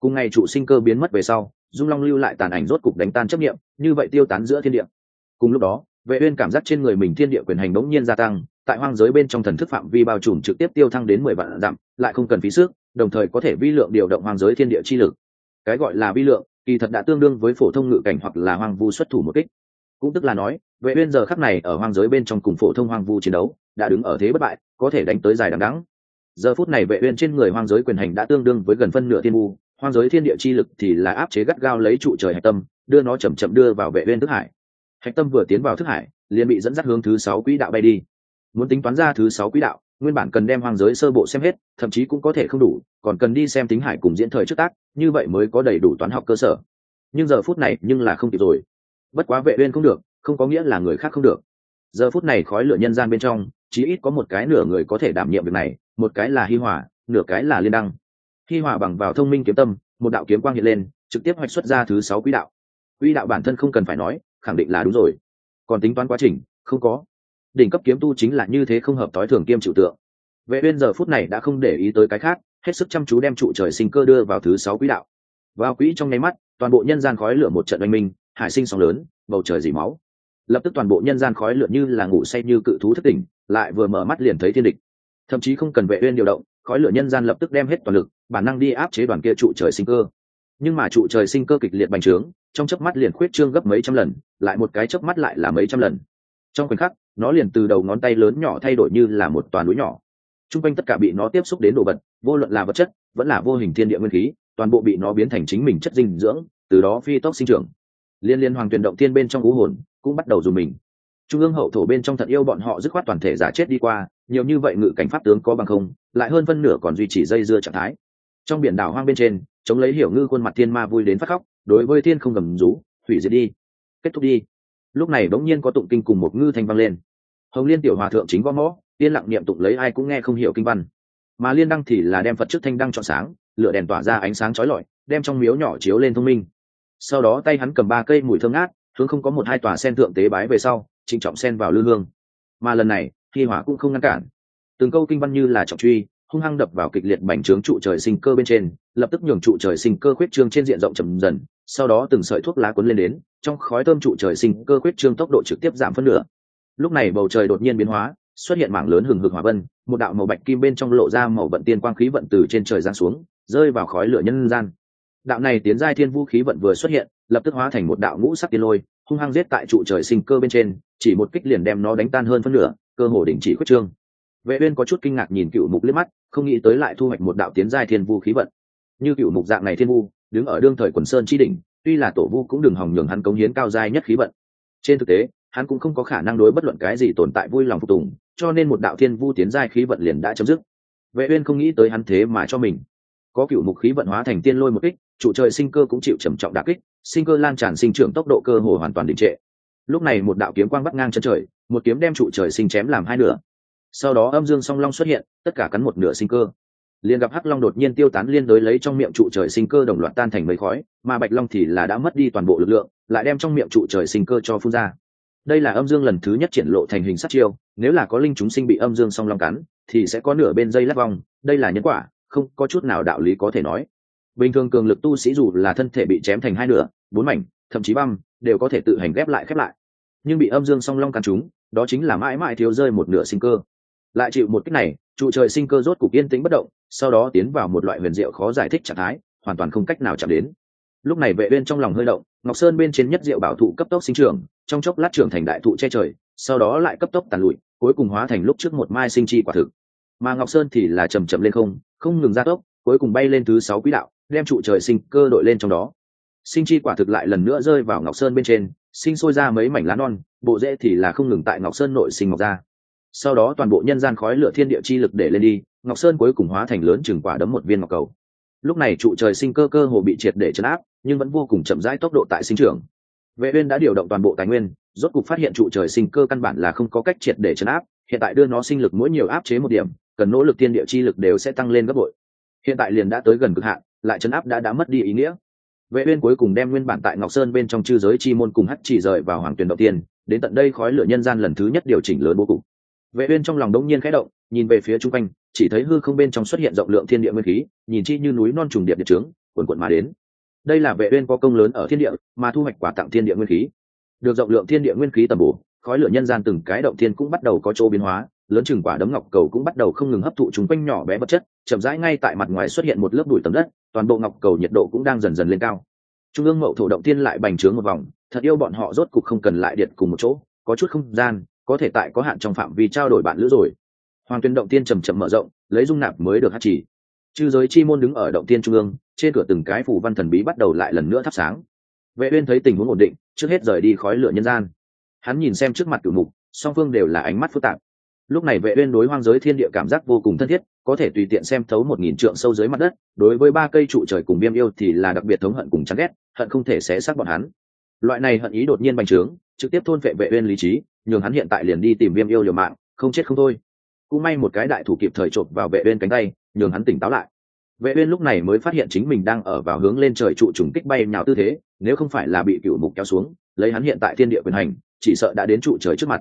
Cùng ngày trụ sinh cơ biến mất về sau dung long lưu lại tàn ảnh rốt cục đánh tan chấp nghiệm như vậy tiêu tán giữa thiên địa. Cùng lúc đó, vệ uyên cảm giác trên người mình thiên địa quyền hành đống nhiên gia tăng, tại hoang giới bên trong thần thức phạm vi bao trùm trực tiếp tiêu thăng đến mười vạn dặm, lại không cần phí sức, đồng thời có thể vi lượng điều động hoang giới thiên địa chi lực. Cái gọi là vi lượng, kỳ thật đã tương đương với phổ thông ngự cảnh hoặc là hoang vu xuất thủ một kích. Cũng tức là nói, vệ uyên giờ khắc này ở hoang giới bên trong cùng phổ thông hoang vu chiến đấu, đã đứng ở thế bất bại, có thể đánh tới dài đằng đẵng. Giờ phút này vệ uyên trên người hoang giới quyền hành đã tương đương với gần phân nửa thiên vu hoang giới thiên địa chi lực thì là áp chế gắt gao lấy trụ trời hạch tâm, đưa nó chậm chậm đưa vào vệ viên thức hải. Hạch tâm vừa tiến vào thức hải, liền bị dẫn dắt hướng thứ sáu quỹ đạo bay đi. Muốn tính toán ra thứ sáu quỹ đạo, nguyên bản cần đem hoang giới sơ bộ xem hết, thậm chí cũng có thể không đủ, còn cần đi xem tính hải cùng diễn thời trước tác, như vậy mới có đầy đủ toán học cơ sở. Nhưng giờ phút này nhưng là không kịp rồi. Bất quá vệ uyên không được, không có nghĩa là người khác không được. Giờ phút này khói lửa nhân gian bên trong chỉ ít có một cái nửa người có thể đảm nhiệm việc này, một cái là hi hòa, nửa cái là liên đăng khi hòa bằng vào thông minh kiếm tâm, một đạo kiếm quang hiện lên, trực tiếp hoạch xuất ra thứ sáu quỹ đạo. Quỹ đạo bản thân không cần phải nói, khẳng định là đúng rồi. Còn tính toán quá trình, không có. Đỉnh cấp kiếm tu chính là như thế không hợp tối thường kiêm chịu tượng. Vệ uyên giờ phút này đã không để ý tới cái khác, hết sức chăm chú đem trụ trời sinh cơ đưa vào thứ sáu quỹ đạo. Vào quỹ trong nháy mắt, toàn bộ nhân gian khói lửa một trận oanh minh, hải sinh sóng lớn, bầu trời dì máu. Lập tức toàn bộ nhân gian khói lửa như là ngủ say như cự thú thất tỉnh, lại vừa mở mắt liền thấy thiên địch. Thậm chí không cần vệ uyên điều động khói lửa nhân gian lập tức đem hết toàn lực, bản năng đi áp chế đoàn kia trụ trời sinh cơ. Nhưng mà trụ trời sinh cơ kịch liệt bành trướng, trong chớp mắt liền khuyết trương gấp mấy trăm lần, lại một cái chớp mắt lại là mấy trăm lần. Trong khoảnh khắc, nó liền từ đầu ngón tay lớn nhỏ thay đổi như là một toàn núi nhỏ. T r quanh tất cả bị nó tiếp xúc đến đồ vật, vô luận là vật chất, vẫn là vô hình thiên địa nguyên khí, toàn bộ bị nó biến thành chính mình chất dinh dưỡng, từ đó phi tốc sinh trưởng. Liên liên hoàng tuyển động tiên bên trong ú hồn, cũng bắt đầu dùng mình trung ương hậu thổ bên trong thật yêu bọn họ dứt khoát toàn thể giả chết đi qua, nhiều như vậy ngự cảnh pháp tướng có bằng không, lại hơn phân nửa còn duy trì dây dưa trạng thái. Trong biển đảo hoang bên trên, chống lấy hiểu ngư khuôn mặt thiên ma vui đến phát khóc, đối với thiên không gầm rú, hủy diệt đi. Kết thúc đi. Lúc này bỗng nhiên có tụng kinh cùng một ngư thanh vang lên. Hồng liên tiểu hòa thượng chính võ mõ, yên lặng niệm tụng lấy ai cũng nghe không hiểu kinh văn. Mà liên đăng thì là đem phật trước thanh đăng chọn sáng, lửa đèn tỏa ra ánh sáng chói lọi, đem trong miếu nhỏ chiếu lên thông minh. Sau đó tay hắn cầm ba cây mùi thơm ngát, hướng không có một hai tòa sen thượng tế bái về sau trịnh trọng xen vào lư hương. Mà lần này hi hỏa cũng không ngăn cản. Từng câu kinh văn như là trọng truy, hung hăng đập vào kịch liệt bành trướng trụ trời sinh cơ bên trên, lập tức nhường trụ trời sinh cơ khuyết trương trên diện rộng chậm dần, sau đó từng sợi thuốc lá cuốn lên đến, trong khói thơm trụ trời sinh cơ quyết trương tốc độ trực tiếp giảm phân nửa. Lúc này bầu trời đột nhiên biến hóa, xuất hiện mảng lớn hừng hực hỏa vân, một đạo màu bạch kim bên trong lộ ra màu vận tiên quang khí vận từ trên trời giáng xuống, rơi vào khói lửa nhân gian. Đạo này tiến giai thiên vũ khí vận vừa xuất hiện, lập tức hóa thành một đạo ngũ sắc tiên lôi, hung hăng giết tại trụ trời sinh cơ bên trên chỉ một kích liền đem nó đánh tan hơn phân nửa, cơ hồ đình chỉ khuyết trương. Vệ uyên có chút kinh ngạc nhìn cựu mục liếc mắt, không nghĩ tới lại thu hoạch một đạo tiến giai thiên vu khí vận. Như cựu mục dạng này thiên vu, đứng ở đương thời quần sơn chi đỉnh, tuy là tổ vu cũng đừng hòng nhường hắn cống hiến cao giai nhất khí vận. Trên thực tế, hắn cũng không có khả năng đối bất luận cái gì tồn tại vui lòng phục tùng, cho nên một đạo thiên vu tiến giai khí vận liền đã chấm dứt. Vệ uyên không nghĩ tới hắn thế mà cho mình. Có cựu mục khí vận hóa thành tiên lôi một kích, trụ trời sinh cơ cũng chịu trầm trọng đả kích, sinh cơ lan tràn sinh trưởng tốc độ cơ hồ hoàn toàn đình trệ lúc này một đạo kiếm quang bắt ngang chân trời, một kiếm đem trụ trời sinh chém làm hai nửa. Sau đó âm dương song long xuất hiện, tất cả cắn một nửa sinh cơ. Liền gặp hắc long đột nhiên tiêu tán liên đối lấy trong miệng trụ trời sinh cơ đồng loạt tan thành mấy khói, mà bạch long thì là đã mất đi toàn bộ lực lượng, lại đem trong miệng trụ trời sinh cơ cho phun ra. Đây là âm dương lần thứ nhất triển lộ thành hình sát chiêu, nếu là có linh chúng sinh bị âm dương song long cắn, thì sẽ có nửa bên dây lắc vòng đây là nhân quả, không có chút nào đạo lý có thể nói. Bình thường cường lực tu sĩ dù là thân thể bị chém thành hai nửa, bốn mảnh, thậm chí băm đều có thể tự hành ghép lại khép lại. Nhưng bị âm dương song long cắn chúng đó chính là mãi mãi thiếu rơi một nửa sinh cơ. Lại chịu một cách này, trụ trời sinh cơ rốt cục yên tĩnh bất động, sau đó tiến vào một loại huyền diệu khó giải thích trạng thái, hoàn toàn không cách nào chạm đến. Lúc này vệ bên trong lòng hơi động, ngọc sơn bên trên nhất diệu bảo thụ cấp tốc sinh trưởng, trong chốc lát trưởng thành đại thụ che trời, sau đó lại cấp tốc tàn lụi, cuối cùng hóa thành lúc trước một mai sinh chi quả thực. Mà ngọc sơn thì là chầm chậm lên không không ngừng gia tốc, cuối cùng bay lên thứ sáu quỹ đạo, đem trụ trời sinh cơ đội lên trong đó sinh chi quả thực lại lần nữa rơi vào ngọc sơn bên trên, sinh sôi ra mấy mảnh lá non, bộ rễ thì là không ngừng tại ngọc sơn nội sinh mọc ra. Sau đó toàn bộ nhân gian khói lửa thiên địa chi lực để lên đi, ngọc sơn cuối cùng hóa thành lớn chừng quả đấm một viên ngọc cầu. Lúc này trụ trời sinh cơ cơ hồ bị triệt để chấn áp, nhưng vẫn vô cùng chậm rãi tốc độ tại sinh trưởng. Vệ uyên đã điều động toàn bộ tài nguyên, rốt cục phát hiện trụ trời sinh cơ căn bản là không có cách triệt để chấn áp, hiện tại đưa nó sinh lực mỗi nhiều áp chế một điểm, cần nỗ lực thiên địa chi lực đều sẽ tăng lên gấp bội. Hiện tại liền đã tới gần cực hạn, lại chấn áp đã đã mất đi ý nghĩa vệ uyên cuối cùng đem nguyên bản tại ngọc sơn bên trong chư giới chi môn cùng hất chỉ rời vào hoàng tuyển đầu tiên, đến tận đây khói lửa nhân gian lần thứ nhất điều chỉnh lớn vô cùng vệ uyên trong lòng đống nhiên khẽ động, nhìn về phía trung quanh, chỉ thấy hư không bên trong xuất hiện rộng lượng thiên địa nguyên khí, nhìn chi như núi non trùng điệp địa trướng cuồn cuộn mà đến. Đây là vệ uyên có công lớn ở thiên địa, mà thu hoạch quả tặng thiên địa nguyên khí. Được rộng lượng thiên địa nguyên khí tầm bổ, khói lửa nhân gian từng cái động thiên cũng bắt đầu có chỗ biến hóa lớn chừng quả đấm ngọc cầu cũng bắt đầu không ngừng hấp thụ chúng quanh nhỏ bé vật chất, chậm rãi ngay tại mặt ngoài xuất hiện một lớp bụi tấm đất, toàn bộ ngọc cầu nhiệt độ cũng đang dần dần lên cao. Trung ương mậu thổ động tiên lại bành trướng một vòng, thật yêu bọn họ rốt cục không cần lại điện cùng một chỗ, có chút không gian, có thể tại có hạn trong phạm vi trao đổi bạn lữ rồi. Hoàng tuyên động tiên chầm chậm mở rộng, lấy dung nạp mới được hát chỉ chư giới chi môn đứng ở động tiên trung ương, trên cửa từng cái phủ văn thần bí bắt đầu lại lần nữa thắp sáng. Vệ uyên thấy tình huống ổn định, trước hết rời đi khói lửa nhân gian. Hắn nhìn xem trước mặt cửu mục, song phương đều là ánh mắt phức tạp lúc này vệ uyên đối hoang giới thiên địa cảm giác vô cùng thân thiết, có thể tùy tiện xem thấu một nghìn trượng sâu dưới mặt đất, đối với ba cây trụ trời cùng viêm yêu thì là đặc biệt thống hận cùng chán ghét, hận không thể xé xác bọn hắn. Loại này hận ý đột nhiên bành trướng, trực tiếp thôn vệ vệ uyên lý trí, nhường hắn hiện tại liền đi tìm viêm yêu liều mạng, không chết không thôi. Cũng may một cái đại thủ kịp thời trộn vào vệ uyên cánh tay, nhường hắn tỉnh táo lại. Vệ uyên lúc này mới phát hiện chính mình đang ở vào hướng lên trời trụ trùng kích bay nhào tư thế, nếu không phải là bị cựu mục kéo xuống, lấy hắn hiện tại thiên địa quyền hành, chỉ sợ đã đến trụ trời trước mặt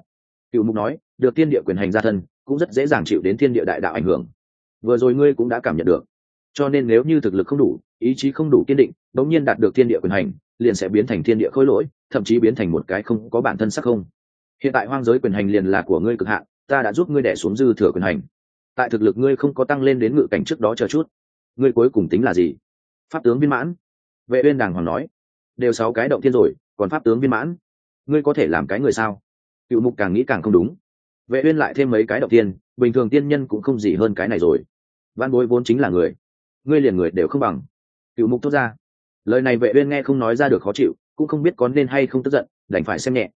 cựu mục nói, được thiên địa quyền hành ra thân, cũng rất dễ dàng chịu đến thiên địa đại đạo ảnh hưởng. Vừa rồi ngươi cũng đã cảm nhận được. Cho nên nếu như thực lực không đủ, ý chí không đủ kiên định đống nhiên đạt được thiên địa quyền hành, liền sẽ biến thành thiên địa khối lỗi, thậm chí biến thành một cái không có bản thân sắc không. Hiện tại hoang giới quyền hành liền là của ngươi cực hạn, ta đã giúp ngươi đẻ xuống dư thừa quyền hành. Tại thực lực ngươi không có tăng lên đến ngự cảnh trước đó chờ chút. Ngươi cuối cùng tính là gì? Pháp tướng viên mãn. Vệ uyên đàng hoàng nói, đều sáu cái động thiên rồi, còn pháp tướng viên mãn? Ngươi có thể làm cái người sao? Cựu mục càng nghĩ càng không đúng. Vệ uyên lại thêm mấy cái động tiên, bình thường tiên nhân cũng không gì hơn cái này rồi. Văn bối vốn chính là người. Ngươi liền người đều không bằng. Cựu mục thốt ra. Lời này vệ uyên nghe không nói ra được khó chịu cũng không biết có nên hay không tức giận đành phải xem nhẹ.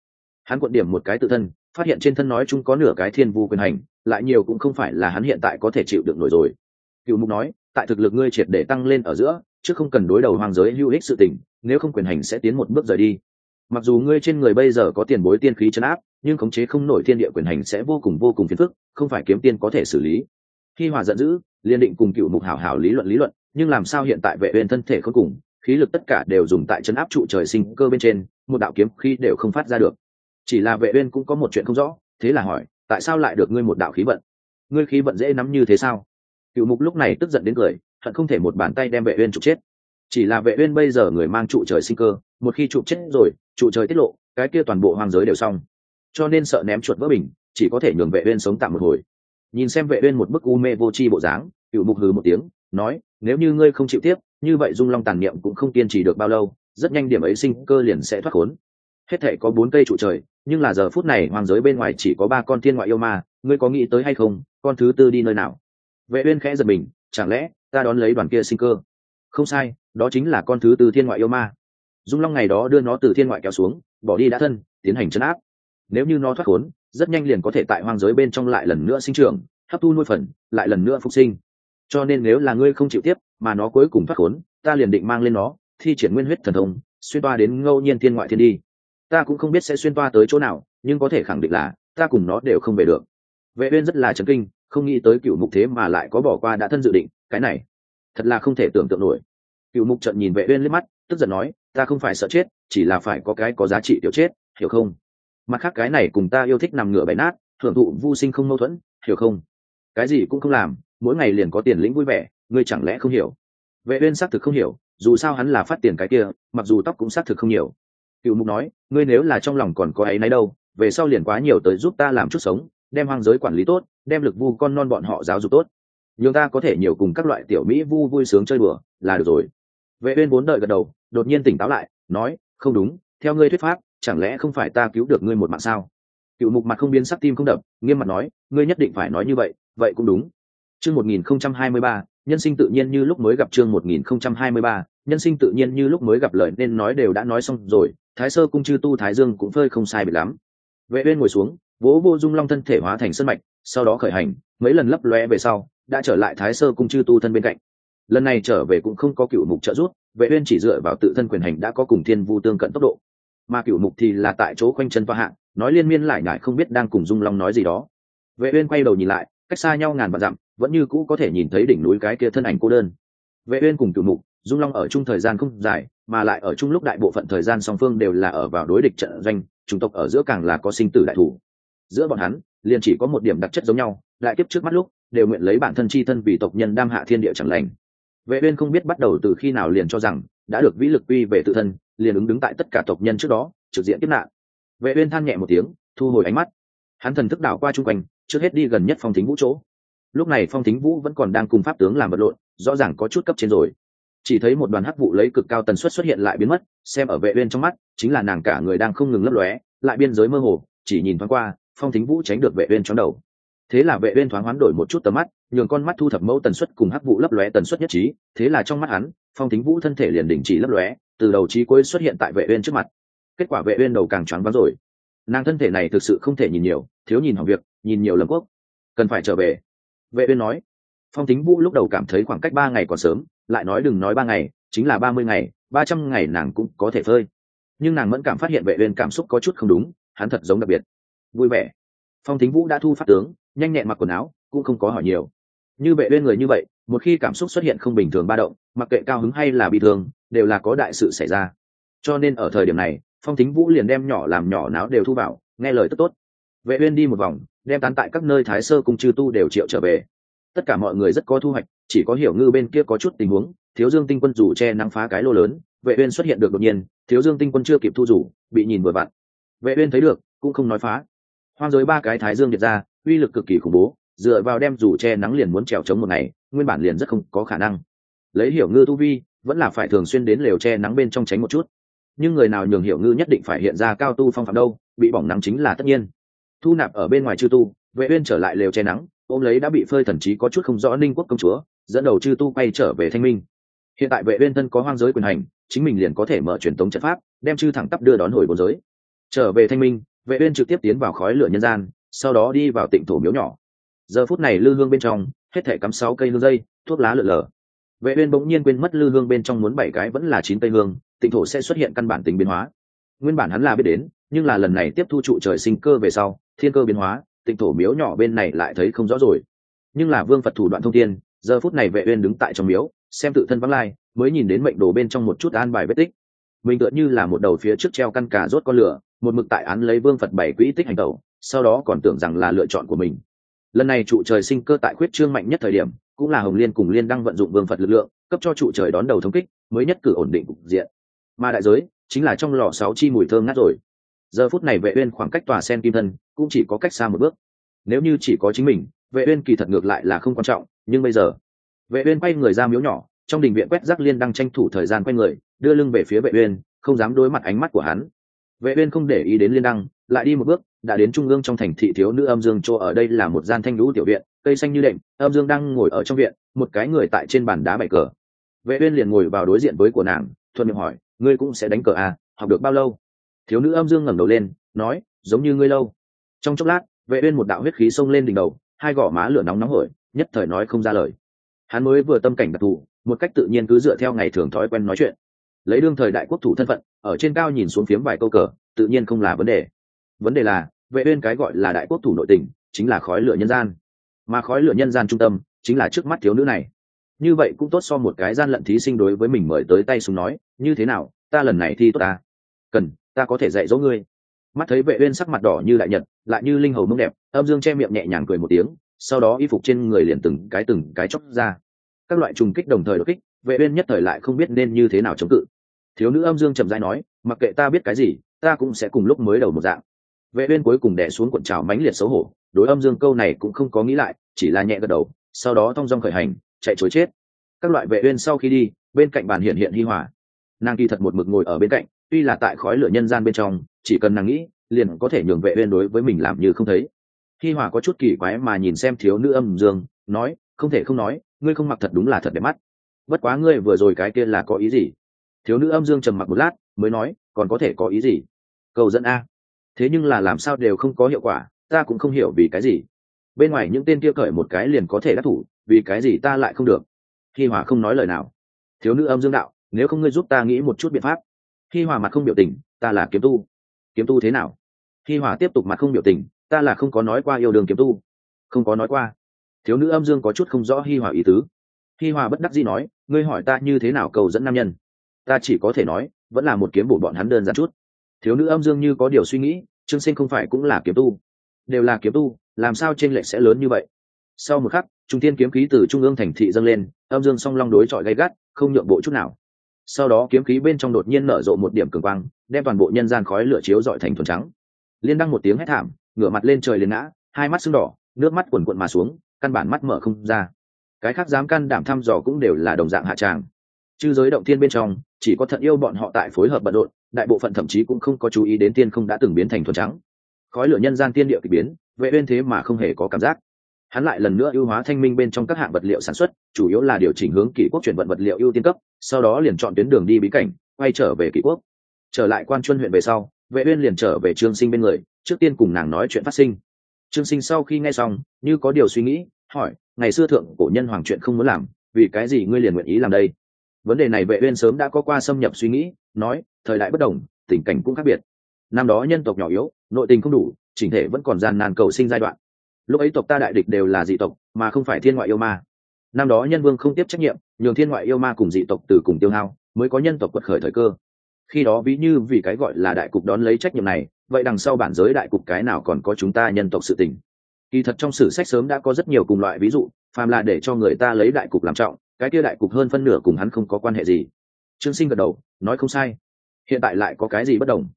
Hắn cuộn điểm một cái tự thân phát hiện trên thân nói chung có nửa cái thiên vu quyền hành lại nhiều cũng không phải là hắn hiện tại có thể chịu được nổi rồi. Cựu mục nói tại thực lực ngươi triệt để tăng lên ở giữa chứ không cần đối đầu hoàng giới hữu ích sự tình nếu không quyền hành sẽ tiến một bước rời đi. Mặc dù ngươi trên người bây giờ có tiền bối tiên khí chấn áp nhưng khống chế không nổi thiên địa quyền hành sẽ vô cùng vô cùng phiền phức, không phải kiếm tiên có thể xử lý. Khi hòa giận dữ, liên định cùng cựu mục hảo hảo lý luận lý luận, nhưng làm sao hiện tại vệ uyên thân thể không cùng, khí lực tất cả đều dùng tại chân áp trụ trời sinh cơ bên trên, một đạo kiếm khi đều không phát ra được. Chỉ là vệ uyên cũng có một chuyện không rõ, thế là hỏi, tại sao lại được ngươi một đạo khí vận? Ngươi khí vận dễ nắm như thế sao? Cựu mục lúc này tức giận đến cười thật không thể một bàn tay đem vệ uyên trục chết. Chỉ là vệ uyên bây giờ người mang trụ trời sinh cơ, một khi trục chết rồi, trụ trời tiết lộ, cái kia toàn bộ hoang giới đều xong cho nên sợ ném chuột vỡ bình, chỉ có thể nhường vệ uyên sống tạm một hồi. Nhìn xem vệ uyên một bức u mê vô chi bộ dáng cựu mục hừ một tiếng, nói, nếu như ngươi không chịu tiếp, như vậy dung long tàn niệm cũng không kiên trì được bao lâu, rất nhanh điểm ấy sinh cơ liền sẽ thoát khốn. Hết thề có bốn cây trụ trời, nhưng là giờ phút này hoàng giới bên ngoài chỉ có ba con thiên ngoại yêu ma, ngươi có nghĩ tới hay không, con thứ tư đi nơi nào? Vệ uyên khẽ giật mình, chẳng lẽ ta đón lấy đoàn kia sinh cơ? Không sai, đó chính là con thứ tư thiên ngoại yêu ma. Dung long ngày đó đưa nó từ thiên ngoại kéo xuống, bỏ đi đã thân, tiến hành chấn áp nếu như nó thoát khốn, rất nhanh liền có thể tại hoang giới bên trong lại lần nữa sinh trưởng, hấp thu nuôi phần, lại lần nữa phục sinh. Cho nên nếu là ngươi không chịu tiếp, mà nó cuối cùng thoát khốn, ta liền định mang lên nó, thi triển nguyên huyết thần thông, xuyên toa đến ngẫu nhiên thiên ngoại thiên đi. Ta cũng không biết sẽ xuyên toa tới chỗ nào, nhưng có thể khẳng định là, ta cùng nó đều không về được. Vệ uyên rất là chấn kinh, không nghĩ tới cựu mục thế mà lại có bỏ qua đã thân dự định, cái này, thật là không thể tưởng tượng nổi. Cựu mục trận nhìn vệ uyên liếc mắt, tức giận nói, ta không phải sợ chết, chỉ là phải có cái có giá trị tiểu chết, hiểu không? Mặt khác cái này cùng ta yêu thích nằm ngửa bày nát, thưởng thụ vô sinh không mâu thuẫn, hiểu không? Cái gì cũng không làm, mỗi ngày liền có tiền lĩnh vui vẻ, ngươi chẳng lẽ không hiểu? Vệ uyên xác thực không hiểu, dù sao hắn là phát tiền cái kia, mặc dù tóc cũng xác thực không nhiều. Cựu mục nói, ngươi nếu là trong lòng còn có ấy nấy đâu, về sau liền quá nhiều tới giúp ta làm chút sống, đem hoang giới quản lý tốt, đem lực vu con non bọn họ giáo dục tốt. Nhưng ta có thể nhiều cùng các loại tiểu mỹ vu vui sướng chơi đùa, là được rồi. Vệ uyên vốn đợi gật đầu, đột nhiên tỉnh táo lại, nói, không đúng, theo ngươi thuyết pháp chẳng lẽ không phải ta cứu được ngươi một mạng sao? Cựu mục mặt không biến sắc tim không đập, nghiêm mặt nói, ngươi nhất định phải nói như vậy vậy cũng đúng. Chương 1023 nhân sinh tự nhiên như lúc mới gặp chương 1023 nhân sinh tự nhiên như lúc mới gặp lời nên nói đều đã nói xong rồi, thái sơ cung chư tu thái dương cũng phơi không sai bị lắm. Vệ uyên ngồi xuống, vỗ vô dung long thân thể hóa thành sơn mạch, sau đó khởi hành, mấy lần lấp lóe về sau, đã trở lại thái sơ cung chư tu thân bên cạnh. Lần này trở về cũng không có cựu mục trợ giúp, vệ uyên chỉ dựa vào tự thân quyền hành đã có cùng thiên vu tương cận tốc độ mà cựu mục thì là tại chỗ quanh chân toa hạng, nói liên miên lại ngại không biết đang cùng dung long nói gì đó. Vệ uyên quay đầu nhìn lại, cách xa nhau ngàn vạn dặm, vẫn như cũ có thể nhìn thấy đỉnh núi cái kia thân ảnh cô đơn. Vệ uyên cùng cựu mục, dung long ở chung thời gian không dài, mà lại ở chung lúc đại bộ phận thời gian song phương đều là ở vào đối địch trận doanh, chủng tộc ở giữa càng là có sinh tử đại thủ. Giữa bọn hắn, liền chỉ có một điểm đặc chất giống nhau lại tiếp trước mắt lúc, đều nguyện lấy bản thân chi thân vì tộc nhân đam hạ thiên địa chẳng lành. Vệ uyên không biết bắt đầu từ khi nào liền cho rằng, đã được vĩ lực quy về tự thân liền ứng đứng tại tất cả tộc nhân trước đó, trực diện tiếp nạn. Vệ uyên than nhẹ một tiếng, thu hồi ánh mắt. Hắn thần thức đảo qua trung quanh, trước hết đi gần nhất phong thính vũ chỗ. Lúc này phong thính vũ vẫn còn đang cùng pháp tướng làm vật lộn, rõ ràng có chút cấp trên rồi. Chỉ thấy một đoàn hắc vụ lấy cực cao tần suất xuất hiện lại biến mất, xem ở vệ uyên trong mắt, chính là nàng cả người đang không ngừng lấp lóe, lại biên giới mơ hồ, chỉ nhìn thoáng qua, phong thính vũ tránh được vệ uyên chóng đầu. Thế là vệ uyên thoáng hoán đổi một chút tầm mắt, nhường con mắt thu thập mẫu tần suất cùng hắc vụ lấp lóe tần suất nhất trí, thế là trong mắt hắn, phong thính vũ thân thể liền đình chỉ lấp lóe từ đầu chí cuối xuất hiện tại vệ uyên trước mặt. Kết quả vệ uyên đầu càng choáng váng rồi. Nàng thân thể này thực sự không thể nhìn nhiều, thiếu nhìn hỏng việc, nhìn nhiều lầm quốc. Cần phải trở về. Vệ uyên nói. Phong thính vũ lúc đầu cảm thấy khoảng cách ba ngày còn sớm, lại nói đừng nói ba ngày, chính là ba mươi ngày, ba trăm ngày nàng cũng có thể phơi. Nhưng nàng vẫn cảm phát hiện vệ uyên cảm xúc có chút không đúng, hắn thật giống đặc biệt. Vui vẻ. Phong thính vũ đã thu phát tướng, nhanh nhẹn mặc quần áo, cũng không có hỏi nhiều. Như vệ uyên người như vậy, một khi cảm xúc xuất hiện không bình thường ba động, mặc kệ cao hứng hay là bị thương đều là có đại sự xảy ra. Cho nên ở thời điểm này, phong thính vũ liền đem nhỏ làm nhỏ náo đều thu vào, nghe lời tốt tốt. Vệ uyên đi một vòng, đem tán tại các nơi thái sơ cùng chư tu đều triệu trở về. Tất cả mọi người rất có thu hoạch, chỉ có hiểu ngư bên kia có chút tình huống, thiếu dương tinh quân rủ che nắng phá cái lô lớn, vệ uyên xuất hiện được đột nhiên, thiếu dương tinh quân chưa kịp thu rủ bị nhìn vừa vặn. Vệ uyên thấy được, cũng không nói phá. Hoang giới ba cái thái dương điệt ra, uy lực cực kỳ khủng bố, dựa vào đem rủ che nắng liền muốn trèo chống một ngày, nguyên bản liền rất không có khả năng. Lấy hiểu ngư tu vi vẫn là phải thường xuyên đến lều che nắng bên trong tránh một chút. Nhưng người nào nhường hiểu ngư nhất định phải hiện ra cao tu phong phạm đâu, bị bỏng nắng chính là tất nhiên. Thu nạp ở bên ngoài chư tu, vệ uyên trở lại lều che nắng, ôm lấy đã bị phơi thần trí có chút không rõ ninh quốc công chúa, dẫn đầu chư tu quay trở về thanh minh. Hiện tại vệ uyên thân có hoang giới quyền hành, chính mình liền có thể mở truyền tống trận pháp, đem chư thẳng tắp đưa đón hồi bốn giới. Trở về thanh minh, vệ uyên trực tiếp tiến vào khói lửa nhân gian, sau đó đi vào tịnh thổ miếu nhỏ. Giờ phút này lư hương bên trong, hết thể cắm sáu cây lư dây, thuốc lá lượn lờ vệ uyên bỗng nhiên quên mất lư hương bên trong muốn bảy cái vẫn là chín tây hương, tịnh thổ sẽ xuất hiện căn bản tính biến hóa. Nguyên bản hắn là biết đến, nhưng là lần này tiếp thu trụ trời sinh cơ về sau, thiên cơ biến hóa, tịnh thổ miếu nhỏ bên này lại thấy không rõ rồi. Nhưng là vương phật thủ đoạn thông thiên, giờ phút này vệ uyên đứng tại trong miếu, xem tự thân vắng lai, mới nhìn đến mệnh đồ bên trong một chút an bài vết tích. Mình tựa như là một đầu phía trước treo căn cà rốt con lửa, một mực tại án lấy vương phật bảy quỹ tích hành tẩu, sau đó còn tưởng rằng là lựa chọn của mình. Lần này trụ trời sinh cơ tại khuyết trương mạnh nhất thời điểm cũng là hồng liên cùng liên đăng vận dụng vương phật lực lượng, cấp cho trụ trời đón đầu thống kích, mới nhất cử ổn định cục diện. Mà đại giới, chính là trong lò sáu chi mùi thơm ngát rồi. Giờ phút này vệ uyên khoảng cách tòa sen kim thân, cũng chỉ có cách xa một bước. Nếu như chỉ có chính mình, vệ uyên kỳ thật ngược lại là không quan trọng, nhưng bây giờ, vệ uyên quay người ra miếu nhỏ, trong đình viện quét rác liên đang tranh thủ thời gian quay người, đưa lưng về phía vệ uyên, không dám đối mặt ánh mắt của hắn. Vệ uyên không để ý đến liên đăng, lại đi một bước, đã đến trung ương trong thành thị thiếu nữ âm dương chỗ ở đây là một gian thanh lũ tiểu viện cây xanh như đệm, âm dương đang ngồi ở trong viện, một cái người tại trên bàn đá bày cờ. Vệ uyên liền ngồi vào đối diện với của nàng, thuận miệng hỏi, ngươi cũng sẽ đánh cờ à học được bao lâu? Thiếu nữ âm dương ngẩng đầu lên, nói, giống như ngươi lâu. Trong chốc lát, vệ uyên một đạo huyết khí xông lên đỉnh đầu, hai gò má lửa nóng nóng hổi, nhất thời nói không ra lời. Hắn mới vừa tâm cảnh đặc thù, một cách tự nhiên cứ dựa theo ngày thường thói quen nói chuyện. Lấy đương thời đại quốc thủ thân phận, ở trên cao nhìn xuống phiếm vài câu cờ, tự nhiên không là vấn đề. Vấn đề là, vệ uyên cái gọi là đại quốc thủ nội tình, chính là khói lửa nhân gian mà khói lửa nhân gian trung tâm chính là trước mắt thiếu nữ này. Như vậy cũng tốt so một cái gian lận thí sinh đối với mình mời tới tay súng nói, như thế nào, ta lần này thi tốt ta? Cần, ta có thể dạy dỗ ngươi. Mắt thấy vệ uyên sắc mặt đỏ như đại nhật, lại như linh hầu mông đẹp, âm dương che miệng nhẹ nhàng cười một tiếng, sau đó y phục trên người liền từng cái từng cái chóc ra. Các loại trùng kích đồng thời đột kích, vệ uyên nhất thời lại không biết nên như thế nào chống cự. Thiếu nữ âm dương trầm rãi nói, mặc kệ ta biết cái gì, ta cũng sẽ cùng lúc mới đầu một dạng. Vệ uyên cuối cùng đè xuống cuộn trào mãnh liệt xấu hổ đối âm dương câu này cũng không có nghĩ lại, chỉ là nhẹ gật đầu, sau đó thong dong khởi hành, chạy chối chết. Các loại vệ uyên sau khi đi, bên cạnh bàn hiện hiện hi hòa. Nàng kỳ thật một mực ngồi ở bên cạnh, tuy là tại khói lửa nhân gian bên trong, chỉ cần nàng nghĩ, liền có thể nhường vệ uyên đối với mình làm như không thấy. Hi hòa có chút kỳ quái mà nhìn xem thiếu nữ âm dương, nói, không thể không nói, ngươi không mặc thật đúng là thật đẹp mắt. Bất quá ngươi vừa rồi cái kia là có ý gì? Thiếu nữ âm dương trầm mặc một lát, mới nói, còn có thể có ý gì? Cầu dẫn a. Thế nhưng là làm sao đều không có hiệu quả ta cũng không hiểu vì cái gì. Bên ngoài những tên kia cởi một cái liền có thể đắc thủ, vì cái gì ta lại không được? Hi hòa không nói lời nào. Thiếu nữ âm dương đạo, nếu không ngươi giúp ta nghĩ một chút biện pháp. Hi hòa mặt không biểu tình, ta là kiếm tu. Kiếm tu thế nào? Hi hòa tiếp tục mặt không biểu tình, ta là không có nói qua yêu đương kiếm tu. Không có nói qua. Thiếu nữ âm dương có chút không rõ hi hòa ý tứ. Hi hòa bất đắc dĩ nói, ngươi hỏi ta như thế nào cầu dẫn nam nhân? Ta chỉ có thể nói, vẫn là một kiếm bổ bọn hắn đơn giản chút. Thiếu nữ âm dương như có điều suy nghĩ, trương sinh không phải cũng là kiếm tu đều là kiếm tu, làm sao t r ê n lệch sẽ lớn như vậy? Sau một khắc, trung tiên kiếm khí từ trung ương thành thị dâng lên, âm dương song long đối chọi gay gắt, không nhượng bộ chút nào. Sau đó kiếm khí bên trong đột nhiên nở rộ một điểm cường quang, đem toàn bộ nhân gian khói lửa chiếu dọi thành thuần trắng. Liên đăng một tiếng hét thảm, ngửa mặt lên trời liền ngã, hai mắt sưng đỏ, nước mắt quần quận mà xuống, căn bản mắt mở không ra. Cái khác dám can đảm thăm dò cũng đều là đồng dạng hạ tràng. Chư giới động thiên bên trong, chỉ có thận yêu bọn họ tại phối hợp bận rộn, đại bộ phận thậm chí cũng không có chú ý đến tiên không đã từng biến thành thuần trắng khói lửa nhân gian tiên địa k ỳ biến, vệ uyên thế mà không hề có cảm giác. Hắn lại lần nữa ưu hóa thanh minh bên trong các hạng vật liệu sản xuất, chủ yếu là điều chỉnh hướng kỷ quốc chuyển vận vật liệu ưu tiên cấp, sau đó liền chọn tuyến đường đi bí cảnh, quay trở về kỷ quốc. Trở lại quan chuân huyện về sau, vệ uyên liền trở về trương sinh bên người, trước tiên cùng nàng nói chuyện phát sinh. Trương sinh sau khi nghe xong, như có điều suy nghĩ, hỏi, ngày xưa thượng cổ nhân hoàng chuyện không muốn làm, vì cái gì ngươi liền nguyện ý làm đây? Vấn đề này vệ uyên sớm đã có qua xâm nhập suy nghĩ, nói, thời đại bất đồng, tình cảnh cũng khác biệt. Năm đó nhân tộc nhỏ yếu nội tình không đủ, chỉnh thể vẫn còn gian nan cầu sinh giai đoạn. Lúc ấy tộc ta đại địch đều là dị tộc, mà không phải thiên ngoại yêu ma. Năm đó nhân vương không tiếp trách nhiệm, nhường thiên ngoại yêu ma cùng dị tộc từ cùng tiêu hao, mới có nhân tộc quật khởi thời cơ. Khi đó ví như vì cái gọi là đại cục đón lấy trách nhiệm này, vậy đằng sau bản giới đại cục cái nào còn có chúng ta nhân tộc sự tình? Kỳ thật trong sử sách sớm đã có rất nhiều cùng loại ví dụ, phàm là để cho người ta lấy đại cục làm trọng, cái kia đại cục hơn phân nửa cùng hắn không có quan hệ gì. Trương sinh gật đầu, nói không sai. Hiện tại lại có cái gì bất đồng?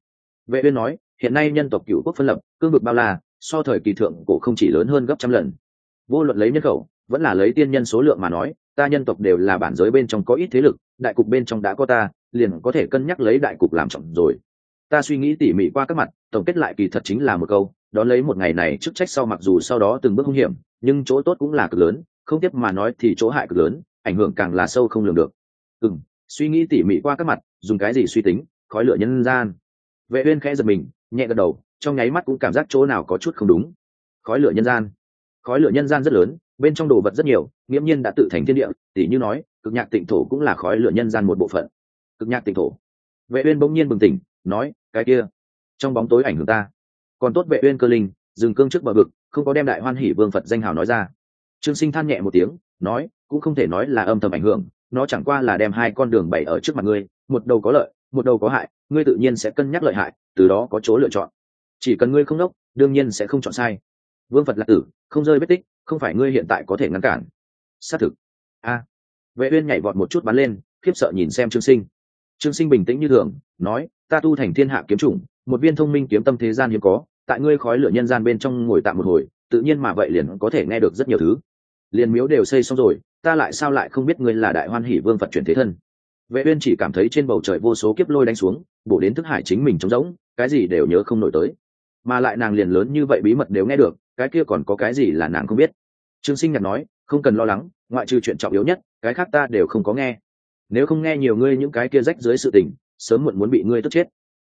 Vệ uyên nói hiện nay nhân tộc cửu quốc phân lập, cương vực bao la, so thời kỳ thượng cổ không chỉ lớn hơn gấp trăm lần. Vô luận lấy nhân khẩu, vẫn là lấy tiên nhân số lượng mà nói, ta nhân tộc đều là bản giới bên trong có ít thế lực, đại cục bên trong đã có ta, liền có thể cân nhắc lấy đại cục làm trọng rồi. Ta suy nghĩ tỉ mỉ qua các mặt, tổng kết lại kỳ thật chính là một câu, đón lấy một ngày này chức trách sau mặc dù sau đó từng bước hung hiểm, nhưng chỗ tốt cũng là cực lớn, không tiếp mà nói thì chỗ hại cực lớn, ảnh hưởng càng là sâu không lường được. Ừ suy nghĩ tỉ mỉ qua các mặt, dùng cái gì suy tính, khói lửa nhân gian. Vệ uyên khẽ giật mình nhẹ gật đầu, trong nháy mắt cũng cảm giác chỗ nào có chút không đúng. Khói lửa nhân gian. Khói lửa nhân gian rất lớn, bên trong đồ vật rất nhiều, nghiễm nhiên đã tự thành thiên địa tỷ như nói, cực nhạc tịnh thổ cũng là khói lửa nhân gian một bộ phận. Cực nhạc tịnh thổ. Vệ uyên bỗng nhiên bừng tỉnh, nói, cái kia, trong bóng tối ảnh hưởng ta. Còn tốt vệ uyên cơ linh, dừng cương trước bờ vực, không có đem đại hoan hỷ vương phật danh hào nói ra. Trương sinh than nhẹ một tiếng, nói, cũng không thể nói là âm thầm ảnh hưởng, nó chẳng qua là đem hai con đường bày ở trước mặt ngươi, một đầu có lợi, một đầu có hại, ngươi tự nhiên sẽ cân nhắc lợi hại từ đó có chỗ lựa chọn. Chỉ cần ngươi không đốc, đương nhiên sẽ không chọn sai. Vương phật lạc tử, không rơi vết tích, không phải ngươi hiện tại có thể ngăn cản. Xác thực. A. Vệ uyên nhảy vọt một chút bắn lên, khiếp sợ nhìn xem trương sinh. Trương sinh bình tĩnh như thường, nói, ta tu thành thiên hạ kiếm chủng, một viên thông minh kiếm tâm thế gian hiếm có, tại ngươi khói lửa nhân gian bên trong ngồi tạm một hồi, tự nhiên mà vậy liền có thể nghe được rất nhiều thứ. Liền miếu đều xây xong rồi, ta lại sao lại không biết ngươi là đại hoan hỷ vương phật chuyển thế thân? Vệ uyên chỉ cảm thấy trên bầu trời vô số kiếp lôi đánh xuống, bổ đến thức hải chính mình trống rỗng, cái gì đều nhớ không nổi tới. Mà lại nàng liền lớn như vậy bí mật đều nghe được, cái kia còn có cái gì là nàng không biết. Trương sinh nhạt nói, không cần lo lắng, ngoại trừ chuyện trọng yếu nhất, cái khác ta đều không có nghe. Nếu không nghe nhiều ngươi những cái kia rách dưới sự tình, sớm muộn muốn bị ngươi tức chết.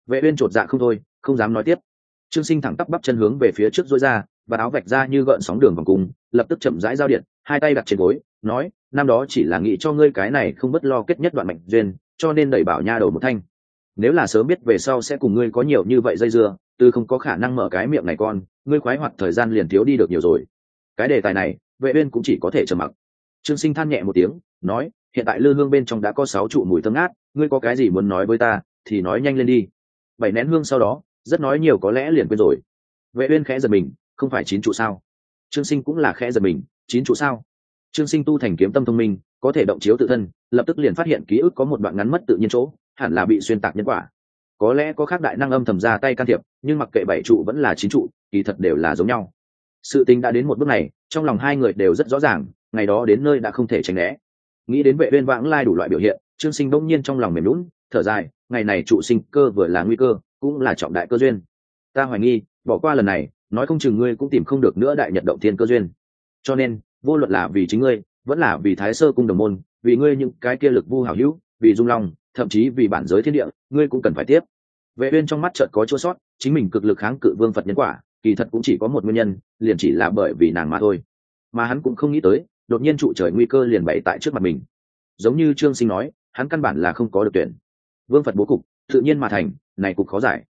Vệ uyên trột dạ không thôi, không dám nói tiếp. Trương sinh thẳng tắp bắp chân hướng về phía trước duỗi ra, và áo vạch ra như gợn sóng đường vòng cùng lập tức chậm rãi giao điện, hai tay đặt trên gối, nói năm đó chỉ là nghĩ cho ngươi cái này không bất lo kết nhất đoạn mạnh duyên, cho nên đẩy bảo nha đầu một thanh. Nếu là sớm biết về sau sẽ cùng ngươi có nhiều như vậy dây dưa, từ không có khả năng mở cái miệng này con, ngươi khoái hoạt thời gian liền thiếu đi được nhiều rồi. Cái đề tài này, vệ uyên cũng chỉ có thể trầm mặc. Trương sinh than nhẹ một tiếng, nói, hiện tại lư hương bên trong đã có sáu trụ mùi thơm ngát, ngươi có cái gì muốn nói với ta, thì nói nhanh lên đi. Bảy nén hương sau đó, rất nói nhiều có lẽ liền quên rồi. Vệ uyên khẽ giật mình, không phải chín trụ sao? Trương sinh cũng là khẽ giật mình, chín trụ sao? Trương sinh tu thành kiếm tâm thông minh, có thể động chiếu tự thân, lập tức liền phát hiện ký ức có một đoạn ngắn mất tự nhiên chỗ, hẳn là bị xuyên tạc nhân quả. Có lẽ có khác đại năng âm thầm ra tay can thiệp, nhưng mặc kệ bảy trụ vẫn là chín trụ, kỳ thật đều là giống nhau. Sự tình đã đến một bước này, trong lòng hai người đều rất rõ ràng, ngày đó đến nơi đã không thể tránh né. Nghĩ đến vệ viên vãng lai đủ loại biểu hiện, trương sinh đông nhiên trong lòng mềm lún thở dài, ngày này trụ sinh cơ vừa là nguy cơ, cũng là trọng đại cơ duyên. Ta hoài nghi, bỏ qua lần này, nói không chừng ngươi cũng tìm không được nữa đại nhật động thiên cơ duyên. Cho nên vô luận là vì chính ngươi, vẫn là vì thái sơ cung đồng môn, vì ngươi những cái kia lực vu hảo hữu, vì dung long, thậm chí vì bản giới thiên địa, ngươi cũng cần phải tiếp. Vệ uyên trong mắt chợt có chỗ sót, chính mình cực lực kháng cự vương phật nhân quả, kỳ thật cũng chỉ có một nguyên nhân, liền chỉ là bởi vì nàng mà thôi. Mà hắn cũng không nghĩ tới, đột nhiên trụ trời nguy cơ liền bày tại trước mặt mình. Giống như trương sinh nói, hắn căn bản là không có được tuyển. Vương phật bố cục, tự nhiên mà thành, này cục khó giải.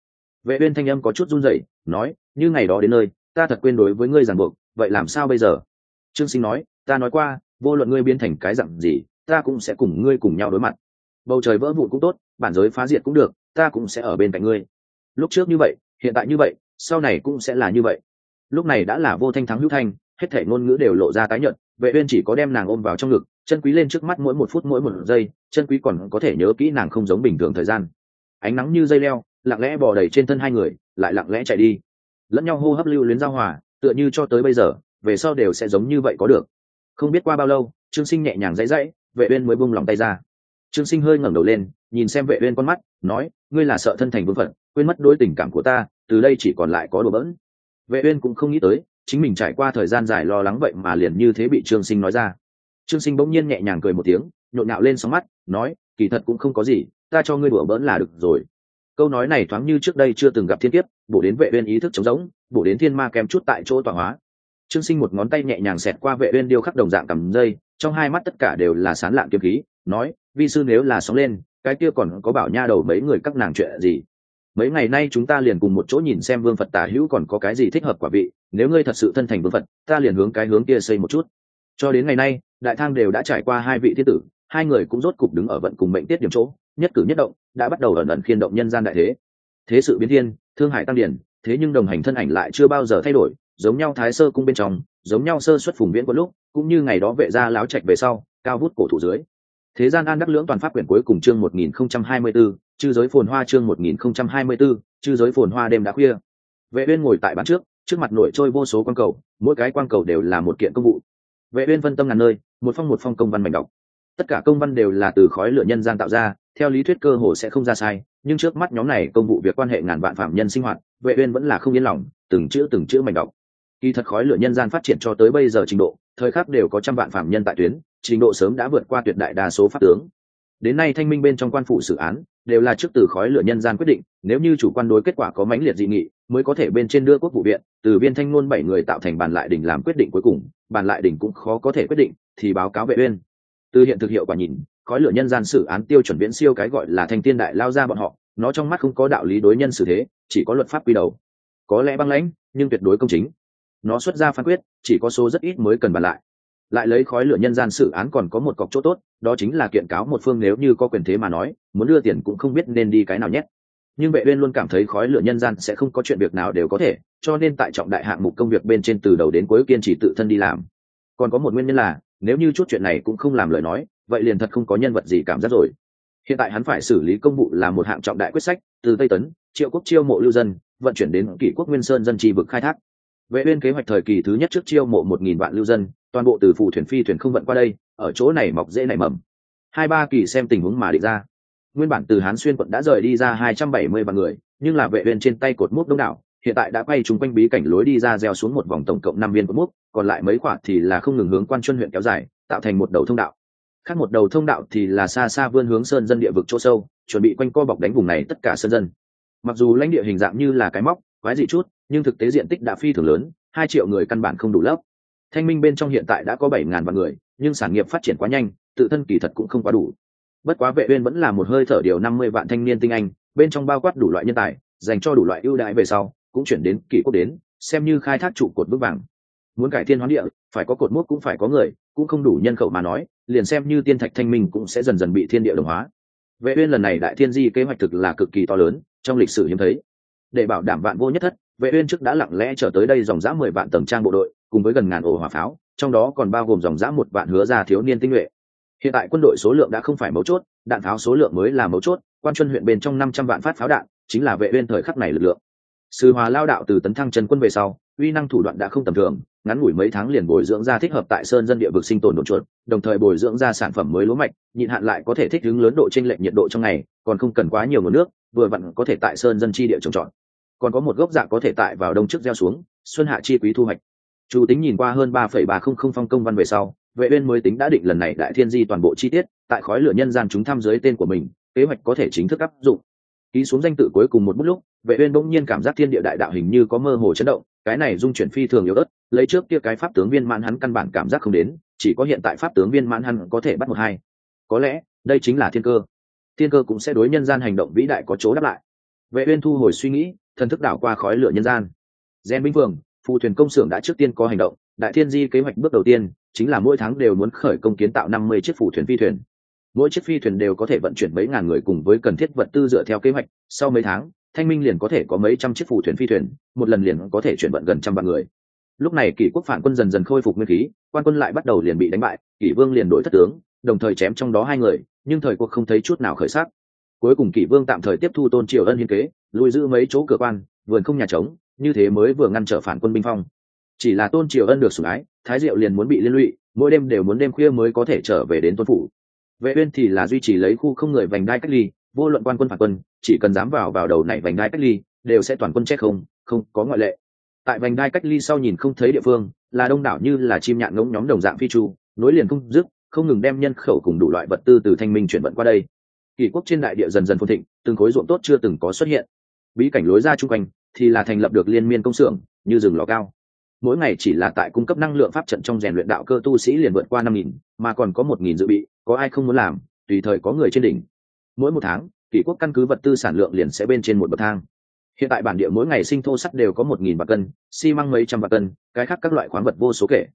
Vệ uyên thanh âm có chút run rẩy, nói, như ngày đó đến nơi, ta thật quên đối với ngươi ràng buộc, vậy làm sao bây giờ? Trương sinh nói, ta nói qua, vô luận ngươi biến thành cái dạng gì, ta cũng sẽ cùng ngươi cùng nhau đối mặt. Bầu trời vỡ vụn cũng tốt, bản giới phá diệt cũng được, ta cũng sẽ ở bên cạnh ngươi. Lúc trước như vậy, hiện tại như vậy, sau này cũng sẽ là như vậy. Lúc này đã là vô thanh thắng hữu thanh, hết thể ngôn ngữ đều lộ ra tái nhận vệ uyên chỉ có đem nàng ôm vào trong ngực, chân quý lên trước mắt mỗi một phút mỗi một giây, chân quý còn có thể nhớ kỹ nàng không giống bình thường thời gian. Ánh nắng như dây leo, lặng lẽ bò đầy trên thân hai người, lại lặng lẽ chạy đi. Lẫn nhau hô hấp lưu luyến giao hòa, tựa như cho tới bây giờ về sau đều sẽ giống như vậy có được. Không biết qua bao lâu, trương sinh nhẹ nhàng dãy dãy, vệ uyên mới buông lòng tay ra. Trương sinh hơi ngẩng đầu lên, nhìn xem vệ uyên con mắt, nói, ngươi là sợ thân thành vương phận, quên mất đối tình cảm của ta, từ đây chỉ còn lại có đùa bỡn. Vệ uyên cũng không nghĩ tới, chính mình trải qua thời gian dài lo lắng vậy mà liền như thế bị trương sinh nói ra. Trương sinh bỗng nhiên nhẹ nhàng cười một tiếng, nhộn nhạo lên sóng mắt, nói, kỳ thật cũng không có gì, ta cho ngươi đùa bỡn là được rồi. Câu nói này thoáng như trước đây chưa từng gặp thiên kiếp, bổ đến vệ uyên ý thức trống rỗng, bổ đến thiên ma kèm chút tại chỗ tỏa hóa trương sinh một ngón tay nhẹ nhàng xẹt qua vệ uyên điêu khắc đồng dạng cầm dây, trong hai mắt tất cả đều là sán lạn kiếm khí, nói, vi sư nếu là sóng lên, cái kia còn có bảo nha đầu mấy người các nàng chuyện gì? Mấy ngày nay chúng ta liền cùng một chỗ nhìn xem vương phật tả hữu còn có cái gì thích hợp quả vị, nếu ngươi thật sự thân thành vương phật, ta liền hướng cái hướng kia xây một chút. Cho đến ngày nay, đại thang đều đã trải qua hai vị thiên tử, hai người cũng rốt cục đứng ở vận cùng mệnh tiết điểm chỗ, nhất cử nhất động, đã bắt đầu ẩn ẩn khiên động nhân gian đại thế. Thế sự biến thiên, thương hải tăng điển, thế nhưng đồng hành thân ảnh lại chưa bao giờ thay đổi giống nhau thái sơ cung bên trong giống nhau sơ xuất phùng viễn có lúc cũng như ngày đó vệ gia láo trạch về sau cao vút cổ thủ dưới. Thế gian an đắc lưỡng toàn pháp quyển cuối cùng chương 1024, chư giới phồn hoa chương 1024, chư giới phồn hoa đêm đã khuya. Vệ uyên ngồi tại bàn trước trước mặt nổi trôi vô số quan cầu mỗi cái quan cầu đều là một kiện công vụ. Vệ uyên phân tâm ngàn nơi một phong một phong công văn mảnh đọc. Tất cả công văn đều là từ khói lửa nhân gian tạo ra theo lý thuyết cơ hồ sẽ không ra sai nhưng trước mắt nhóm này công vụ việc quan hệ ngàn vạn phạm nhân sinh hoạt vệ uyên vẫn là không yên lòng từng chữ từng chữ mảnh đọc kỳ thật khói lửa nhân gian phát triển cho tới bây giờ trình độ, thời khắc đều có trăm vạn phạm nhân tại tuyến, trình độ sớm đã vượt qua tuyệt đại đa số pháp tướng. Đến nay thanh minh bên trong quan phủ xử án, đều là trước từ khói lửa nhân gian quyết định, nếu như chủ quan đối kết quả có mãnh liệt dị nghị, mới có thể bên trên đưa quốc vụ viện, từ viên thanh ngôn bảy người tạo thành bàn lại đỉnh làm quyết định cuối cùng, bàn lại đỉnh cũng khó có thể quyết định, thì báo cáo vệ uyên. Từ hiện thực hiệu quả nhìn, khói lửa nhân gian xử án tiêu chuẩn viễn siêu cái gọi là thanh tiên đại lao ra bọn họ, nó trong mắt không có đạo lý đối nhân xử thế, chỉ có luật pháp quy đầu. Có lẽ băng lãnh, nhưng tuyệt đối công chính nó xuất ra phán quyết, chỉ có số rất ít mới cần bàn lại. Lại lấy khói lửa nhân gian xử án còn có một cọc chỗ tốt, đó chính là kiện cáo một phương nếu như có quyền thế mà nói, muốn đưa tiền cũng không biết nên đi cái nào nhét nhưng vệ uyên luôn cảm thấy khói lửa nhân gian sẽ không có chuyện việc nào đều có thể, cho nên tại trọng đại hạng mục công việc bên trên từ đầu đến cuối kiên trì tự thân đi làm. Còn có một nguyên nhân là, nếu như chút chuyện này cũng không làm lời nói, vậy liền thật không có nhân vật gì cảm giác rồi. Hiện tại hắn phải xử lý công vụ là một hạng trọng đại quyết sách, từ tây tấn, triệu quốc chiêu mộ lưu dân, vận chuyển đến kỷ quốc nguyên sơn dân tri vực khai thác vệ uyên kế hoạch thời kỳ thứ nhất trước chiêu mộ một nghìn vạn lưu dân, toàn bộ từ phù thuyền phi thuyền không vận qua đây, ở chỗ này mọc dễ nảy mầm. Hai ba kỳ xem tình huống mà định ra. Nguyên bản từ hán xuyên quận đã rời đi ra hai trăm bảy mươi vạn người, nhưng là vệ uyên trên tay cột mốc đông đảo, hiện tại đã quay chúng quanh bí cảnh lối đi ra gieo xuống một vòng tổng cộng năm viên cột mốc, còn lại mấy quả thì là không ngừng hướng quan chuyên huyện kéo dài, tạo thành một đầu thông đạo. Khác một đầu thông đạo thì là xa xa vươn hướng sơn dân địa vực chỗ sâu, chuẩn bị quanh co bọc đánh vùng này tất cả sơn dân. Mặc dù lãnh địa hình dạng như là cái móc, quái dị chút nhưng thực tế diện tích đã phi thường lớn, hai triệu người căn bản không đủ lớp. Thanh minh bên trong hiện tại đã có bảy ngàn vạn người, nhưng sản nghiệp phát triển quá nhanh, tự thân kỳ thật cũng không quá đủ. Bất quá vệ uyên vẫn là một hơi thở điều năm mươi vạn thanh niên tinh anh, bên trong bao quát đủ loại nhân tài, dành cho đủ loại ưu đãi về sau, cũng chuyển đến kỷ quốc đến, xem như khai thác trụ cột bước vàng. Muốn cải thiên hoán địa, phải có cột mốc cũng phải có người, cũng không đủ nhân khẩu mà nói, liền xem như tiên thạch thanh minh cũng sẽ dần dần bị thiên địa đồng hóa. Vệ uyên lần này đại thiên di kế hoạch thực là cực kỳ to lớn, trong lịch sử hiếm thấy. Để bảo đảm vạn vô nhất thất vệ uyên trước đã lặng lẽ trở tới đây dòng dã mười vạn tầng trang bộ đội, cùng với gần ngàn ổ hỏa pháo, trong đó còn bao gồm dòng dã một vạn hứa ra thiếu niên tinh nhuệ. Hiện tại quân đội số lượng đã không phải mấu chốt, đạn pháo số lượng mới là mấu chốt, quan chuyên huyện bên trong năm trăm vạn phát pháo đạn, chính là vệ uyên thời khắc này lực lượng. Sư hòa lao đạo từ tấn thăng chân quân về sau, uy năng thủ đoạn đã không tầm thường, ngắn ngủi mấy tháng liền bồi dưỡng ra thích hợp tại sơn dân địa vực sinh tồn đột chuột, đồng thời bồi dưỡng ra sản phẩm mới lúa mạch, nhịn hạn lại có thể thích ứng lớn độ chênh lệch nhiệt độ trong ngày, còn không cần quá nhiều nguồn nước, vừa vặn có thể tại sơn dân chi địa trồng trọt còn có một gốc dạ có thể tại vào đông trước gieo xuống, xuân hạ chi quý thu hoạch. Chủ tính nhìn qua hơn ba phẩy ba không không phong công văn về sau, vệ uyên mới tính đã định lần này đại thiên di toàn bộ chi tiết, tại khói lửa nhân gian chúng tham dưới tên của mình, kế hoạch có thể chính thức áp dụng. Ký xuống danh tự cuối cùng một bút lúc, vệ uyên bỗng nhiên cảm giác thiên địa đại đạo hình như có mơ hồ chấn động, cái này dung chuyển phi thường yếu ớt, lấy trước kia cái pháp tướng viên mãn hắn căn bản cảm giác không đến, chỉ có hiện tại pháp tướng viên mãn hắn có thể bắt một hai. Có lẽ, đây chính là thiên cơ. Thiên cơ cũng sẽ đối nhân gian hành động vĩ đại có chỗ đáp lại. Vệ uyên thu hồi suy nghĩ thần thức đảo qua khói lửa nhân gian. Gen binh vương phù thuyền công xưởng đã trước tiên có hành động, đại thiên di kế hoạch bước đầu tiên chính là mỗi tháng đều muốn khởi công kiến tạo 50 chiếc phù thuyền phi thuyền. Mỗi chiếc phi thuyền đều có thể vận chuyển mấy ngàn người cùng với cần thiết vật tư dựa theo kế hoạch, sau mấy tháng, thanh minh liền có thể có mấy trăm chiếc phù thuyền phi thuyền, một lần liền có thể chuyển vận gần trăm vạn người. Lúc này kỷ quốc phản quân dần dần khôi phục nguyên khí, quan quân lại bắt đầu liền bị đánh bại, kỷ vương liền đổi thất tướng, đồng thời chém trong đó hai người, nhưng thời cuộc không thấy chút nào khởi sắc cuối cùng kỷ vương tạm thời tiếp thu tôn triều ân hiên kế lùi giữ mấy chỗ cửa quan, vườn không nhà trống, như thế mới vừa ngăn trở phản quân binh phong. Chỉ là tôn triều ân được sủng ái, thái diệu liền muốn bị liên lụy, mỗi đêm đều muốn đêm khuya mới có thể trở về đến tôn phủ. Vệ uyên thì là duy trì lấy khu không người vành đai cách ly, vô luận quan quân phản quân, chỉ cần dám vào vào đầu này vành đai cách ly, đều sẽ toàn quân chết không không có ngoại lệ. Tại vành đai cách ly sau nhìn không thấy địa phương, là đông đảo như là chim nhạn ngỗng nhóm đồng dạng phi chu, nối liền không dứt, không ngừng đem nhân khẩu cùng đủ loại vật tư từ thanh minh chuyển vận qua đây kỷ quốc trên đại địa dần dần phồn thịnh, từng khối ruộng tốt chưa từng có xuất hiện. Bí cảnh lối ra chung quanh thì là thành lập được liên miên công xưởng, như rừng lò cao. Mỗi ngày chỉ là tại cung cấp năng lượng pháp trận trong rèn luyện đạo cơ tu sĩ liền vượt qua năm nghìn, mà còn có một nghìn dự bị, có ai không muốn làm, tùy thời có người trên đỉnh. Mỗi một tháng kỷ quốc căn cứ vật tư sản lượng liền sẽ bên trên một bậc thang. Hiện tại bản địa mỗi ngày sinh thô sắt đều có một nghìn bạc cân, xi măng mấy trăm bạc cân, cái khác các loại khoáng vật vô số kể.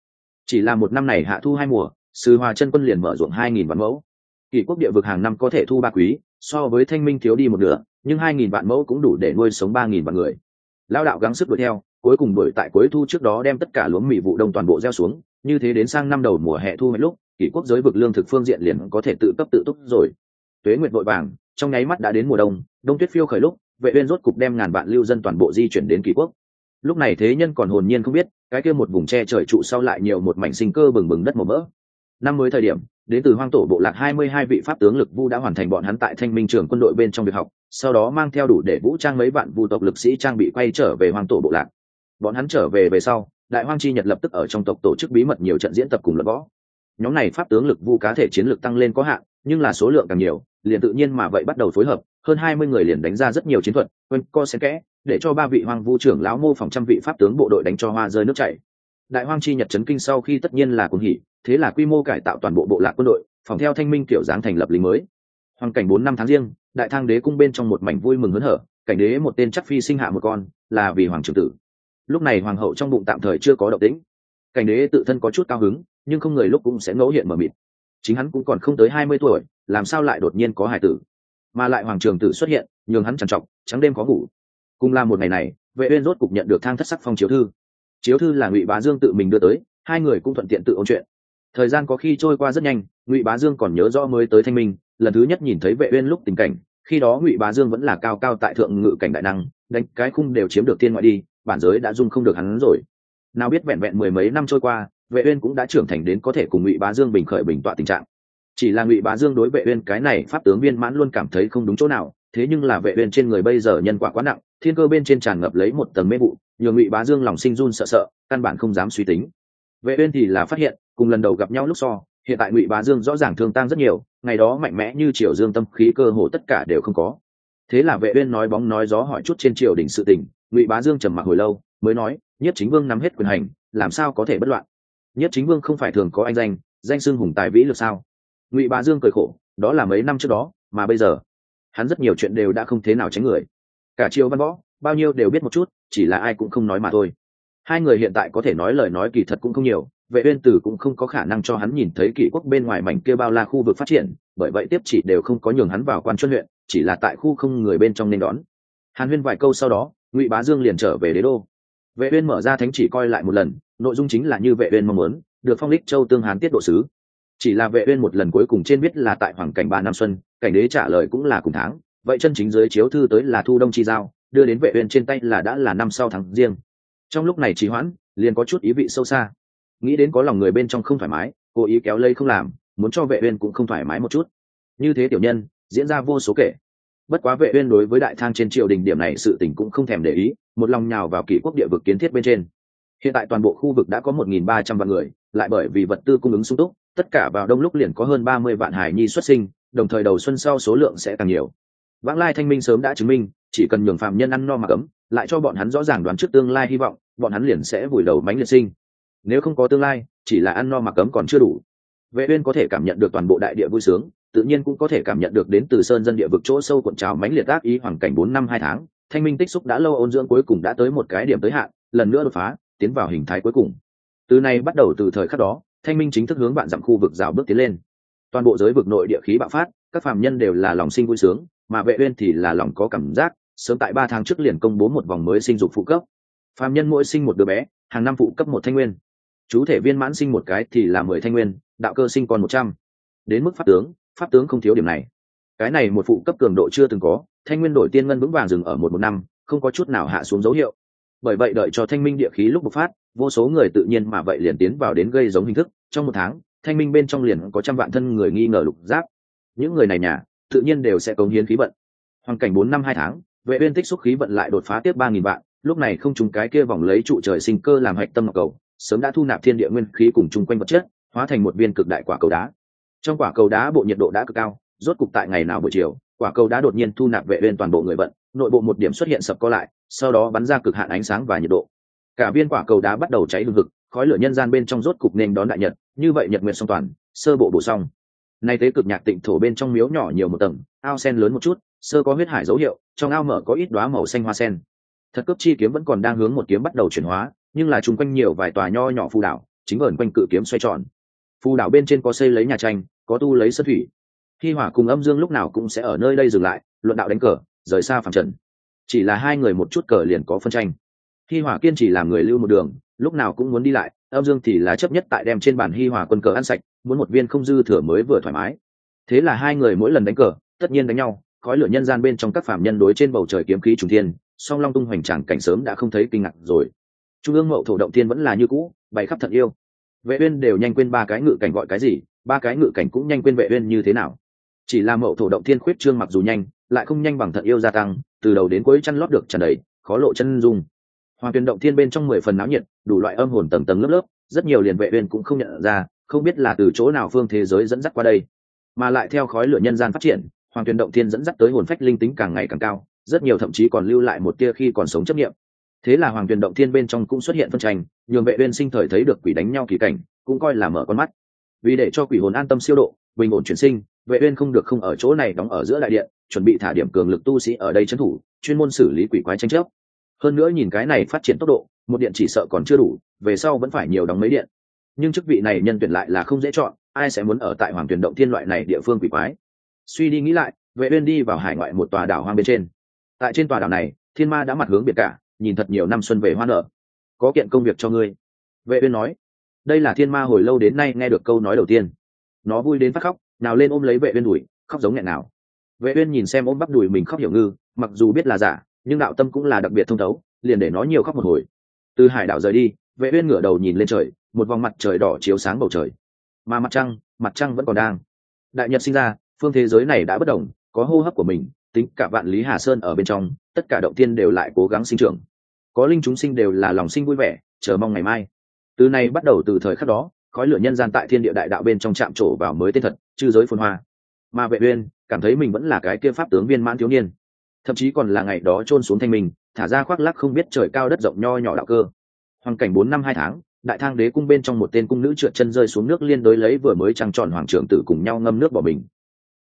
Chỉ là một năm này hạ thu hai mùa, sư hòa chân quân liền mở ruộng hai nghìn vạn mẫu kỷ quốc địa vực hàng năm có thể thu ba quý, so với thanh minh thiếu đi một nửa, nhưng hai nghìn vạn mẫu cũng đủ để nuôi sống ba nghìn vạn người. Lao đạo gắng sức đuổi theo, cuối cùng đuổi tại cuối thu trước đó đem tất cả lúa mì vụ đông toàn bộ gieo xuống, như thế đến sang năm đầu mùa hè thu mấy lúc, kỷ quốc giới vực lương thực phương diện liền có thể tự cấp tự túc rồi. Tuế nguyệt vội vàng, trong nháy mắt đã đến mùa đông đông tuyết phiêu khởi lúc, vệ uyên rốt cục đem ngàn vạn lưu dân toàn bộ di chuyển đến kỷ quốc. Lúc này thế nhân còn hồn nhiên không biết, cái kia một vùng tre trời trụ sau lại nhiều một mảnh sinh cơ bừng bừng đất màu mỡ năm mới thời điểm, đến từ hoang tổ bộ lạc 22 vị pháp tướng lực vu đã hoàn thành bọn hắn tại thanh minh trường quân đội bên trong việc học, sau đó mang theo đủ để vũ trang mấy bạn vu tộc lực sĩ trang bị quay trở về hoang tổ bộ lạc. Bọn hắn trở về về sau, đại hoang chi nhật lập tức ở trong tộc tổ chức bí mật nhiều trận diễn tập cùng lập võ. Nhóm này pháp tướng lực vu cá thể chiến lược tăng lên có hạn, nhưng là số lượng càng nhiều, liền tự nhiên mà vậy bắt đầu phối hợp, hơn hai mươi người liền đánh ra rất nhiều chiến thuật quên co xen kẽ, để cho ba vị hoang vu trưởng lão mô phỏng trăm vị pháp tướng bộ đội đánh cho hoa rơi nước chảy đại hoang chi nhật chấn kinh sau khi tất nhiên là cuồng hỉ, thế là quy mô cải tạo toàn bộ bộ lạc quân đội, phòng theo thanh minh kiểu dáng thành lập lính mới. Hoàng cảnh bốn năm tháng riêng, đại thang đế cung bên trong một mảnh vui mừng hớn hở, cảnh đế một tên chắc phi sinh hạ một con, là vì hoàng trưởng tử. Lúc này hoàng hậu trong bụng tạm thời chưa có động tĩnh. Cảnh đế tự thân có chút cao hứng, nhưng không người lúc cũng sẽ ngẫu hiện mở mịt. Chính hắn cũng còn không tới hai mươi tuổi, làm sao lại đột nhiên có hải tử? Mà lại hoàng trường tử xuất hiện, nhường hắn trằn trọc, trắng đêm khó ngủ. Cùng là một ngày này, vệ uyên rốt cục nhận được thang thất sắc phong chiếu thư chiếu thư là ngụy bá dương tự mình đưa tới, hai người cũng thuận tiện tự ôn chuyện. Thời gian có khi trôi qua rất nhanh, ngụy bá dương còn nhớ rõ mới tới thanh minh, lần thứ nhất nhìn thấy vệ uyên lúc tình cảnh, khi đó ngụy bá dương vẫn là cao cao tại thượng ngự cảnh đại năng, đánh cái khung đều chiếm được tiên ngoại đi, bản giới đã dung không được hắn rồi. Nào biết vẹn vẹn mười mấy năm trôi qua, vệ uyên cũng đã trưởng thành đến có thể cùng ngụy bá dương bình khởi bình tọa tình trạng. Chỉ là ngụy bá dương đối vệ uyên cái này pháp tướng viên mãn luôn cảm thấy không đúng chỗ nào, thế nhưng là vệ uyên trên người bây giờ nhân quả quá nặng, thiên cơ bên trên tràn ngập lấy một tầng mê vụ nhường ngụy bá dương lòng sinh run sợ sợ, căn bản không dám suy tính. Vệ uyên thì là phát hiện, cùng lần đầu gặp nhau lúc so, hiện tại ngụy bá dương rõ ràng thương tăng rất nhiều, ngày đó mạnh mẽ như triều dương tâm khí cơ hồ tất cả đều không có. Thế là vệ uyên nói bóng nói gió hỏi chút trên triều đình sự tình, ngụy bá dương trầm mặc hồi lâu, mới nói, nhất chính vương nắm hết quyền hành, làm sao có thể bất loạn? Nhất chính vương không phải thường có anh danh danh xưng hùng tài vĩ lực sao? Ngụy bá dương cười khổ, đó là mấy năm trước đó, mà bây giờ, hắn rất nhiều chuyện đều đã không thế nào tránh người. Cả triều văn võ bao nhiêu đều biết một chút, chỉ là ai cũng không nói mà thôi. Hai người hiện tại có thể nói lời nói kỳ thật cũng không nhiều, vệ uyên tử cũng không có khả năng cho hắn nhìn thấy kỷ quốc bên ngoài mảnh kia bao la khu vực phát triển, bởi vậy tiếp chỉ đều không có nhường hắn vào quan chuyên huyện, chỉ là tại khu không người bên trong nên đón. Hàn huyên vài câu sau đó, ngụy bá dương liền trở về đế đô. Vệ uyên mở ra thánh chỉ coi lại một lần, nội dung chính là như vệ uyên mong muốn, được phong lịch châu tương hán tiết độ sứ. Chỉ là vệ uyên một lần cuối cùng trên biết là tại hoàng cảnh ba năm xuân, cảnh đế trả lời cũng là cùng tháng, vậy chân chính dưới chiếu thư tới là thu đông chi giao đưa đến vệ uyên trên tay là đã là năm sau tháng riêng. Trong lúc này trì hoãn, liền có chút ý vị sâu xa. Nghĩ đến có lòng người bên trong không thoải mái, cố ý kéo lây không làm, muốn cho vệ uyên cũng không thoải mái một chút. Như thế tiểu nhân, diễn ra vô số kể. Bất quá vệ uyên đối với đại thang trên triều đình điểm này sự tình cũng không thèm để ý, một lòng nhào vào kỷ quốc địa vực kiến thiết bên trên. Hiện tại toàn bộ khu vực đã có 1.300 vạn người, lại bởi vì vật tư cung ứng sung túc, tất cả vào đông lúc liền có hơn 30 vạn hải nhi xuất sinh, đồng thời đầu xuân sau số lượng sẽ càng nhiều. Vãng lai thanh minh sớm đã chứng minh chỉ cần nhường phạm nhân ăn no mà cấm, lại cho bọn hắn rõ ràng đoán trước tương lai hy vọng, bọn hắn liền sẽ vùi đầu mánh liệt sinh. Nếu không có tương lai, chỉ là ăn no mà cấm còn chưa đủ. Vệ uyên có thể cảm nhận được toàn bộ đại địa vui sướng, tự nhiên cũng có thể cảm nhận được đến từ sơn dân địa vực chỗ sâu cuộn trào mánh liệt ác ý hoàn cảnh bốn năm hai tháng, thanh minh tích xúc đã lâu ôn dưỡng cuối cùng đã tới một cái điểm tới hạn, lần nữa đột phá, tiến vào hình thái cuối cùng. Từ nay bắt đầu từ thời khắc đó, thanh minh chính thức hướng bạn dặm khu vực rào bước tiến lên. Toàn bộ giới vực nội địa khí bạo phát, các phàm nhân đều là lòng sinh vui sướng, mà vệ uyên thì là lòng có cảm giác sớm tại ba tháng trước liền công bố một vòng mới sinh dục phụ cấp. Phàm nhân mỗi sinh một đứa bé, hàng năm phụ cấp một thanh nguyên. Chú thể viên mãn sinh một cái thì là mười thanh nguyên, đạo cơ sinh còn một trăm. Đến mức pháp tướng pháp tướng không thiếu điểm này. Cái này một phụ cấp cường độ chưa từng có, thanh nguyên đổi tiên ngân vững vàng dừng ở một một năm, không có chút nào hạ xuống dấu hiệu. Bởi vậy đợi cho thanh minh địa khí lúc bộc phát, vô số người tự nhiên mà vậy liền tiến vào đến gây giống hình thức. Trong một tháng, thanh minh bên trong liền có trăm vạn thân người nghi ngờ lục giáp. Những người này nhà, tự nhiên đều sẽ cống hiến khí vận. Hoàn cảnh bốn năm hai tháng vệ uyên tích xúc khí vận lại đột phá tiếp ba nghìn vạn, lúc này không trùng cái kia vòng lấy trụ trời sinh cơ làm hạch tâm ngọc cầu, sớm đã thu nạp thiên địa nguyên khí cùng chung quanh vật chất, hóa thành một viên cực đại quả cầu đá. Trong quả cầu đá bộ nhiệt độ đã cực cao, rốt cục tại ngày nào buổi chiều, quả cầu đá đột nhiên thu nạp vệ uyên toàn bộ người vận, nội bộ một điểm xuất hiện sập co lại, sau đó bắn ra cực hạn ánh sáng và nhiệt độ. Cả viên quả cầu đá bắt đầu cháy hừng hực, khói lửa nhân gian bên trong rốt cục nên đón đại nhật, như vậy nhật nguyệt song toàn, sơ bộ bổ xong. Nay tế cực nhạc tịnh thổ bên trong miếu nhỏ nhiều một tầng, ao sen lớn một chút sơ có huyết hải dấu hiệu, trong ao mở có ít đóa màu xanh hoa sen. Thật cấp chi kiếm vẫn còn đang hướng một kiếm bắt đầu chuyển hóa, nhưng là chung quanh nhiều vài tòa nho nhỏ phù đảo, chính vờn quanh cự kiếm xoay tròn. Phù đảo bên trên có xây lấy nhà tranh, có tu lấy sân thủy. Khi hỏa cùng âm dương lúc nào cũng sẽ ở nơi đây dừng lại, luận đạo đánh cờ, rời xa phẳng trần. Chỉ là hai người một chút cờ liền có phân tranh. Khi hỏa kiên trì làm người lưu một đường, lúc nào cũng muốn đi lại, âm dương thì là chấp nhất tại đem trên bàn hi hòa quân cờ ăn sạch, muốn một viên không dư thừa mới vừa thoải mái. Thế là hai người mỗi lần đánh cờ, tất nhiên đánh nhau khói lửa nhân gian bên trong các phạm nhân đối trên bầu trời kiếm khí trùng thiên, song long tung hoành tràng cảnh sớm đã không thấy kinh ngạc rồi. Trung ương mậu thổ động thiên vẫn là như cũ, bày khắp thận yêu. Vệ uyên đều nhanh quên ba cái ngự cảnh gọi cái gì, ba cái ngự cảnh cũng nhanh quên vệ uyên như thế nào. Chỉ là mậu thổ động thiên khuyết trương mặc dù nhanh, lại không nhanh bằng thận yêu gia tăng, từ đầu đến cuối chăn lót được tràn đầy, khó lộ chân dung. Hoàng tuyền động thiên bên trong mười phần náo nhiệt, đủ loại âm hồn tầng tầng lớp lớp, rất nhiều liền vệ uyên cũng không nhận ra, không biết là từ chỗ nào phương thế giới dẫn dắt qua đây. Mà lại theo khói lửa nhân gian phát triển hoàng tuyền động thiên dẫn dắt tới hồn phách linh tính càng ngày càng cao, rất nhiều thậm chí còn lưu lại một tia khi còn sống chấp niệm. Thế là hoàng tuyền động thiên bên trong cũng xuất hiện phân tranh, nhường vệ uyên sinh thời thấy được quỷ đánh nhau kỳ cảnh, cũng coi là mở con mắt. Vì để cho quỷ hồn an tâm siêu độ, bình ổn chuyển sinh, vệ uyên không được không ở chỗ này đóng ở giữa đại điện, chuẩn bị thả điểm cường lực tu sĩ ở đây trấn thủ, chuyên môn xử lý quỷ quái tranh chấp. Hơn nữa nhìn cái này phát triển tốc độ, một điện chỉ sợ còn chưa đủ, về sau vẫn phải nhiều đóng mấy điện. Nhưng chức vị này nhân tuyển lại là không dễ chọn, ai sẽ muốn ở tại hoàng tuyển động thiên loại này địa phương quỷ quái? Suy đi nghĩ lại vệ uyên đi vào hải ngoại một tòa đảo hoang bên trên. Tại trên tòa đảo này thiên ma đã mặt hướng biệt cả nhìn thật nhiều năm xuân về hoa nở. Có kiện công việc cho ngươi. Vệ uyên nói. Đây là thiên ma hồi lâu đến nay nghe được câu nói đầu tiên. Nó vui đến phát khóc nào lên ôm lấy vệ uyên đuổi, khóc giống nghẹn nào. Vệ uyên nhìn xem ôm bắp đuổi mình khóc hiểu ngư mặc dù biết là giả nhưng đạo tâm cũng là đặc biệt thông thấu liền để nó nhiều khóc một hồi. Từ hải đảo rời đi vệ uyên ngửa đầu nhìn lên trời một vòng mặt trời đỏ chiếu sáng bầu trời. Mà mặt trăng mặt trăng vẫn còn đang. Đại nhật sinh ra phương thế giới này đã bất động có hô hấp của mình, tính cả vạn lý hà sơn ở bên trong, tất cả động tiên đều lại cố gắng sinh trưởng. Có linh chúng sinh đều là lòng sinh vui vẻ, chờ mong ngày mai. Từ nay bắt đầu từ thời khắc đó, khói lửa nhân gian tại thiên địa đại đạo bên trong chạm trổ vào mới tên thật, chư giới phồn hoa. Mà vệ uyên, cảm thấy mình vẫn là cái kia pháp tướng viên mãn thiếu niên. Thậm chí còn là ngày đó trôn xuống thanh mình thả ra khoác lác không biết trời cao đất rộng nho nhỏ đạo cơ. Hoàng cảnh bốn năm hai tháng, đại thang đế cung bên trong một tên cung nữ trượt chân rơi xuống nước liên đối lấy vừa mới trăng tròn hoàng trưởng tử cùng nhau ngâm nước bỏ mình.